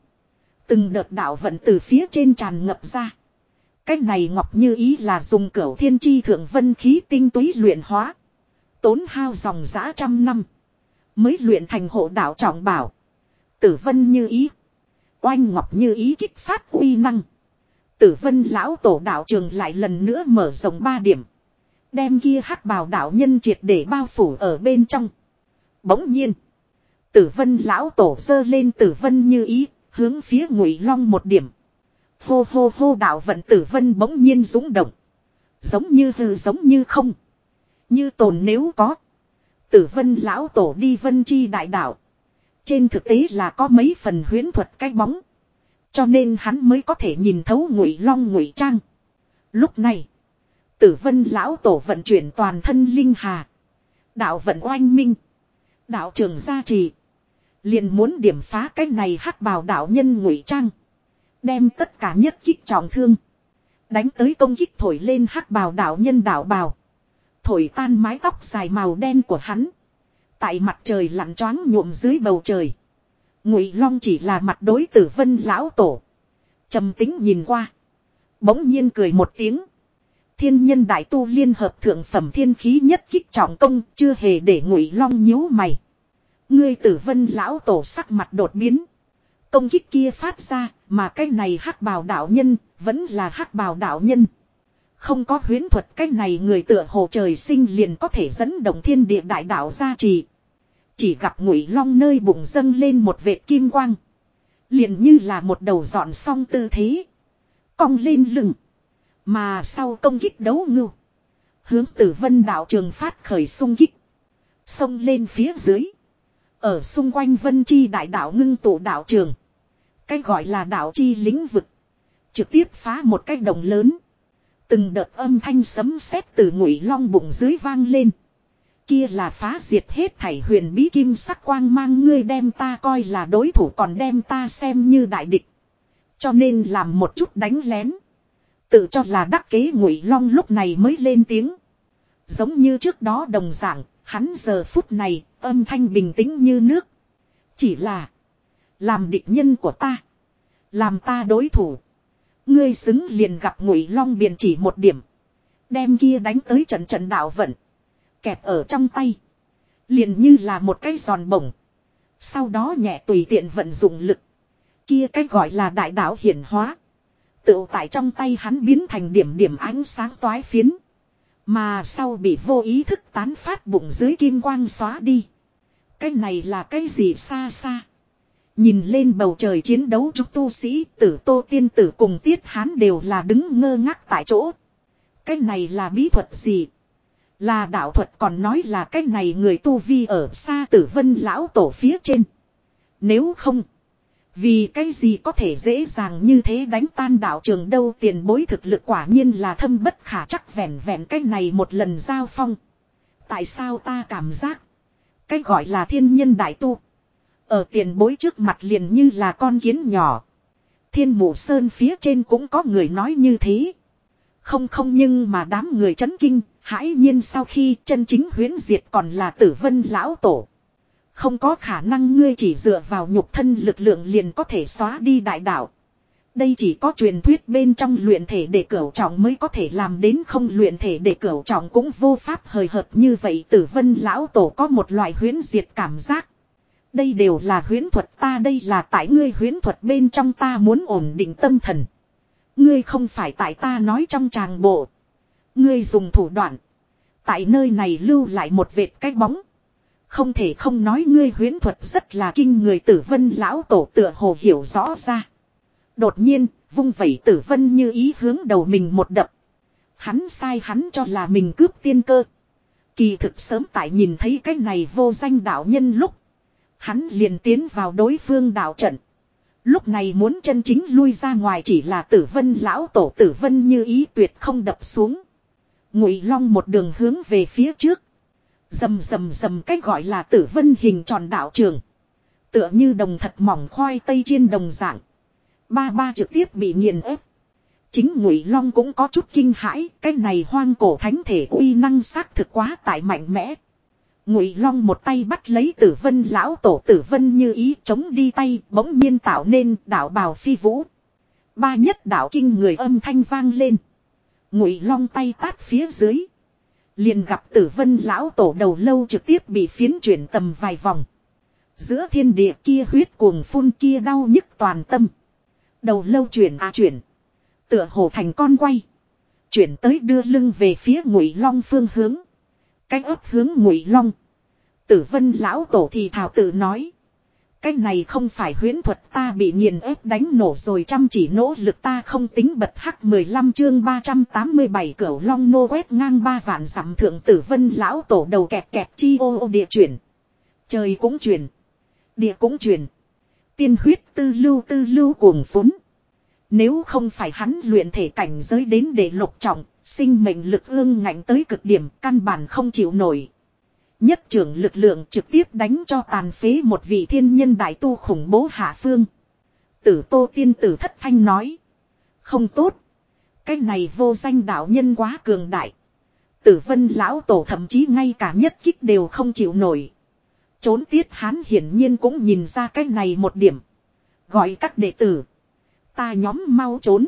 Từng đợt đạo vận từ phía trên tràn ngập ra. Cái này ngọc như ý là dùng cửu thiên chi thượng vân khí tinh túy luyện hóa. Tốn hao dòng giã trăm năm. Mới luyện thành hộ đạo trọng bảo. Tử vân như ý. Oanh ngọc như ý kích phát uy năng. Tử vân lão tổ đạo trường lại lần nữa mở rộng ba điểm. Đem kia hắc bào đạo nhân triệt để bao phủ ở bên trong. Bỗng nhiên. Tử vân lão tổ dơ lên tử vân như ý, hướng phía ngụy long một điểm. Hô hô hô đạo vận tử vân bỗng nhiên rúng động. Giống như hư giống như không. Như tồn nếu có. Tử vân lão tổ đi vân chi đại đạo. Trên thực tế là có mấy phần huyến thuật cái bóng. Cho nên hắn mới có thể nhìn thấu ngụy long ngụy trang. Lúc này. Tử vân lão tổ vận chuyển toàn thân linh hà. Đạo vận oanh minh. Đạo trường gia trì. Liền muốn điểm phá cái này hắc bào đạo nhân ngụy trang. Đem tất cả nhất kích trọng thương. Đánh tới công kích thổi lên hắc bào đạo nhân đạo bào. Thổi tan mái tóc dài màu đen của hắn. Tại mặt trời lặn choáng nhuộm dưới bầu trời. Ngụy Long chỉ là mặt đối tử vân lão tổ. trầm tính nhìn qua. Bỗng nhiên cười một tiếng. Thiên nhân đại tu liên hợp thượng phẩm thiên khí nhất kích trọng công chưa hề để Ngụy Long nhíu mày. Ngươi tử vân lão tổ sắc mặt đột biến. Công kích kia phát ra, mà cái này hắc bào đạo nhân, vẫn là hắc bào đạo nhân. Không có huyến thuật cái này người tựa hồ trời sinh liền có thể dẫn động thiên địa đại đạo gia trì. Chỉ gặp ngụy long nơi bụng dâng lên một vệt kim quang. Liền như là một đầu dọn xong tư thế. Cong lên lưng. Mà sau công kích đấu ngưu. Hướng tử vân đạo trường phát khởi sung kích. Xông lên phía dưới. Ở xung quanh vân chi đại đạo ngưng tụ đạo trường. Cái gọi là đạo chi lĩnh vực. Trực tiếp phá một cái đồng lớn. Từng đợt âm thanh sấm sét từ ngụy long bụng dưới vang lên. Kia là phá diệt hết thảy huyền bí kim sắc quang mang, ngươi đem ta coi là đối thủ còn đem ta xem như đại địch. Cho nên làm một chút đánh lén. Tự cho là đắc kế ngụy long lúc này mới lên tiếng. Giống như trước đó đồng dạng, hắn giờ phút này, âm thanh bình tĩnh như nước. Chỉ là, làm địch nhân của ta. Làm ta đối thủ. Ngươi xứng liền gặp ngụy long biền chỉ một điểm. Đem kia đánh tới trận trận đạo vận. Kẹp ở trong tay. Liền như là một cái giòn bổng. Sau đó nhẹ tùy tiện vận dụng lực. Kia cái gọi là đại đạo hiển hóa. Tự tại trong tay hắn biến thành điểm điểm ánh sáng toái phiến. Mà sau bị vô ý thức tán phát bụng dưới kim quang xóa đi. Cái này là cái gì xa xa. Nhìn lên bầu trời chiến đấu chúng tu sĩ tử tô tiên tử cùng tiết hán đều là đứng ngơ ngác tại chỗ. Cái này là bí thuật gì? Là đạo thuật còn nói là cái này người tu vi ở xa tử vân lão tổ phía trên. Nếu không, vì cái gì có thể dễ dàng như thế đánh tan đạo trường đâu tiền bối thực lực quả nhiên là thâm bất khả chắc vẹn vẹn cái này một lần giao phong. Tại sao ta cảm giác. Cái gọi là thiên nhân đại tu. Ở tiền bối trước mặt liền như là con kiến nhỏ. Thiên mụ sơn phía trên cũng có người nói như thế. Không không nhưng mà đám người chấn kinh, hãi nhiên sau khi chân chính huyến diệt còn là tử vân lão tổ. Không có khả năng ngươi chỉ dựa vào nhục thân lực lượng liền có thể xóa đi đại đạo. Đây chỉ có truyền thuyết bên trong luyện thể để cửu trọng mới có thể làm đến không luyện thể để cửu trọng cũng vô pháp hời hợt như vậy tử vân lão tổ có một loại huyến diệt cảm giác. Đây đều là huyến thuật ta, đây là tại ngươi huyến thuật bên trong ta muốn ổn định tâm thần. Ngươi không phải tại ta nói trong tràng bộ. Ngươi dùng thủ đoạn. Tại nơi này lưu lại một vệt cái bóng. Không thể không nói ngươi huyến thuật rất là kinh người tử vân lão tổ tựa hồ hiểu rõ ra. Đột nhiên, vung vẩy tử vân như ý hướng đầu mình một đập. Hắn sai hắn cho là mình cướp tiên cơ. Kỳ thực sớm tại nhìn thấy cái này vô danh đạo nhân lúc. Hắn liền tiến vào đối phương đạo trận. Lúc này muốn chân chính lui ra ngoài chỉ là tử vân lão tổ tử vân như ý tuyệt không đập xuống. Ngụy long một đường hướng về phía trước. Dầm dầm dầm cách gọi là tử vân hình tròn đạo trường. Tựa như đồng thật mỏng khoai tây chiên đồng dạng. Ba ba trực tiếp bị nghiền ép. Chính Ngụy Long cũng có chút kinh hãi, cái này hoang cổ thánh thể uy năng xác thực quá tại mạnh mẽ. Ngụy Long một tay bắt lấy Tử Vân lão tổ Tử Vân như ý chống đi tay, bỗng nhiên tạo nên đạo bào phi vũ. Ba nhất đạo kinh người âm thanh vang lên. Ngụy Long tay tát phía dưới, liền gặp Tử Vân lão tổ đầu lâu trực tiếp bị phiến chuyển tầm vài vòng. Giữa thiên địa kia huyết cuồng phun kia đau nhức toàn tâm. Đầu lâu chuyển à chuyển, tựa hồ thành con quay, chuyển tới đưa lưng về phía Ngụy Long phương hướng. Cách ấp hướng ngụy long. Tử vân lão tổ thì thảo tự nói. Cái này không phải huyễn thuật ta bị nghiền ép đánh nổ rồi chăm chỉ nỗ lực ta không tính bật hắc 15 chương 387 cửu long nô quét ngang ba vạn dặm thượng tử vân lão tổ đầu kẹt kẹt chi ô ô địa chuyển. Trời cũng chuyển. Địa cũng chuyển. Tiên huyết tư lưu tư lưu cuồng phúng. Nếu không phải hắn luyện thể cảnh giới đến để lục trọng, Sinh mệnh lực ương ngạnh tới cực điểm căn bản không chịu nổi. Nhất trưởng lực lượng trực tiếp đánh cho tàn phế một vị thiên nhân đại tu khủng bố hạ phương. Tử tô tiên tử thất thanh nói. Không tốt. Cái này vô danh đạo nhân quá cường đại. Tử vân lão tổ thậm chí ngay cả nhất kích đều không chịu nổi. Trốn tiết hán hiển nhiên cũng nhìn ra cái này một điểm. Gọi các đệ tử. Ta nhóm mau trốn.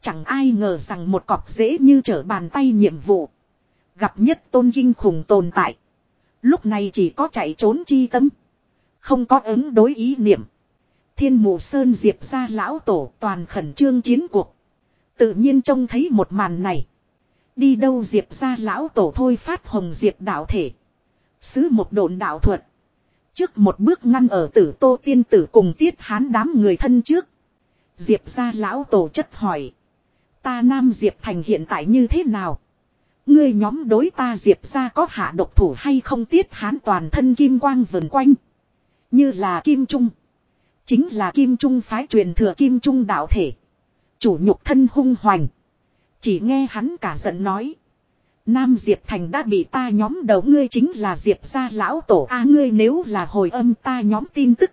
Chẳng ai ngờ rằng một cọc dễ như trở bàn tay nhiệm vụ. Gặp nhất tôn kinh khủng tồn tại. Lúc này chỉ có chạy trốn chi tâm. Không có ứng đối ý niệm. Thiên mù sơn diệp ra lão tổ toàn khẩn trương chiến cuộc. Tự nhiên trông thấy một màn này. Đi đâu diệp ra lão tổ thôi phát hồng diệp đạo thể. Sứ một độn đạo thuật. Trước một bước ngăn ở tử tô tiên tử cùng tiết hán đám người thân trước. Diệp ra lão tổ chất hỏi. Ta Nam Diệp Thành hiện tại như thế nào? Ngươi nhóm đối ta Diệp ra có hạ độc thủ hay không tiết hán toàn thân kim quang vần quanh. Như là kim trung. Chính là kim trung phái truyền thừa kim trung đạo thể. Chủ nhục thân hung hoành. Chỉ nghe hắn cả giận nói. Nam Diệp Thành đã bị ta nhóm đầu ngươi chính là Diệp gia lão tổ a ngươi nếu là hồi âm ta nhóm tin tức.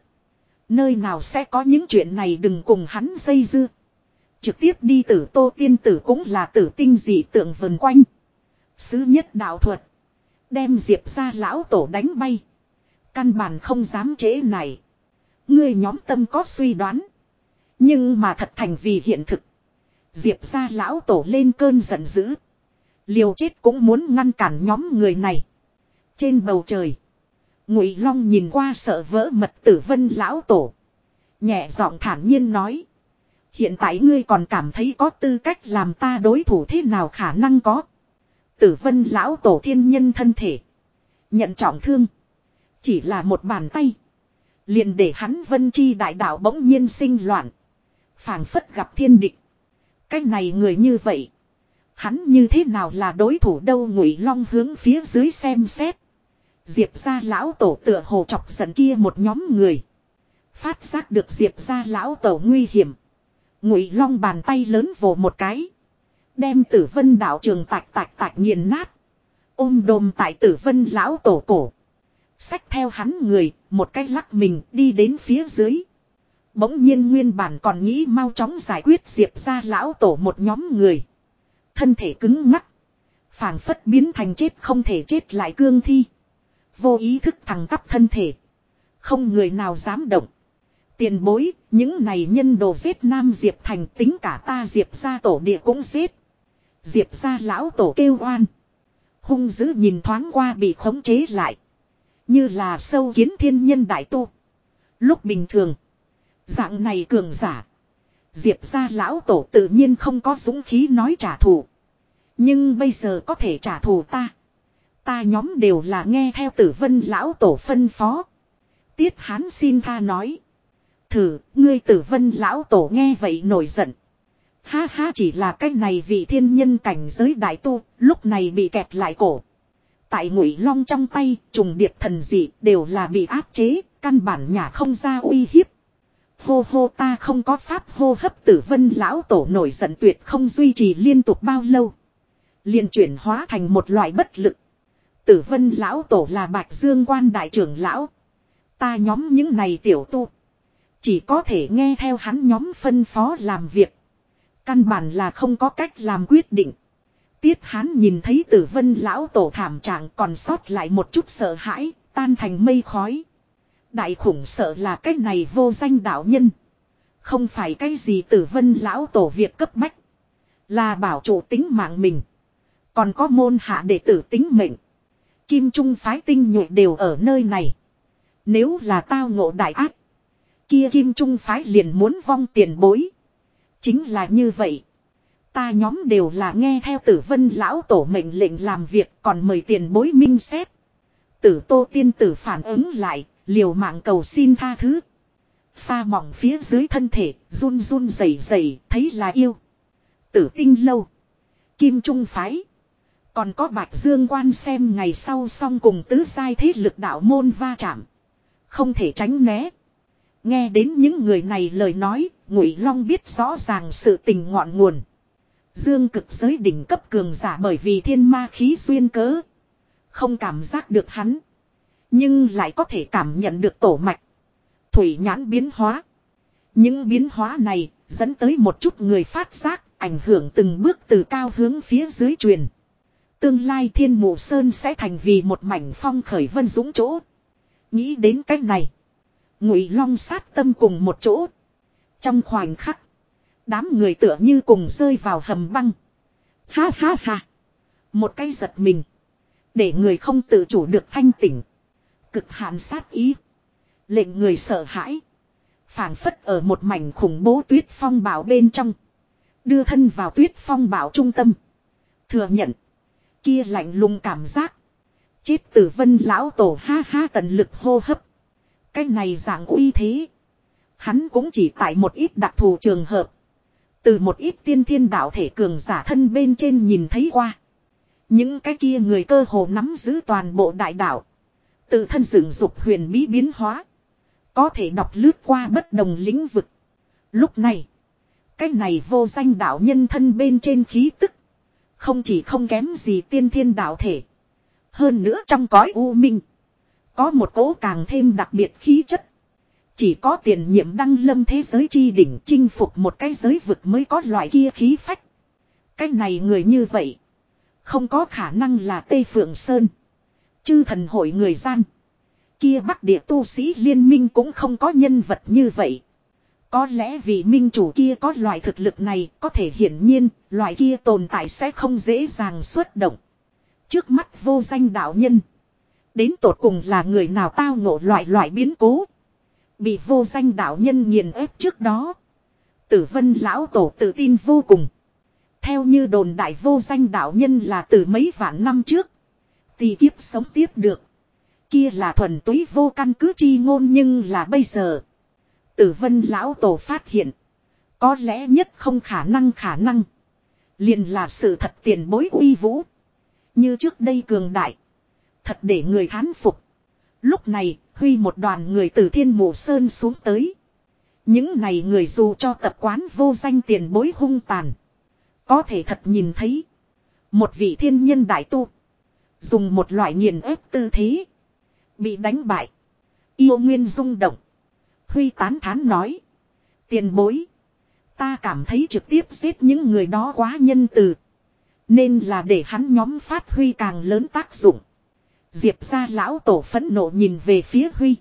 Nơi nào sẽ có những chuyện này đừng cùng hắn dây dưa. Trực tiếp đi tử tô tiên tử cũng là tử tinh dị tượng vần quanh. Sứ nhất đạo thuật. Đem diệp ra lão tổ đánh bay. Căn bản không dám chế này. Ngươi nhóm tâm có suy đoán. Nhưng mà thật thành vì hiện thực. Diệp ra lão tổ lên cơn giận dữ. Liều chết cũng muốn ngăn cản nhóm người này. Trên bầu trời. Ngụy Long nhìn qua sợ vỡ mật tử vân lão tổ. Nhẹ giọng thản nhiên nói. Hiện tại ngươi còn cảm thấy có tư cách làm ta đối thủ thế nào khả năng có. Tử vân lão tổ thiên nhân thân thể. Nhận trọng thương. Chỉ là một bàn tay. Liền để hắn vân chi đại đạo bỗng nhiên sinh loạn. phảng phất gặp thiên địch. Cái này người như vậy. Hắn như thế nào là đối thủ đâu ngụy long hướng phía dưới xem xét. Diệp ra lão tổ tựa hồ chọc giận kia một nhóm người. Phát giác được diệp ra lão tổ nguy hiểm. Ngụy long bàn tay lớn vồ một cái. Đem tử vân đạo trường tạch tạch tạch nghiền nát. Ôm đồm tại tử vân lão tổ cổ. Xách theo hắn người, một cách lắc mình đi đến phía dưới. Bỗng nhiên nguyên bản còn nghĩ mau chóng giải quyết diệp ra lão tổ một nhóm người. Thân thể cứng ngắc. phảng phất biến thành chết không thể chết lại cương thi. Vô ý thức thẳng tắp thân thể. Không người nào dám động. Tiền bối, những này nhân đồ giết nam Diệp thành tính cả ta Diệp ra tổ địa cũng giết. Diệp ra lão tổ kêu oan. Hung dữ nhìn thoáng qua bị khống chế lại. Như là sâu kiến thiên nhân đại tu. Lúc bình thường. Dạng này cường giả. Diệp ra lão tổ tự nhiên không có dũng khí nói trả thù. Nhưng bây giờ có thể trả thù ta. Ta nhóm đều là nghe theo tử vân lão tổ phân phó. Tiết hán xin tha nói. Thử, ngươi tử vân lão tổ nghe vậy nổi giận. Ha ha chỉ là cái này vị thiên nhân cảnh giới đại tu, lúc này bị kẹt lại cổ. Tại ngụy long trong tay, trùng điệp thần dị đều là bị áp chế, căn bản nhà không ra uy hiếp. Hô hô ta không có pháp hô hấp tử vân lão tổ nổi giận tuyệt không duy trì liên tục bao lâu. liền chuyển hóa thành một loại bất lực. Tử vân lão tổ là bạch dương quan đại trưởng lão. Ta nhóm những này tiểu tu. Chỉ có thể nghe theo hắn nhóm phân phó làm việc. Căn bản là không có cách làm quyết định. Tiết Hán nhìn thấy tử vân lão tổ thảm trạng còn sót lại một chút sợ hãi, tan thành mây khói. Đại khủng sợ là cái này vô danh đạo nhân. Không phải cái gì tử vân lão tổ việc cấp bách. Là bảo chủ tính mạng mình. Còn có môn hạ đệ tử tính mệnh. Kim Trung phái tinh nhuệ đều ở nơi này. Nếu là tao ngộ đại ác. Kia Kim Trung phái liền muốn vong tiền bối. Chính là như vậy. Ta nhóm đều là nghe theo tử vân lão tổ mệnh lệnh làm việc còn mời tiền bối minh xét. Tử tô tiên tử phản ứng lại, liều mạng cầu xin tha thứ. Xa mỏng phía dưới thân thể, run run rẩy rẩy thấy là yêu. Tử tinh lâu. Kim trung phái. Còn có bạch dương quan xem ngày sau xong cùng tứ sai thế lực đạo môn va chạm. Không thể tránh né. Nghe đến những người này lời nói, Ngụy Long biết rõ ràng sự tình ngọn nguồn. Dương cực giới đỉnh cấp cường giả bởi vì thiên ma khí xuyên cớ. Không cảm giác được hắn. Nhưng lại có thể cảm nhận được tổ mạch. Thủy nhãn biến hóa. Những biến hóa này dẫn tới một chút người phát giác, ảnh hưởng từng bước từ cao hướng phía dưới truyền. Tương lai thiên mụ sơn sẽ thành vì một mảnh phong khởi vân dũng chỗ. Nghĩ đến cách này. Ngụy long sát tâm cùng một chỗ. Trong khoảnh khắc. Đám người tựa như cùng rơi vào hầm băng. Ha ha ha. Một cái giật mình. Để người không tự chủ được thanh tỉnh. Cực hạn sát ý. Lệnh người sợ hãi. phảng phất ở một mảnh khủng bố tuyết phong bảo bên trong. Đưa thân vào tuyết phong bảo trung tâm. Thừa nhận. Kia lạnh lùng cảm giác. Chết tử vân lão tổ ha ha tận lực hô hấp. Cái này dạng uy thế. Hắn cũng chỉ tại một ít đặc thù trường hợp. Từ một ít tiên thiên đạo thể cường giả thân bên trên nhìn thấy qua. Những cái kia người cơ hồ nắm giữ toàn bộ đại đạo. Tự thân dựng dục huyền bí biến hóa. Có thể đọc lướt qua bất đồng lĩnh vực. Lúc này. Cái này vô danh đạo nhân thân bên trên khí tức. Không chỉ không kém gì tiên thiên đạo thể. Hơn nữa trong cõi u minh. Có một cố càng thêm đặc biệt khí chất. Chỉ có tiền nhiệm đăng lâm thế giới chi đỉnh chinh phục một cái giới vực mới có loại kia khí phách. Cái này người như vậy. Không có khả năng là Tây Phượng Sơn. Chư thần hội người gian. Kia bắc địa tu sĩ liên minh cũng không có nhân vật như vậy. Có lẽ vì minh chủ kia có loại thực lực này có thể hiển nhiên, loại kia tồn tại sẽ không dễ dàng xuất động. Trước mắt vô danh đạo nhân. Đến tột cùng là người nào tao ngộ loại loại biến cố. Bị vô danh đạo nhân nghiền ép trước đó. Tử vân lão tổ tự tin vô cùng. Theo như đồn đại vô danh đạo nhân là từ mấy vạn năm trước. Tì kiếp sống tiếp được. Kia là thuần túy vô căn cứ chi ngôn nhưng là bây giờ. Tử vân lão tổ phát hiện. Có lẽ nhất không khả năng khả năng. Liền là sự thật tiền bối uy vũ. Như trước đây cường đại. Thật để người thán phục. Lúc này, Huy một đoàn người từ thiên mộ sơn xuống tới. Những này người dù cho tập quán vô danh tiền bối hung tàn. Có thể thật nhìn thấy. Một vị thiên nhân đại tu. Dùng một loại nghiền ép tư thế. Bị đánh bại. Yêu nguyên rung động. Huy tán thán nói. Tiền bối. Ta cảm thấy trực tiếp giết những người đó quá nhân từ. Nên là để hắn nhóm phát huy càng lớn tác dụng. Diệp ra lão tổ phẫn nộ nhìn về phía Huy.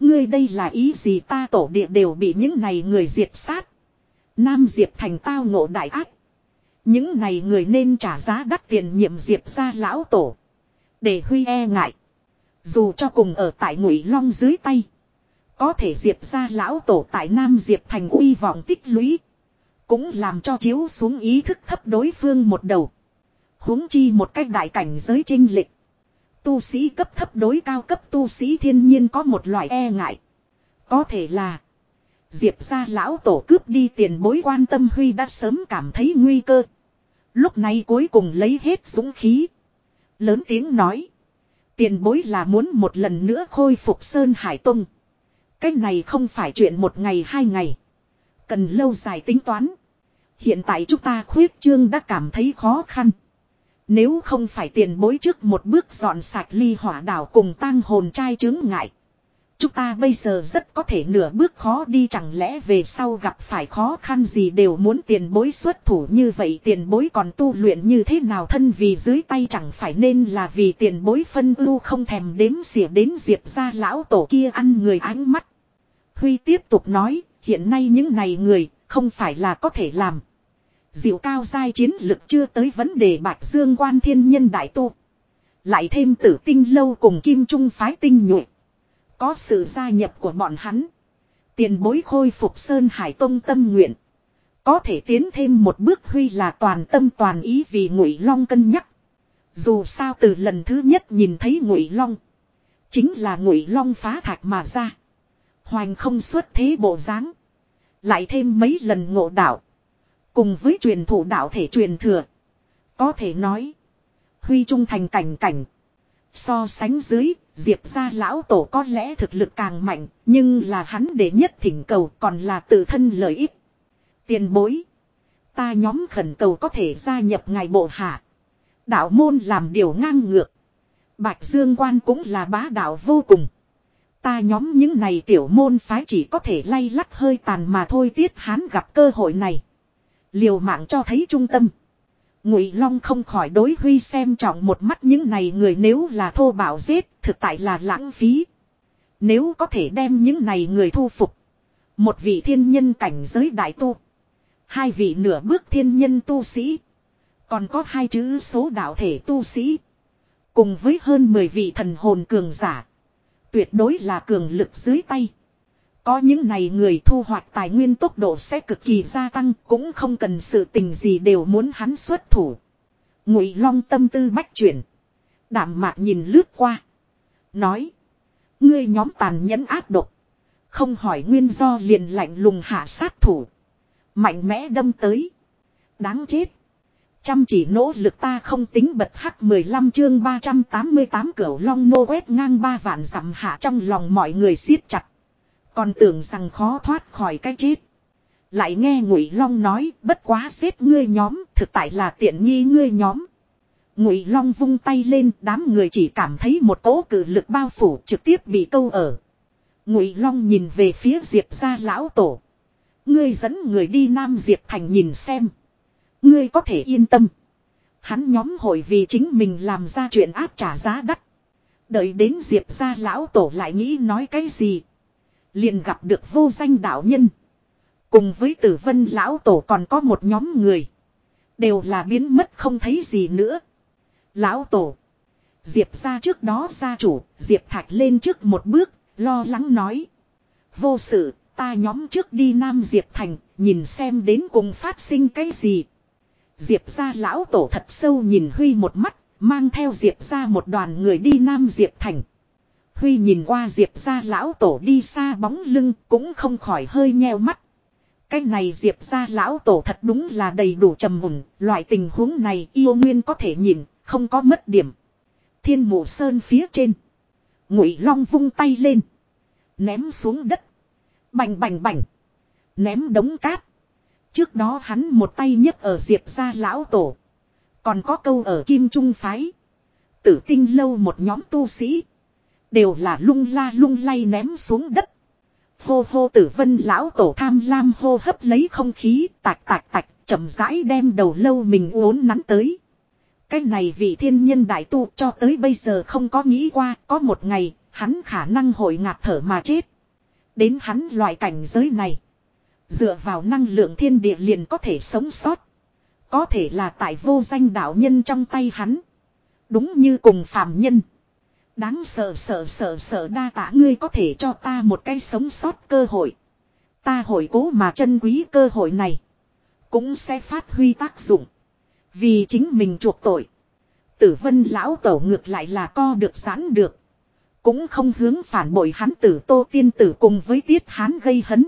Ngươi đây là ý gì ta tổ địa đều bị những này người diệt sát. Nam Diệp thành tao ngộ đại ác. Những này người nên trả giá đắt tiền nhiệm Diệp ra lão tổ. Để Huy e ngại. Dù cho cùng ở tại ngụy long dưới tay. Có thể Diệp ra lão tổ tại Nam Diệp thành uy vọng tích lũy. Cũng làm cho chiếu xuống ý thức thấp đối phương một đầu. huống chi một cách đại cảnh giới trinh lịch. Tu sĩ cấp thấp đối cao cấp tu sĩ thiên nhiên có một loại e ngại. Có thể là. Diệp ra lão tổ cướp đi tiền bối quan tâm Huy đã sớm cảm thấy nguy cơ. Lúc này cuối cùng lấy hết dũng khí. Lớn tiếng nói. Tiền bối là muốn một lần nữa khôi phục Sơn Hải Tông. Cái này không phải chuyện một ngày hai ngày. Cần lâu dài tính toán. Hiện tại chúng ta khuyết trương đã cảm thấy khó khăn. Nếu không phải tiền bối trước một bước dọn sạch ly hỏa đảo cùng tang hồn trai chứng ngại. Chúng ta bây giờ rất có thể nửa bước khó đi chẳng lẽ về sau gặp phải khó khăn gì đều muốn tiền bối xuất thủ như vậy tiền bối còn tu luyện như thế nào thân vì dưới tay chẳng phải nên là vì tiền bối phân ưu không thèm đếm xỉa đến diệp ra lão tổ kia ăn người ánh mắt. Huy tiếp tục nói, hiện nay những này người không phải là có thể làm. Diệu cao giai chiến lực chưa tới vấn đề bạch dương quan thiên nhân đại tu. Lại thêm tử tinh lâu cùng kim trung phái tinh nhuệ. Có sự gia nhập của bọn hắn. Tiền bối khôi phục Sơn Hải Tông tâm nguyện. Có thể tiến thêm một bước huy là toàn tâm toàn ý vì ngụy long cân nhắc. Dù sao từ lần thứ nhất nhìn thấy ngụy long. Chính là ngụy long phá thạch mà ra. Hoành không xuất thế bộ dáng Lại thêm mấy lần ngộ đạo. Cùng với truyền thủ đạo thể truyền thừa. Có thể nói. Huy trung thành cảnh cảnh. So sánh dưới, Diệp gia lão tổ có lẽ thực lực càng mạnh, nhưng là hắn để nhất thỉnh cầu còn là tự thân lợi ích. Tiền bối. Ta nhóm khẩn cầu có thể gia nhập ngài bộ hạ. Đạo môn làm điều ngang ngược. Bạch Dương Quan cũng là bá đạo vô cùng. Ta nhóm những này tiểu môn phái chỉ có thể lay lắt hơi tàn mà thôi tiết hắn gặp cơ hội này. Liều mạng cho thấy trung tâm. Ngụy Long không khỏi đối Huy xem trọng một mắt những này người nếu là thô bạo giết, thực tại là lãng phí. Nếu có thể đem những này người thu phục. Một vị thiên nhân cảnh giới đại tu. Hai vị nửa bước thiên nhân tu sĩ. Còn có hai chữ số đạo thể tu sĩ. Cùng với hơn 10 vị thần hồn cường giả. Tuyệt đối là cường lực dưới tay. Có những này người thu hoạch tài nguyên tốc độ sẽ cực kỳ gia tăng, cũng không cần sự tình gì đều muốn hắn xuất thủ. Ngụy long tâm tư bách chuyển. Đảm mạc nhìn lướt qua. Nói. Ngươi nhóm tàn nhẫn ác độc. Không hỏi nguyên do liền lạnh lùng hạ sát thủ. Mạnh mẽ đâm tới. Đáng chết. Chăm chỉ nỗ lực ta không tính bật hắc 15 chương 388 cửu long nô quét ngang ba vạn dặm hạ trong lòng mọi người siết chặt. Còn tưởng rằng khó thoát khỏi cái chết. Lại nghe Ngụy Long nói, bất quá xếp ngươi nhóm, thực tại là tiện nghi ngươi nhóm. Ngụy Long vung tay lên, đám người chỉ cảm thấy một cỗ cử lực bao phủ trực tiếp bị câu ở. Ngụy Long nhìn về phía Diệp gia lão tổ. Ngươi dẫn người đi Nam Diệp thành nhìn xem. Ngươi có thể yên tâm. Hắn nhóm hội vì chính mình làm ra chuyện áp trả giá đắt. Đợi đến Diệp gia lão tổ lại nghĩ nói cái gì. Liền gặp được vô danh đạo nhân. Cùng với tử vân lão tổ còn có một nhóm người. Đều là biến mất không thấy gì nữa. Lão tổ. Diệp ra trước đó gia chủ, Diệp Thạch lên trước một bước, lo lắng nói. Vô sự, ta nhóm trước đi Nam Diệp Thành, nhìn xem đến cùng phát sinh cái gì. Diệp ra lão tổ thật sâu nhìn Huy một mắt, mang theo Diệp ra một đoàn người đi Nam Diệp Thành. Huy nhìn qua Diệp ra lão tổ đi xa bóng lưng cũng không khỏi hơi nheo mắt. Cái này Diệp ra lão tổ thật đúng là đầy đủ trầm mùn, loại tình huống này yêu nguyên có thể nhìn, không có mất điểm. Thiên mụ sơn phía trên. Ngụy Long vung tay lên. Ném xuống đất. Bành bành bành. Ném đống cát. Trước đó hắn một tay nhấc ở diệp ra lão tổ. Còn có câu ở kim trung phái. Tử tinh lâu một nhóm tu sĩ. Đều là lung la lung lay ném xuống đất. Hô hô tử vân lão tổ tham lam hô hấp lấy không khí, tạch tạch tạch, chậm rãi đem đầu lâu mình uốn nắn tới. Cái này vị thiên nhân đại tu cho tới bây giờ không có nghĩ qua, có một ngày, hắn khả năng hội ngạt thở mà chết. Đến hắn loại cảnh giới này. Dựa vào năng lượng thiên địa liền có thể sống sót. Có thể là tại vô danh đạo nhân trong tay hắn. Đúng như cùng phàm nhân. Đáng sợ sợ sợ sợ đa tả ngươi có thể cho ta một cái sống sót cơ hội. Ta hồi cố mà chân quý cơ hội này. Cũng sẽ phát huy tác dụng. Vì chính mình chuộc tội. Tử vân lão tổ ngược lại là co được giãn được. Cũng không hướng phản bội hắn tử tô tiên tử cùng với tiết hán gây hấn.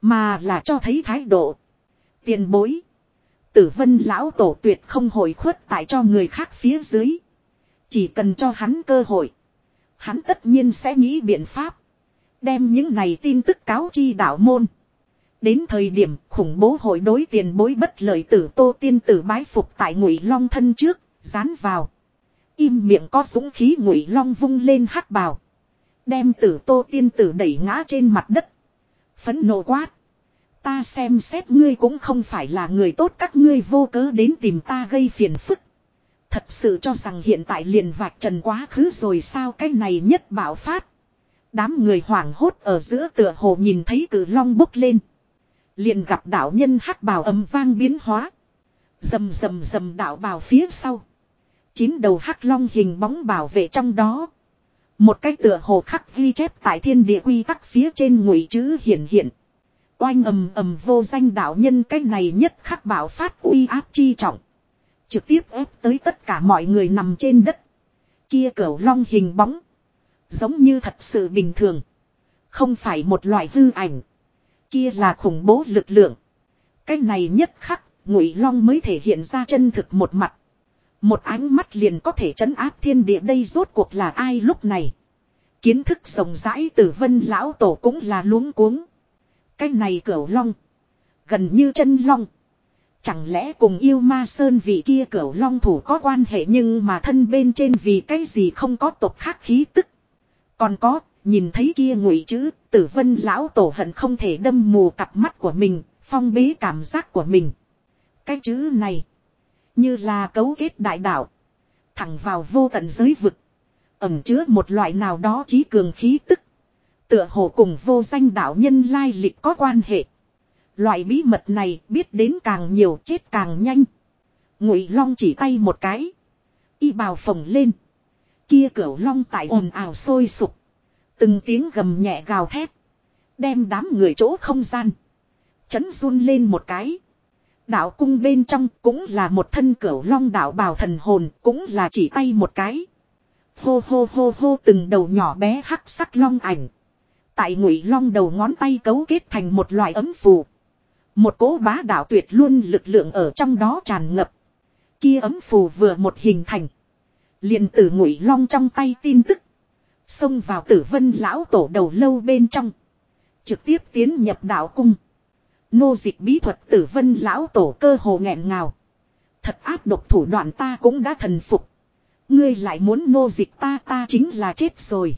Mà là cho thấy thái độ. Tiền bối. Tử vân lão tổ tuyệt không hồi khuất tại cho người khác phía dưới. Chỉ cần cho hắn cơ hội. Hắn tất nhiên sẽ nghĩ biện pháp. Đem những này tin tức cáo chi đạo môn. Đến thời điểm khủng bố hội đối tiền bối bất lợi tử tô tiên tử bái phục tại ngụy long thân trước, dán vào. Im miệng có súng khí ngụy long vung lên hắc bào. Đem tử tô tiên tử đẩy ngã trên mặt đất. Phấn nộ quát. Ta xem xét ngươi cũng không phải là người tốt các ngươi vô cớ đến tìm ta gây phiền phức. Thật sự cho rằng hiện tại liền vạch trần quá khứ rồi sao cái này nhất bảo phát. Đám người hoảng hốt ở giữa tựa hồ nhìn thấy cử long bốc lên. Liền gặp đạo nhân hắc bào ầm vang biến hóa. Dầm dầm dầm đạo bào phía sau. Chín đầu hắc long hình bóng bảo vệ trong đó. Một cái tựa hồ khắc ghi chép tại thiên địa quy tắc phía trên ngụy chữ hiển hiện. Oanh ầm ầm vô danh đạo nhân cái này nhất khắc bảo phát uy áp chi trọng. Trực tiếp ép tới tất cả mọi người nằm trên đất. Kia cẩu long hình bóng. Giống như thật sự bình thường. Không phải một loại hư ảnh. Kia là khủng bố lực lượng. Cái này nhất khắc, ngụy long mới thể hiện ra chân thực một mặt. Một ánh mắt liền có thể trấn áp thiên địa đây rốt cuộc là ai lúc này. Kiến thức rộng rãi từ vân lão tổ cũng là luống cuống. Cái này cửu long. Gần như chân long. Chẳng lẽ cùng yêu ma sơn vị kia cửu long thủ có quan hệ nhưng mà thân bên trên vì cái gì không có tộc khác khí tức. Còn có, nhìn thấy kia ngụy chữ, tử vân lão tổ hận không thể đâm mù cặp mắt của mình, phong bế cảm giác của mình. Cái chữ này, như là cấu kết đại đạo, thẳng vào vô tận giới vực, ẩm chứa một loại nào đó trí cường khí tức. Tựa hồ cùng vô danh đạo nhân lai lịch có quan hệ. Loại bí mật này biết đến càng nhiều chết càng nhanh. Ngụy Long chỉ tay một cái. Y bào phồng lên. Kia cửu long tại ồn ào sôi sục. Từng tiếng gầm nhẹ gào thét. Đem đám người chỗ không gian. Chấn run lên một cái. Đạo cung bên trong cũng là một thân cửu long đạo bào thần hồn cũng là chỉ tay một cái. Hô hô hô hô từng đầu nhỏ bé hắc sắc long ảnh. Tại ngụy long đầu ngón tay cấu kết thành một loại ấm phù. Một cỗ bá đạo tuyệt luôn lực lượng ở trong đó tràn ngập. Kia ấm phù vừa một hình thành. liền tử ngụy long trong tay tin tức. Xông vào tử vân lão tổ đầu lâu bên trong. Trực tiếp tiến nhập đạo cung. Nô dịch bí thuật tử vân lão tổ cơ hồ nghẹn ngào. Thật áp độc thủ đoạn ta cũng đã thần phục. Ngươi lại muốn nô dịch ta ta chính là chết rồi.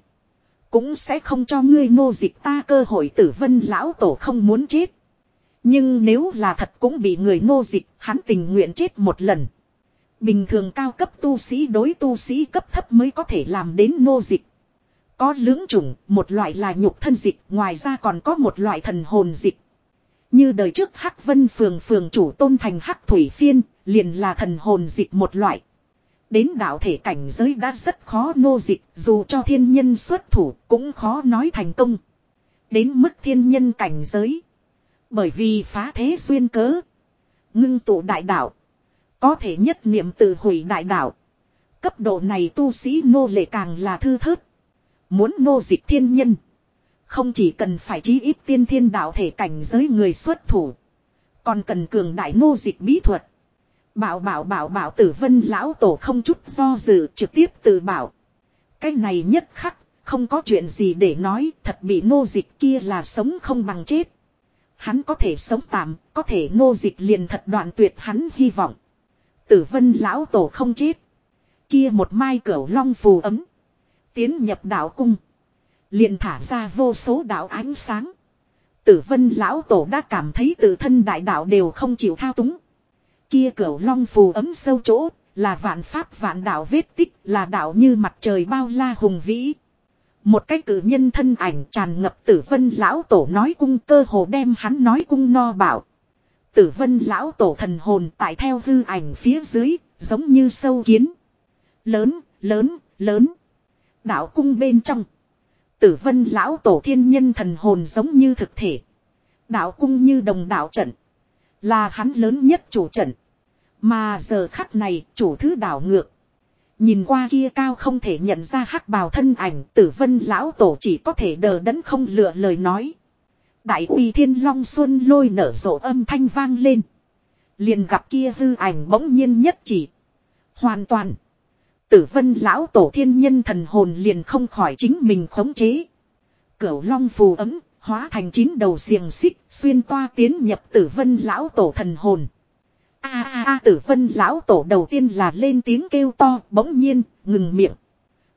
Cũng sẽ không cho ngươi nô dịch ta cơ hội tử vân lão tổ không muốn chết. Nhưng nếu là thật cũng bị người nô dịch, hắn tình nguyện chết một lần. Bình thường cao cấp tu sĩ đối tu sĩ cấp thấp mới có thể làm đến nô dịch. Có lưỡng chủng, một loại là nhục thân dịch, ngoài ra còn có một loại thần hồn dịch. Như đời trước Hắc Vân Phường Phường chủ tôn thành Hắc Thủy Phiên, liền là thần hồn dịch một loại. Đến đạo thể cảnh giới đã rất khó nô dịch, dù cho thiên nhân xuất thủ cũng khó nói thành công. Đến mức thiên nhân cảnh giới. Bởi vì phá thế xuyên cớ. Ngưng tụ đại đạo. Có thể nhất niệm tự hủy đại đạo. Cấp độ này tu sĩ nô lệ càng là thư thớt. Muốn nô dịch thiên nhân. Không chỉ cần phải chí ít tiên thiên đạo thể cảnh giới người xuất thủ. Còn cần cường đại nô dịch bí thuật. Bảo bảo bảo bảo tử vân lão tổ không chút do dự trực tiếp từ bảo. Cái này nhất khắc, Không có chuyện gì để nói, thật bị nô dịch kia là sống không bằng chết. Hắn có thể sống tạm, có thể nô dịch liền thật đoạn tuyệt hắn hy vọng. Tử vân lão tổ không chết. Kia một mai cửu long phù ấm. Tiến nhập đạo cung. Liền thả ra vô số đạo ánh sáng. Tử vân lão tổ đã cảm thấy tự thân đại đạo đều không chịu thao túng. Kia cửu long phù ấm sâu chỗ, là vạn pháp vạn đạo vết tích, là đạo như mặt trời bao la hùng vĩ. Một cái cử nhân thân ảnh tràn ngập tử vân lão tổ nói cung cơ hồ đem hắn nói cung no bảo. Tử vân lão tổ thần hồn tại theo hư ảnh phía dưới, giống như sâu kiến. Lớn, lớn, lớn. Đạo cung bên trong. Tử vân lão tổ thiên nhân thần hồn giống như thực thể. Đạo cung như đồng đạo trận. Là hắn lớn nhất chủ trận. Mà giờ khắc này chủ thứ đảo ngược. Nhìn qua kia cao không thể nhận ra hắc bào thân ảnh tử vân lão tổ chỉ có thể đờ đẫn không lựa lời nói. Đại uy thiên long xuân lôi nở rộ âm thanh vang lên. Liền gặp kia hư ảnh bỗng nhiên nhất chỉ. Hoàn toàn. Tử vân lão tổ thiên nhân thần hồn liền không khỏi chính mình khống chế. Cửu long phù ấm, hóa thành chín đầu xiềng xích, xuyên toa tiến nhập tử vân lão tổ thần hồn. A a a tử vân lão tổ đầu tiên là lên tiếng kêu to, bỗng nhiên, ngừng miệng.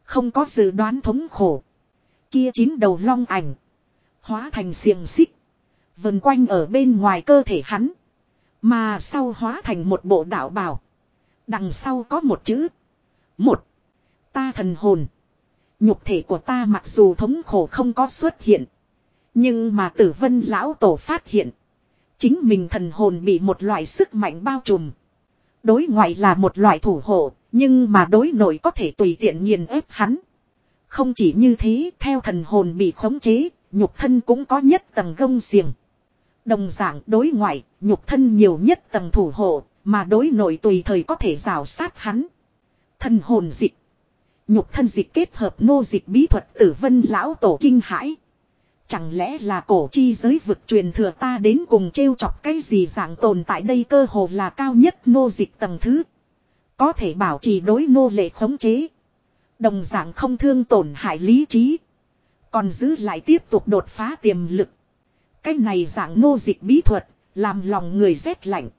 Không có dự đoán thống khổ. Kia chín đầu long ảnh. Hóa thành xiềng xích. Vần quanh ở bên ngoài cơ thể hắn. Mà sau hóa thành một bộ đạo bào. Đằng sau có một chữ. Một. Ta thần hồn. Nhục thể của ta mặc dù thống khổ không có xuất hiện. Nhưng mà tử vân lão tổ phát hiện. Chính mình thần hồn bị một loại sức mạnh bao trùm. Đối ngoại là một loại thủ hộ, nhưng mà đối nội có thể tùy tiện nghiền ép hắn. Không chỉ như thế, theo thần hồn bị khống chế, nhục thân cũng có nhất tầng gông xiềng. Đồng dạng đối ngoại, nhục thân nhiều nhất tầng thủ hộ, mà đối nội tùy thời có thể rào sát hắn. Thần hồn dịch. Nhục thân dịch kết hợp nô dịch bí thuật tử vân lão tổ kinh hãi. Chẳng lẽ là cổ chi giới vực truyền thừa ta đến cùng trêu chọc cái gì dạng tồn tại đây cơ hồ là cao nhất nô dịch tầng thứ. Có thể bảo trì đối nô lệ khống chế. Đồng dạng không thương tổn hại lý trí. Còn giữ lại tiếp tục đột phá tiềm lực. Cái này dạng nô dịch bí thuật, làm lòng người rét lạnh.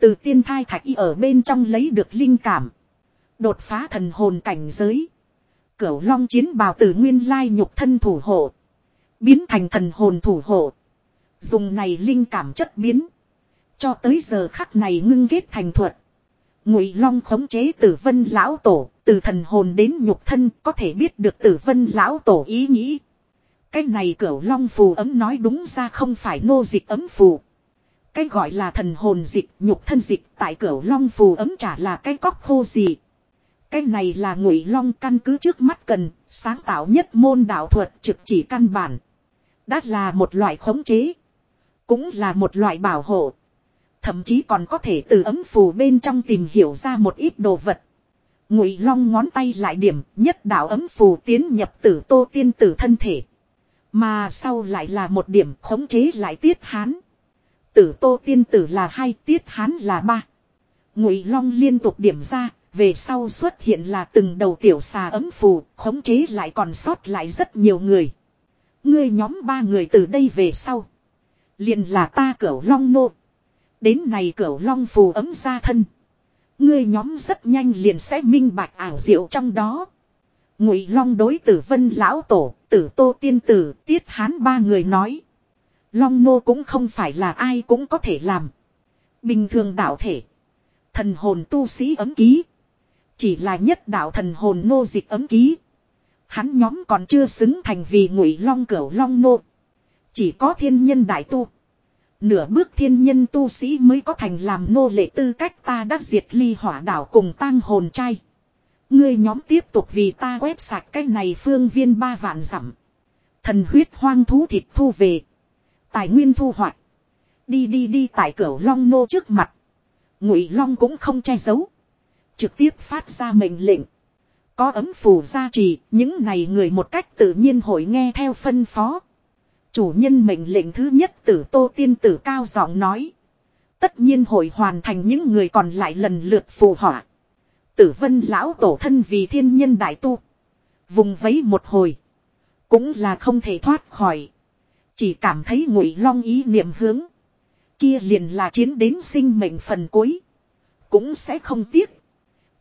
Từ tiên thai thạch y ở bên trong lấy được linh cảm. Đột phá thần hồn cảnh giới. Cửu long chiến bào từ nguyên lai nhục thân thủ hộ. Biến thành thần hồn thủ hộ. Dùng này linh cảm chất biến. Cho tới giờ khắc này ngưng kết thành thuật. Ngụy Long khống chế Tử Vân lão tổ, từ thần hồn đến nhục thân, có thể biết được Tử Vân lão tổ ý nghĩ. Cái này Cửu Long phù ấm nói đúng ra không phải nô dịch ấm phù. Cái gọi là thần hồn dịch, nhục thân dịch, tại Cửu Long phù ấm chả là cái cóc khô gì. Cái này là Ngụy Long căn cứ trước mắt cần, sáng tạo nhất môn đạo thuật trực chỉ căn bản. Đã là một loại khống chế. Cũng là một loại bảo hộ. Thậm chí còn có thể từ ấm phù bên trong tìm hiểu ra một ít đồ vật. Ngụy Long ngón tay lại điểm, nhất đạo ấm phù tiến nhập tử Tô tiên tử thân thể. Mà sau lại là một điểm khống chế lại tiết hán. Tử Tô tiên tử là hai, tiết hán là ba. Ngụy Long liên tục điểm ra, về sau xuất hiện là từng đầu tiểu xà ấm phù, khống chế lại còn sót lại rất nhiều người. Ngươi nhóm ba người từ đây về sau. Liền là ta cửu long nô. Đến này cửu long phù ấm ra thân. Ngươi nhóm rất nhanh liền sẽ minh bạch ảo diệu trong đó. Ngụy long đối tử vân lão tổ, tử tô tiên tử, tiết hán ba người nói. Long nô cũng không phải là ai cũng có thể làm. Bình thường đạo thể. Thần hồn tu sĩ ấm ký. Chỉ là nhất đạo thần hồn nô dịch ấm ký. Hắn nhóm còn chưa xứng thành vì ngụy long cửu long nô. Chỉ có thiên nhân đại tu. Nửa bước thiên nhân tu sĩ mới có thành làm nô lệ tư cách ta đã diệt ly hỏa đảo cùng tang hồn trai. Ngươi nhóm tiếp tục vì ta quét sạch cái này phương viên ba vạn dặm. Thần huyết hoang thú thịt thu về. Tài nguyên thu hoạch. Đi đi đi tại cửu long nô trước mặt. Ngụy long cũng không che giấu. Trực tiếp phát ra mệnh lệnh. Có ấm phù gia trì, những này người một cách tự nhiên hội nghe theo phân phó. Chủ nhân mệnh lệnh thứ nhất tử tô tiên tử cao giọng nói. Tất nhiên hội hoàn thành những người còn lại lần lượt phù họa. Tử vân lão tổ thân vì thiên nhân đại tu. Vùng vấy một hồi. Cũng là không thể thoát khỏi. Chỉ cảm thấy ngụy long ý niệm hướng. Kia liền là chiến đến sinh mệnh phần cuối. Cũng sẽ không tiếc.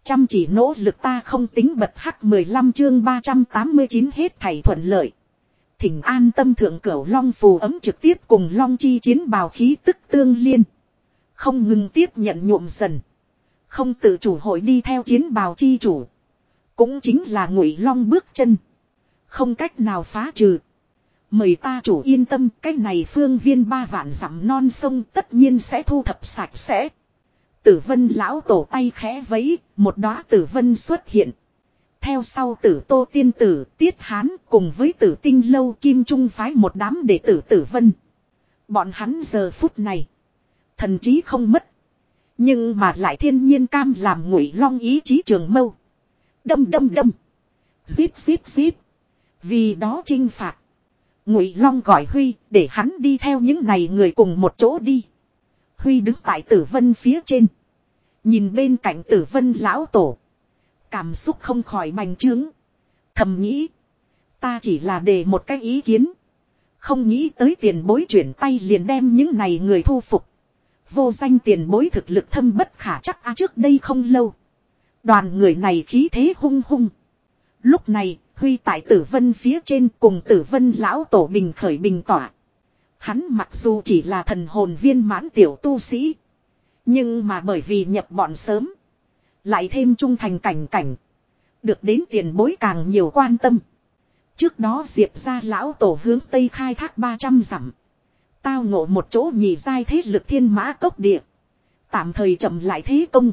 Chăm chỉ nỗ lực ta không tính bật hắc 15 chương 389 hết thảy thuận lợi. Thỉnh an tâm thượng cửu long phù ấm trực tiếp cùng long chi chiến bào khí tức tương liên. Không ngừng tiếp nhận nhuộm dần. Không tự chủ hội đi theo chiến bào chi chủ. Cũng chính là ngụy long bước chân. Không cách nào phá trừ. Mời ta chủ yên tâm, cái này phương viên ba vạn dặm non sông tất nhiên sẽ thu thập sạch sẽ. Tử vân lão tổ tay khẽ vấy, một đóa tử vân xuất hiện. Theo sau tử tô tiên tử, tiết hán cùng với tử tinh lâu kim trung phái một đám đệ tử tử vân. Bọn hắn giờ phút này. Thần trí không mất. Nhưng mà lại thiên nhiên cam làm ngụy long ý chí trường mâu. Đâm đâm đâm. Xíp xíp xíp. Vì đó trinh phạt. Ngụy long gọi Huy để hắn đi theo những này người cùng một chỗ đi. Huy đứng tại tử vân phía trên. Nhìn bên cạnh tử vân lão tổ. Cảm xúc không khỏi bành trướng. Thầm nghĩ. Ta chỉ là để một cái ý kiến. Không nghĩ tới tiền bối chuyển tay liền đem những này người thu phục. Vô danh tiền bối thực lực thâm bất khả chắc a trước đây không lâu. Đoàn người này khí thế hung hung. Lúc này, Huy tại tử vân phía trên cùng tử vân lão tổ bình khởi bình tỏa. Hắn mặc dù chỉ là thần hồn viên mãn tiểu tu sĩ. Nhưng mà bởi vì nhập bọn sớm. Lại thêm trung thành cảnh cảnh. Được đến tiền bối càng nhiều quan tâm. Trước đó diệp ra lão tổ hướng tây khai thác 300 dặm. Tao ngộ một chỗ nhị giai thế lực thiên mã cốc địa. Tạm thời chậm lại thế công.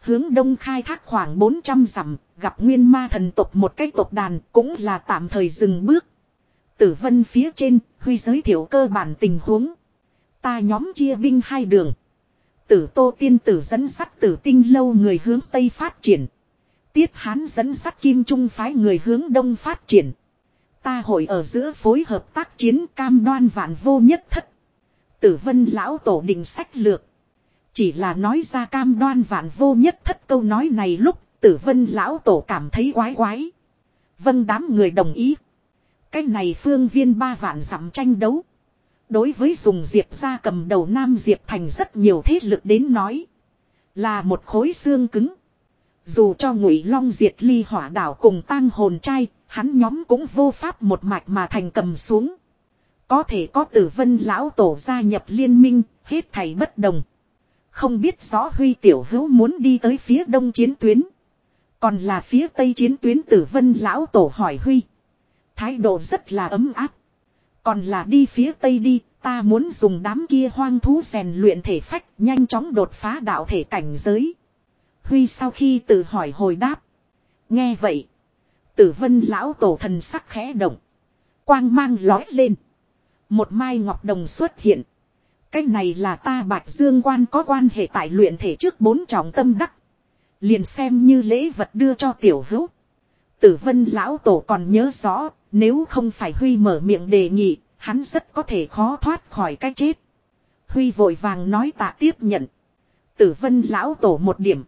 Hướng đông khai thác khoảng 400 dặm, gặp nguyên ma thần tộc một cái tộc đàn cũng là tạm thời dừng bước. Tử vân phía trên, Huy giới thiệu cơ bản tình huống. Ta nhóm chia binh hai đường. Tử tô tiên tử dẫn sắt tử tinh lâu người hướng Tây phát triển. Tiết hán dẫn sắt kim trung phái người hướng Đông phát triển. Ta hội ở giữa phối hợp tác chiến cam đoan vạn vô nhất thất. Tử vân lão tổ định sách lược. Chỉ là nói ra cam đoan vạn vô nhất thất câu nói này lúc tử vân lão tổ cảm thấy quái quái. Vâng đám người đồng ý. Cái này phương viên ba vạn dặm tranh đấu. Đối với dùng diệp ra cầm đầu Nam Diệp Thành rất nhiều thế lực đến nói. Là một khối xương cứng. Dù cho ngụy long diệt ly hỏa đảo cùng tang hồn trai, hắn nhóm cũng vô pháp một mạch mà thành cầm xuống. Có thể có tử vân lão tổ gia nhập liên minh, hết thảy bất đồng. Không biết rõ Huy Tiểu Hữu muốn đi tới phía đông chiến tuyến. Còn là phía tây chiến tuyến tử vân lão tổ hỏi Huy. Thái độ rất là ấm áp. Còn là đi phía tây đi, ta muốn dùng đám kia hoang thú rèn luyện thể phách nhanh chóng đột phá đạo thể cảnh giới. Huy sau khi tự hỏi hồi đáp. Nghe vậy. Tử vân lão tổ thần sắc khẽ động. Quang mang lói lên. Một mai ngọc đồng xuất hiện. Cái này là ta bạch dương quan có quan hệ tại luyện thể trước bốn trọng tâm đắc. Liền xem như lễ vật đưa cho tiểu hữu. Tử vân lão tổ còn nhớ rõ, nếu không phải Huy mở miệng đề nghị, hắn rất có thể khó thoát khỏi cái chết. Huy vội vàng nói tạ tiếp nhận. Tử vân lão tổ một điểm.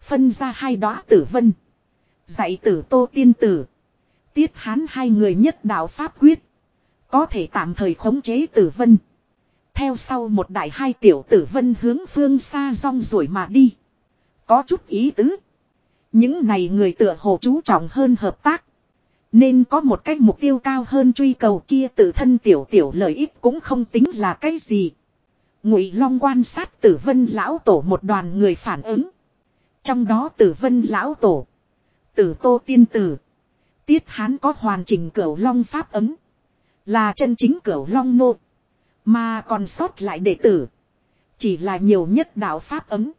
Phân ra hai đóa tử vân. Dạy tử tô tiên tử. Tiết hán hai người nhất đạo pháp quyết. Có thể tạm thời khống chế tử vân. Theo sau một đại hai tiểu tử vân hướng phương xa rong rủi mà đi. Có chút ý tứ. Những này người tựa hồ chú trọng hơn hợp tác. Nên có một cách mục tiêu cao hơn truy cầu kia tự thân tiểu tiểu lợi ích cũng không tính là cái gì. Ngụy Long quan sát tử vân lão tổ một đoàn người phản ứng. Trong đó tử vân lão tổ. Tử tô tiên tử. Tiết hán có hoàn chỉnh cửu long pháp ấm. Là chân chính cửu long nô. Mà còn sót lại đệ tử. Chỉ là nhiều nhất đạo pháp ấm.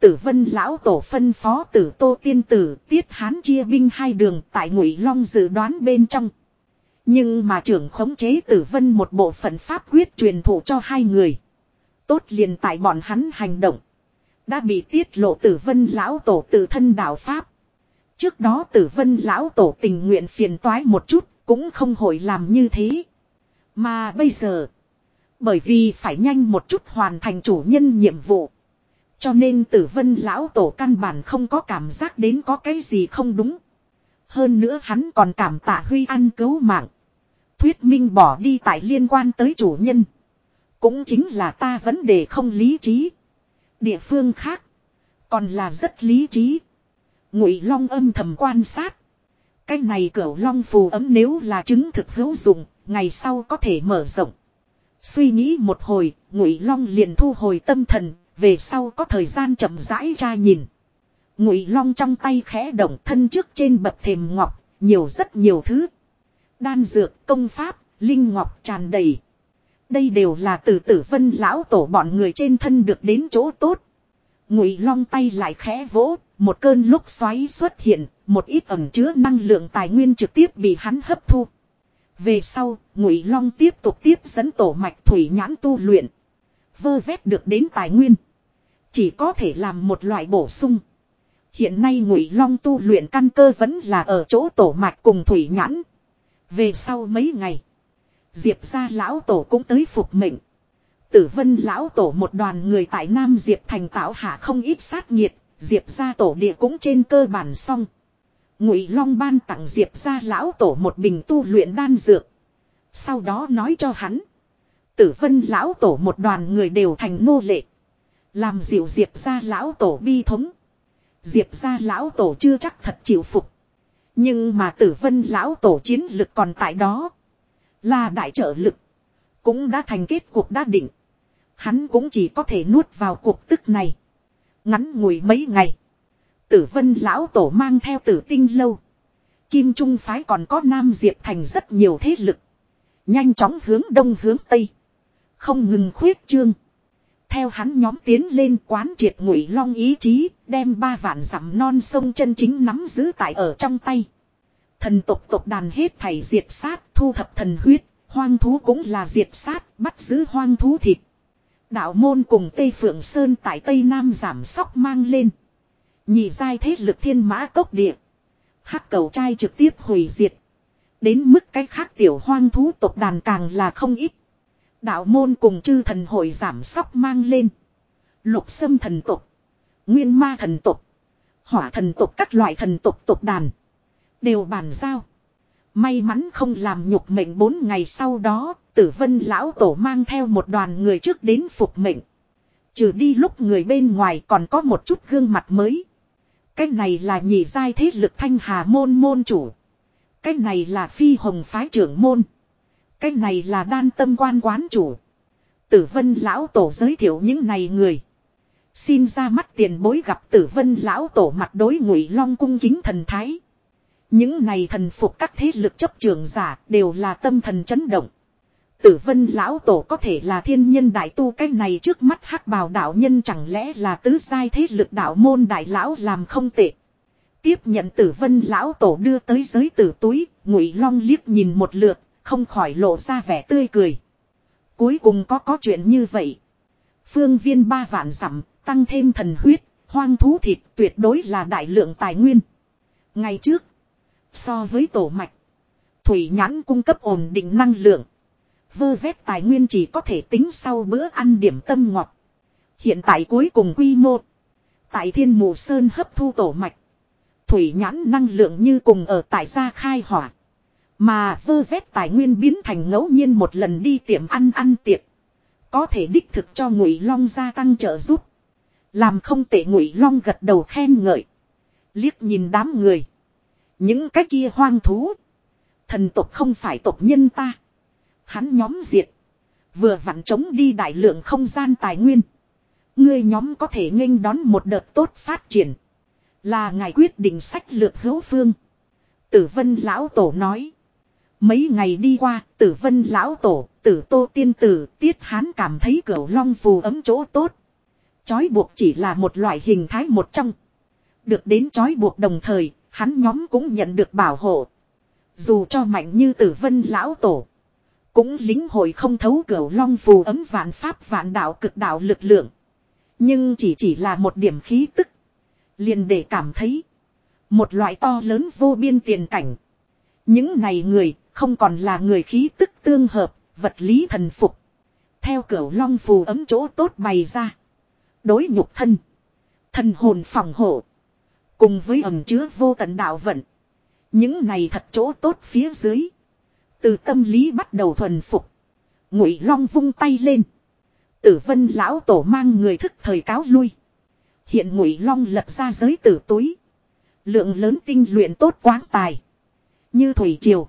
Tử vân lão tổ phân phó tử tô tiên tử tiết hán chia binh hai đường tại ngụy long dự đoán bên trong. Nhưng mà trưởng khống chế tử vân một bộ phận pháp quyết truyền thụ cho hai người. Tốt liền tại bọn hắn hành động. Đã bị tiết lộ tử vân lão tổ tự thân đạo pháp. Trước đó tử vân lão tổ tình nguyện phiền toái một chút cũng không hội làm như thế. Mà bây giờ. Bởi vì phải nhanh một chút hoàn thành chủ nhân nhiệm vụ. Cho nên tử vân lão tổ căn bản không có cảm giác đến có cái gì không đúng. Hơn nữa hắn còn cảm tạ Huy ăn cứu mạng. Thuyết minh bỏ đi tại liên quan tới chủ nhân. Cũng chính là ta vấn đề không lý trí. Địa phương khác. Còn là rất lý trí. Ngụy Long âm thầm quan sát. Cái này cửu long phù ấm nếu là chứng thực hữu dụng, ngày sau có thể mở rộng. Suy nghĩ một hồi, Ngụy Long liền thu hồi tâm thần, về sau có thời gian chậm rãi tra nhìn. Ngụy Long trong tay khẽ động thân trước trên bậc thềm ngọc, nhiều rất nhiều thứ. Đan dược, công pháp, linh ngọc tràn đầy. Đây đều là từ tử vân lão tổ bọn người trên thân được đến chỗ tốt. Ngụy Long tay lại khẽ vỗ, một cơn lúc xoáy xuất hiện, một ít ẩm chứa năng lượng tài nguyên trực tiếp bị hắn hấp thu. Về sau, Ngụy Long tiếp tục tiếp dẫn tổ mạch thủy nhãn tu luyện. Vơ vét được đến tài nguyên, chỉ có thể làm một loại bổ sung. Hiện nay Ngụy Long tu luyện căn cơ vẫn là ở chỗ tổ mạch cùng thủy nhãn. Về sau mấy ngày, Diệp gia lão tổ cũng tới phục mệnh. Tử Vân lão tổ một đoàn người tại Nam Diệp thành tạo hạ không ít sát nhiệt, Diệp gia tổ địa cũng trên cơ bản xong. Ngụy Long ban tặng Diệp gia lão tổ một bình tu luyện đan dược. Sau đó nói cho hắn, Tử Vân lão tổ một đoàn người đều thành nô lệ, làm dịu Diệp gia lão tổ bi thống. Diệp gia lão tổ chưa chắc thật chịu phục. Nhưng mà Tử Vân lão tổ chiến lực còn tại đó, là đại trợ lực, cũng đã thành kết cuộc đã định. Hắn cũng chỉ có thể nuốt vào cuộc tức này. Ngắn ngủi mấy ngày. Tử vân lão tổ mang theo tử tinh lâu. Kim Trung phái còn có Nam Diệp thành rất nhiều thế lực. Nhanh chóng hướng đông hướng tây. Không ngừng khuyết trương. Theo hắn nhóm tiến lên quán triệt ngụy long ý chí, đem ba vạn dặm non sông chân chính nắm giữ tại ở trong tay. Thần tộc tộc đàn hết thảy diệt sát, thu thập thần huyết, hoang thú cũng là diệt sát, bắt giữ hoang thú thịt. Đạo môn cùng Tây Phượng Sơn tại Tây Nam giảm sóc mang lên. Nhị giai thế lực thiên mã cốc địa. Hắc cầu trai trực tiếp hủy diệt. Đến mức cái khác tiểu hoang thú tộc đàn càng là không ít. Đạo môn cùng chư thần hội giảm sóc mang lên. Lục sâm thần tộc. Nguyên ma thần tộc. Hỏa thần tộc các loại thần tộc tộc đàn. Đều bàn giao. May mắn không làm nhục mệnh bốn ngày sau đó, tử vân lão tổ mang theo một đoàn người trước đến phục mệnh. Trừ đi lúc người bên ngoài còn có một chút gương mặt mới. Cái này là nhị giai thế lực thanh hà môn môn chủ. Cái này là phi hồng phái trưởng môn. Cái này là đan tâm quan quán chủ. Tử vân lão tổ giới thiệu những này người. Xin ra mắt tiền bối gặp tử vân lão tổ mặt đối ngụy long cung kính thần thái. Những này thần phục các thế lực chấp trường giả đều là tâm thần chấn động. Tử vân lão tổ có thể là thiên nhân đại tu cái này trước mắt hắc bào đạo nhân chẳng lẽ là tứ sai thế lực đạo môn đại lão làm không tệ. Tiếp nhận tử vân lão tổ đưa tới giới tử túi, ngụy long liếc nhìn một lượt, không khỏi lộ ra vẻ tươi cười. Cuối cùng có có chuyện như vậy. Phương viên ba vạn dặm tăng thêm thần huyết, hoang thú thịt tuyệt đối là đại lượng tài nguyên. Ngày trước, So với tổ mạch. Thủy nhãn cung cấp ổn định năng lượng. Vơ vét tài nguyên chỉ có thể tính sau bữa ăn điểm tâm ngọt. Hiện tại cuối cùng quy mô. Tại thiên mù sơn hấp thu tổ mạch. Thủy nhãn năng lượng như cùng ở tại gia khai hỏa. Mà vơ vét tài nguyên biến thành ngẫu nhiên một lần đi tiệm ăn ăn tiệc. Có thể đích thực cho ngụy long gia tăng trợ giúp. Làm không tệ ngụy long gật đầu khen ngợi. Liếc nhìn đám người. Những cái kia hoang thú. Thần tộc không phải tộc nhân ta. Hắn nhóm diệt. Vừa vặn chống đi đại lượng không gian tài nguyên. Ngươi nhóm có thể nghênh đón một đợt tốt phát triển. Là ngài quyết định sách lược hữu phương. Tử vân lão tổ nói. Mấy ngày đi qua, tử vân lão tổ, tử tô tiên tử, tiết hán cảm thấy cửa long phù ấm chỗ tốt. Chói buộc chỉ là một loại hình thái một trong. Được đến chói buộc đồng thời, Hắn nhóm cũng nhận được bảo hộ. Dù cho mạnh như tử vân lão tổ. Cũng lính hội không thấu cửa long phù ấm vạn pháp vạn đạo cực đạo lực lượng. Nhưng chỉ chỉ là một điểm khí tức. Liền để cảm thấy. Một loại to lớn vô biên tiền cảnh. Những này người không còn là người khí tức tương hợp, vật lý thần phục. Theo cửa long phù ấm chỗ tốt bày ra. Đối nhục thân. Thần hồn phòng hộ. Cùng với ẩm chứa vô tận đạo vận. Những này thật chỗ tốt phía dưới. Từ tâm lý bắt đầu thuần phục. Ngụy Long vung tay lên. Tử vân lão tổ mang người thức thời cáo lui. Hiện Ngụy Long lật ra giới tử túi. Lượng lớn tinh luyện tốt quáng tài. Như thủy triều.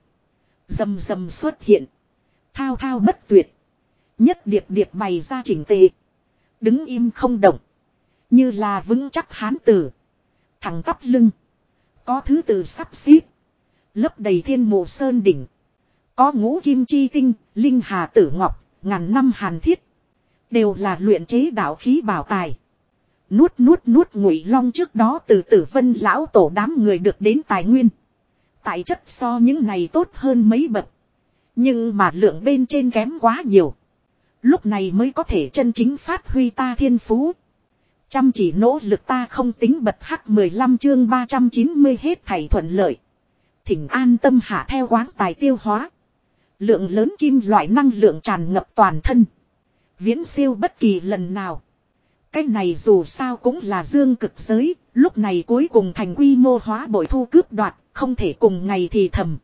Dầm dầm xuất hiện. Thao thao bất tuyệt. Nhất điệp điệp bày ra chỉnh tề. Đứng im không động. Như là vững chắc hán tử. Thẳng tắp lưng. Có thứ tự sắp xếp. Lấp đầy thiên mộ sơn đỉnh. Có ngũ kim chi tinh, linh hà tử ngọc, ngàn năm hàn thiết. Đều là luyện chế đạo khí bảo tài. Nuốt nuốt nuốt ngụy long trước đó từ tử vân lão tổ đám người được đến tài nguyên. Tại chất so những này tốt hơn mấy bậc. Nhưng mà lượng bên trên kém quá nhiều. Lúc này mới có thể chân chính phát huy ta thiên phú. Chăm chỉ nỗ lực ta không tính bật hắc 15 chương 390 hết thảy thuận lợi. Thỉnh an tâm hạ theo quán tài tiêu hóa. Lượng lớn kim loại năng lượng tràn ngập toàn thân. Viễn siêu bất kỳ lần nào. Cái này dù sao cũng là dương cực giới, lúc này cuối cùng thành quy mô hóa bội thu cướp đoạt, không thể cùng ngày thì thầm.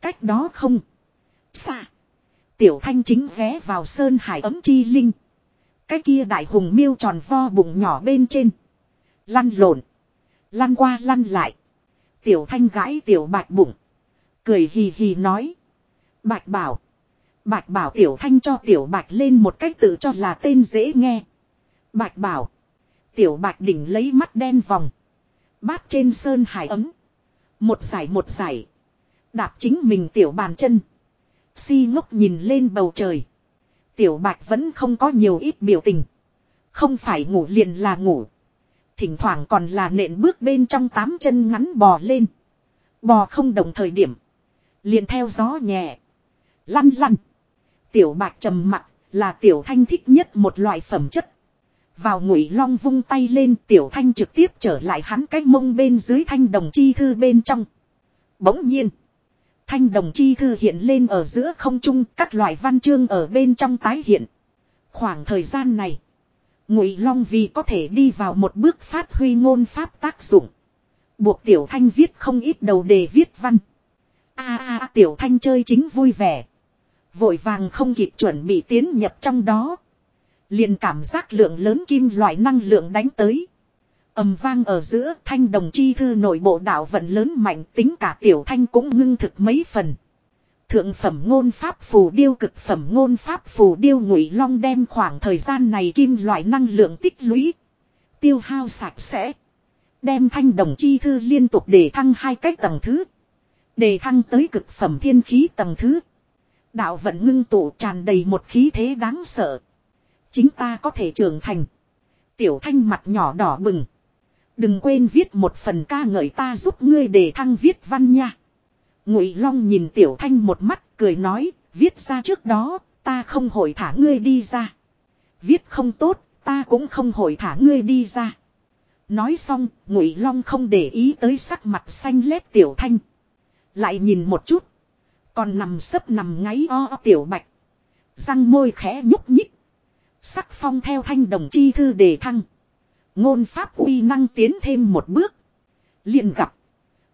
Cách đó không. Xa. Tiểu thanh chính ghé vào sơn hải ấm chi linh. Cái kia đại hùng miêu tròn vo bụng nhỏ bên trên. Lăn lộn. Lăn qua lăn lại. Tiểu thanh gãi tiểu bạch bụng. Cười hì hì nói. Bạch bảo. Bạch bảo tiểu thanh cho tiểu bạch lên một cách tự cho là tên dễ nghe. Bạch bảo. Tiểu bạch đỉnh lấy mắt đen vòng. Bát trên sơn hải ấm. Một giải một giải. Đạp chính mình tiểu bàn chân. Si ngốc nhìn lên bầu trời. Tiểu bạch vẫn không có nhiều ít biểu tình. Không phải ngủ liền là ngủ. Thỉnh thoảng còn là nện bước bên trong tám chân ngắn bò lên. Bò không đồng thời điểm. Liền theo gió nhẹ. Lăn lăn. Tiểu bạch trầm mặt là tiểu thanh thích nhất một loại phẩm chất. Vào ngụy long vung tay lên, tiểu thanh trực tiếp trở lại hắn cái mông bên dưới thanh đồng chi thư bên trong. Bỗng nhiên. Thanh đồng chi thư hiện lên ở giữa không trung, các loại văn chương ở bên trong tái hiện. Khoảng thời gian này. Ngụy Long vì có thể đi vào một bước phát huy ngôn pháp tác dụng. Buộc Tiểu Thanh viết không ít đầu đề viết văn. A a Tiểu Thanh chơi chính vui vẻ. Vội vàng không kịp chuẩn bị tiến nhập trong đó. Liền cảm giác lượng lớn kim loại năng lượng đánh tới. ầm vang ở giữa, thanh đồng chi thư nội bộ đạo vận lớn mạnh, tính cả Tiểu Thanh cũng ngưng thực mấy phần. Thượng phẩm ngôn pháp phù điêu, cực phẩm ngôn pháp phù điêu ngụy long đem khoảng thời gian này kim loại năng lượng tích lũy. Tiêu hao sạch sẽ. Đem thanh đồng chi thư liên tục để thăng hai cách tầng thứ. Để thăng tới cực phẩm thiên khí tầng thứ. Đạo vận ngưng tụ tràn đầy một khí thế đáng sợ. Chính ta có thể trưởng thành. Tiểu thanh mặt nhỏ đỏ bừng. Đừng quên viết một phần ca ngợi ta giúp ngươi để thăng viết văn nha. Ngụy Long nhìn Tiểu Thanh một mắt, cười nói, viết ra trước đó, ta không hồi thả ngươi đi ra. Viết không tốt, ta cũng không hồi thả ngươi đi ra. Nói xong, Ngụy Long không để ý tới sắc mặt xanh lét Tiểu Thanh. Lại nhìn một chút, còn nằm sấp nằm ngáy o, o Tiểu Bạch. Răng môi khẽ nhúc nhích. Sắc phong theo thanh đồng chi thư đề thăng. Ngôn pháp uy năng tiến thêm một bước. liền gặp.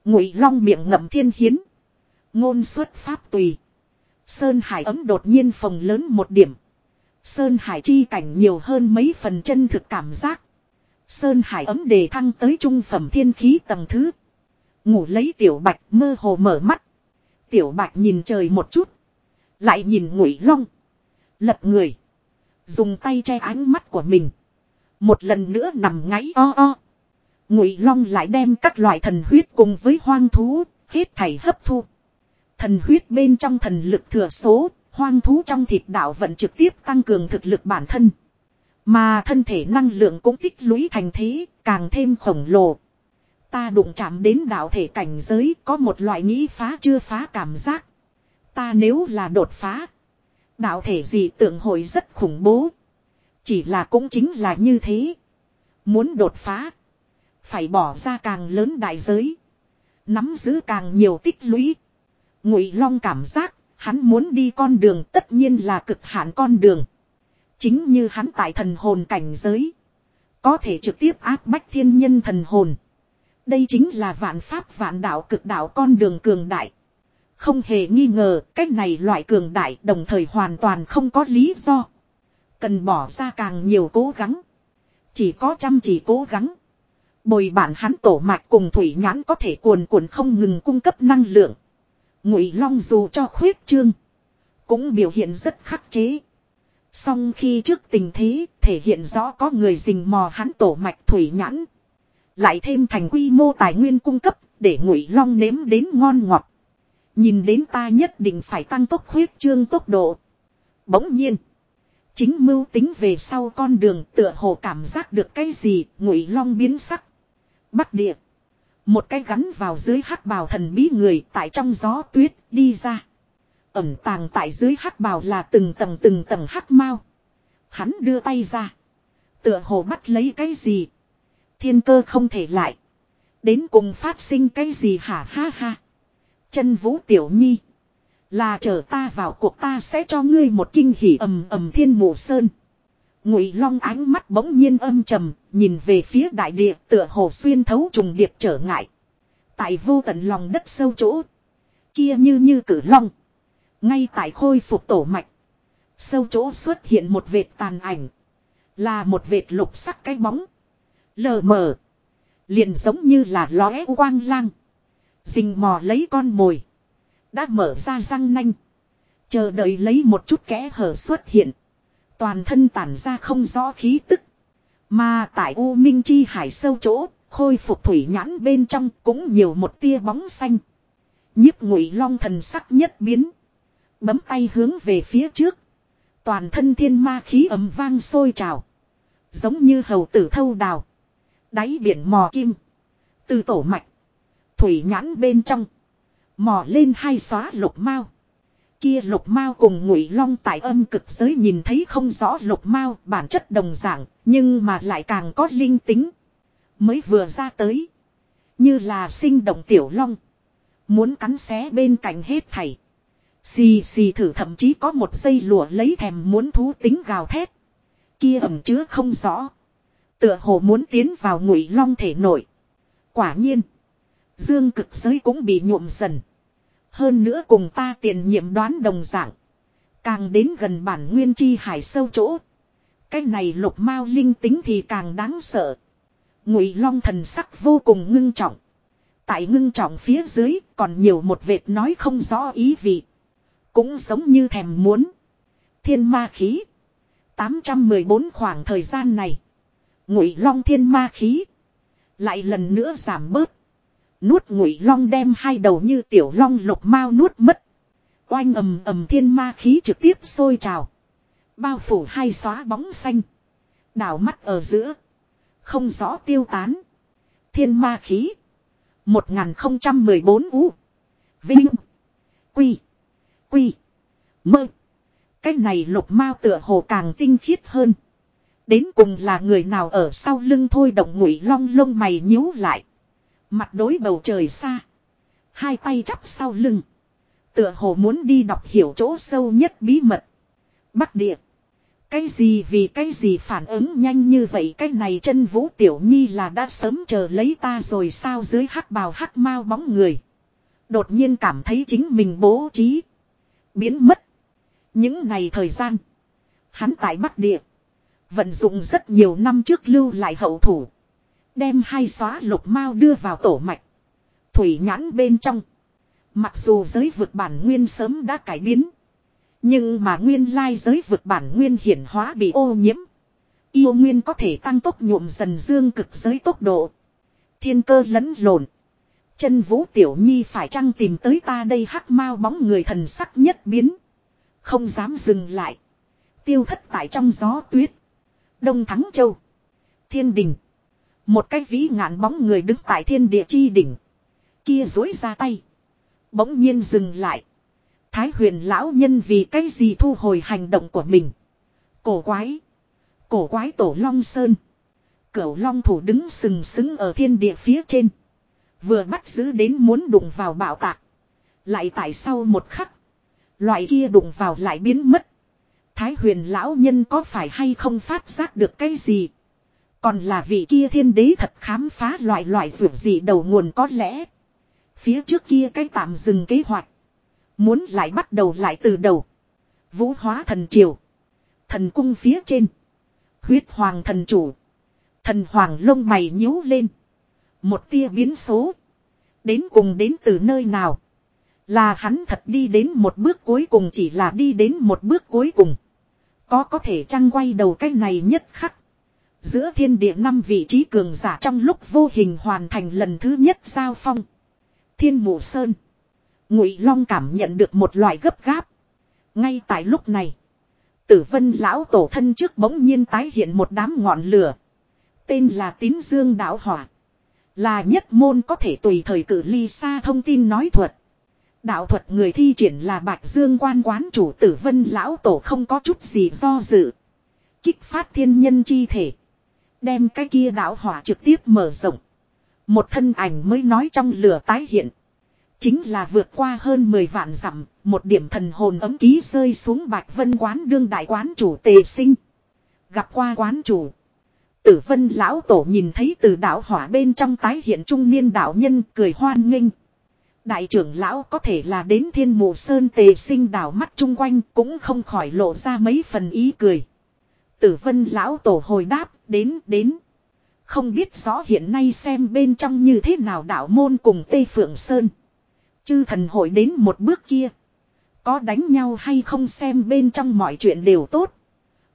Ngụy Long miệng ngậm thiên hiến. Ngôn xuất pháp tùy. Sơn Hải ấm đột nhiên phồng lớn một điểm. Sơn Hải chi cảnh nhiều hơn mấy phần chân thực cảm giác. Sơn Hải ấm đề thăng tới trung phẩm thiên khí tầng thứ. Ngủ lấy tiểu bạch mơ hồ mở mắt. Tiểu bạch nhìn trời một chút. Lại nhìn ngụy long. Lật người. Dùng tay che ánh mắt của mình. Một lần nữa nằm ngáy o o. Ngụy long lại đem các loại thần huyết cùng với hoang thú. Hết thảy hấp thu. Thần huyết bên trong thần lực thừa số, hoang thú trong thịt đạo vận trực tiếp tăng cường thực lực bản thân. Mà thân thể năng lượng cũng tích lũy thành thế, càng thêm khổng lồ. Ta đụng chạm đến đạo thể cảnh giới có một loại nghĩ phá chưa phá cảm giác. Ta nếu là đột phá. Đạo thể gì tượng hội rất khủng bố. Chỉ là cũng chính là như thế. Muốn đột phá. Phải bỏ ra càng lớn đại giới. Nắm giữ càng nhiều tích lũy. Ngụy Long cảm giác, hắn muốn đi con đường tất nhiên là cực hạn con đường. Chính như hắn tại thần hồn cảnh giới, có thể trực tiếp áp bách thiên nhân thần hồn, Đây chính là vạn pháp vạn đạo cực đạo con đường cường đại. Không hề nghi ngờ, cách này loại cường đại đồng thời hoàn toàn không có lý do. Cần bỏ ra càng nhiều cố gắng. Chỉ có chăm chỉ cố gắng. Bồi bản hắn tổ mạch cùng thủy nhãn có thể cuồn cuộn không ngừng cung cấp năng lượng. Ngụy Long dù cho khuyết trương. Cũng biểu hiện rất khắc chế. Song khi trước tình thế thể hiện rõ có người rình mò hắn tổ mạch thủy nhãn. Lại thêm thành quy mô tài nguyên cung cấp để ngụy long nếm đến ngon ngọt. Nhìn đến ta nhất định phải tăng tốc khuyết trương tốc độ. Bỗng nhiên. Chính mưu tính về sau con đường tựa hồ cảm giác được cái gì, ngụy long biến sắc. Bắt địa. Một cái gắn vào dưới hắc bào thần bí người tại trong gió tuyết đi ra. Ẩm tàng tại dưới hắc bào là từng tầng từng tầng hắc mau. Hắn đưa tay ra. Tựa hồ bắt lấy cái gì. Thiên cơ không thể lại. Đến cùng phát sinh cái gì hả ha ha. Chân vũ tiểu nhi. Là chờ ta vào cuộc ta sẽ cho ngươi một kinh hỉ ầm ầm thiên mộ sơn. Ngụy Long ánh mắt bỗng nhiên âm trầm, nhìn về phía đại địa, tựa hồ xuyên thấu trùng điệp trở ngại. Tại vô tận lòng đất sâu chỗ, kia như như cử long, ngay tại khôi phục tổ mạch, sâu chỗ xuất hiện một vệt tàn ảnh, là một vệt lục sắc cái bóng, lờ mờ, liền giống như là lóe quang lang, rình mò lấy con mồi, đã mở ra răng nanh, chờ đợi lấy một chút kẽ hở xuất hiện. Toàn thân tản ra không rõ khí tức. Mà tại U Minh Chi hải sâu chỗ, khôi phục thủy nhãn bên trong cũng nhiều một tia bóng xanh. nhiếp ngụy long thần sắc nhất biến. Bấm tay hướng về phía trước. Toàn thân thiên ma khí ấm vang sôi trào. Giống như hầu tử thâu đào. Đáy biển mò kim. Từ tổ mạch. Thủy nhãn bên trong. Mò lên hai xóa lục mao. Kia lục mao cùng ngụy long tại âm cực giới nhìn thấy không rõ lục mao bản chất đồng dạng, nhưng mà lại càng có linh tính. Mới vừa ra tới. Như là sinh động tiểu long. Muốn cắn xé bên cạnh hết thảy. Xì xì thử thậm chí có một dây lụa lấy thèm muốn thú tính gào thét. Kia ẩm chứa không rõ. Tựa hồ muốn tiến vào ngụy long thể nổi. Quả nhiên. Dương cực giới cũng bị nhuộm dần. Hơn nữa cùng ta tiền nhiệm đoán đồng dạng. Càng đến gần bản nguyên chi hải sâu chỗ. Cái này lục mao linh tính thì càng đáng sợ. Ngụy long thần sắc vô cùng ngưng trọng. Tại ngưng trọng phía dưới, còn nhiều một vệt nói không rõ ý vị. Cũng giống như thèm muốn. Thiên ma khí. 814 khoảng thời gian này. Ngụy long thiên ma khí. Lại lần nữa giảm bớt. Nuốt ngụy long đem hai đầu như tiểu long lục mau nuốt mất. Oanh ầm ầm thiên ma khí trực tiếp sôi trào. Bao phủ hai xóa bóng xanh. Đảo mắt ở giữa. Không rõ tiêu tán. Thiên ma khí. 1014 U. Vinh. Quy. Quy. Mơ. Cái này lục mao tựa hồ càng tinh khiết hơn. Đến cùng là người nào ở sau lưng thôi động ngụy long lông mày nhíu lại. Mặt đối bầu trời xa. Hai tay chắp sau lưng. Tựa hồ muốn đi đọc hiểu chỗ sâu nhất bí mật. Bắc địa. Cái gì vì cái gì phản ứng nhanh như vậy cái này chân vũ tiểu nhi là đã sớm chờ lấy ta rồi sao dưới hắc bào hắc mau bóng người. Đột nhiên cảm thấy chính mình bố trí. Biến mất. Những ngày thời gian. Hắn tại Bắc Địa. Vận dụng rất nhiều năm trước lưu lại hậu thủ. Đem hai xóa lục mao đưa vào tổ mạch. Thủy nhãn bên trong. Mặc dù giới vực bản nguyên sớm đã cải biến. Nhưng mà nguyên lai giới vực bản nguyên hiển hóa bị ô nhiễm. Yêu nguyên có thể tăng tốc nhuộm dần dương cực giới tốc độ. Thiên cơ lẫn lộn. Chân vũ tiểu nhi phải chăng tìm tới ta đây hắc mau bóng người thần sắc nhất biến. Không dám dừng lại. Tiêu thất tại trong gió tuyết. Đông Thắng Châu. Thiên Đình. Một cái vĩ ngạn bóng người đứng tại thiên địa chi đỉnh. Kia dối ra tay. Bỗng nhiên dừng lại. Thái huyền lão nhân vì cái gì thu hồi hành động của mình. Cổ quái. Cổ quái tổ long sơn. Cửu long thủ đứng sừng sững ở thiên địa phía trên. Vừa bắt giữ đến muốn đụng vào bảo tạc. Lại tại sau một khắc. Loại kia đụng vào lại biến mất. Thái huyền lão nhân có phải hay không phát giác được cái gì? Còn là vị kia thiên đế thật khám phá loại loại ruột gì đầu nguồn có lẽ. Phía trước kia cái tạm dừng kế hoạch. Muốn lại bắt đầu lại từ đầu. Vũ hóa thần triều. Thần cung phía trên. Huyết hoàng thần chủ. Thần hoàng lông mày nhíu lên. Một tia biến số. Đến cùng đến từ nơi nào. Là hắn thật đi đến một bước cuối cùng chỉ là đi đến một bước cuối cùng. Có có thể trăng quay đầu cái này nhất khắc. Giữa thiên địa năm vị trí cường giả trong lúc vô hình hoàn thành lần thứ nhất giao phong. Thiên mụ sơn. Ngụy Long cảm nhận được một loại gấp gáp. Ngay tại lúc này. Tử vân lão tổ thân trước bỗng nhiên tái hiện một đám ngọn lửa. Tên là tín dương đạo hỏa. Là nhất môn có thể tùy thời cử ly xa thông tin nói thuật. Đạo thuật người thi triển là Bạch Dương quan quán chủ tử vân lão tổ không có chút gì do dự. Kích phát thiên nhân chi thể. Đem cái kia đạo hỏa trực tiếp mở rộng. Một thân ảnh mới nói trong lửa tái hiện. Chính là vượt qua hơn 10 vạn dặm, một điểm thần hồn ấm ký rơi xuống Bạch Vân quán đương đại quán chủ tề sinh. Gặp qua quán chủ. Tử vân lão tổ nhìn thấy từ đạo hỏa bên trong tái hiện trung niên đạo nhân cười hoan nghênh. Đại trưởng lão có thể là đến thiên mù sơn tề sinh đảo mắt chung quanh cũng không khỏi lộ ra mấy phần ý cười. Tử vân lão tổ hồi đáp đến đến. Không biết rõ hiện nay xem bên trong như thế nào đạo môn cùng Tây Phượng Sơn. Chư thần hội đến một bước kia. Có đánh nhau hay không xem bên trong mọi chuyện đều tốt.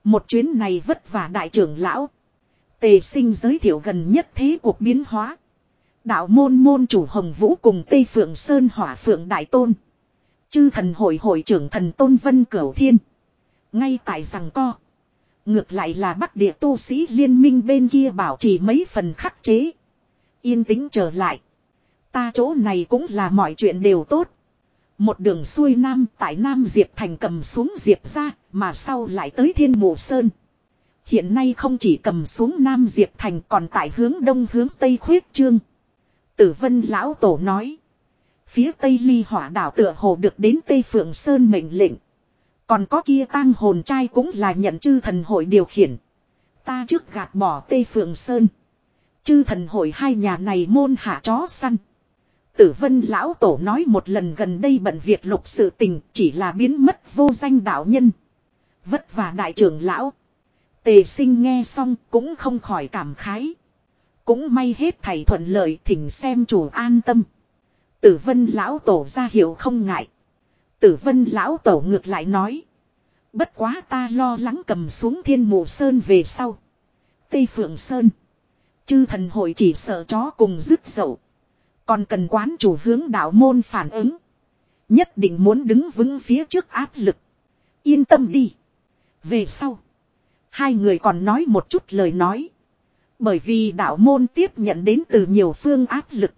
Một chuyến này vất vả đại trưởng lão. Tề sinh giới thiệu gần nhất thế cuộc biến hóa. Đạo môn môn chủ Hồng Vũ cùng Tây Phượng Sơn Hỏa Phượng Đại Tôn. Chư thần hội hội trưởng thần Tôn Vân Cửu Thiên. Ngay tại rằng co. Ngược lại là bắc địa tu sĩ liên minh bên kia bảo trì mấy phần khắc chế. Yên tĩnh trở lại. Ta chỗ này cũng là mọi chuyện đều tốt. Một đường xuôi nam tại Nam Diệp Thành cầm xuống Diệp ra, mà sau lại tới Thiên Mộ Sơn. Hiện nay không chỉ cầm xuống Nam Diệp Thành còn tại hướng đông hướng tây khuyết trương. Tử Vân Lão Tổ nói. Phía tây ly hỏa đảo tựa hồ được đến Tây Phượng Sơn mệnh lệnh. Còn có kia tang hồn trai cũng là nhận chư thần hội điều khiển. Ta trước gạt bỏ Tây Phượng Sơn. Chư thần hội hai nhà này môn hạ chó săn. Tử vân lão tổ nói một lần gần đây bận việc lục sự tình, chỉ là biến mất vô danh đạo nhân. Vất vả đại trưởng lão. Tề sinh nghe xong cũng không khỏi cảm khái. Cũng may hết thầy thuận lợi thỉnh xem chủ an tâm. Tử vân lão tổ ra hiệu không ngại. Tử vân lão tổ ngược lại nói. Bất quá ta lo lắng cầm xuống thiên mộ sơn về sau. Tây Phượng Sơn. Chư thần hội chỉ sợ chó cùng dứt dậu. Còn cần quán chủ hướng đạo môn phản ứng. Nhất định muốn đứng vững phía trước áp lực. Yên tâm đi. Về sau. Hai người còn nói một chút lời nói. Bởi vì đạo môn tiếp nhận đến từ nhiều phương áp lực.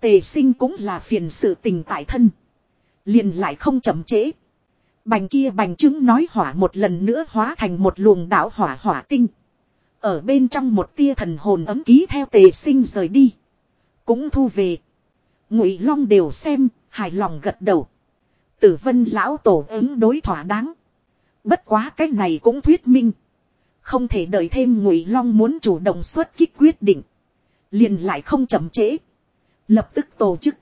Tề sinh cũng là phiền sự tình tại thân. Liền lại không chậm trễ. Bành kia bành trứng nói hỏa một lần nữa hóa thành một luồng đạo hỏa hỏa tinh. Ở bên trong một tia thần hồn ấm ký theo tề sinh rời đi. Cũng thu về. Ngụy Long đều xem, hài lòng gật đầu. Tử vân lão tổ ứng đối thỏa đáng. Bất quá cái này cũng thuyết minh. Không thể đợi thêm Ngụy Long muốn chủ động xuất kích quyết định. Liền lại không chậm trễ. Lập tức tổ chức.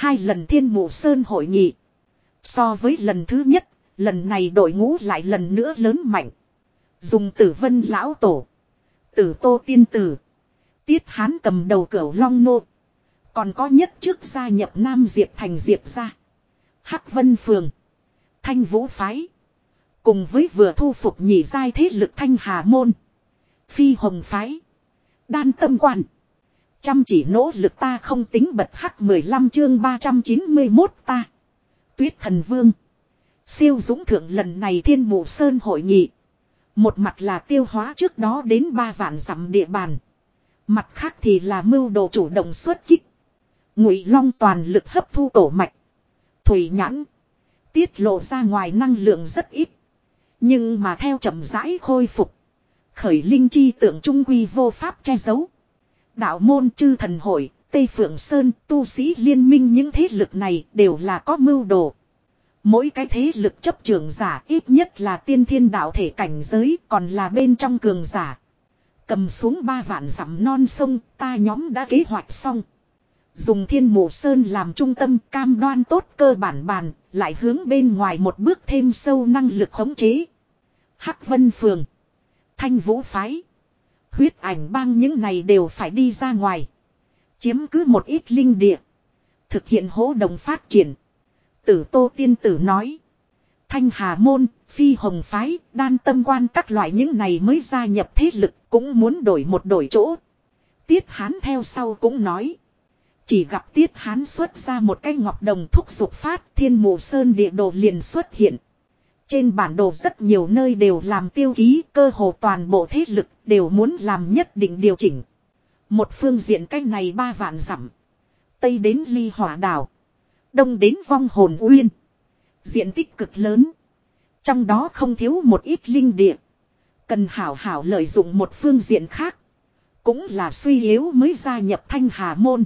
Hai lần thiên mụ sơn hội nghị. So với lần thứ nhất, lần này đội ngũ lại lần nữa lớn mạnh. Dùng tử vân lão tổ. Tử tô tiên tử. Tiết hán cầm đầu cửu long nô. Còn có nhất trước gia nhập Nam Diệp thành Diệp gia. Hắc Vân Phường. Thanh Vũ Phái. Cùng với vừa thu phục nhị giai thế lực Thanh Hà Môn. Phi Hồng Phái. Đan Tâm quản Chăm chỉ nỗ lực ta không tính bật hắc 15 chương 391 ta. Tuyết Thần Vương. Siêu dũng thượng lần này thiên mụ sơn hội nghị. Một mặt là tiêu hóa trước đó đến ba vạn dặm địa bàn. Mặt khác thì là mưu đồ chủ động xuất kích. Ngụy Long toàn lực hấp thu tổ mạch. Thủy nhãn. Tiết lộ ra ngoài năng lượng rất ít. Nhưng mà theo chậm rãi khôi phục. Khởi linh chi tượng trung quy vô pháp che giấu. Đạo môn chư thần hội, Tây Phượng Sơn, tu sĩ liên minh những thế lực này đều là có mưu đồ. Mỗi cái thế lực chấp trường giả ít nhất là tiên thiên đạo thể cảnh giới còn là bên trong cường giả. Cầm xuống ba vạn dặm non sông, ta nhóm đã kế hoạch xong. Dùng thiên mộ sơn làm trung tâm cam đoan tốt cơ bản bàn, lại hướng bên ngoài một bước thêm sâu năng lực khống chế. Hắc Vân Phường, Thanh Vũ Phái, huyết ảnh bang những này đều phải đi ra ngoài. Chiếm cứ một ít linh địa. Thực hiện hỗ đồng phát triển. Tử Tô Tiên Tử nói. Thanh Hà Môn, Phi Hồng Phái, Đan Tâm Quan các loại những này mới gia nhập thế lực cũng muốn đổi một đổi chỗ. Tiết Hán theo sau cũng nói. Chỉ gặp Tiết Hán xuất ra một cái ngọc đồng thúc dục phát thiên mù sơn địa đồ liền xuất hiện. Trên bản đồ rất nhiều nơi đều làm tiêu ký, cơ hồ toàn bộ thế lực đều muốn làm nhất định điều chỉnh. Một phương diện cách này ba vạn dặm Tây đến ly hỏa đảo. Đông đến vong hồn uyên. Diện tích cực lớn. Trong đó không thiếu một ít linh địa. Cần hảo hảo lợi dụng một phương diện khác. Cũng là suy yếu mới gia nhập thanh hà môn.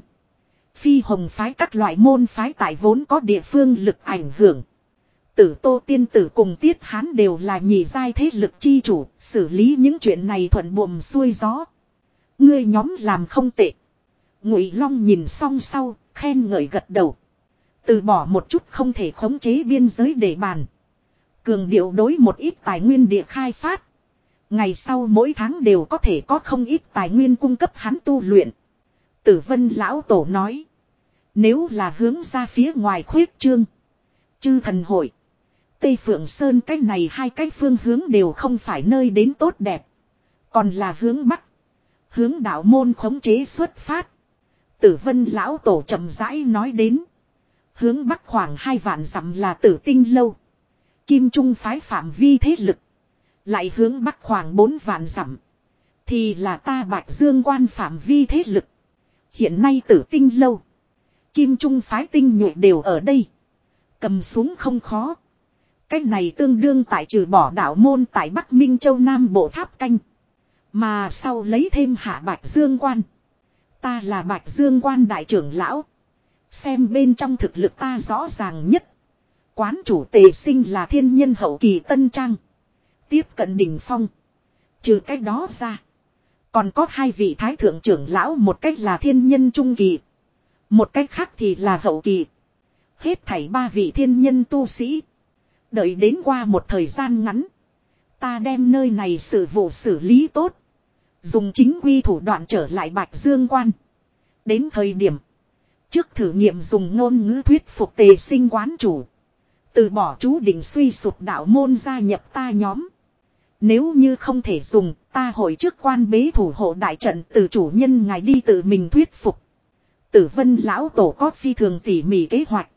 Phi hồng phái các loại môn phái tại vốn có địa phương lực ảnh hưởng. Tử Tô Tiên Tử cùng Tiết Hán đều là nhị giai thế lực chi chủ, xử lý những chuyện này thuận buồm xuôi gió. Ngươi nhóm làm không tệ. Ngụy Long nhìn xong sau, khen ngợi gật đầu. Từ bỏ một chút không thể khống chế biên giới để bàn. Cường điệu đối một ít tài nguyên địa khai phát. Ngày sau mỗi tháng đều có thể có không ít tài nguyên cung cấp hắn tu luyện. Tử vân lão tổ nói. Nếu là hướng ra phía ngoài khuyết trương. Chư thần hội. Tây Phượng Sơn cách này hai cái phương hướng đều không phải nơi đến tốt đẹp. Còn là hướng Bắc. Hướng đạo môn khống chế xuất phát. Tử vân lão tổ chậm rãi nói đến. Hướng Bắc khoảng hai vạn dặm là tử tinh lâu. Kim Trung phái phạm vi thế lực. Lại hướng Bắc khoảng bốn vạn dặm. Thì là ta bạch dương quan phạm vi thế lực. Hiện nay tử tinh lâu. Kim Trung phái tinh nhuệ đều ở đây. Cầm xuống không khó. Cái này tương đương tại trừ bỏ đạo môn tại Bắc Minh Châu Nam Bộ Tháp Canh. Mà sau lấy thêm hạ Bạch Dương Quan. Ta là Bạch Dương Quan đại trưởng lão. Xem bên trong thực lực ta rõ ràng nhất. Quán chủ tề sinh là thiên nhân hậu kỳ tân trang. Tiếp cận đỉnh phong. Trừ cách đó ra. Còn có hai vị thái thượng trưởng lão một cách là thiên nhân trung kỳ. Một cách khác thì là hậu kỳ. Hết thảy ba vị thiên nhân tu sĩ. Đợi đến qua một thời gian ngắn. Ta đem nơi này sự vụ xử lý tốt. Dùng chính quy thủ đoạn trở lại Bạch Dương Quan. Đến thời điểm. Trước thử nghiệm dùng ngôn ngữ thuyết phục tề sinh quán chủ. Từ bỏ chú định suy sụp đạo môn gia nhập ta nhóm. Nếu như không thể dùng, ta hội trước quan bế thủ hộ đại trận từ chủ nhân ngài đi tự mình thuyết phục. Tử vân lão tổ có phi thường tỉ mỉ kế hoạch.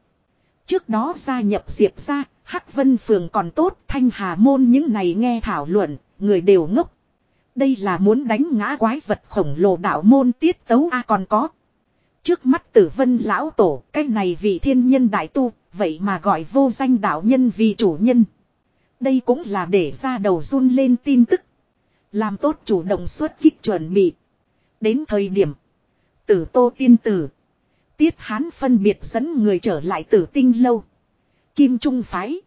Trước đó gia nhập diệp ra, hắc vân phường còn tốt, thanh hà môn những này nghe thảo luận, người đều ngốc. Đây là muốn đánh ngã quái vật khổng lồ đạo môn tiết tấu A còn có. Trước mắt tử vân lão tổ, cái này vị thiên nhân đại tu, vậy mà gọi vô danh đạo nhân vì chủ nhân. Đây cũng là để ra đầu run lên tin tức. Làm tốt chủ động xuất kích chuẩn bị. Đến thời điểm. Tử tô tiên tử. Tiết hán phân biệt dẫn người trở lại tử tinh lâu. Kim Trung phái.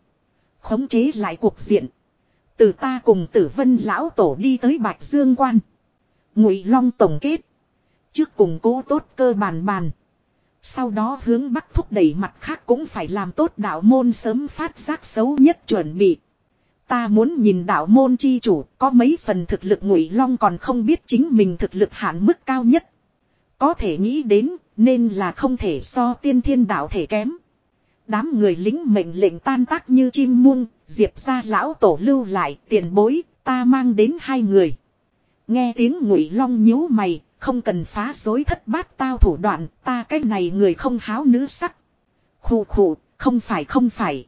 Khống chế lại cuộc diện. Từ ta cùng tử vân lão tổ đi tới Bạch Dương Quan. Ngụy Long tổng kết. Trước cùng cố tốt cơ bản bàn. Sau đó hướng bắc thúc đẩy mặt khác cũng phải làm tốt đạo môn sớm phát giác xấu nhất chuẩn bị. Ta muốn nhìn đạo môn chi chủ, có mấy phần thực lực ngụy long còn không biết chính mình thực lực hạn mức cao nhất. Có thể nghĩ đến, nên là không thể so tiên thiên đạo thể kém. Đám người lính mệnh lệnh tan tác như chim muông, diệp ra lão tổ lưu lại tiền bối, ta mang đến hai người. Nghe tiếng ngụy long nhíu mày, không cần phá rối thất bát tao thủ đoạn, ta cái này người không háo nữ sắc. Khủ khủ, không phải không phải.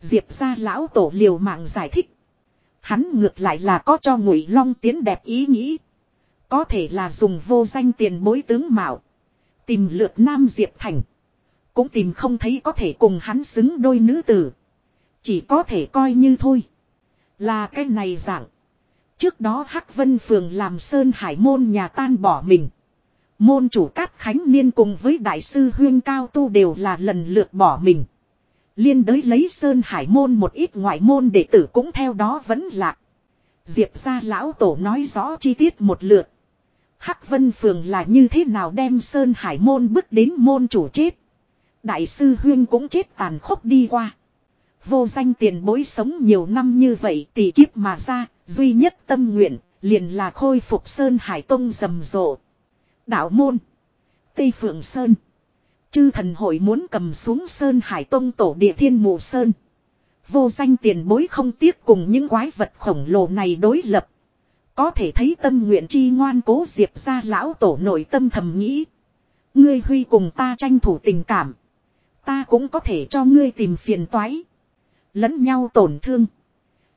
Diệp ra lão tổ liều mạng giải thích. Hắn ngược lại là có cho ngụy long tiến đẹp ý nghĩ. Có thể là dùng vô danh tiền bối tướng mạo. Tìm lượt nam Diệp Thành. Cũng tìm không thấy có thể cùng hắn xứng đôi nữ tử. Chỉ có thể coi như thôi. Là cái này dạng. Trước đó Hắc Vân Phường làm Sơn Hải môn nhà tan bỏ mình. Môn chủ Cát Khánh Niên cùng với Đại sư Huyên Cao Tu đều là lần lượt bỏ mình. Liên đới lấy Sơn Hải môn một ít ngoại môn đệ tử cũng theo đó vẫn lạc. Diệp ra lão tổ nói rõ chi tiết một lượt. Hắc Vân Phường là như thế nào đem Sơn Hải môn bước đến môn chủ chết. Đại sư Huyên cũng chết tàn khốc đi qua. Vô danh tiền bối sống nhiều năm như vậy tỷ kiếp mà ra, duy nhất tâm nguyện, liền là khôi phục Sơn Hải Tông rầm rộ. Đạo môn. Tây Phượng Sơn. Chư thần hội muốn cầm xuống Sơn Hải Tông tổ địa thiên mù Sơn. Vô danh tiền bối không tiếc cùng những quái vật khổng lồ này đối lập. Có thể thấy tâm nguyện chi ngoan cố diệp ra lão tổ nội tâm thầm nghĩ. Ngươi huy cùng ta tranh thủ tình cảm. Ta cũng có thể cho ngươi tìm phiền toái. Lẫn nhau tổn thương.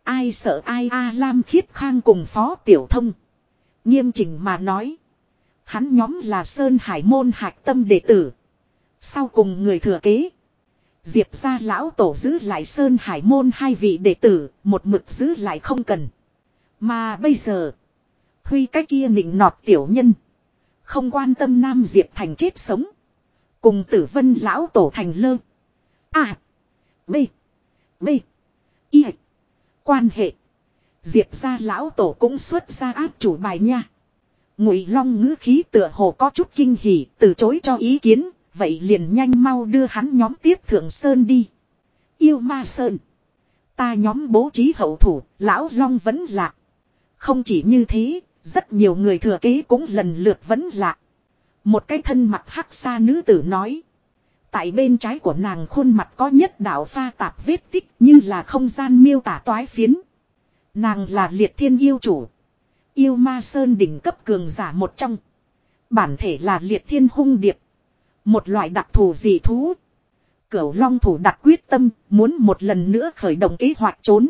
Ai sợ ai a Lam Khiết Khang cùng Phó Tiểu Thông. Nghiêm chỉnh mà nói. Hắn nhóm là Sơn Hải môn hạch tâm đệ tử. Sau cùng người thừa kế. Diệp ra lão tổ giữ lại Sơn Hải môn hai vị đệ tử, một mực giữ lại không cần. Mà bây giờ, Huy cái kia nịnh nọt tiểu nhân. Không quan tâm Nam Diệp thành chết sống. Cùng tử vân lão tổ thành lơ. À. B. B. Y. Quan hệ. Diệp ra lão tổ cũng xuất ra áp chủ bài nha. Ngụy Long ngữ khí tựa hồ có chút kinh hỉ, từ chối cho ý kiến, vậy liền nhanh mau đưa hắn nhóm tiếp thượng sơn đi. Yêu ma sơn. Ta nhóm bố trí hậu thủ, lão Long vẫn lạc. Không chỉ như thế, rất nhiều người thừa kế cũng lần lượt vẫn lạc. Một cái thân mặt hắc xa nữ tử nói. Tại bên trái của nàng khuôn mặt có nhất đạo pha tạp vết tích như là không gian miêu tả toái phiến. Nàng là liệt thiên yêu chủ. Yêu ma sơn đỉnh cấp cường giả một trong. Bản thể là liệt thiên hung điệp. Một loại đặc thù dị thú. Cửu long thủ đặt quyết tâm, muốn một lần nữa khởi động kế hoạch trốn.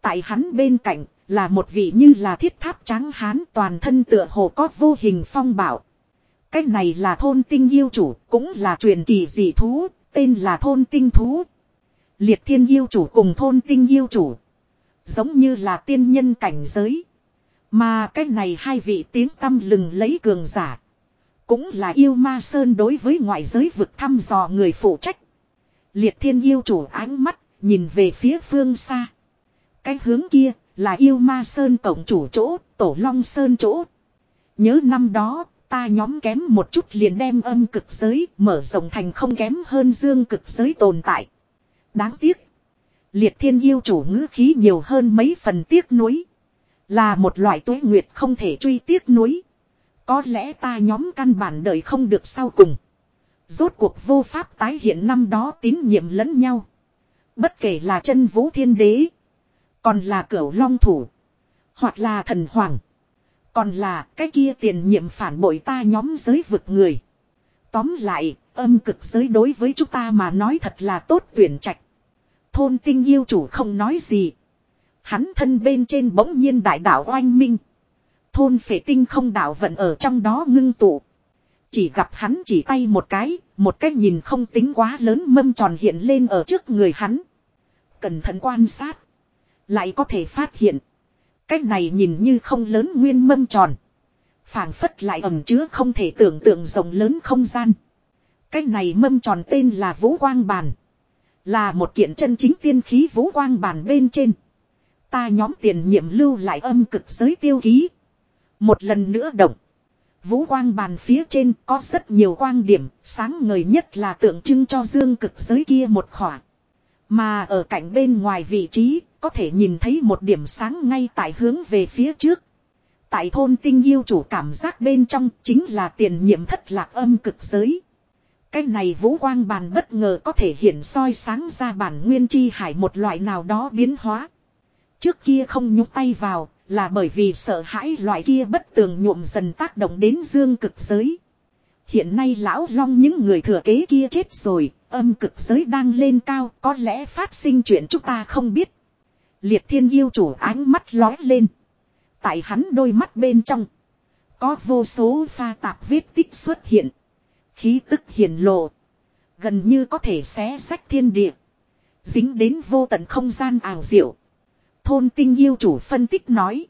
Tại hắn bên cạnh là một vị như là thiết tháp trắng hán toàn thân tựa hồ có vô hình phong bảo. Cách này là thôn tinh yêu chủ, cũng là truyền kỳ dị thú, tên là thôn tinh thú. Liệt thiên yêu chủ cùng thôn tinh yêu chủ. Giống như là tiên nhân cảnh giới. Mà cách này hai vị tiếng tâm lừng lấy cường giả. Cũng là yêu ma sơn đối với ngoại giới vực thăm dò người phụ trách. Liệt thiên yêu chủ ánh mắt, nhìn về phía phương xa. Cái hướng kia, là yêu ma sơn cổng chủ chỗ, tổ long sơn chỗ. Nhớ năm đó, ta nhóm kém một chút liền đem âm cực giới mở rộng thành không kém hơn dương cực giới tồn tại. Đáng tiếc. Liệt thiên yêu chủ ngữ khí nhiều hơn mấy phần tiếc nuối. Là một loại tuế nguyệt không thể truy tiếc nuối. Có lẽ ta nhóm căn bản đời không được sau cùng. Rốt cuộc vô pháp tái hiện năm đó tín nhiệm lẫn nhau. Bất kể là chân vũ thiên đế. Còn là cửu long thủ. Hoặc là thần hoàng. Còn là cái kia tiền nhiệm phản bội ta nhóm giới vực người. Tóm lại, âm cực giới đối với chúng ta mà nói thật là tốt tuyển trạch. Thôn tinh yêu chủ không nói gì. Hắn thân bên trên bỗng nhiên đại đạo oanh minh. Thôn phệ tinh không đạo vận ở trong đó ngưng tụ. Chỉ gặp hắn chỉ tay một cái, một cái nhìn không tính quá lớn mâm tròn hiện lên ở trước người hắn. Cẩn thận quan sát. Lại có thể phát hiện. Cái này nhìn như không lớn nguyên mâm tròn. phảng phất lại ẩm chứa không thể tưởng tượng rộng lớn không gian. Cái này mâm tròn tên là Vũ Quang Bàn. Là một kiện chân chính tiên khí Vũ Quang Bàn bên trên. Ta nhóm tiền nhiệm lưu lại âm cực giới tiêu ký. Một lần nữa động. Vũ quang bàn phía trên có rất nhiều quang điểm, sáng ngời nhất là tượng trưng cho dương cực giới kia một khỏa. Mà ở cạnh bên ngoài vị trí, có thể nhìn thấy một điểm sáng ngay tại hướng về phía trước. Tại thôn tinh yêu chủ cảm giác bên trong chính là tiền nhiệm thất lạc âm cực giới. Cái này vũ quang bàn bất ngờ có thể hiện soi sáng ra bản nguyên chi hải một loại nào đó biến hóa. Trước kia không nhúc tay vào là bởi vì sợ hãi loại kia bất tường nhuộm dần tác động đến dương cực giới. Hiện nay lão long những người thừa kế kia chết rồi, âm cực giới đang lên cao, có lẽ phát sinh chuyện chúng ta không biết. Liệt thiên yêu chủ ánh mắt lói lên. Tại hắn đôi mắt bên trong. Có vô số pha tạp vết tích xuất hiện. Khí tức hiển lộ. Gần như có thể xé sách thiên địa. Dính đến vô tận không gian ảo diệu. Thôn tinh yêu chủ phân tích nói.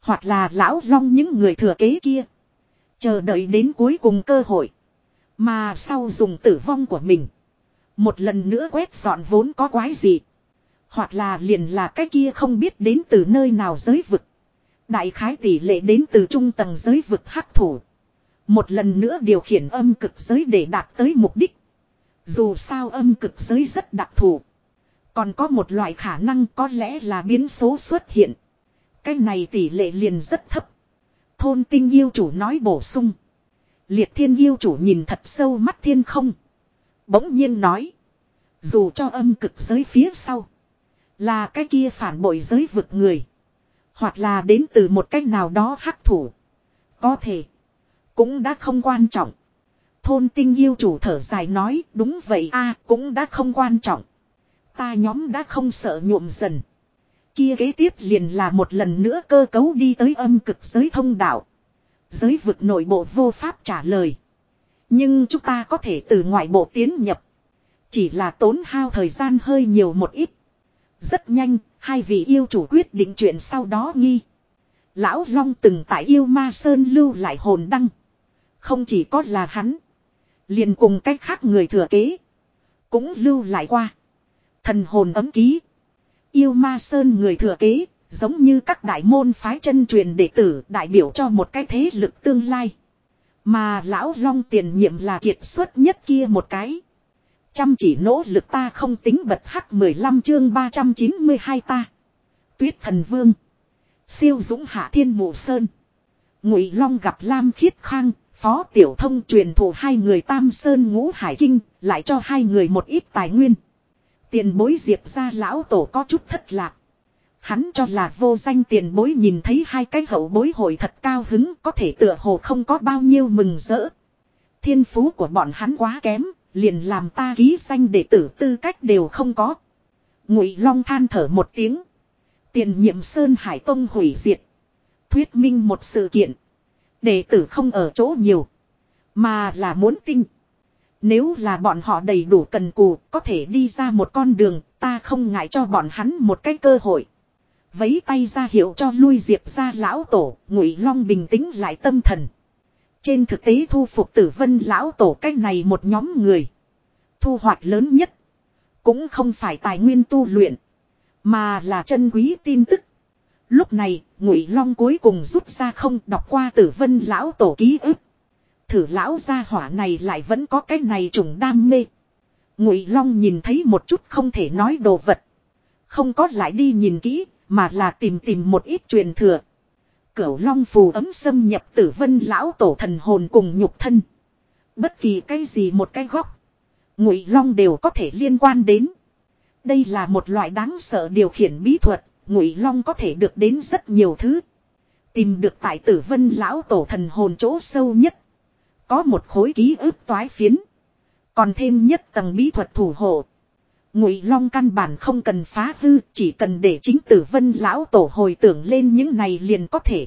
Hoặc là lão long những người thừa kế kia. Chờ đợi đến cuối cùng cơ hội. Mà sau dùng tử vong của mình. Một lần nữa quét dọn vốn có quái gì. Hoặc là liền là cái kia không biết đến từ nơi nào giới vực. Đại khái tỷ lệ đến từ trung tầng giới vực hắc thủ. Một lần nữa điều khiển âm cực giới để đạt tới mục đích. Dù sao âm cực giới rất đặc thù. Còn có một loại khả năng có lẽ là biến số xuất hiện. Cái này tỷ lệ liền rất thấp. Thôn tinh yêu chủ nói bổ sung. Liệt thiên yêu chủ nhìn thật sâu mắt thiên không. Bỗng nhiên nói. Dù cho âm cực giới phía sau. Là cái kia phản bội giới vực người. Hoặc là đến từ một cách nào đó hắc thủ. Có thể. Cũng đã không quan trọng. Thôn tinh yêu chủ thở dài nói, đúng vậy a, cũng đã không quan trọng. Ta nhóm đã không sợ nhuộm dần. Kia kế tiếp liền là một lần nữa cơ cấu đi tới âm cực giới thông đạo. Giới vực nội bộ vô pháp trả lời. Nhưng chúng ta có thể từ ngoại bộ tiến nhập. Chỉ là tốn hao thời gian hơi nhiều một ít. Rất nhanh, hai vị yêu chủ quyết định chuyện sau đó nghi. Lão Long từng tại yêu ma sơn lưu lại hồn đăng. Không chỉ có là hắn. Liền cùng cách khác người thừa kế. Cũng lưu lại qua. Thần hồn ấm ký. Yêu ma sơn người thừa kế. Giống như các đại môn phái chân truyền đệ tử đại biểu cho một cái thế lực tương lai. Mà lão long tiền nhiệm là kiệt xuất nhất kia một cái. Chăm chỉ nỗ lực ta không tính bật hắc 15 chương 392 ta. Tuyết thần vương. Siêu dũng hạ thiên mộ sơn. Ngụy Long gặp Lam Khiết Khang, Phó Tiểu Thông truyền thụ hai người Tam Sơn Ngũ Hải Kinh, lại cho hai người một ít tài nguyên. Tiền bối diệp ra lão tổ có chút thất lạc. Hắn cho là vô danh tiền bối nhìn thấy hai cái hậu bối hội thật cao hứng có thể tựa hồ không có bao nhiêu mừng rỡ. Thiên phú của bọn hắn quá kém, liền làm ta ký danh đệ tử tư cách đều không có. Ngụy Long than thở một tiếng. Tiền nhiệm Sơn Hải Tông hủy diệt. Thuyết minh một sự kiện. Đệ tử không ở chỗ nhiều. Mà là muốn tinh. Nếu là bọn họ đầy đủ cần cù, có thể đi ra một con đường, ta không ngại cho bọn hắn một cái cơ hội. Vấy tay ra hiệu cho lui diệp ra lão tổ, ngụy long bình tĩnh lại tâm thần. Trên thực tế thu phục tử vân lão tổ cách này một nhóm người. Thu hoạch lớn nhất. Cũng không phải tài nguyên tu luyện. Mà là chân quý tin tức. Lúc này, Ngụy Long cuối cùng rút ra không đọc qua Tử Vân lão tổ ký ức. Thử lão gia hỏa này lại vẫn có cái này trùng đam mê. Ngụy Long nhìn thấy một chút không thể nói đồ vật, không có lại đi nhìn kỹ, mà là tìm tìm một ít truyền thừa. Cửu Long phù ấm xâm nhập Tử Vân lão tổ thần hồn cùng nhục thân. Bất kỳ cái gì một cái góc, Ngụy Long đều có thể liên quan đến. Đây là một loại đáng sợ điều khiển bí thuật, Ngụy Long có thể được đến rất nhiều thứ. Tìm được tại Tử Vân lão tổ thần hồn chỗ sâu nhất, có một khối ký ức toái phiến, còn thêm nhất tầng bí thuật thủ hộ. Ngụy Long căn bản không cần phá hư, chỉ cần để chính Tử Vân lão tổ hồi tưởng lên những này liền có thể.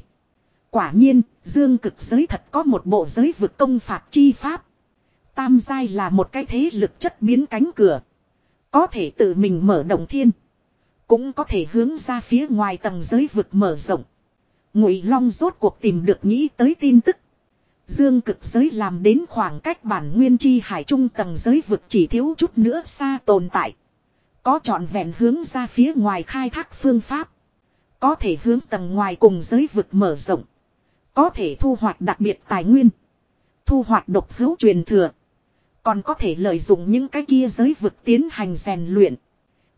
Quả nhiên, Dương Cực giới thật có một bộ giới vực công phạt chi pháp. Tam giai là một cái thế lực chất biến cánh cửa, có thể tự mình mở động thiên. Cũng có thể hướng ra phía ngoài tầng giới vực mở rộng. Ngụy Long rốt cuộc tìm được nghĩ tới tin tức. Dương cực giới làm đến khoảng cách bản nguyên chi hải trung tầng giới vực chỉ thiếu chút nữa xa tồn tại. Có trọn vẹn hướng ra phía ngoài khai thác phương pháp. Có thể hướng tầng ngoài cùng giới vực mở rộng. Có thể thu hoạch đặc biệt tài nguyên. Thu hoạch độc hữu truyền thừa. Còn có thể lợi dụng những cái kia giới vực tiến hành rèn luyện.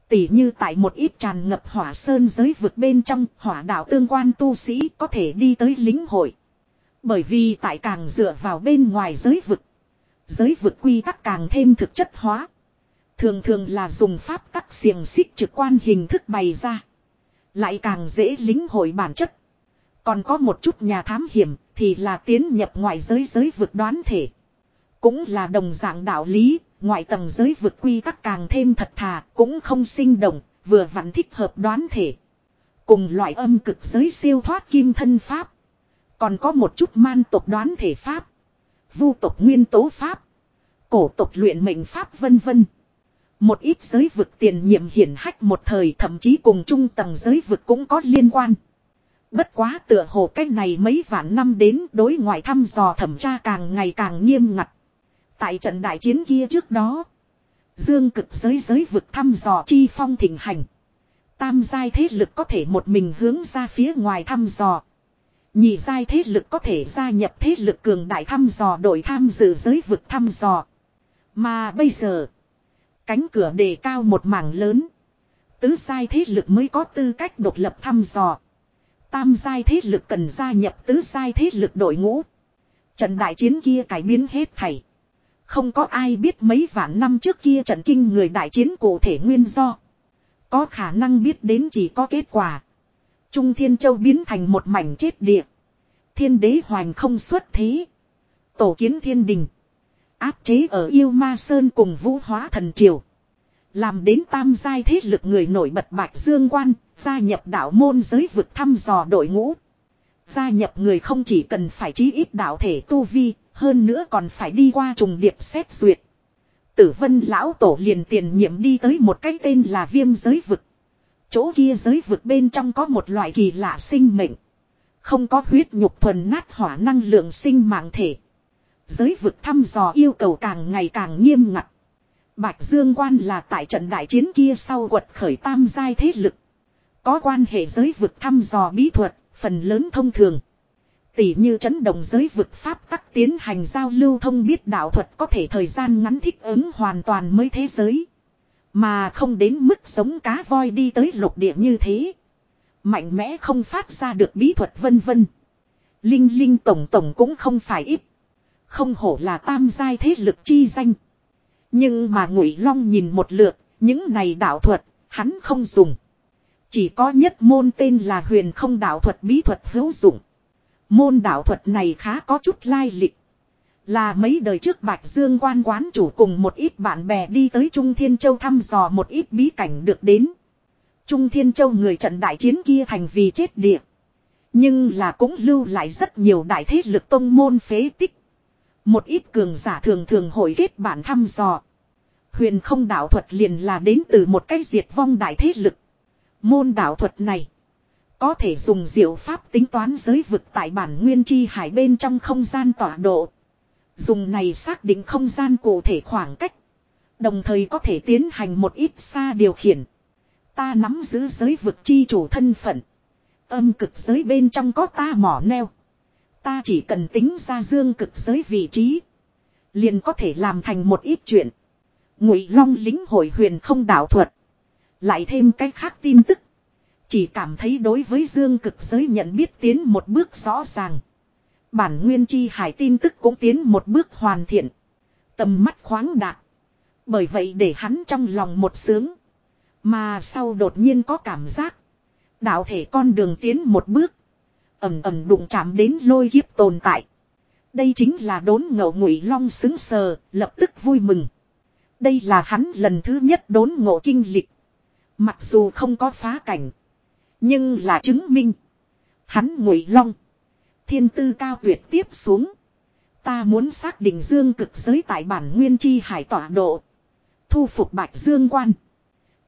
Tỉ như tại một ít tràn ngập hỏa sơn giới vực bên trong, hỏa đạo tương quan tu sĩ có thể đi tới lính hội. Bởi vì tại càng dựa vào bên ngoài giới vực. Giới vực quy tắc càng thêm thực chất hóa. Thường thường là dùng pháp tắc xiềng xích trực quan hình thức bày ra. Lại càng dễ lính hội bản chất. Còn có một chút nhà thám hiểm thì là tiến nhập ngoại giới giới vực đoán thể. Cũng là đồng dạng đạo lý, ngoại tầng giới vực quy tắc càng thêm thật thà, cũng không sinh động, vừa vặn thích hợp đoán thể. Cùng loại âm cực giới siêu thoát kim thân pháp. Còn có một chút man tộc đoán thể pháp. Vu tộc nguyên tố pháp. Cổ tộc luyện mệnh pháp vân vân. Một ít giới vực tiền nhiệm hiển hách một thời thậm chí cùng trung tầng giới vực cũng có liên quan. Bất quá tựa hồ cách này mấy vạn năm đến đối ngoại thăm dò thẩm tra càng ngày càng nghiêm ngặt. Tại trận đại chiến kia trước đó. Dương cực giới giới vực thăm dò chi phong thịnh hành. Tam giai thế lực có thể một mình hướng ra phía ngoài thăm dò. Nhị giai thế lực có thể gia nhập thế lực cường đại thăm dò đội tham dự giới vực thăm dò. Mà bây giờ, cánh cửa đề cao một mảng lớn. Tứ giai thế lực mới có tư cách độc lập thăm dò. Tam giai thế lực cần gia nhập tứ giai thế lực đội ngũ. Trận đại chiến kia cải biến hết thảy. Không có ai biết mấy vạn năm trước kia trận kinh người đại chiến cụ thể nguyên do. Có khả năng biết đến chỉ có kết quả. Trung Thiên Châu biến thành một mảnh chết địa. Thiên đế hoành không xuất thế. Tổ kiến thiên đình. Áp chế ở yêu ma sơn cùng vũ hóa thần triều. Làm đến tam giai thế lực người nổi bật bạch dương quan, gia nhập đạo môn giới vực thăm dò đội ngũ. Gia nhập người không chỉ cần phải chí ít đạo thể tu vi, hơn nữa còn phải đi qua trùng điệp xét duyệt. Tử vân lão tổ liền tiền nhiệm đi tới một cái tên là viêm giới vực. Chỗ kia giới vực bên trong có một loại kỳ lạ sinh mệnh. Không có huyết nhục thuần nát hỏa năng lượng sinh mạng thể. Giới vực thăm dò yêu cầu càng ngày càng nghiêm ngặt. Bạch Dương Quan là tại trận đại chiến kia sau quật khởi tam giai thế lực. Có quan hệ giới vực thăm dò bí thuật, phần lớn thông thường. Tỷ như chấn động giới vực pháp tắc tiến hành giao lưu thông biết đạo thuật có thể thời gian ngắn thích ứng hoàn toàn mới thế giới. Mà không đến mức sống cá voi đi tới lục địa như thế. Mạnh mẽ không phát ra được bí thuật vân vân. Linh linh tổng tổng cũng không phải ít. Không hổ là tam giai thế lực chi danh. Nhưng mà ngụy long nhìn một lượt, những này đạo thuật, hắn không dùng. Chỉ có nhất môn tên là huyền không đạo thuật bí thuật hữu dụng. Môn đạo thuật này khá có chút lai lịch. Là mấy đời trước Bạch Dương quan quán chủ cùng một ít bạn bè đi tới Trung Thiên Châu thăm dò một ít bí cảnh được đến. Trung Thiên Châu người trận đại chiến kia thành vì chết địa. Nhưng là cũng lưu lại rất nhiều đại thế lực tông môn phế tích. Một ít cường giả thường thường hội kết bản thăm dò. Huyền không đạo thuật liền là đến từ một cái diệt vong đại thế lực. Môn đạo thuật này. Có thể dùng diệu pháp tính toán giới vực tại bản nguyên chi hải bên trong không gian tọa độ. Dùng này xác định không gian cụ thể khoảng cách. Đồng thời có thể tiến hành một ít xa điều khiển. Ta nắm giữ giới vực chi chủ thân phận. Âm cực giới bên trong có ta mỏ neo. Ta chỉ cần tính ra dương cực giới vị trí. Liền có thể làm thành một ít chuyện. Ngụy Long lính hội huyền không đạo thuật. Lại thêm cái khác tin tức. Chỉ cảm thấy đối với dương cực giới nhận biết tiến một bước rõ ràng. Bản nguyên chi hải tin tức cũng tiến một bước hoàn thiện. Tầm mắt khoáng đạt. Bởi vậy để hắn trong lòng một sướng. Mà sau đột nhiên có cảm giác. Đạo thể con đường tiến một bước. ầm ầm đụng chạm đến lôi kiếp tồn tại. Đây chính là đốn ngậu ngụy long xứng sờ, lập tức vui mừng. Đây là hắn lần thứ nhất đốn ngộ kinh lịch. Mặc dù không có phá cảnh. Nhưng là chứng minh. Hắn ngụy long. Thiên tư cao tuyệt tiếp xuống. Ta muốn xác định dương cực giới tại bản nguyên chi hải tọa độ. Thu phục bạch dương quan.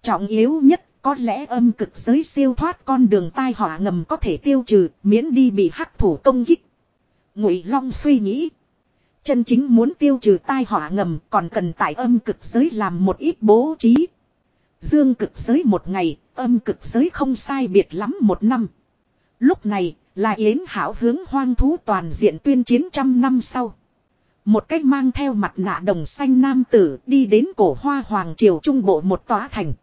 Trọng yếu nhất có lẽ âm cực giới siêu thoát con đường tai họa ngầm có thể tiêu trừ miễn đi bị hắc thủ công kích. Ngụy Long suy nghĩ. Chân chính muốn tiêu trừ tai họa ngầm còn cần tại âm cực giới làm một ít bố trí. Dương cực giới một ngày, âm cực giới không sai biệt lắm một năm. Lúc này, là Yến Hảo hướng hoang thú toàn diện tuyên chiến trăm năm sau. Một cách mang theo mặt nạ đồng xanh nam tử đi đến cổ hoa hoàng triều trung bộ một tòa thành.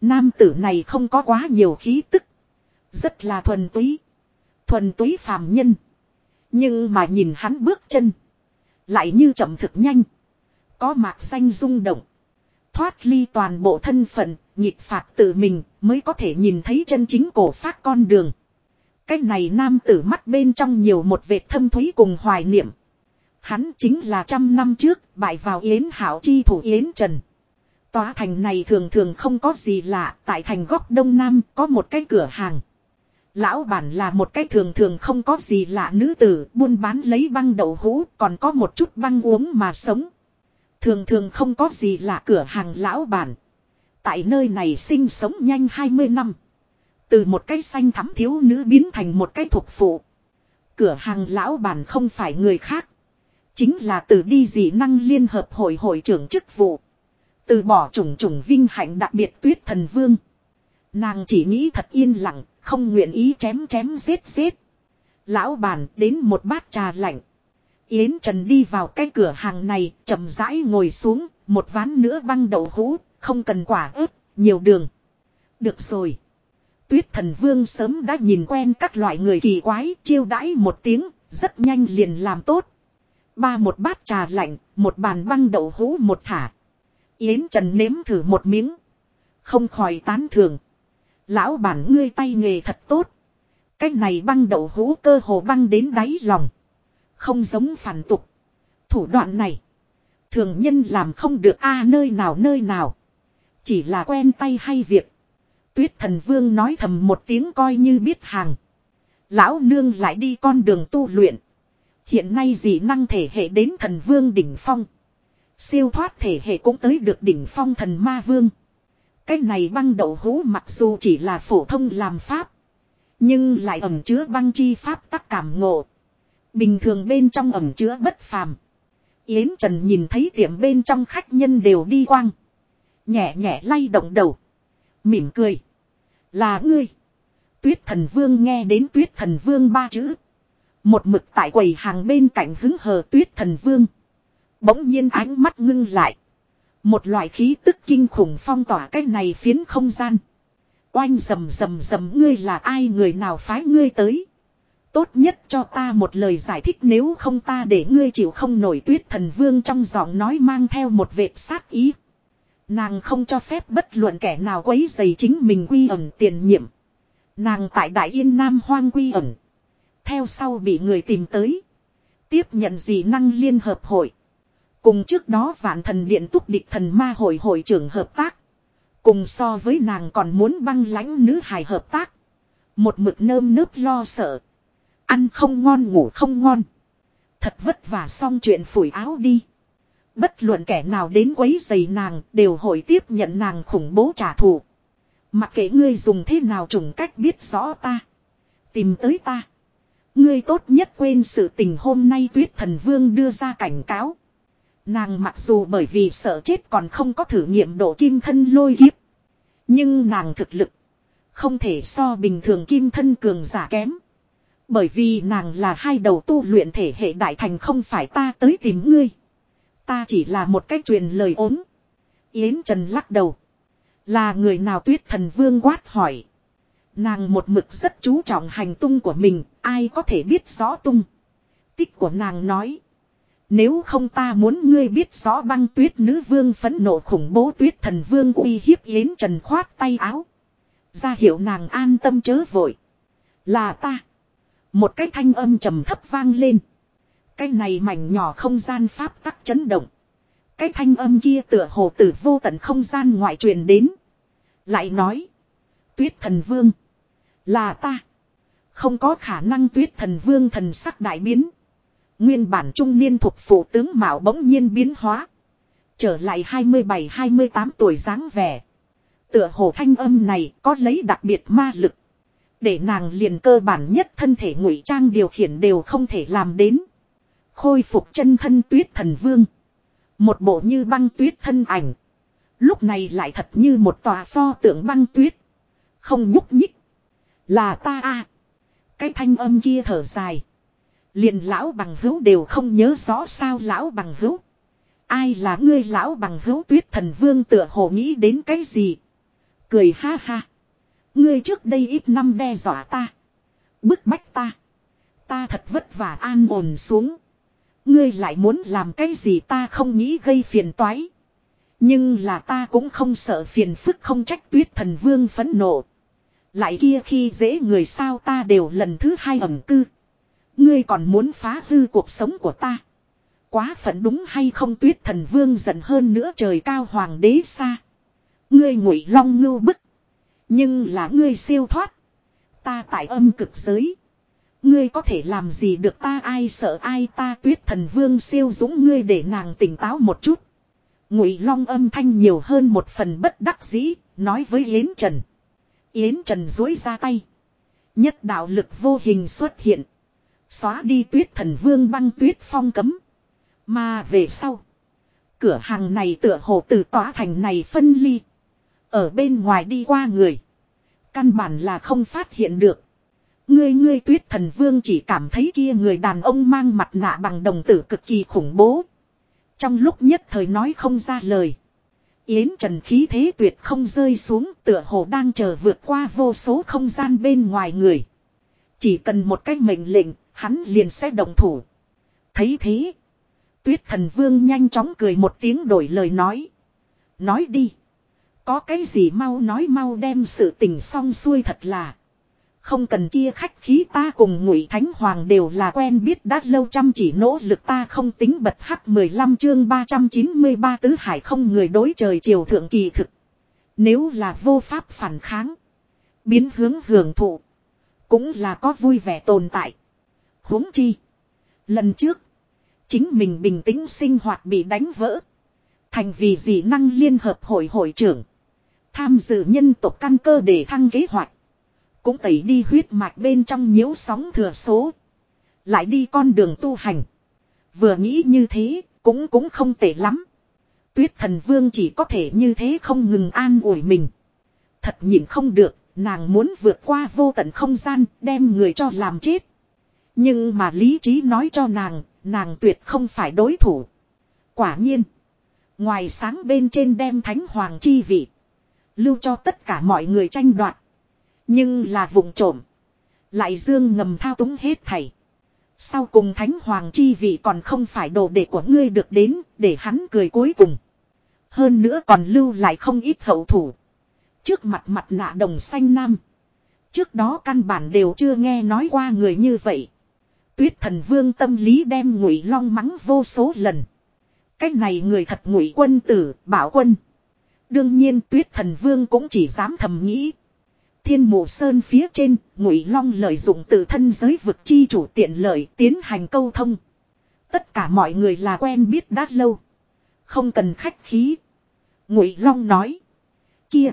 Nam tử này không có quá nhiều khí tức. Rất là thuần túy. Thuần túy phàm nhân. Nhưng mà nhìn hắn bước chân. Lại như chậm thực nhanh. Có mạc xanh rung động. Thoát ly toàn bộ thân phận, nhịp phạt tự mình mới có thể nhìn thấy chân chính cổ phát con đường. Cái này nam tử mắt bên trong nhiều một vệt thâm thúy cùng hoài niệm. Hắn chính là trăm năm trước bại vào Yến Hảo chi thủ Yến Trần. Tòa thành này thường thường không có gì lạ, tại thành góc đông nam có một cái cửa hàng. Lão bản là một cái thường thường không có gì lạ nữ tử, buôn bán lấy băng đậu hũ, còn có một chút băng uống mà sống. Thường thường không có gì lạ cửa hàng lão bản. Tại nơi này sinh sống nhanh 20 năm. Từ một cái xanh thắm thiếu nữ biến thành một cái thuộc phụ. Cửa hàng lão bản không phải người khác. Chính là từ đi dị năng liên hợp hội hội trưởng chức vụ. Từ bỏ trùng trùng vinh hạnh đặc biệt tuyết thần vương. Nàng chỉ nghĩ thật yên lặng, không nguyện ý chém chém giết giết. Lão bàn đến một bát trà lạnh. Yến Trần đi vào cái cửa hàng này, chậm rãi ngồi xuống, một ván nữa băng đậu hũ, không cần quả ớt, nhiều đường. Được rồi. Tuyết thần vương sớm đã nhìn quen các loại người kỳ quái, chiêu đãi một tiếng, rất nhanh liền làm tốt. Ba một bát trà lạnh, một bàn băng đậu hũ một thả. Yến Trần nếm thử một miếng. Không khỏi tán thường. Lão bản ngươi tay nghề thật tốt. Cái này băng đậu hũ cơ hồ băng đến đáy lòng. Không giống phản tục. Thủ đoạn này. Thường nhân làm không được a à, nơi nào nơi nào. Chỉ là quen tay hay việc. Tuyết thần vương nói thầm một tiếng coi như biết hàng. Lão nương lại đi con đường tu luyện. Hiện nay dị năng thể hệ đến thần vương đỉnh phong. Siêu thoát thể hệ cũng tới được đỉnh phong thần ma vương. Cái này băng đậu hũ mặc dù chỉ là phổ thông làm pháp. Nhưng lại ẩm chứa băng chi pháp tắc cảm ngộ. Bình thường bên trong ẩm chứa bất phàm. Yến Trần nhìn thấy tiệm bên trong khách nhân đều đi quang. Nhẹ nhẹ lay động đầu. Mỉm cười. Là ngươi. Tuyết thần vương nghe đến tuyết thần vương ba chữ. Một mực tại quầy hàng bên cạnh hứng hờ tuyết thần vương. Bỗng nhiên ánh mắt ngưng lại. Một loại khí tức kinh khủng phong tỏa cái này phiến không gian. Oanh rầm rầm rầm ngươi là ai người nào phái ngươi tới. Tốt nhất cho ta một lời giải thích nếu không ta để ngươi chịu không nổi tuyết thần vương trong giọng nói mang theo một vệt sát ý. Nàng không cho phép bất luận kẻ nào quấy dày chính mình quy ẩn tiền nhiệm. Nàng tại Đại Yên Nam hoang quy ẩn. Theo sau bị người tìm tới. Tiếp nhận dị năng liên hợp hội. Cùng trước đó vạn thần điện túc địch thần ma hội hội trưởng hợp tác. Cùng so với nàng còn muốn băng lãnh nữ hài hợp tác. Một mực nơm nớp lo sợ. Ăn không ngon, ngủ không ngon. Thật vất vả xong chuyện phủi áo đi. Bất luận kẻ nào đến quấy giày nàng đều hội tiếp nhận nàng khủng bố trả thù. Mặc kệ ngươi dùng thế nào trùng cách biết rõ ta. Tìm tới ta. Ngươi tốt nhất quên sự tình hôm nay tuyết thần vương đưa ra cảnh cáo. Nàng mặc dù bởi vì sợ chết còn không có thử nghiệm độ kim thân lôi kiếp. Nhưng nàng thực lực. Không thể so bình thường kim thân cường giả kém. Bởi vì nàng là hai đầu tu luyện thể hệ đại thành không phải ta tới tìm ngươi. Ta chỉ là một cách truyền lời ốm. Yến Trần lắc đầu. Là người nào tuyết thần vương quát hỏi. Nàng một mực rất chú trọng hành tung của mình, ai có thể biết rõ tung. Tích của nàng nói. Nếu không ta muốn ngươi biết rõ băng tuyết nữ vương phấn nộ khủng bố tuyết thần vương uy hiếp yến trần khoát tay áo. Ra hiệu nàng an tâm chớ vội. Là ta. Một cái thanh âm trầm thấp vang lên. Cái này mảnh nhỏ không gian pháp tắc chấn động. Cái thanh âm kia tựa hồ từ vô tận không gian ngoại truyền đến. Lại nói. Tuyết thần vương. Là ta. Không có khả năng tuyết thần vương thần sắc đại biến. Nguyên bản trung niên thuộc phụ tướng Mạo bỗng nhiên biến hóa. Trở lại 27-28 tuổi dáng vẻ. Tựa hồ thanh âm này có lấy đặc biệt ma lực. Để nàng liền cơ bản nhất thân thể ngụy trang điều khiển đều không thể làm đến. Khôi phục chân thân tuyết thần vương. Một bộ như băng tuyết thân ảnh. Lúc này lại thật như một tòa pho tượng băng tuyết. Không nhúc nhích. Là ta a Cái thanh âm kia thở dài. liền lão bằng hữu đều không nhớ rõ sao lão bằng hữu. Ai là ngươi lão bằng hữu tuyết thần vương tựa hồ nghĩ đến cái gì. Cười ha ha. Ngươi trước đây ít năm đe dọa ta. Bức bách ta. Ta thật vất vả an ổn xuống. Ngươi lại muốn làm cái gì ta không nghĩ gây phiền toái. Nhưng là ta cũng không sợ phiền phức không trách tuyết thần vương phẫn nộ. Lại kia khi dễ người sao ta đều lần thứ hai ẩm cư. Ngươi còn muốn phá hư cuộc sống của ta. Quá phận đúng hay không tuyết thần vương giận hơn nữa trời cao hoàng đế xa. Ngươi ngụy long ngưu bức. Nhưng là ngươi siêu thoát. Ta tại âm cực giới. Ngươi có thể làm gì được ta ai sợ ai ta tuyết thần vương siêu dũng ngươi để nàng tỉnh táo một chút. Ngụy long âm thanh nhiều hơn một phần bất đắc dĩ, nói với Yến Trần. Yến Trần dối ra tay. Nhất đạo lực vô hình xuất hiện. Xóa đi tuyết thần vương băng tuyết phong cấm. Mà về sau. Cửa hàng này tựa hồ từ tỏa thành này phân ly. Ở bên ngoài đi qua người. Căn bản là không phát hiện được. Ngươi ngươi tuyết thần vương chỉ cảm thấy kia người đàn ông mang mặt nạ bằng đồng tử cực kỳ khủng bố. Trong lúc nhất thời nói không ra lời. Yến Trần khí thế tuyệt không rơi xuống tựa hồ đang chờ vượt qua vô số không gian bên ngoài người. Chỉ cần một cái mệnh lệnh, hắn liền sẽ đồng thủ. Thấy thế. Tuyết thần vương nhanh chóng cười một tiếng đổi lời nói. Nói đi. Có cái gì mau nói mau đem sự tình xong xuôi thật là. Không cần kia khách khí ta cùng ngụy thánh hoàng đều là quen biết đã lâu chăm chỉ nỗ lực ta không tính bật hắc 15 chương 393 tứ hải không người đối trời chiều thượng kỳ thực. Nếu là vô pháp phản kháng. Biến hướng hưởng thụ. Cũng là có vui vẻ tồn tại. huống chi. Lần trước. Chính mình bình tĩnh sinh hoạt bị đánh vỡ. Thành vì dị năng liên hợp hội hội trưởng. Tham dự nhân tộc căn cơ để thăng kế hoạch. Cũng tẩy đi huyết mạch bên trong nhiễu sóng thừa số. Lại đi con đường tu hành. Vừa nghĩ như thế, cũng cũng không tệ lắm. Tuyết thần vương chỉ có thể như thế không ngừng an ủi mình. Thật nhìn không được, nàng muốn vượt qua vô tận không gian, đem người cho làm chết. Nhưng mà lý trí nói cho nàng, nàng tuyệt không phải đối thủ. Quả nhiên, ngoài sáng bên trên đem thánh hoàng chi vị, lưu cho tất cả mọi người tranh đoạt. Nhưng là vùng trộm. Lại dương ngầm thao túng hết thảy. Sau cùng thánh hoàng chi vị còn không phải đồ đệ của ngươi được đến để hắn cười cuối cùng. Hơn nữa còn lưu lại không ít hậu thủ. Trước mặt mặt nạ đồng xanh nam. Trước đó căn bản đều chưa nghe nói qua người như vậy. Tuyết thần vương tâm lý đem ngụy long mắng vô số lần. Cách này người thật ngụy quân tử, bảo quân. Đương nhiên tuyết thần vương cũng chỉ dám thầm nghĩ. Thiên mộ sơn phía trên, ngụy long lợi dụng tự thân giới vực chi chủ tiện lợi tiến hành câu thông. Tất cả mọi người là quen biết đã lâu. Không cần khách khí. Ngụy long nói. Kia.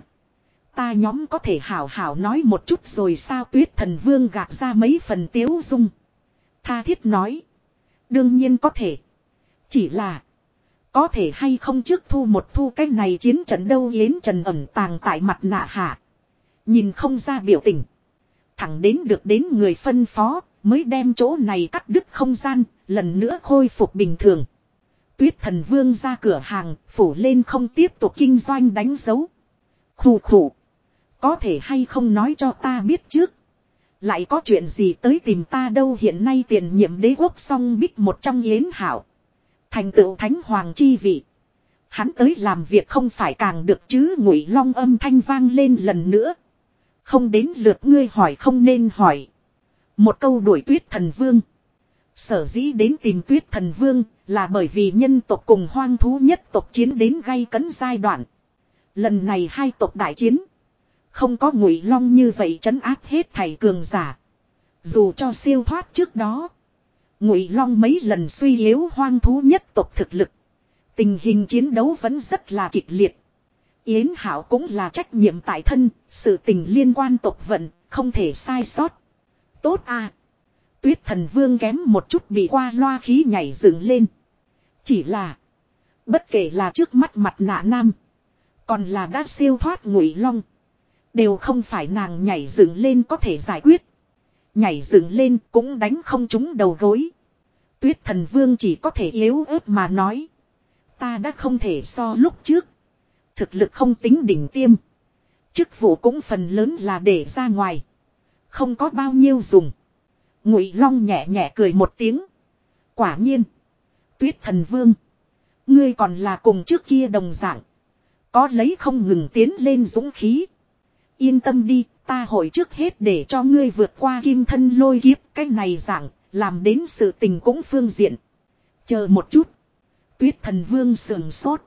Ta nhóm có thể hảo hảo nói một chút rồi sao tuyết thần vương gạt ra mấy phần tiếu dung. Tha thiết nói. Đương nhiên có thể. Chỉ là. Có thể hay không trước thu một thu cái này chiến trận đâu yến trần ẩm tàng tại mặt nạ hạ. Nhìn không ra biểu tình. Thẳng đến được đến người phân phó, mới đem chỗ này cắt đứt không gian, lần nữa khôi phục bình thường. Tuyết thần vương ra cửa hàng, phủ lên không tiếp tục kinh doanh đánh dấu. Khủ khủ. Có thể hay không nói cho ta biết trước. Lại có chuyện gì tới tìm ta đâu hiện nay tiền nhiệm đế quốc song bích một trong yến hảo. Thành tựu thánh hoàng chi vị. Hắn tới làm việc không phải càng được chứ ngụy long âm thanh vang lên lần nữa. Không đến lượt ngươi hỏi không nên hỏi. Một câu đuổi tuyết thần vương. Sở dĩ đến tìm tuyết thần vương là bởi vì nhân tộc cùng hoang thú nhất tộc chiến đến gây cấn giai đoạn. Lần này hai tộc đại chiến. Không có ngụy long như vậy trấn áp hết thầy cường giả. Dù cho siêu thoát trước đó. Ngụy long mấy lần suy yếu hoang thú nhất tộc thực lực. Tình hình chiến đấu vẫn rất là kịch liệt. Yến Hảo cũng là trách nhiệm tại thân, sự tình liên quan tộc vận, không thể sai sót. Tốt à. Tuyết thần vương kém một chút bị qua loa khí nhảy dựng lên. Chỉ là, bất kể là trước mắt mặt nạ nam, còn là đã siêu thoát ngụy long. Đều không phải nàng nhảy dựng lên có thể giải quyết. Nhảy dựng lên cũng đánh không trúng đầu gối. Tuyết thần vương chỉ có thể yếu ớt mà nói. Ta đã không thể so lúc trước. Thực lực không tính đỉnh tiêm. Chức vụ cũng phần lớn là để ra ngoài. Không có bao nhiêu dùng. Ngụy Long nhẹ nhẹ cười một tiếng. Quả nhiên. Tuyết thần vương. Ngươi còn là cùng trước kia đồng dạng. Có lấy không ngừng tiến lên dũng khí. Yên tâm đi, ta hội trước hết để cho ngươi vượt qua kim thân lôi kiếp. Cái này dạng, làm đến sự tình cũng phương diện. Chờ một chút. Tuyết thần vương sườn sốt.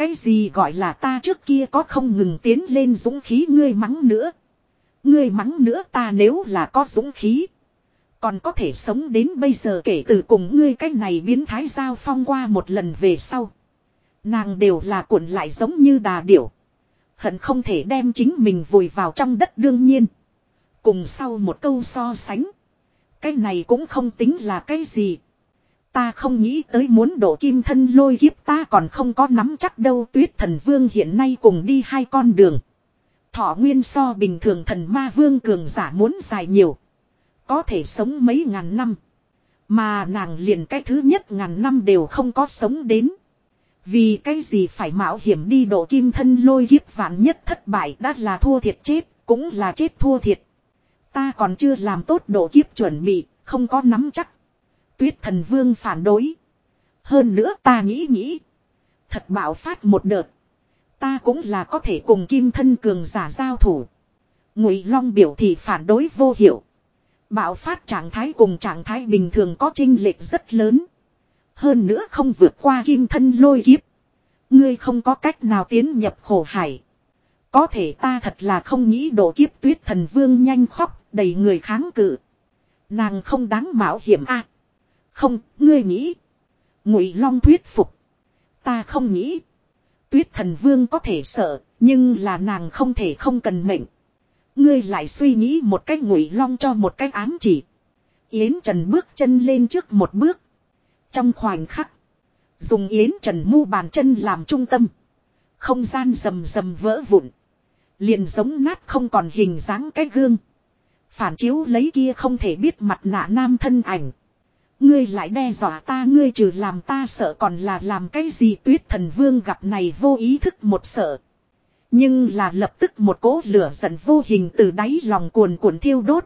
Cái gì gọi là ta trước kia có không ngừng tiến lên dũng khí ngươi mắng nữa. Ngươi mắng nữa ta nếu là có dũng khí. Còn có thể sống đến bây giờ kể từ cùng ngươi cái này biến thái giao phong qua một lần về sau. Nàng đều là cuộn lại giống như đà điểu. Hận không thể đem chính mình vùi vào trong đất đương nhiên. Cùng sau một câu so sánh. Cái này cũng không tính là cái gì. Ta không nghĩ tới muốn đổ kim thân lôi kiếp ta còn không có nắm chắc đâu tuyết thần vương hiện nay cùng đi hai con đường. Thọ nguyên so bình thường thần ma vương cường giả muốn dài nhiều. Có thể sống mấy ngàn năm. Mà nàng liền cái thứ nhất ngàn năm đều không có sống đến. Vì cái gì phải mạo hiểm đi độ kim thân lôi kiếp vạn nhất thất bại đã là thua thiệt chết, cũng là chết thua thiệt. Ta còn chưa làm tốt độ kiếp chuẩn bị, không có nắm chắc. Tuyết thần vương phản đối. Hơn nữa ta nghĩ nghĩ. Thật bạo phát một đợt. Ta cũng là có thể cùng kim thân cường giả giao thủ. Ngụy Long biểu thị phản đối vô hiệu. Bạo phát trạng thái cùng trạng thái bình thường có chênh lệch rất lớn. Hơn nữa không vượt qua kim thân lôi kiếp. Ngươi không có cách nào tiến nhập khổ hải. Có thể ta thật là không nghĩ độ kiếp tuyết thần vương nhanh khóc, đầy người kháng cự. Nàng không đáng mạo hiểm a. À, không, ngươi nghĩ. Ngụy Long thuyết phục. Ta không nghĩ. Tuyết thần vương có thể sợ, nhưng là nàng không thể không cần mệnh. Ngươi lại suy nghĩ một cách ngụy long cho một cách ám chỉ. Yến Trần bước chân lên trước một bước. Trong khoảnh khắc. Dùng Yến Trần mu bàn chân làm trung tâm. Không gian rầm rầm vỡ vụn. Liền giống nát không còn hình dáng cái gương. Phản chiếu lấy kia không thể biết mặt nạ nam thân ảnh. Ngươi lại đe dọa ta, ngươi trừ làm ta sợ còn là làm cái gì tuyết thần vương gặp này vô ý thức một sợ. Nhưng là lập tức một cỗ lửa giận vô hình từ đáy lòng cuồn cuộn thiêu đốt.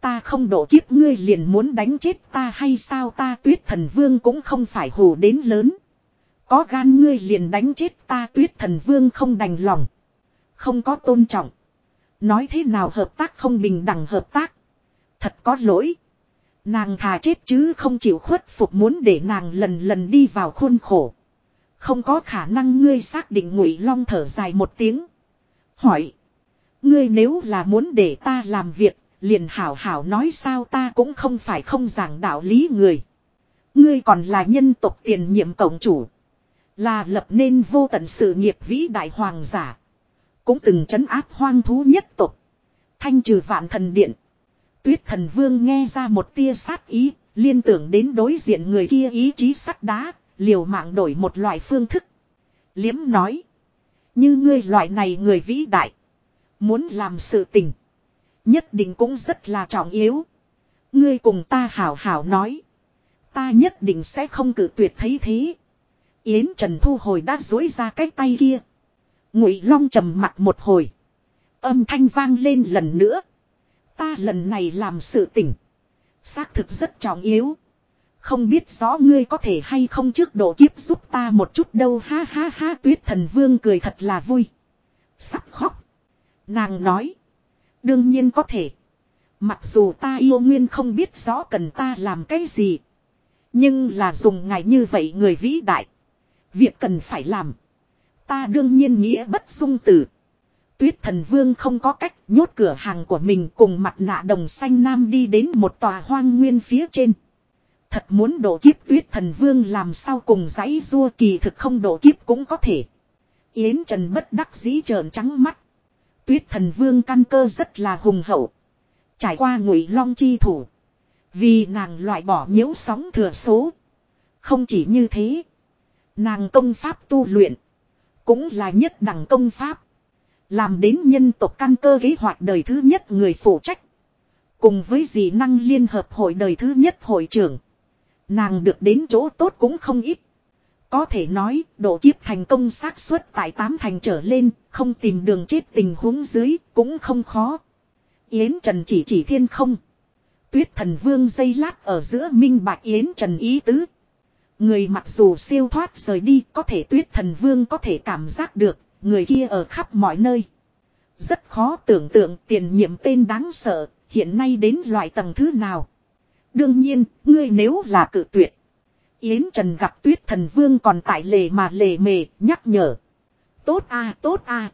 Ta không độ kiếp, ngươi liền muốn đánh chết ta hay sao ta, tuyết thần vương cũng không phải hù đến lớn. Có gan ngươi liền đánh chết ta, tuyết thần vương không đành lòng. Không có tôn trọng. Nói thế nào hợp tác không bình đẳng hợp tác. Thật có lỗi. Nàng thà chết chứ không chịu khuất phục muốn để nàng lần lần đi vào khuôn khổ. Không có khả năng ngươi xác định ngụy long thở dài một tiếng. Hỏi. Ngươi nếu là muốn để ta làm việc, liền hảo hảo nói sao ta cũng không phải không giảng đạo lý người. Ngươi còn là nhân tộc tiền nhiệm cộng chủ. Là lập nên vô tận sự nghiệp vĩ đại hoàng giả. Cũng từng trấn áp hoang thú nhất tộc. Thanh trừ vạn thần điện. Tuyết thần vương nghe ra một tia sát ý, liên tưởng đến đối diện người kia ý chí sắt đá, liều mạng đổi một loại phương thức. Liếm nói. Như ngươi loại này người vĩ đại. Muốn làm sự tình. Nhất định cũng rất là trọng yếu. Ngươi cùng ta hảo hảo nói. Ta nhất định sẽ không cử tuyệt thấy thế. Yến Trần thu hồi đã dối ra cái tay kia. Ngụy Long trầm mặt một hồi. Âm thanh vang lên lần nữa. Ta lần này làm sự tỉnh. Xác thực rất trọng yếu. Không biết rõ ngươi có thể hay không trước độ kiếp giúp ta một chút đâu ha ha ha, tuyết thần vương cười thật là vui. Sắp khóc. Nàng nói. Đương nhiên có thể. Mặc dù ta yêu nguyên không biết rõ cần ta làm cái gì. Nhưng là dùng ngài như vậy người vĩ đại. Việc cần phải làm. Ta đương nhiên nghĩa bất dung tử. Tuyết thần vương không có cách nhốt cửa hàng của mình cùng mặt nạ đồng xanh nam đi đến một tòa hoang nguyên phía trên. Thật muốn độ kiếp tuyết thần vương làm sao cùng giấy rua kỳ thực không độ kiếp cũng có thể. Yến Trần bất đắc dĩ trợn trắng mắt. Tuyết thần vương căn cơ rất là hùng hậu. Trải qua ngụy long chi thủ. Vì nàng loại bỏ nhiễu sóng thừa số. Không chỉ như thế. Nàng công pháp tu luyện. Cũng là nhất đẳng công pháp. Làm đến nhân tộc căn cơ kế hoạch đời thứ nhất người phụ trách. Cùng với dị năng liên hợp hội đời thứ nhất hội trưởng. Nàng được đến chỗ tốt cũng không ít. Có thể nói, độ kiếp thành công xác suất tại tám thành trở lên, không tìm đường chết tình huống dưới, cũng không khó. Yến Trần chỉ chỉ thiên không. Tuyết thần vương dây lát ở giữa minh bạch Yến Trần ý tứ. Người mặc dù siêu thoát rời đi, có thể tuyết thần vương có thể cảm giác được, người kia ở khắp mọi nơi. Rất khó tưởng tượng tiền nhiệm tên đáng sợ, hiện nay đến loại tầng thứ nào. Đương nhiên, ngươi nếu là cự tuyệt. Yến Trần gặp tuyết thần vương còn tại lề mà lề mề, nhắc nhở. Tốt a tốt a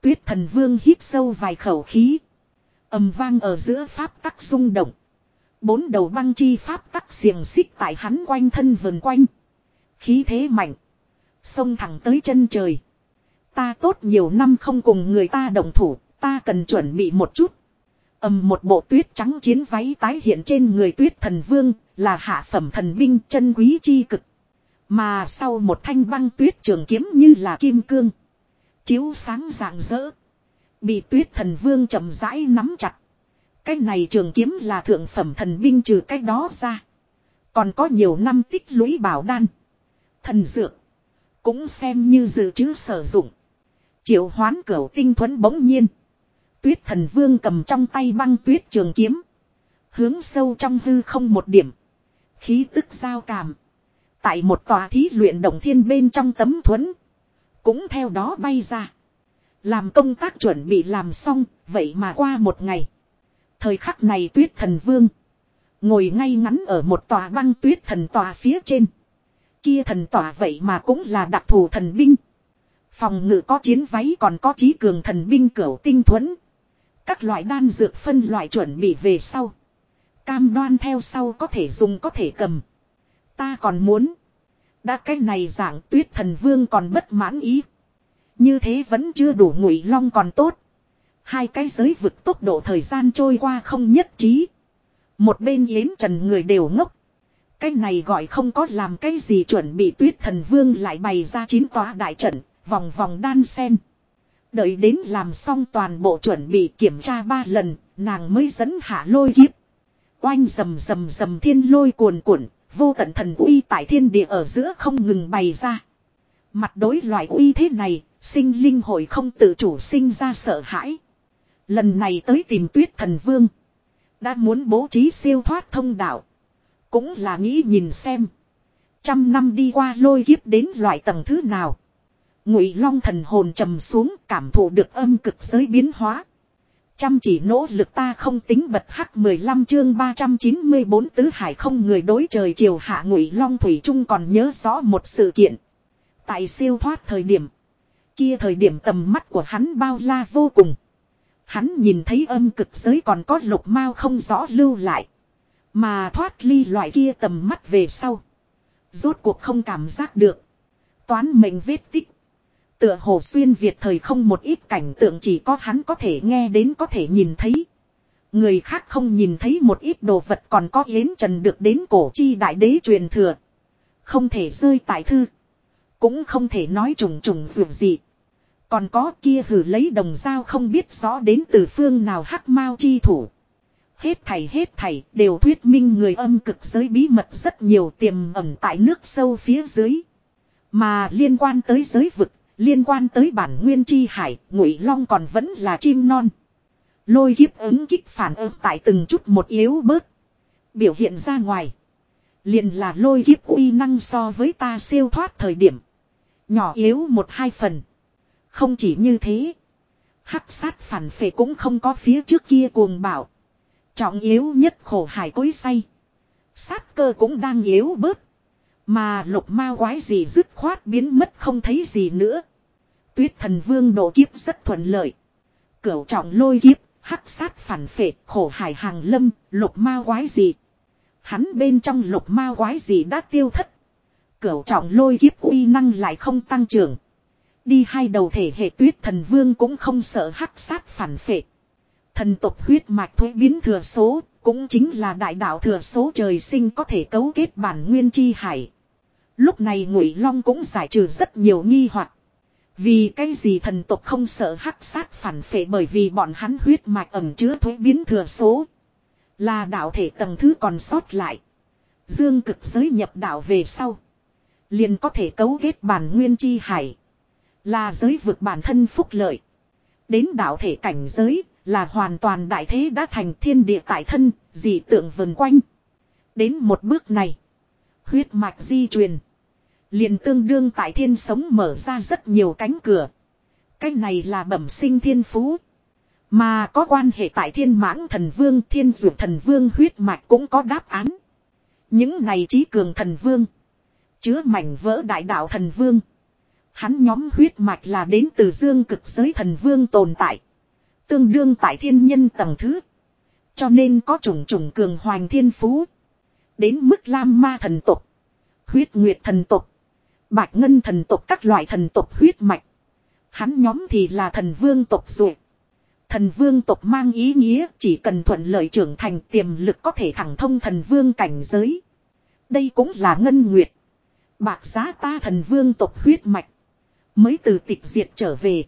Tuyết thần vương hít sâu vài khẩu khí. ầm vang ở giữa pháp tắc rung động. Bốn đầu băng chi pháp tắc xiềng xích tại hắn quanh thân vườn quanh. Khí thế mạnh. Xông thẳng tới chân trời. Ta tốt nhiều năm không cùng người ta đồng thủ, ta cần chuẩn bị một chút ầm một bộ tuyết trắng chiến váy tái hiện trên người tuyết thần vương, là hạ phẩm thần binh chân quý chi cực. Mà sau một thanh băng tuyết trường kiếm như là kim cương. Chiếu sáng rạng rỡ. Bị tuyết thần vương chậm rãi nắm chặt. Cái này trường kiếm là thượng phẩm thần binh trừ cái đó ra. Còn có nhiều năm tích lũy bảo đan. Thần dược. Cũng xem như dự trữ sử dụng. Triệu hoán cửu tinh thuẫn bỗng nhiên. Tuyết thần vương cầm trong tay băng tuyết trường kiếm. Hướng sâu trong hư không một điểm. Khí tức giao cảm. Tại một tòa thí luyện động thiên bên trong tấm thuẫn. Cũng theo đó bay ra. Làm công tác chuẩn bị làm xong, vậy mà qua một ngày. Thời khắc này tuyết thần vương. Ngồi ngay ngắn ở một tòa băng tuyết thần tòa phía trên. Kia thần tòa vậy mà cũng là đặc thù thần binh. Phòng ngự có chiến váy còn có trí cường thần binh cửu tinh thuẫn. Các loại đan dược phân loại chuẩn bị về sau. Cam đoan theo sau có thể dùng có thể cầm. Ta còn muốn. Đã cái này dạng tuyết thần vương còn bất mãn ý. Như thế vẫn chưa đủ ngụy long còn tốt. Hai cái giới vực tốc độ thời gian trôi qua không nhất trí. Một bên yến trần người đều ngốc. Cái này gọi không có làm cái gì chuẩn bị tuyết thần vương lại bày ra chín tòa đại trận, vòng vòng đan sen. Đợi đến làm xong toàn bộ chuẩn bị kiểm tra ba lần, nàng mới dẫn hạ lôi kiếp. Oanh rầm rầm rầm thiên lôi cuồn cuộn, vô tận thần uy tại thiên địa ở giữa không ngừng bày ra. Mặt đối loại uy thế này, sinh linh hội không tự chủ sinh ra sợ hãi. Lần này tới tìm tuyết thần vương. Đã muốn bố trí siêu thoát thông đạo. Cũng là nghĩ nhìn xem. Trăm năm đi qua lôi kiếp đến loại tầng thứ nào. Ngụy long thần hồn trầm xuống, cảm thụ được âm cực giới biến hóa. Chăm chỉ nỗ lực ta không tính bật hắc 15 chương 394 tứ hải không người đối trời chiều hạ ngụy long thủy trung còn nhớ rõ một sự kiện. Tại siêu thoát thời điểm. Kia thời điểm tầm mắt của hắn bao la vô cùng. Hắn nhìn thấy âm cực giới còn có lục mao không rõ lưu lại. Mà thoát ly loại kia tầm mắt về sau. Rốt cuộc không cảm giác được. Toán mệnh vết tích. Tựa hồ xuyên Việt thời không một ít cảnh tượng chỉ có hắn có thể nghe đến có thể nhìn thấy. Người khác không nhìn thấy một ít đồ vật còn có yến trần được đến cổ chi đại đế truyền thừa. Không thể rơi tại thư. Cũng không thể nói trùng trùng dù gì. Còn có kia hử lấy đồng dao không biết rõ đến từ phương nào hắc mao chi thủ. Hết thầy hết thầy đều thuyết minh người âm cực giới bí mật rất nhiều tiềm ẩn tại nước sâu phía dưới. Mà liên quan tới giới vực, liên quan tới bản nguyên chi hải, ngụy long còn vẫn là chim non. Lôi kiếp ứng kích phản ứng tại từng chút một yếu bớt. Biểu hiện ra ngoài. Liền là lôi kiếp uy năng so với ta siêu thoát thời điểm. Nhỏ yếu một hai phần. Không chỉ như thế. Hắc sát phản phệ cũng không có phía trước kia cuồng bảo. Trọng yếu nhất khổ hải cối say. Sát cơ cũng đang yếu bớt. Mà lục ma quái gì dứt khoát biến mất không thấy gì nữa. Tuyết thần vương độ kiếp rất thuận lợi. Cửu trọng lôi kiếp, hắc sát phản phệ, khổ hải hàng lâm, lục ma quái gì. Hắn bên trong lục ma quái gì đã tiêu thất. Cửu trọng lôi kiếp uy năng lại không tăng trưởng. Đi hai đầu thể hệ tuyết thần vương cũng không sợ hắc sát phản phệ. Thần tộc huyết mạch thuế biến thừa số, cũng chính là đại đạo thừa số trời sinh có thể cấu kết bản nguyên chi hải. Lúc này ngụy long cũng giải trừ rất nhiều nghi hoặc Vì cái gì thần tộc không sợ hắc sát phản phệ bởi vì bọn hắn huyết mạch ẩm chứa thuế biến thừa số. Là đạo thể tầng thứ còn sót lại. Dương cực giới nhập đạo về sau. Liền có thể cấu kết bản nguyên chi hải. Là giới vực bản thân phúc lợi. Đến đạo thể cảnh giới là hoàn toàn đại thế đã thành thiên địa tại thân, dị tượng vần quanh. Đến một bước này. Huyết mạch di truyền. Liền tương đương tại thiên sống mở ra rất nhiều cánh cửa. Cái này là bẩm sinh thiên phú. Mà có quan hệ tại thiên mãng thần vương, thiên dụ thần vương huyết mạch cũng có đáp án. Những này trí cường thần vương. Chứa mảnh vỡ đại đạo thần vương. Hắn nhóm huyết mạch là đến từ dương cực giới thần vương tồn tại. Tương đương tại thiên nhân tầng thứ. Cho nên có trùng trùng cường hoành thiên phú. Đến mức lam ma thần tục. Huyết nguyệt thần tục. Bạch ngân thần tộc các loại thần tộc huyết mạch. Hắn nhóm thì là thần vương tộc rồi. Thần vương tộc mang ý nghĩa chỉ cần thuận lợi trưởng thành tiềm lực có thể thẳng thông thần vương cảnh giới. Đây cũng là ngân nguyệt. Bạc giá ta thần vương tộc huyết mạch. Mới từ tịch diệt trở về.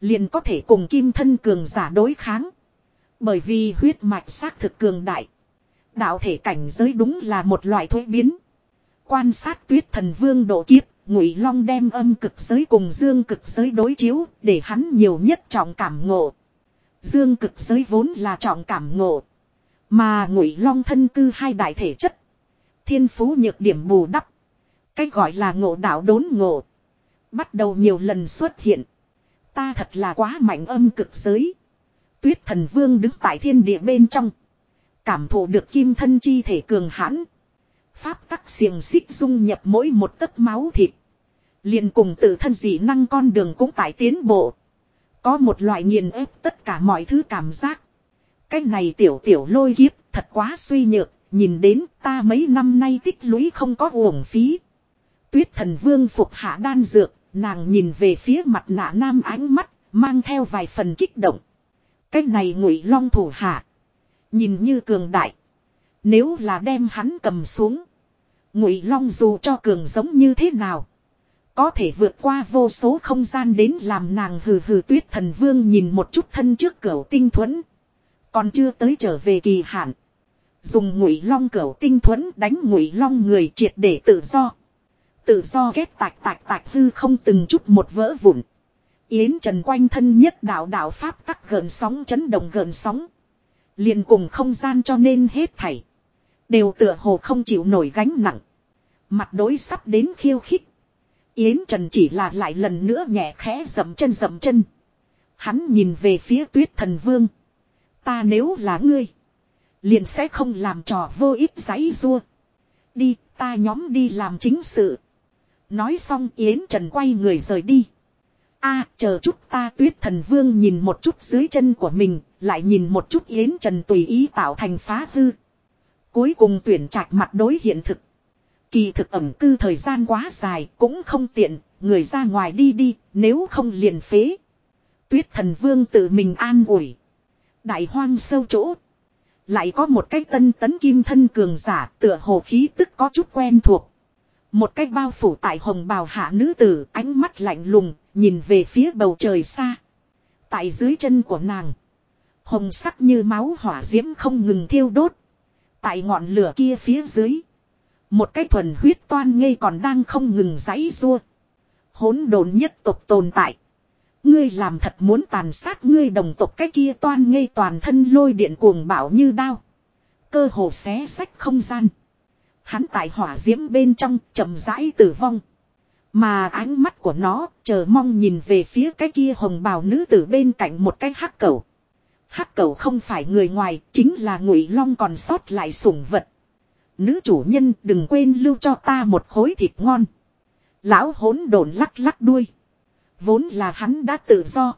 Liền có thể cùng kim thân cường giả đối kháng. Bởi vì huyết mạch xác thực cường đại. Đạo thể cảnh giới đúng là một loại thuế biến. Quan sát tuyết thần vương độ kiếp, ngụy long đem âm cực giới cùng dương cực giới đối chiếu, để hắn nhiều nhất trọng cảm ngộ. Dương cực giới vốn là trọng cảm ngộ. Mà ngụy long thân cư hai đại thể chất. Thiên phú nhược điểm bù đắp. Cái gọi là ngộ đạo đốn ngộ. Bắt đầu nhiều lần xuất hiện. Ta thật là quá mạnh âm cực giới. Tuyết thần vương đứng tại thiên địa bên trong. Cảm thụ được kim thân chi thể cường hãn. Pháp tắc xiềng xích dung nhập mỗi một tấc máu thịt. liền cùng tự thân dị năng con đường cũng tại tiến bộ. Có một loại nghiền ép tất cả mọi thứ cảm giác. Cái này tiểu tiểu lôi kiếp, thật quá suy nhược. Nhìn đến ta mấy năm nay tích lũy không có uổng phí. Tuyết thần vương phục hạ đan dược. Nàng nhìn về phía mặt nạ nam ánh mắt. Mang theo vài phần kích động. Cái này ngụy long thủ hạ. Nhìn như cường đại. Nếu là đem hắn cầm xuống. Ngụy long dù cho cường giống như thế nào. Có thể vượt qua vô số không gian đến làm nàng hừ hừ tuyết thần vương nhìn một chút thân trước cửa tinh thuẫn. Còn chưa tới trở về kỳ hạn. Dùng ngụy long cửa tinh thuẫn đánh ngụy long người triệt để tự do. Tự do ghép tạch tạch tạch hư không từng chút một vỡ vụn. Yến Trần quanh thân nhất đạo đạo pháp tắc gần sóng chấn động gần sóng. liền cùng không gian cho nên hết thảy. Đều tựa hồ không chịu nổi gánh nặng. Mặt đối sắp đến khiêu khích. Yến Trần chỉ là lại lần nữa nhẹ khẽ dậm chân dậm chân. Hắn nhìn về phía tuyết thần vương. Ta nếu là ngươi. Liền sẽ không làm trò vô ích giấy rua. Đi, ta nhóm đi làm chính sự. Nói xong Yến Trần quay người rời đi. a chờ chút ta tuyết thần vương nhìn một chút dưới chân của mình, lại nhìn một chút Yến Trần tùy ý tạo thành phá hư. Cuối cùng tuyển trạch mặt đối hiện thực. Kỳ thực ẩm cư thời gian quá dài cũng không tiện, người ra ngoài đi đi, nếu không liền phế. Tuyết thần vương tự mình an ủi. Đại hoang sâu chỗ. Lại có một cái tân tấn kim thân cường giả tựa hồ khí tức có chút quen thuộc. Một cái bao phủ tại hồng bào hạ nữ tử ánh mắt lạnh lùng nhìn về phía bầu trời xa. Tại dưới chân của nàng. Hồng sắc như máu hỏa diễm không ngừng thiêu đốt. Tại ngọn lửa kia phía dưới. Một cái thuần huyết toan ngây còn đang không ngừng giãy rua. Hỗn độn nhất tộc tồn tại. Ngươi làm thật muốn tàn sát ngươi đồng tộc cái kia toan ngây toàn thân lôi điện cuồng bạo như đao. Cơ hồ xé sách không gian. Hắn tại hỏa diễm bên trong chậm rãi tử vong. Mà ánh mắt của nó chờ mong nhìn về phía cái kia hồng bào nữ tử bên cạnh một cái hắc cầu. Hắc cầu không phải người ngoài, chính là ngụy long còn sót lại sủng vật. Nữ chủ nhân đừng quên lưu cho ta một khối thịt ngon. Lão hỗn đồn lắc lắc đuôi. Vốn là hắn đã tự do.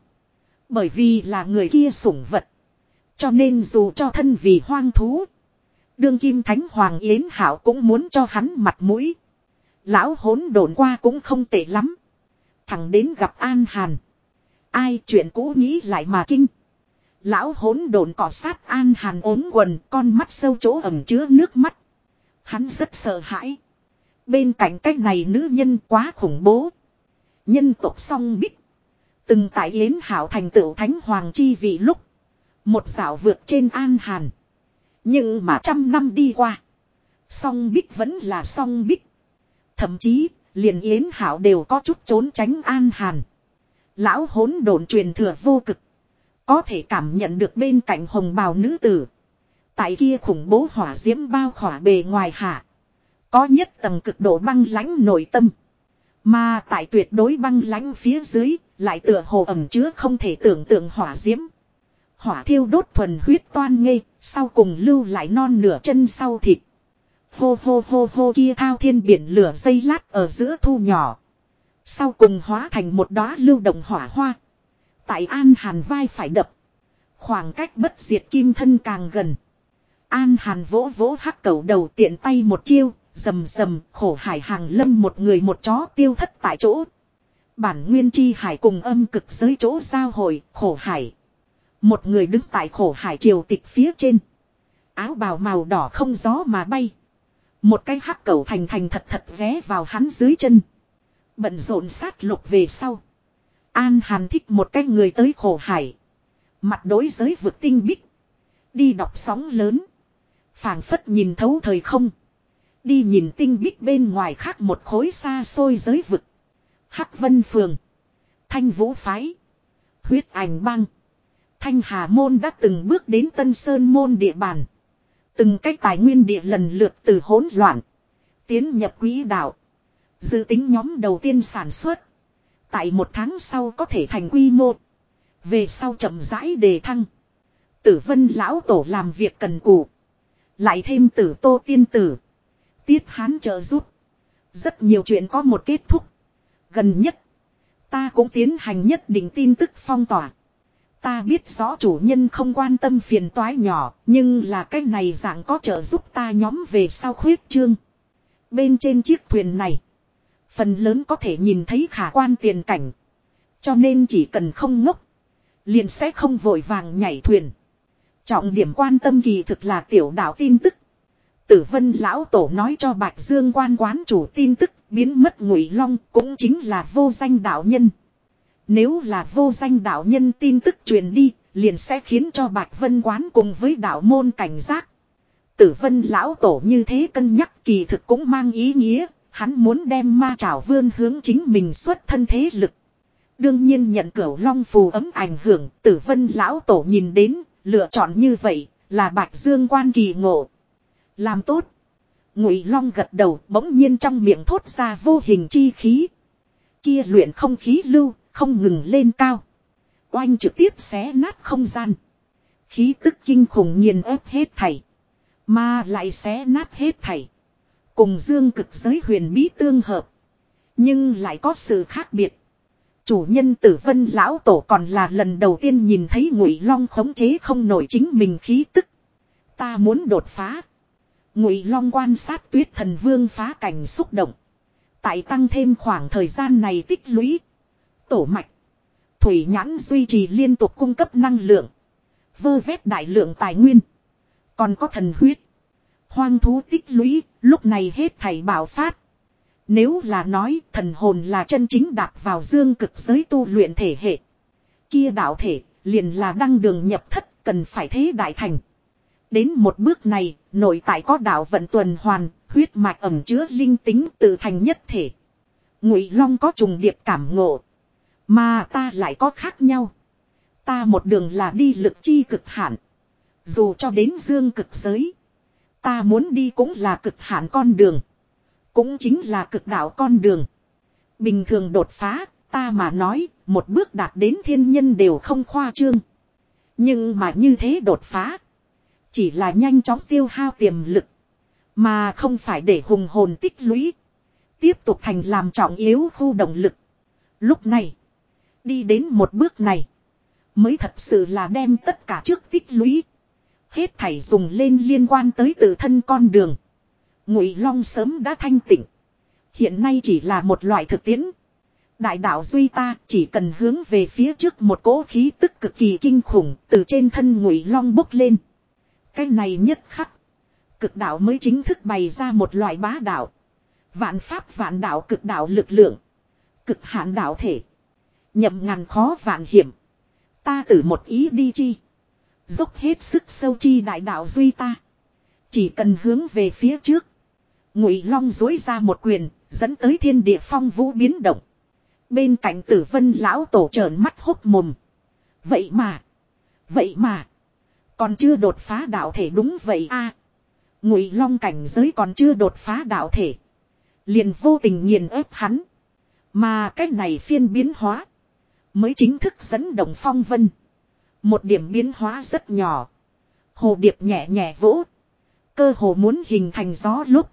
Bởi vì là người kia sủng vật. Cho nên dù cho thân vì hoang thú. Đương kim thánh hoàng yến hảo cũng muốn cho hắn mặt mũi. Lão hỗn đồn qua cũng không tệ lắm. Thằng đến gặp An Hàn. Ai chuyện cũ nghĩ lại mà kinh. Lão hỗn độn cọ sát An Hàn ốm quần con mắt sâu chỗ ẩm chứa nước mắt. Hắn rất sợ hãi. Bên cạnh cái này nữ nhân quá khủng bố. Nhân tộc song bích. Từng tại Yến Hảo thành tựu thánh hoàng chi vị lúc. Một dạo vượt trên An Hàn. Nhưng mà trăm năm đi qua. Song bích vẫn là song bích. Thậm chí, liền Yến Hảo đều có chút trốn tránh An Hàn. Lão hỗn độn truyền thừa vô cực. Có thể cảm nhận được bên cạnh hồng bào nữ tử. Tại kia khủng bố hỏa diễm bao khỏa bề ngoài hạ. Có nhất tầng cực độ băng lãnh nội tâm. Mà tại tuyệt đối băng lãnh phía dưới, lại tựa hồ ẩm chứa không thể tưởng tượng hỏa diễm. Hỏa thiêu đốt thuần huyết toan ngây, sau cùng lưu lại non nửa chân sau thịt. Hô hô hô hô kia thao thiên biển lửa dây lát ở giữa thu nhỏ. Sau cùng hóa thành một đóa lưu động hỏa hoa. Tại An Hàn vai phải đập. Khoảng cách bất diệt kim thân càng gần. An Hàn vỗ vỗ hắc cầu đầu tiện tay một chiêu, rầm rầm khổ hải hàng lâm một người một chó tiêu thất tại chỗ. Bản nguyên chi hải cùng âm cực giới chỗ giao hội, khổ hải. Một người đứng tại khổ hải triều tịch phía trên. Áo bào màu đỏ không gió mà bay. Một cái hắc cầu thành thành thật thật ghé vào hắn dưới chân. Bận rộn sát lục về sau. An Hàn thích một cái người tới khổ hải. Mặt đối giới vực tinh bích. Đi đọc sóng lớn. phảng phất nhìn thấu thời không. Đi nhìn tinh bích bên ngoài khác một khối xa xôi giới vực. Hắc Vân Phường. Thanh Vũ Phái. Huyết ảnh băng. Thanh Hà Môn đã từng bước đến Tân Sơn Môn địa bàn. Từng cách tài nguyên địa lần lượt từ hỗn loạn. Tiến nhập quỹ đạo. Dự tính nhóm đầu tiên sản xuất. Tại một tháng sau có thể thành quy mô. Về sau chậm rãi đề thăng. Tử vân lão tổ làm việc cần cù. Lại thêm tử tô tiên tử. Tiết hán trợ giúp. Rất nhiều chuyện có một kết thúc. Gần nhất. Ta cũng tiến hành nhất định tin tức phong tỏa. Ta biết rõ chủ nhân không quan tâm phiền toái nhỏ, nhưng là cái này dạng có trợ giúp ta nhóm về sau khuyết trương. Bên trên chiếc thuyền này, phần lớn có thể nhìn thấy khả quan tiền cảnh. Cho nên chỉ cần không ngốc, liền sẽ không vội vàng nhảy thuyền. Trọng điểm quan tâm kỳ thực là tiểu đạo tin tức. Tử vân lão tổ nói cho Bạch Dương quan quán chủ tin tức biến mất ngụy long cũng chính là vô danh đạo nhân. Nếu là vô danh đạo nhân tin tức truyền đi, liền sẽ khiến cho Bạch Vân quán cùng với đạo môn cảnh giác. Tử vân lão tổ như thế cân nhắc kỳ thực cũng mang ý nghĩa, hắn muốn đem ma trảo vươn hướng chính mình xuất thân thế lực. Đương nhiên nhận cửu long phù ấm ảnh hưởng, tử vân lão tổ nhìn đến, lựa chọn như vậy, là bạch dương quan kỳ ngộ. Làm tốt. Ngụy long gật đầu bỗng nhiên trong miệng thốt ra vô hình chi khí. Kia luyện không khí lưu, không ngừng lên cao. Oanh trực tiếp xé nát không gian. Khí tức kinh khủng nghiền ép hết thảy. Mà lại xé nát hết thảy. Cùng dương cực giới huyền bí tương hợp. Nhưng lại có sự khác biệt. Chủ nhân tử vân lão tổ còn là lần đầu tiên nhìn thấy ngụy long khống chế không nổi chính mình khí tức. Ta muốn đột phá. Ngụy long quan sát tuyết thần vương phá cảnh xúc động. Tại tăng thêm khoảng thời gian này tích lũy. Tổ mạch. Thủy nhãn duy trì liên tục cung cấp năng lượng. Vơ vét đại lượng tài nguyên. Còn có thần huyết. Hoang thú tích lũy, lúc này hết thảy bảo phát. Nếu là nói thần hồn là chân chính đạp vào dương cực giới tu luyện thể hệ. Kia đạo thể, liền là đăng đường nhập thất, cần phải thế đại thành. Đến một bước này, nội tại có đạo vận tuần hoàn, huyết mạch ẩm chứa linh tính tự thành nhất thể. Ngụy Long có trùng điệp cảm ngộ, mà ta lại có khác nhau. Ta một đường là đi lực chi cực hạn, dù cho đến dương cực giới, ta muốn đi cũng là cực hạn con đường. Cũng chính là cực đạo con đường. Bình thường đột phá, ta mà nói, một bước đạt đến thiên nhân đều không khoa trương. Nhưng mà như thế đột phá. Chỉ là nhanh chóng tiêu hao tiềm lực. Mà không phải để hùng hồn tích lũy. Tiếp tục thành làm trọng yếu khu động lực. Lúc này. Đi đến một bước này. Mới thật sự là đem tất cả trước tích lũy. Hết thảy dùng lên liên quan tới tự thân con đường. Ngụy Long sớm đã thanh tỉnh. Hiện nay chỉ là một loại thực tiễn. Đại đạo duy ta chỉ cần hướng về phía trước một cỗ khí tức cực kỳ kinh khủng từ trên thân Ngụy Long bốc lên. Cái này nhất khắc. Cực đạo mới chính thức bày ra một loại bá đạo. Vạn pháp vạn đạo cực đạo lực lượng. Cực hạn đạo thể. Nhậm ngàn khó vạn hiểm. Ta tử một ý đi chi. Dốc hết sức sâu chi đại đạo duy ta. Chỉ cần hướng về phía trước. Ngụy Long dối ra một quyền, dẫn tới thiên địa phong vũ biến động. Bên cạnh tử vân lão tổ trợn mắt hốc mồm. Vậy mà. Vậy mà. Còn chưa đột phá đạo thể đúng vậy a Ngụy Long cảnh giới còn chưa đột phá đạo thể. Liền vô tình nghiền ép hắn. Mà cái này phiên biến hóa. Mới chính thức dẫn động phong vân. Một điểm biến hóa rất nhỏ. Hồ điệp nhẹ nhẹ vỗ. Cơ hồ muốn hình thành gió lúc.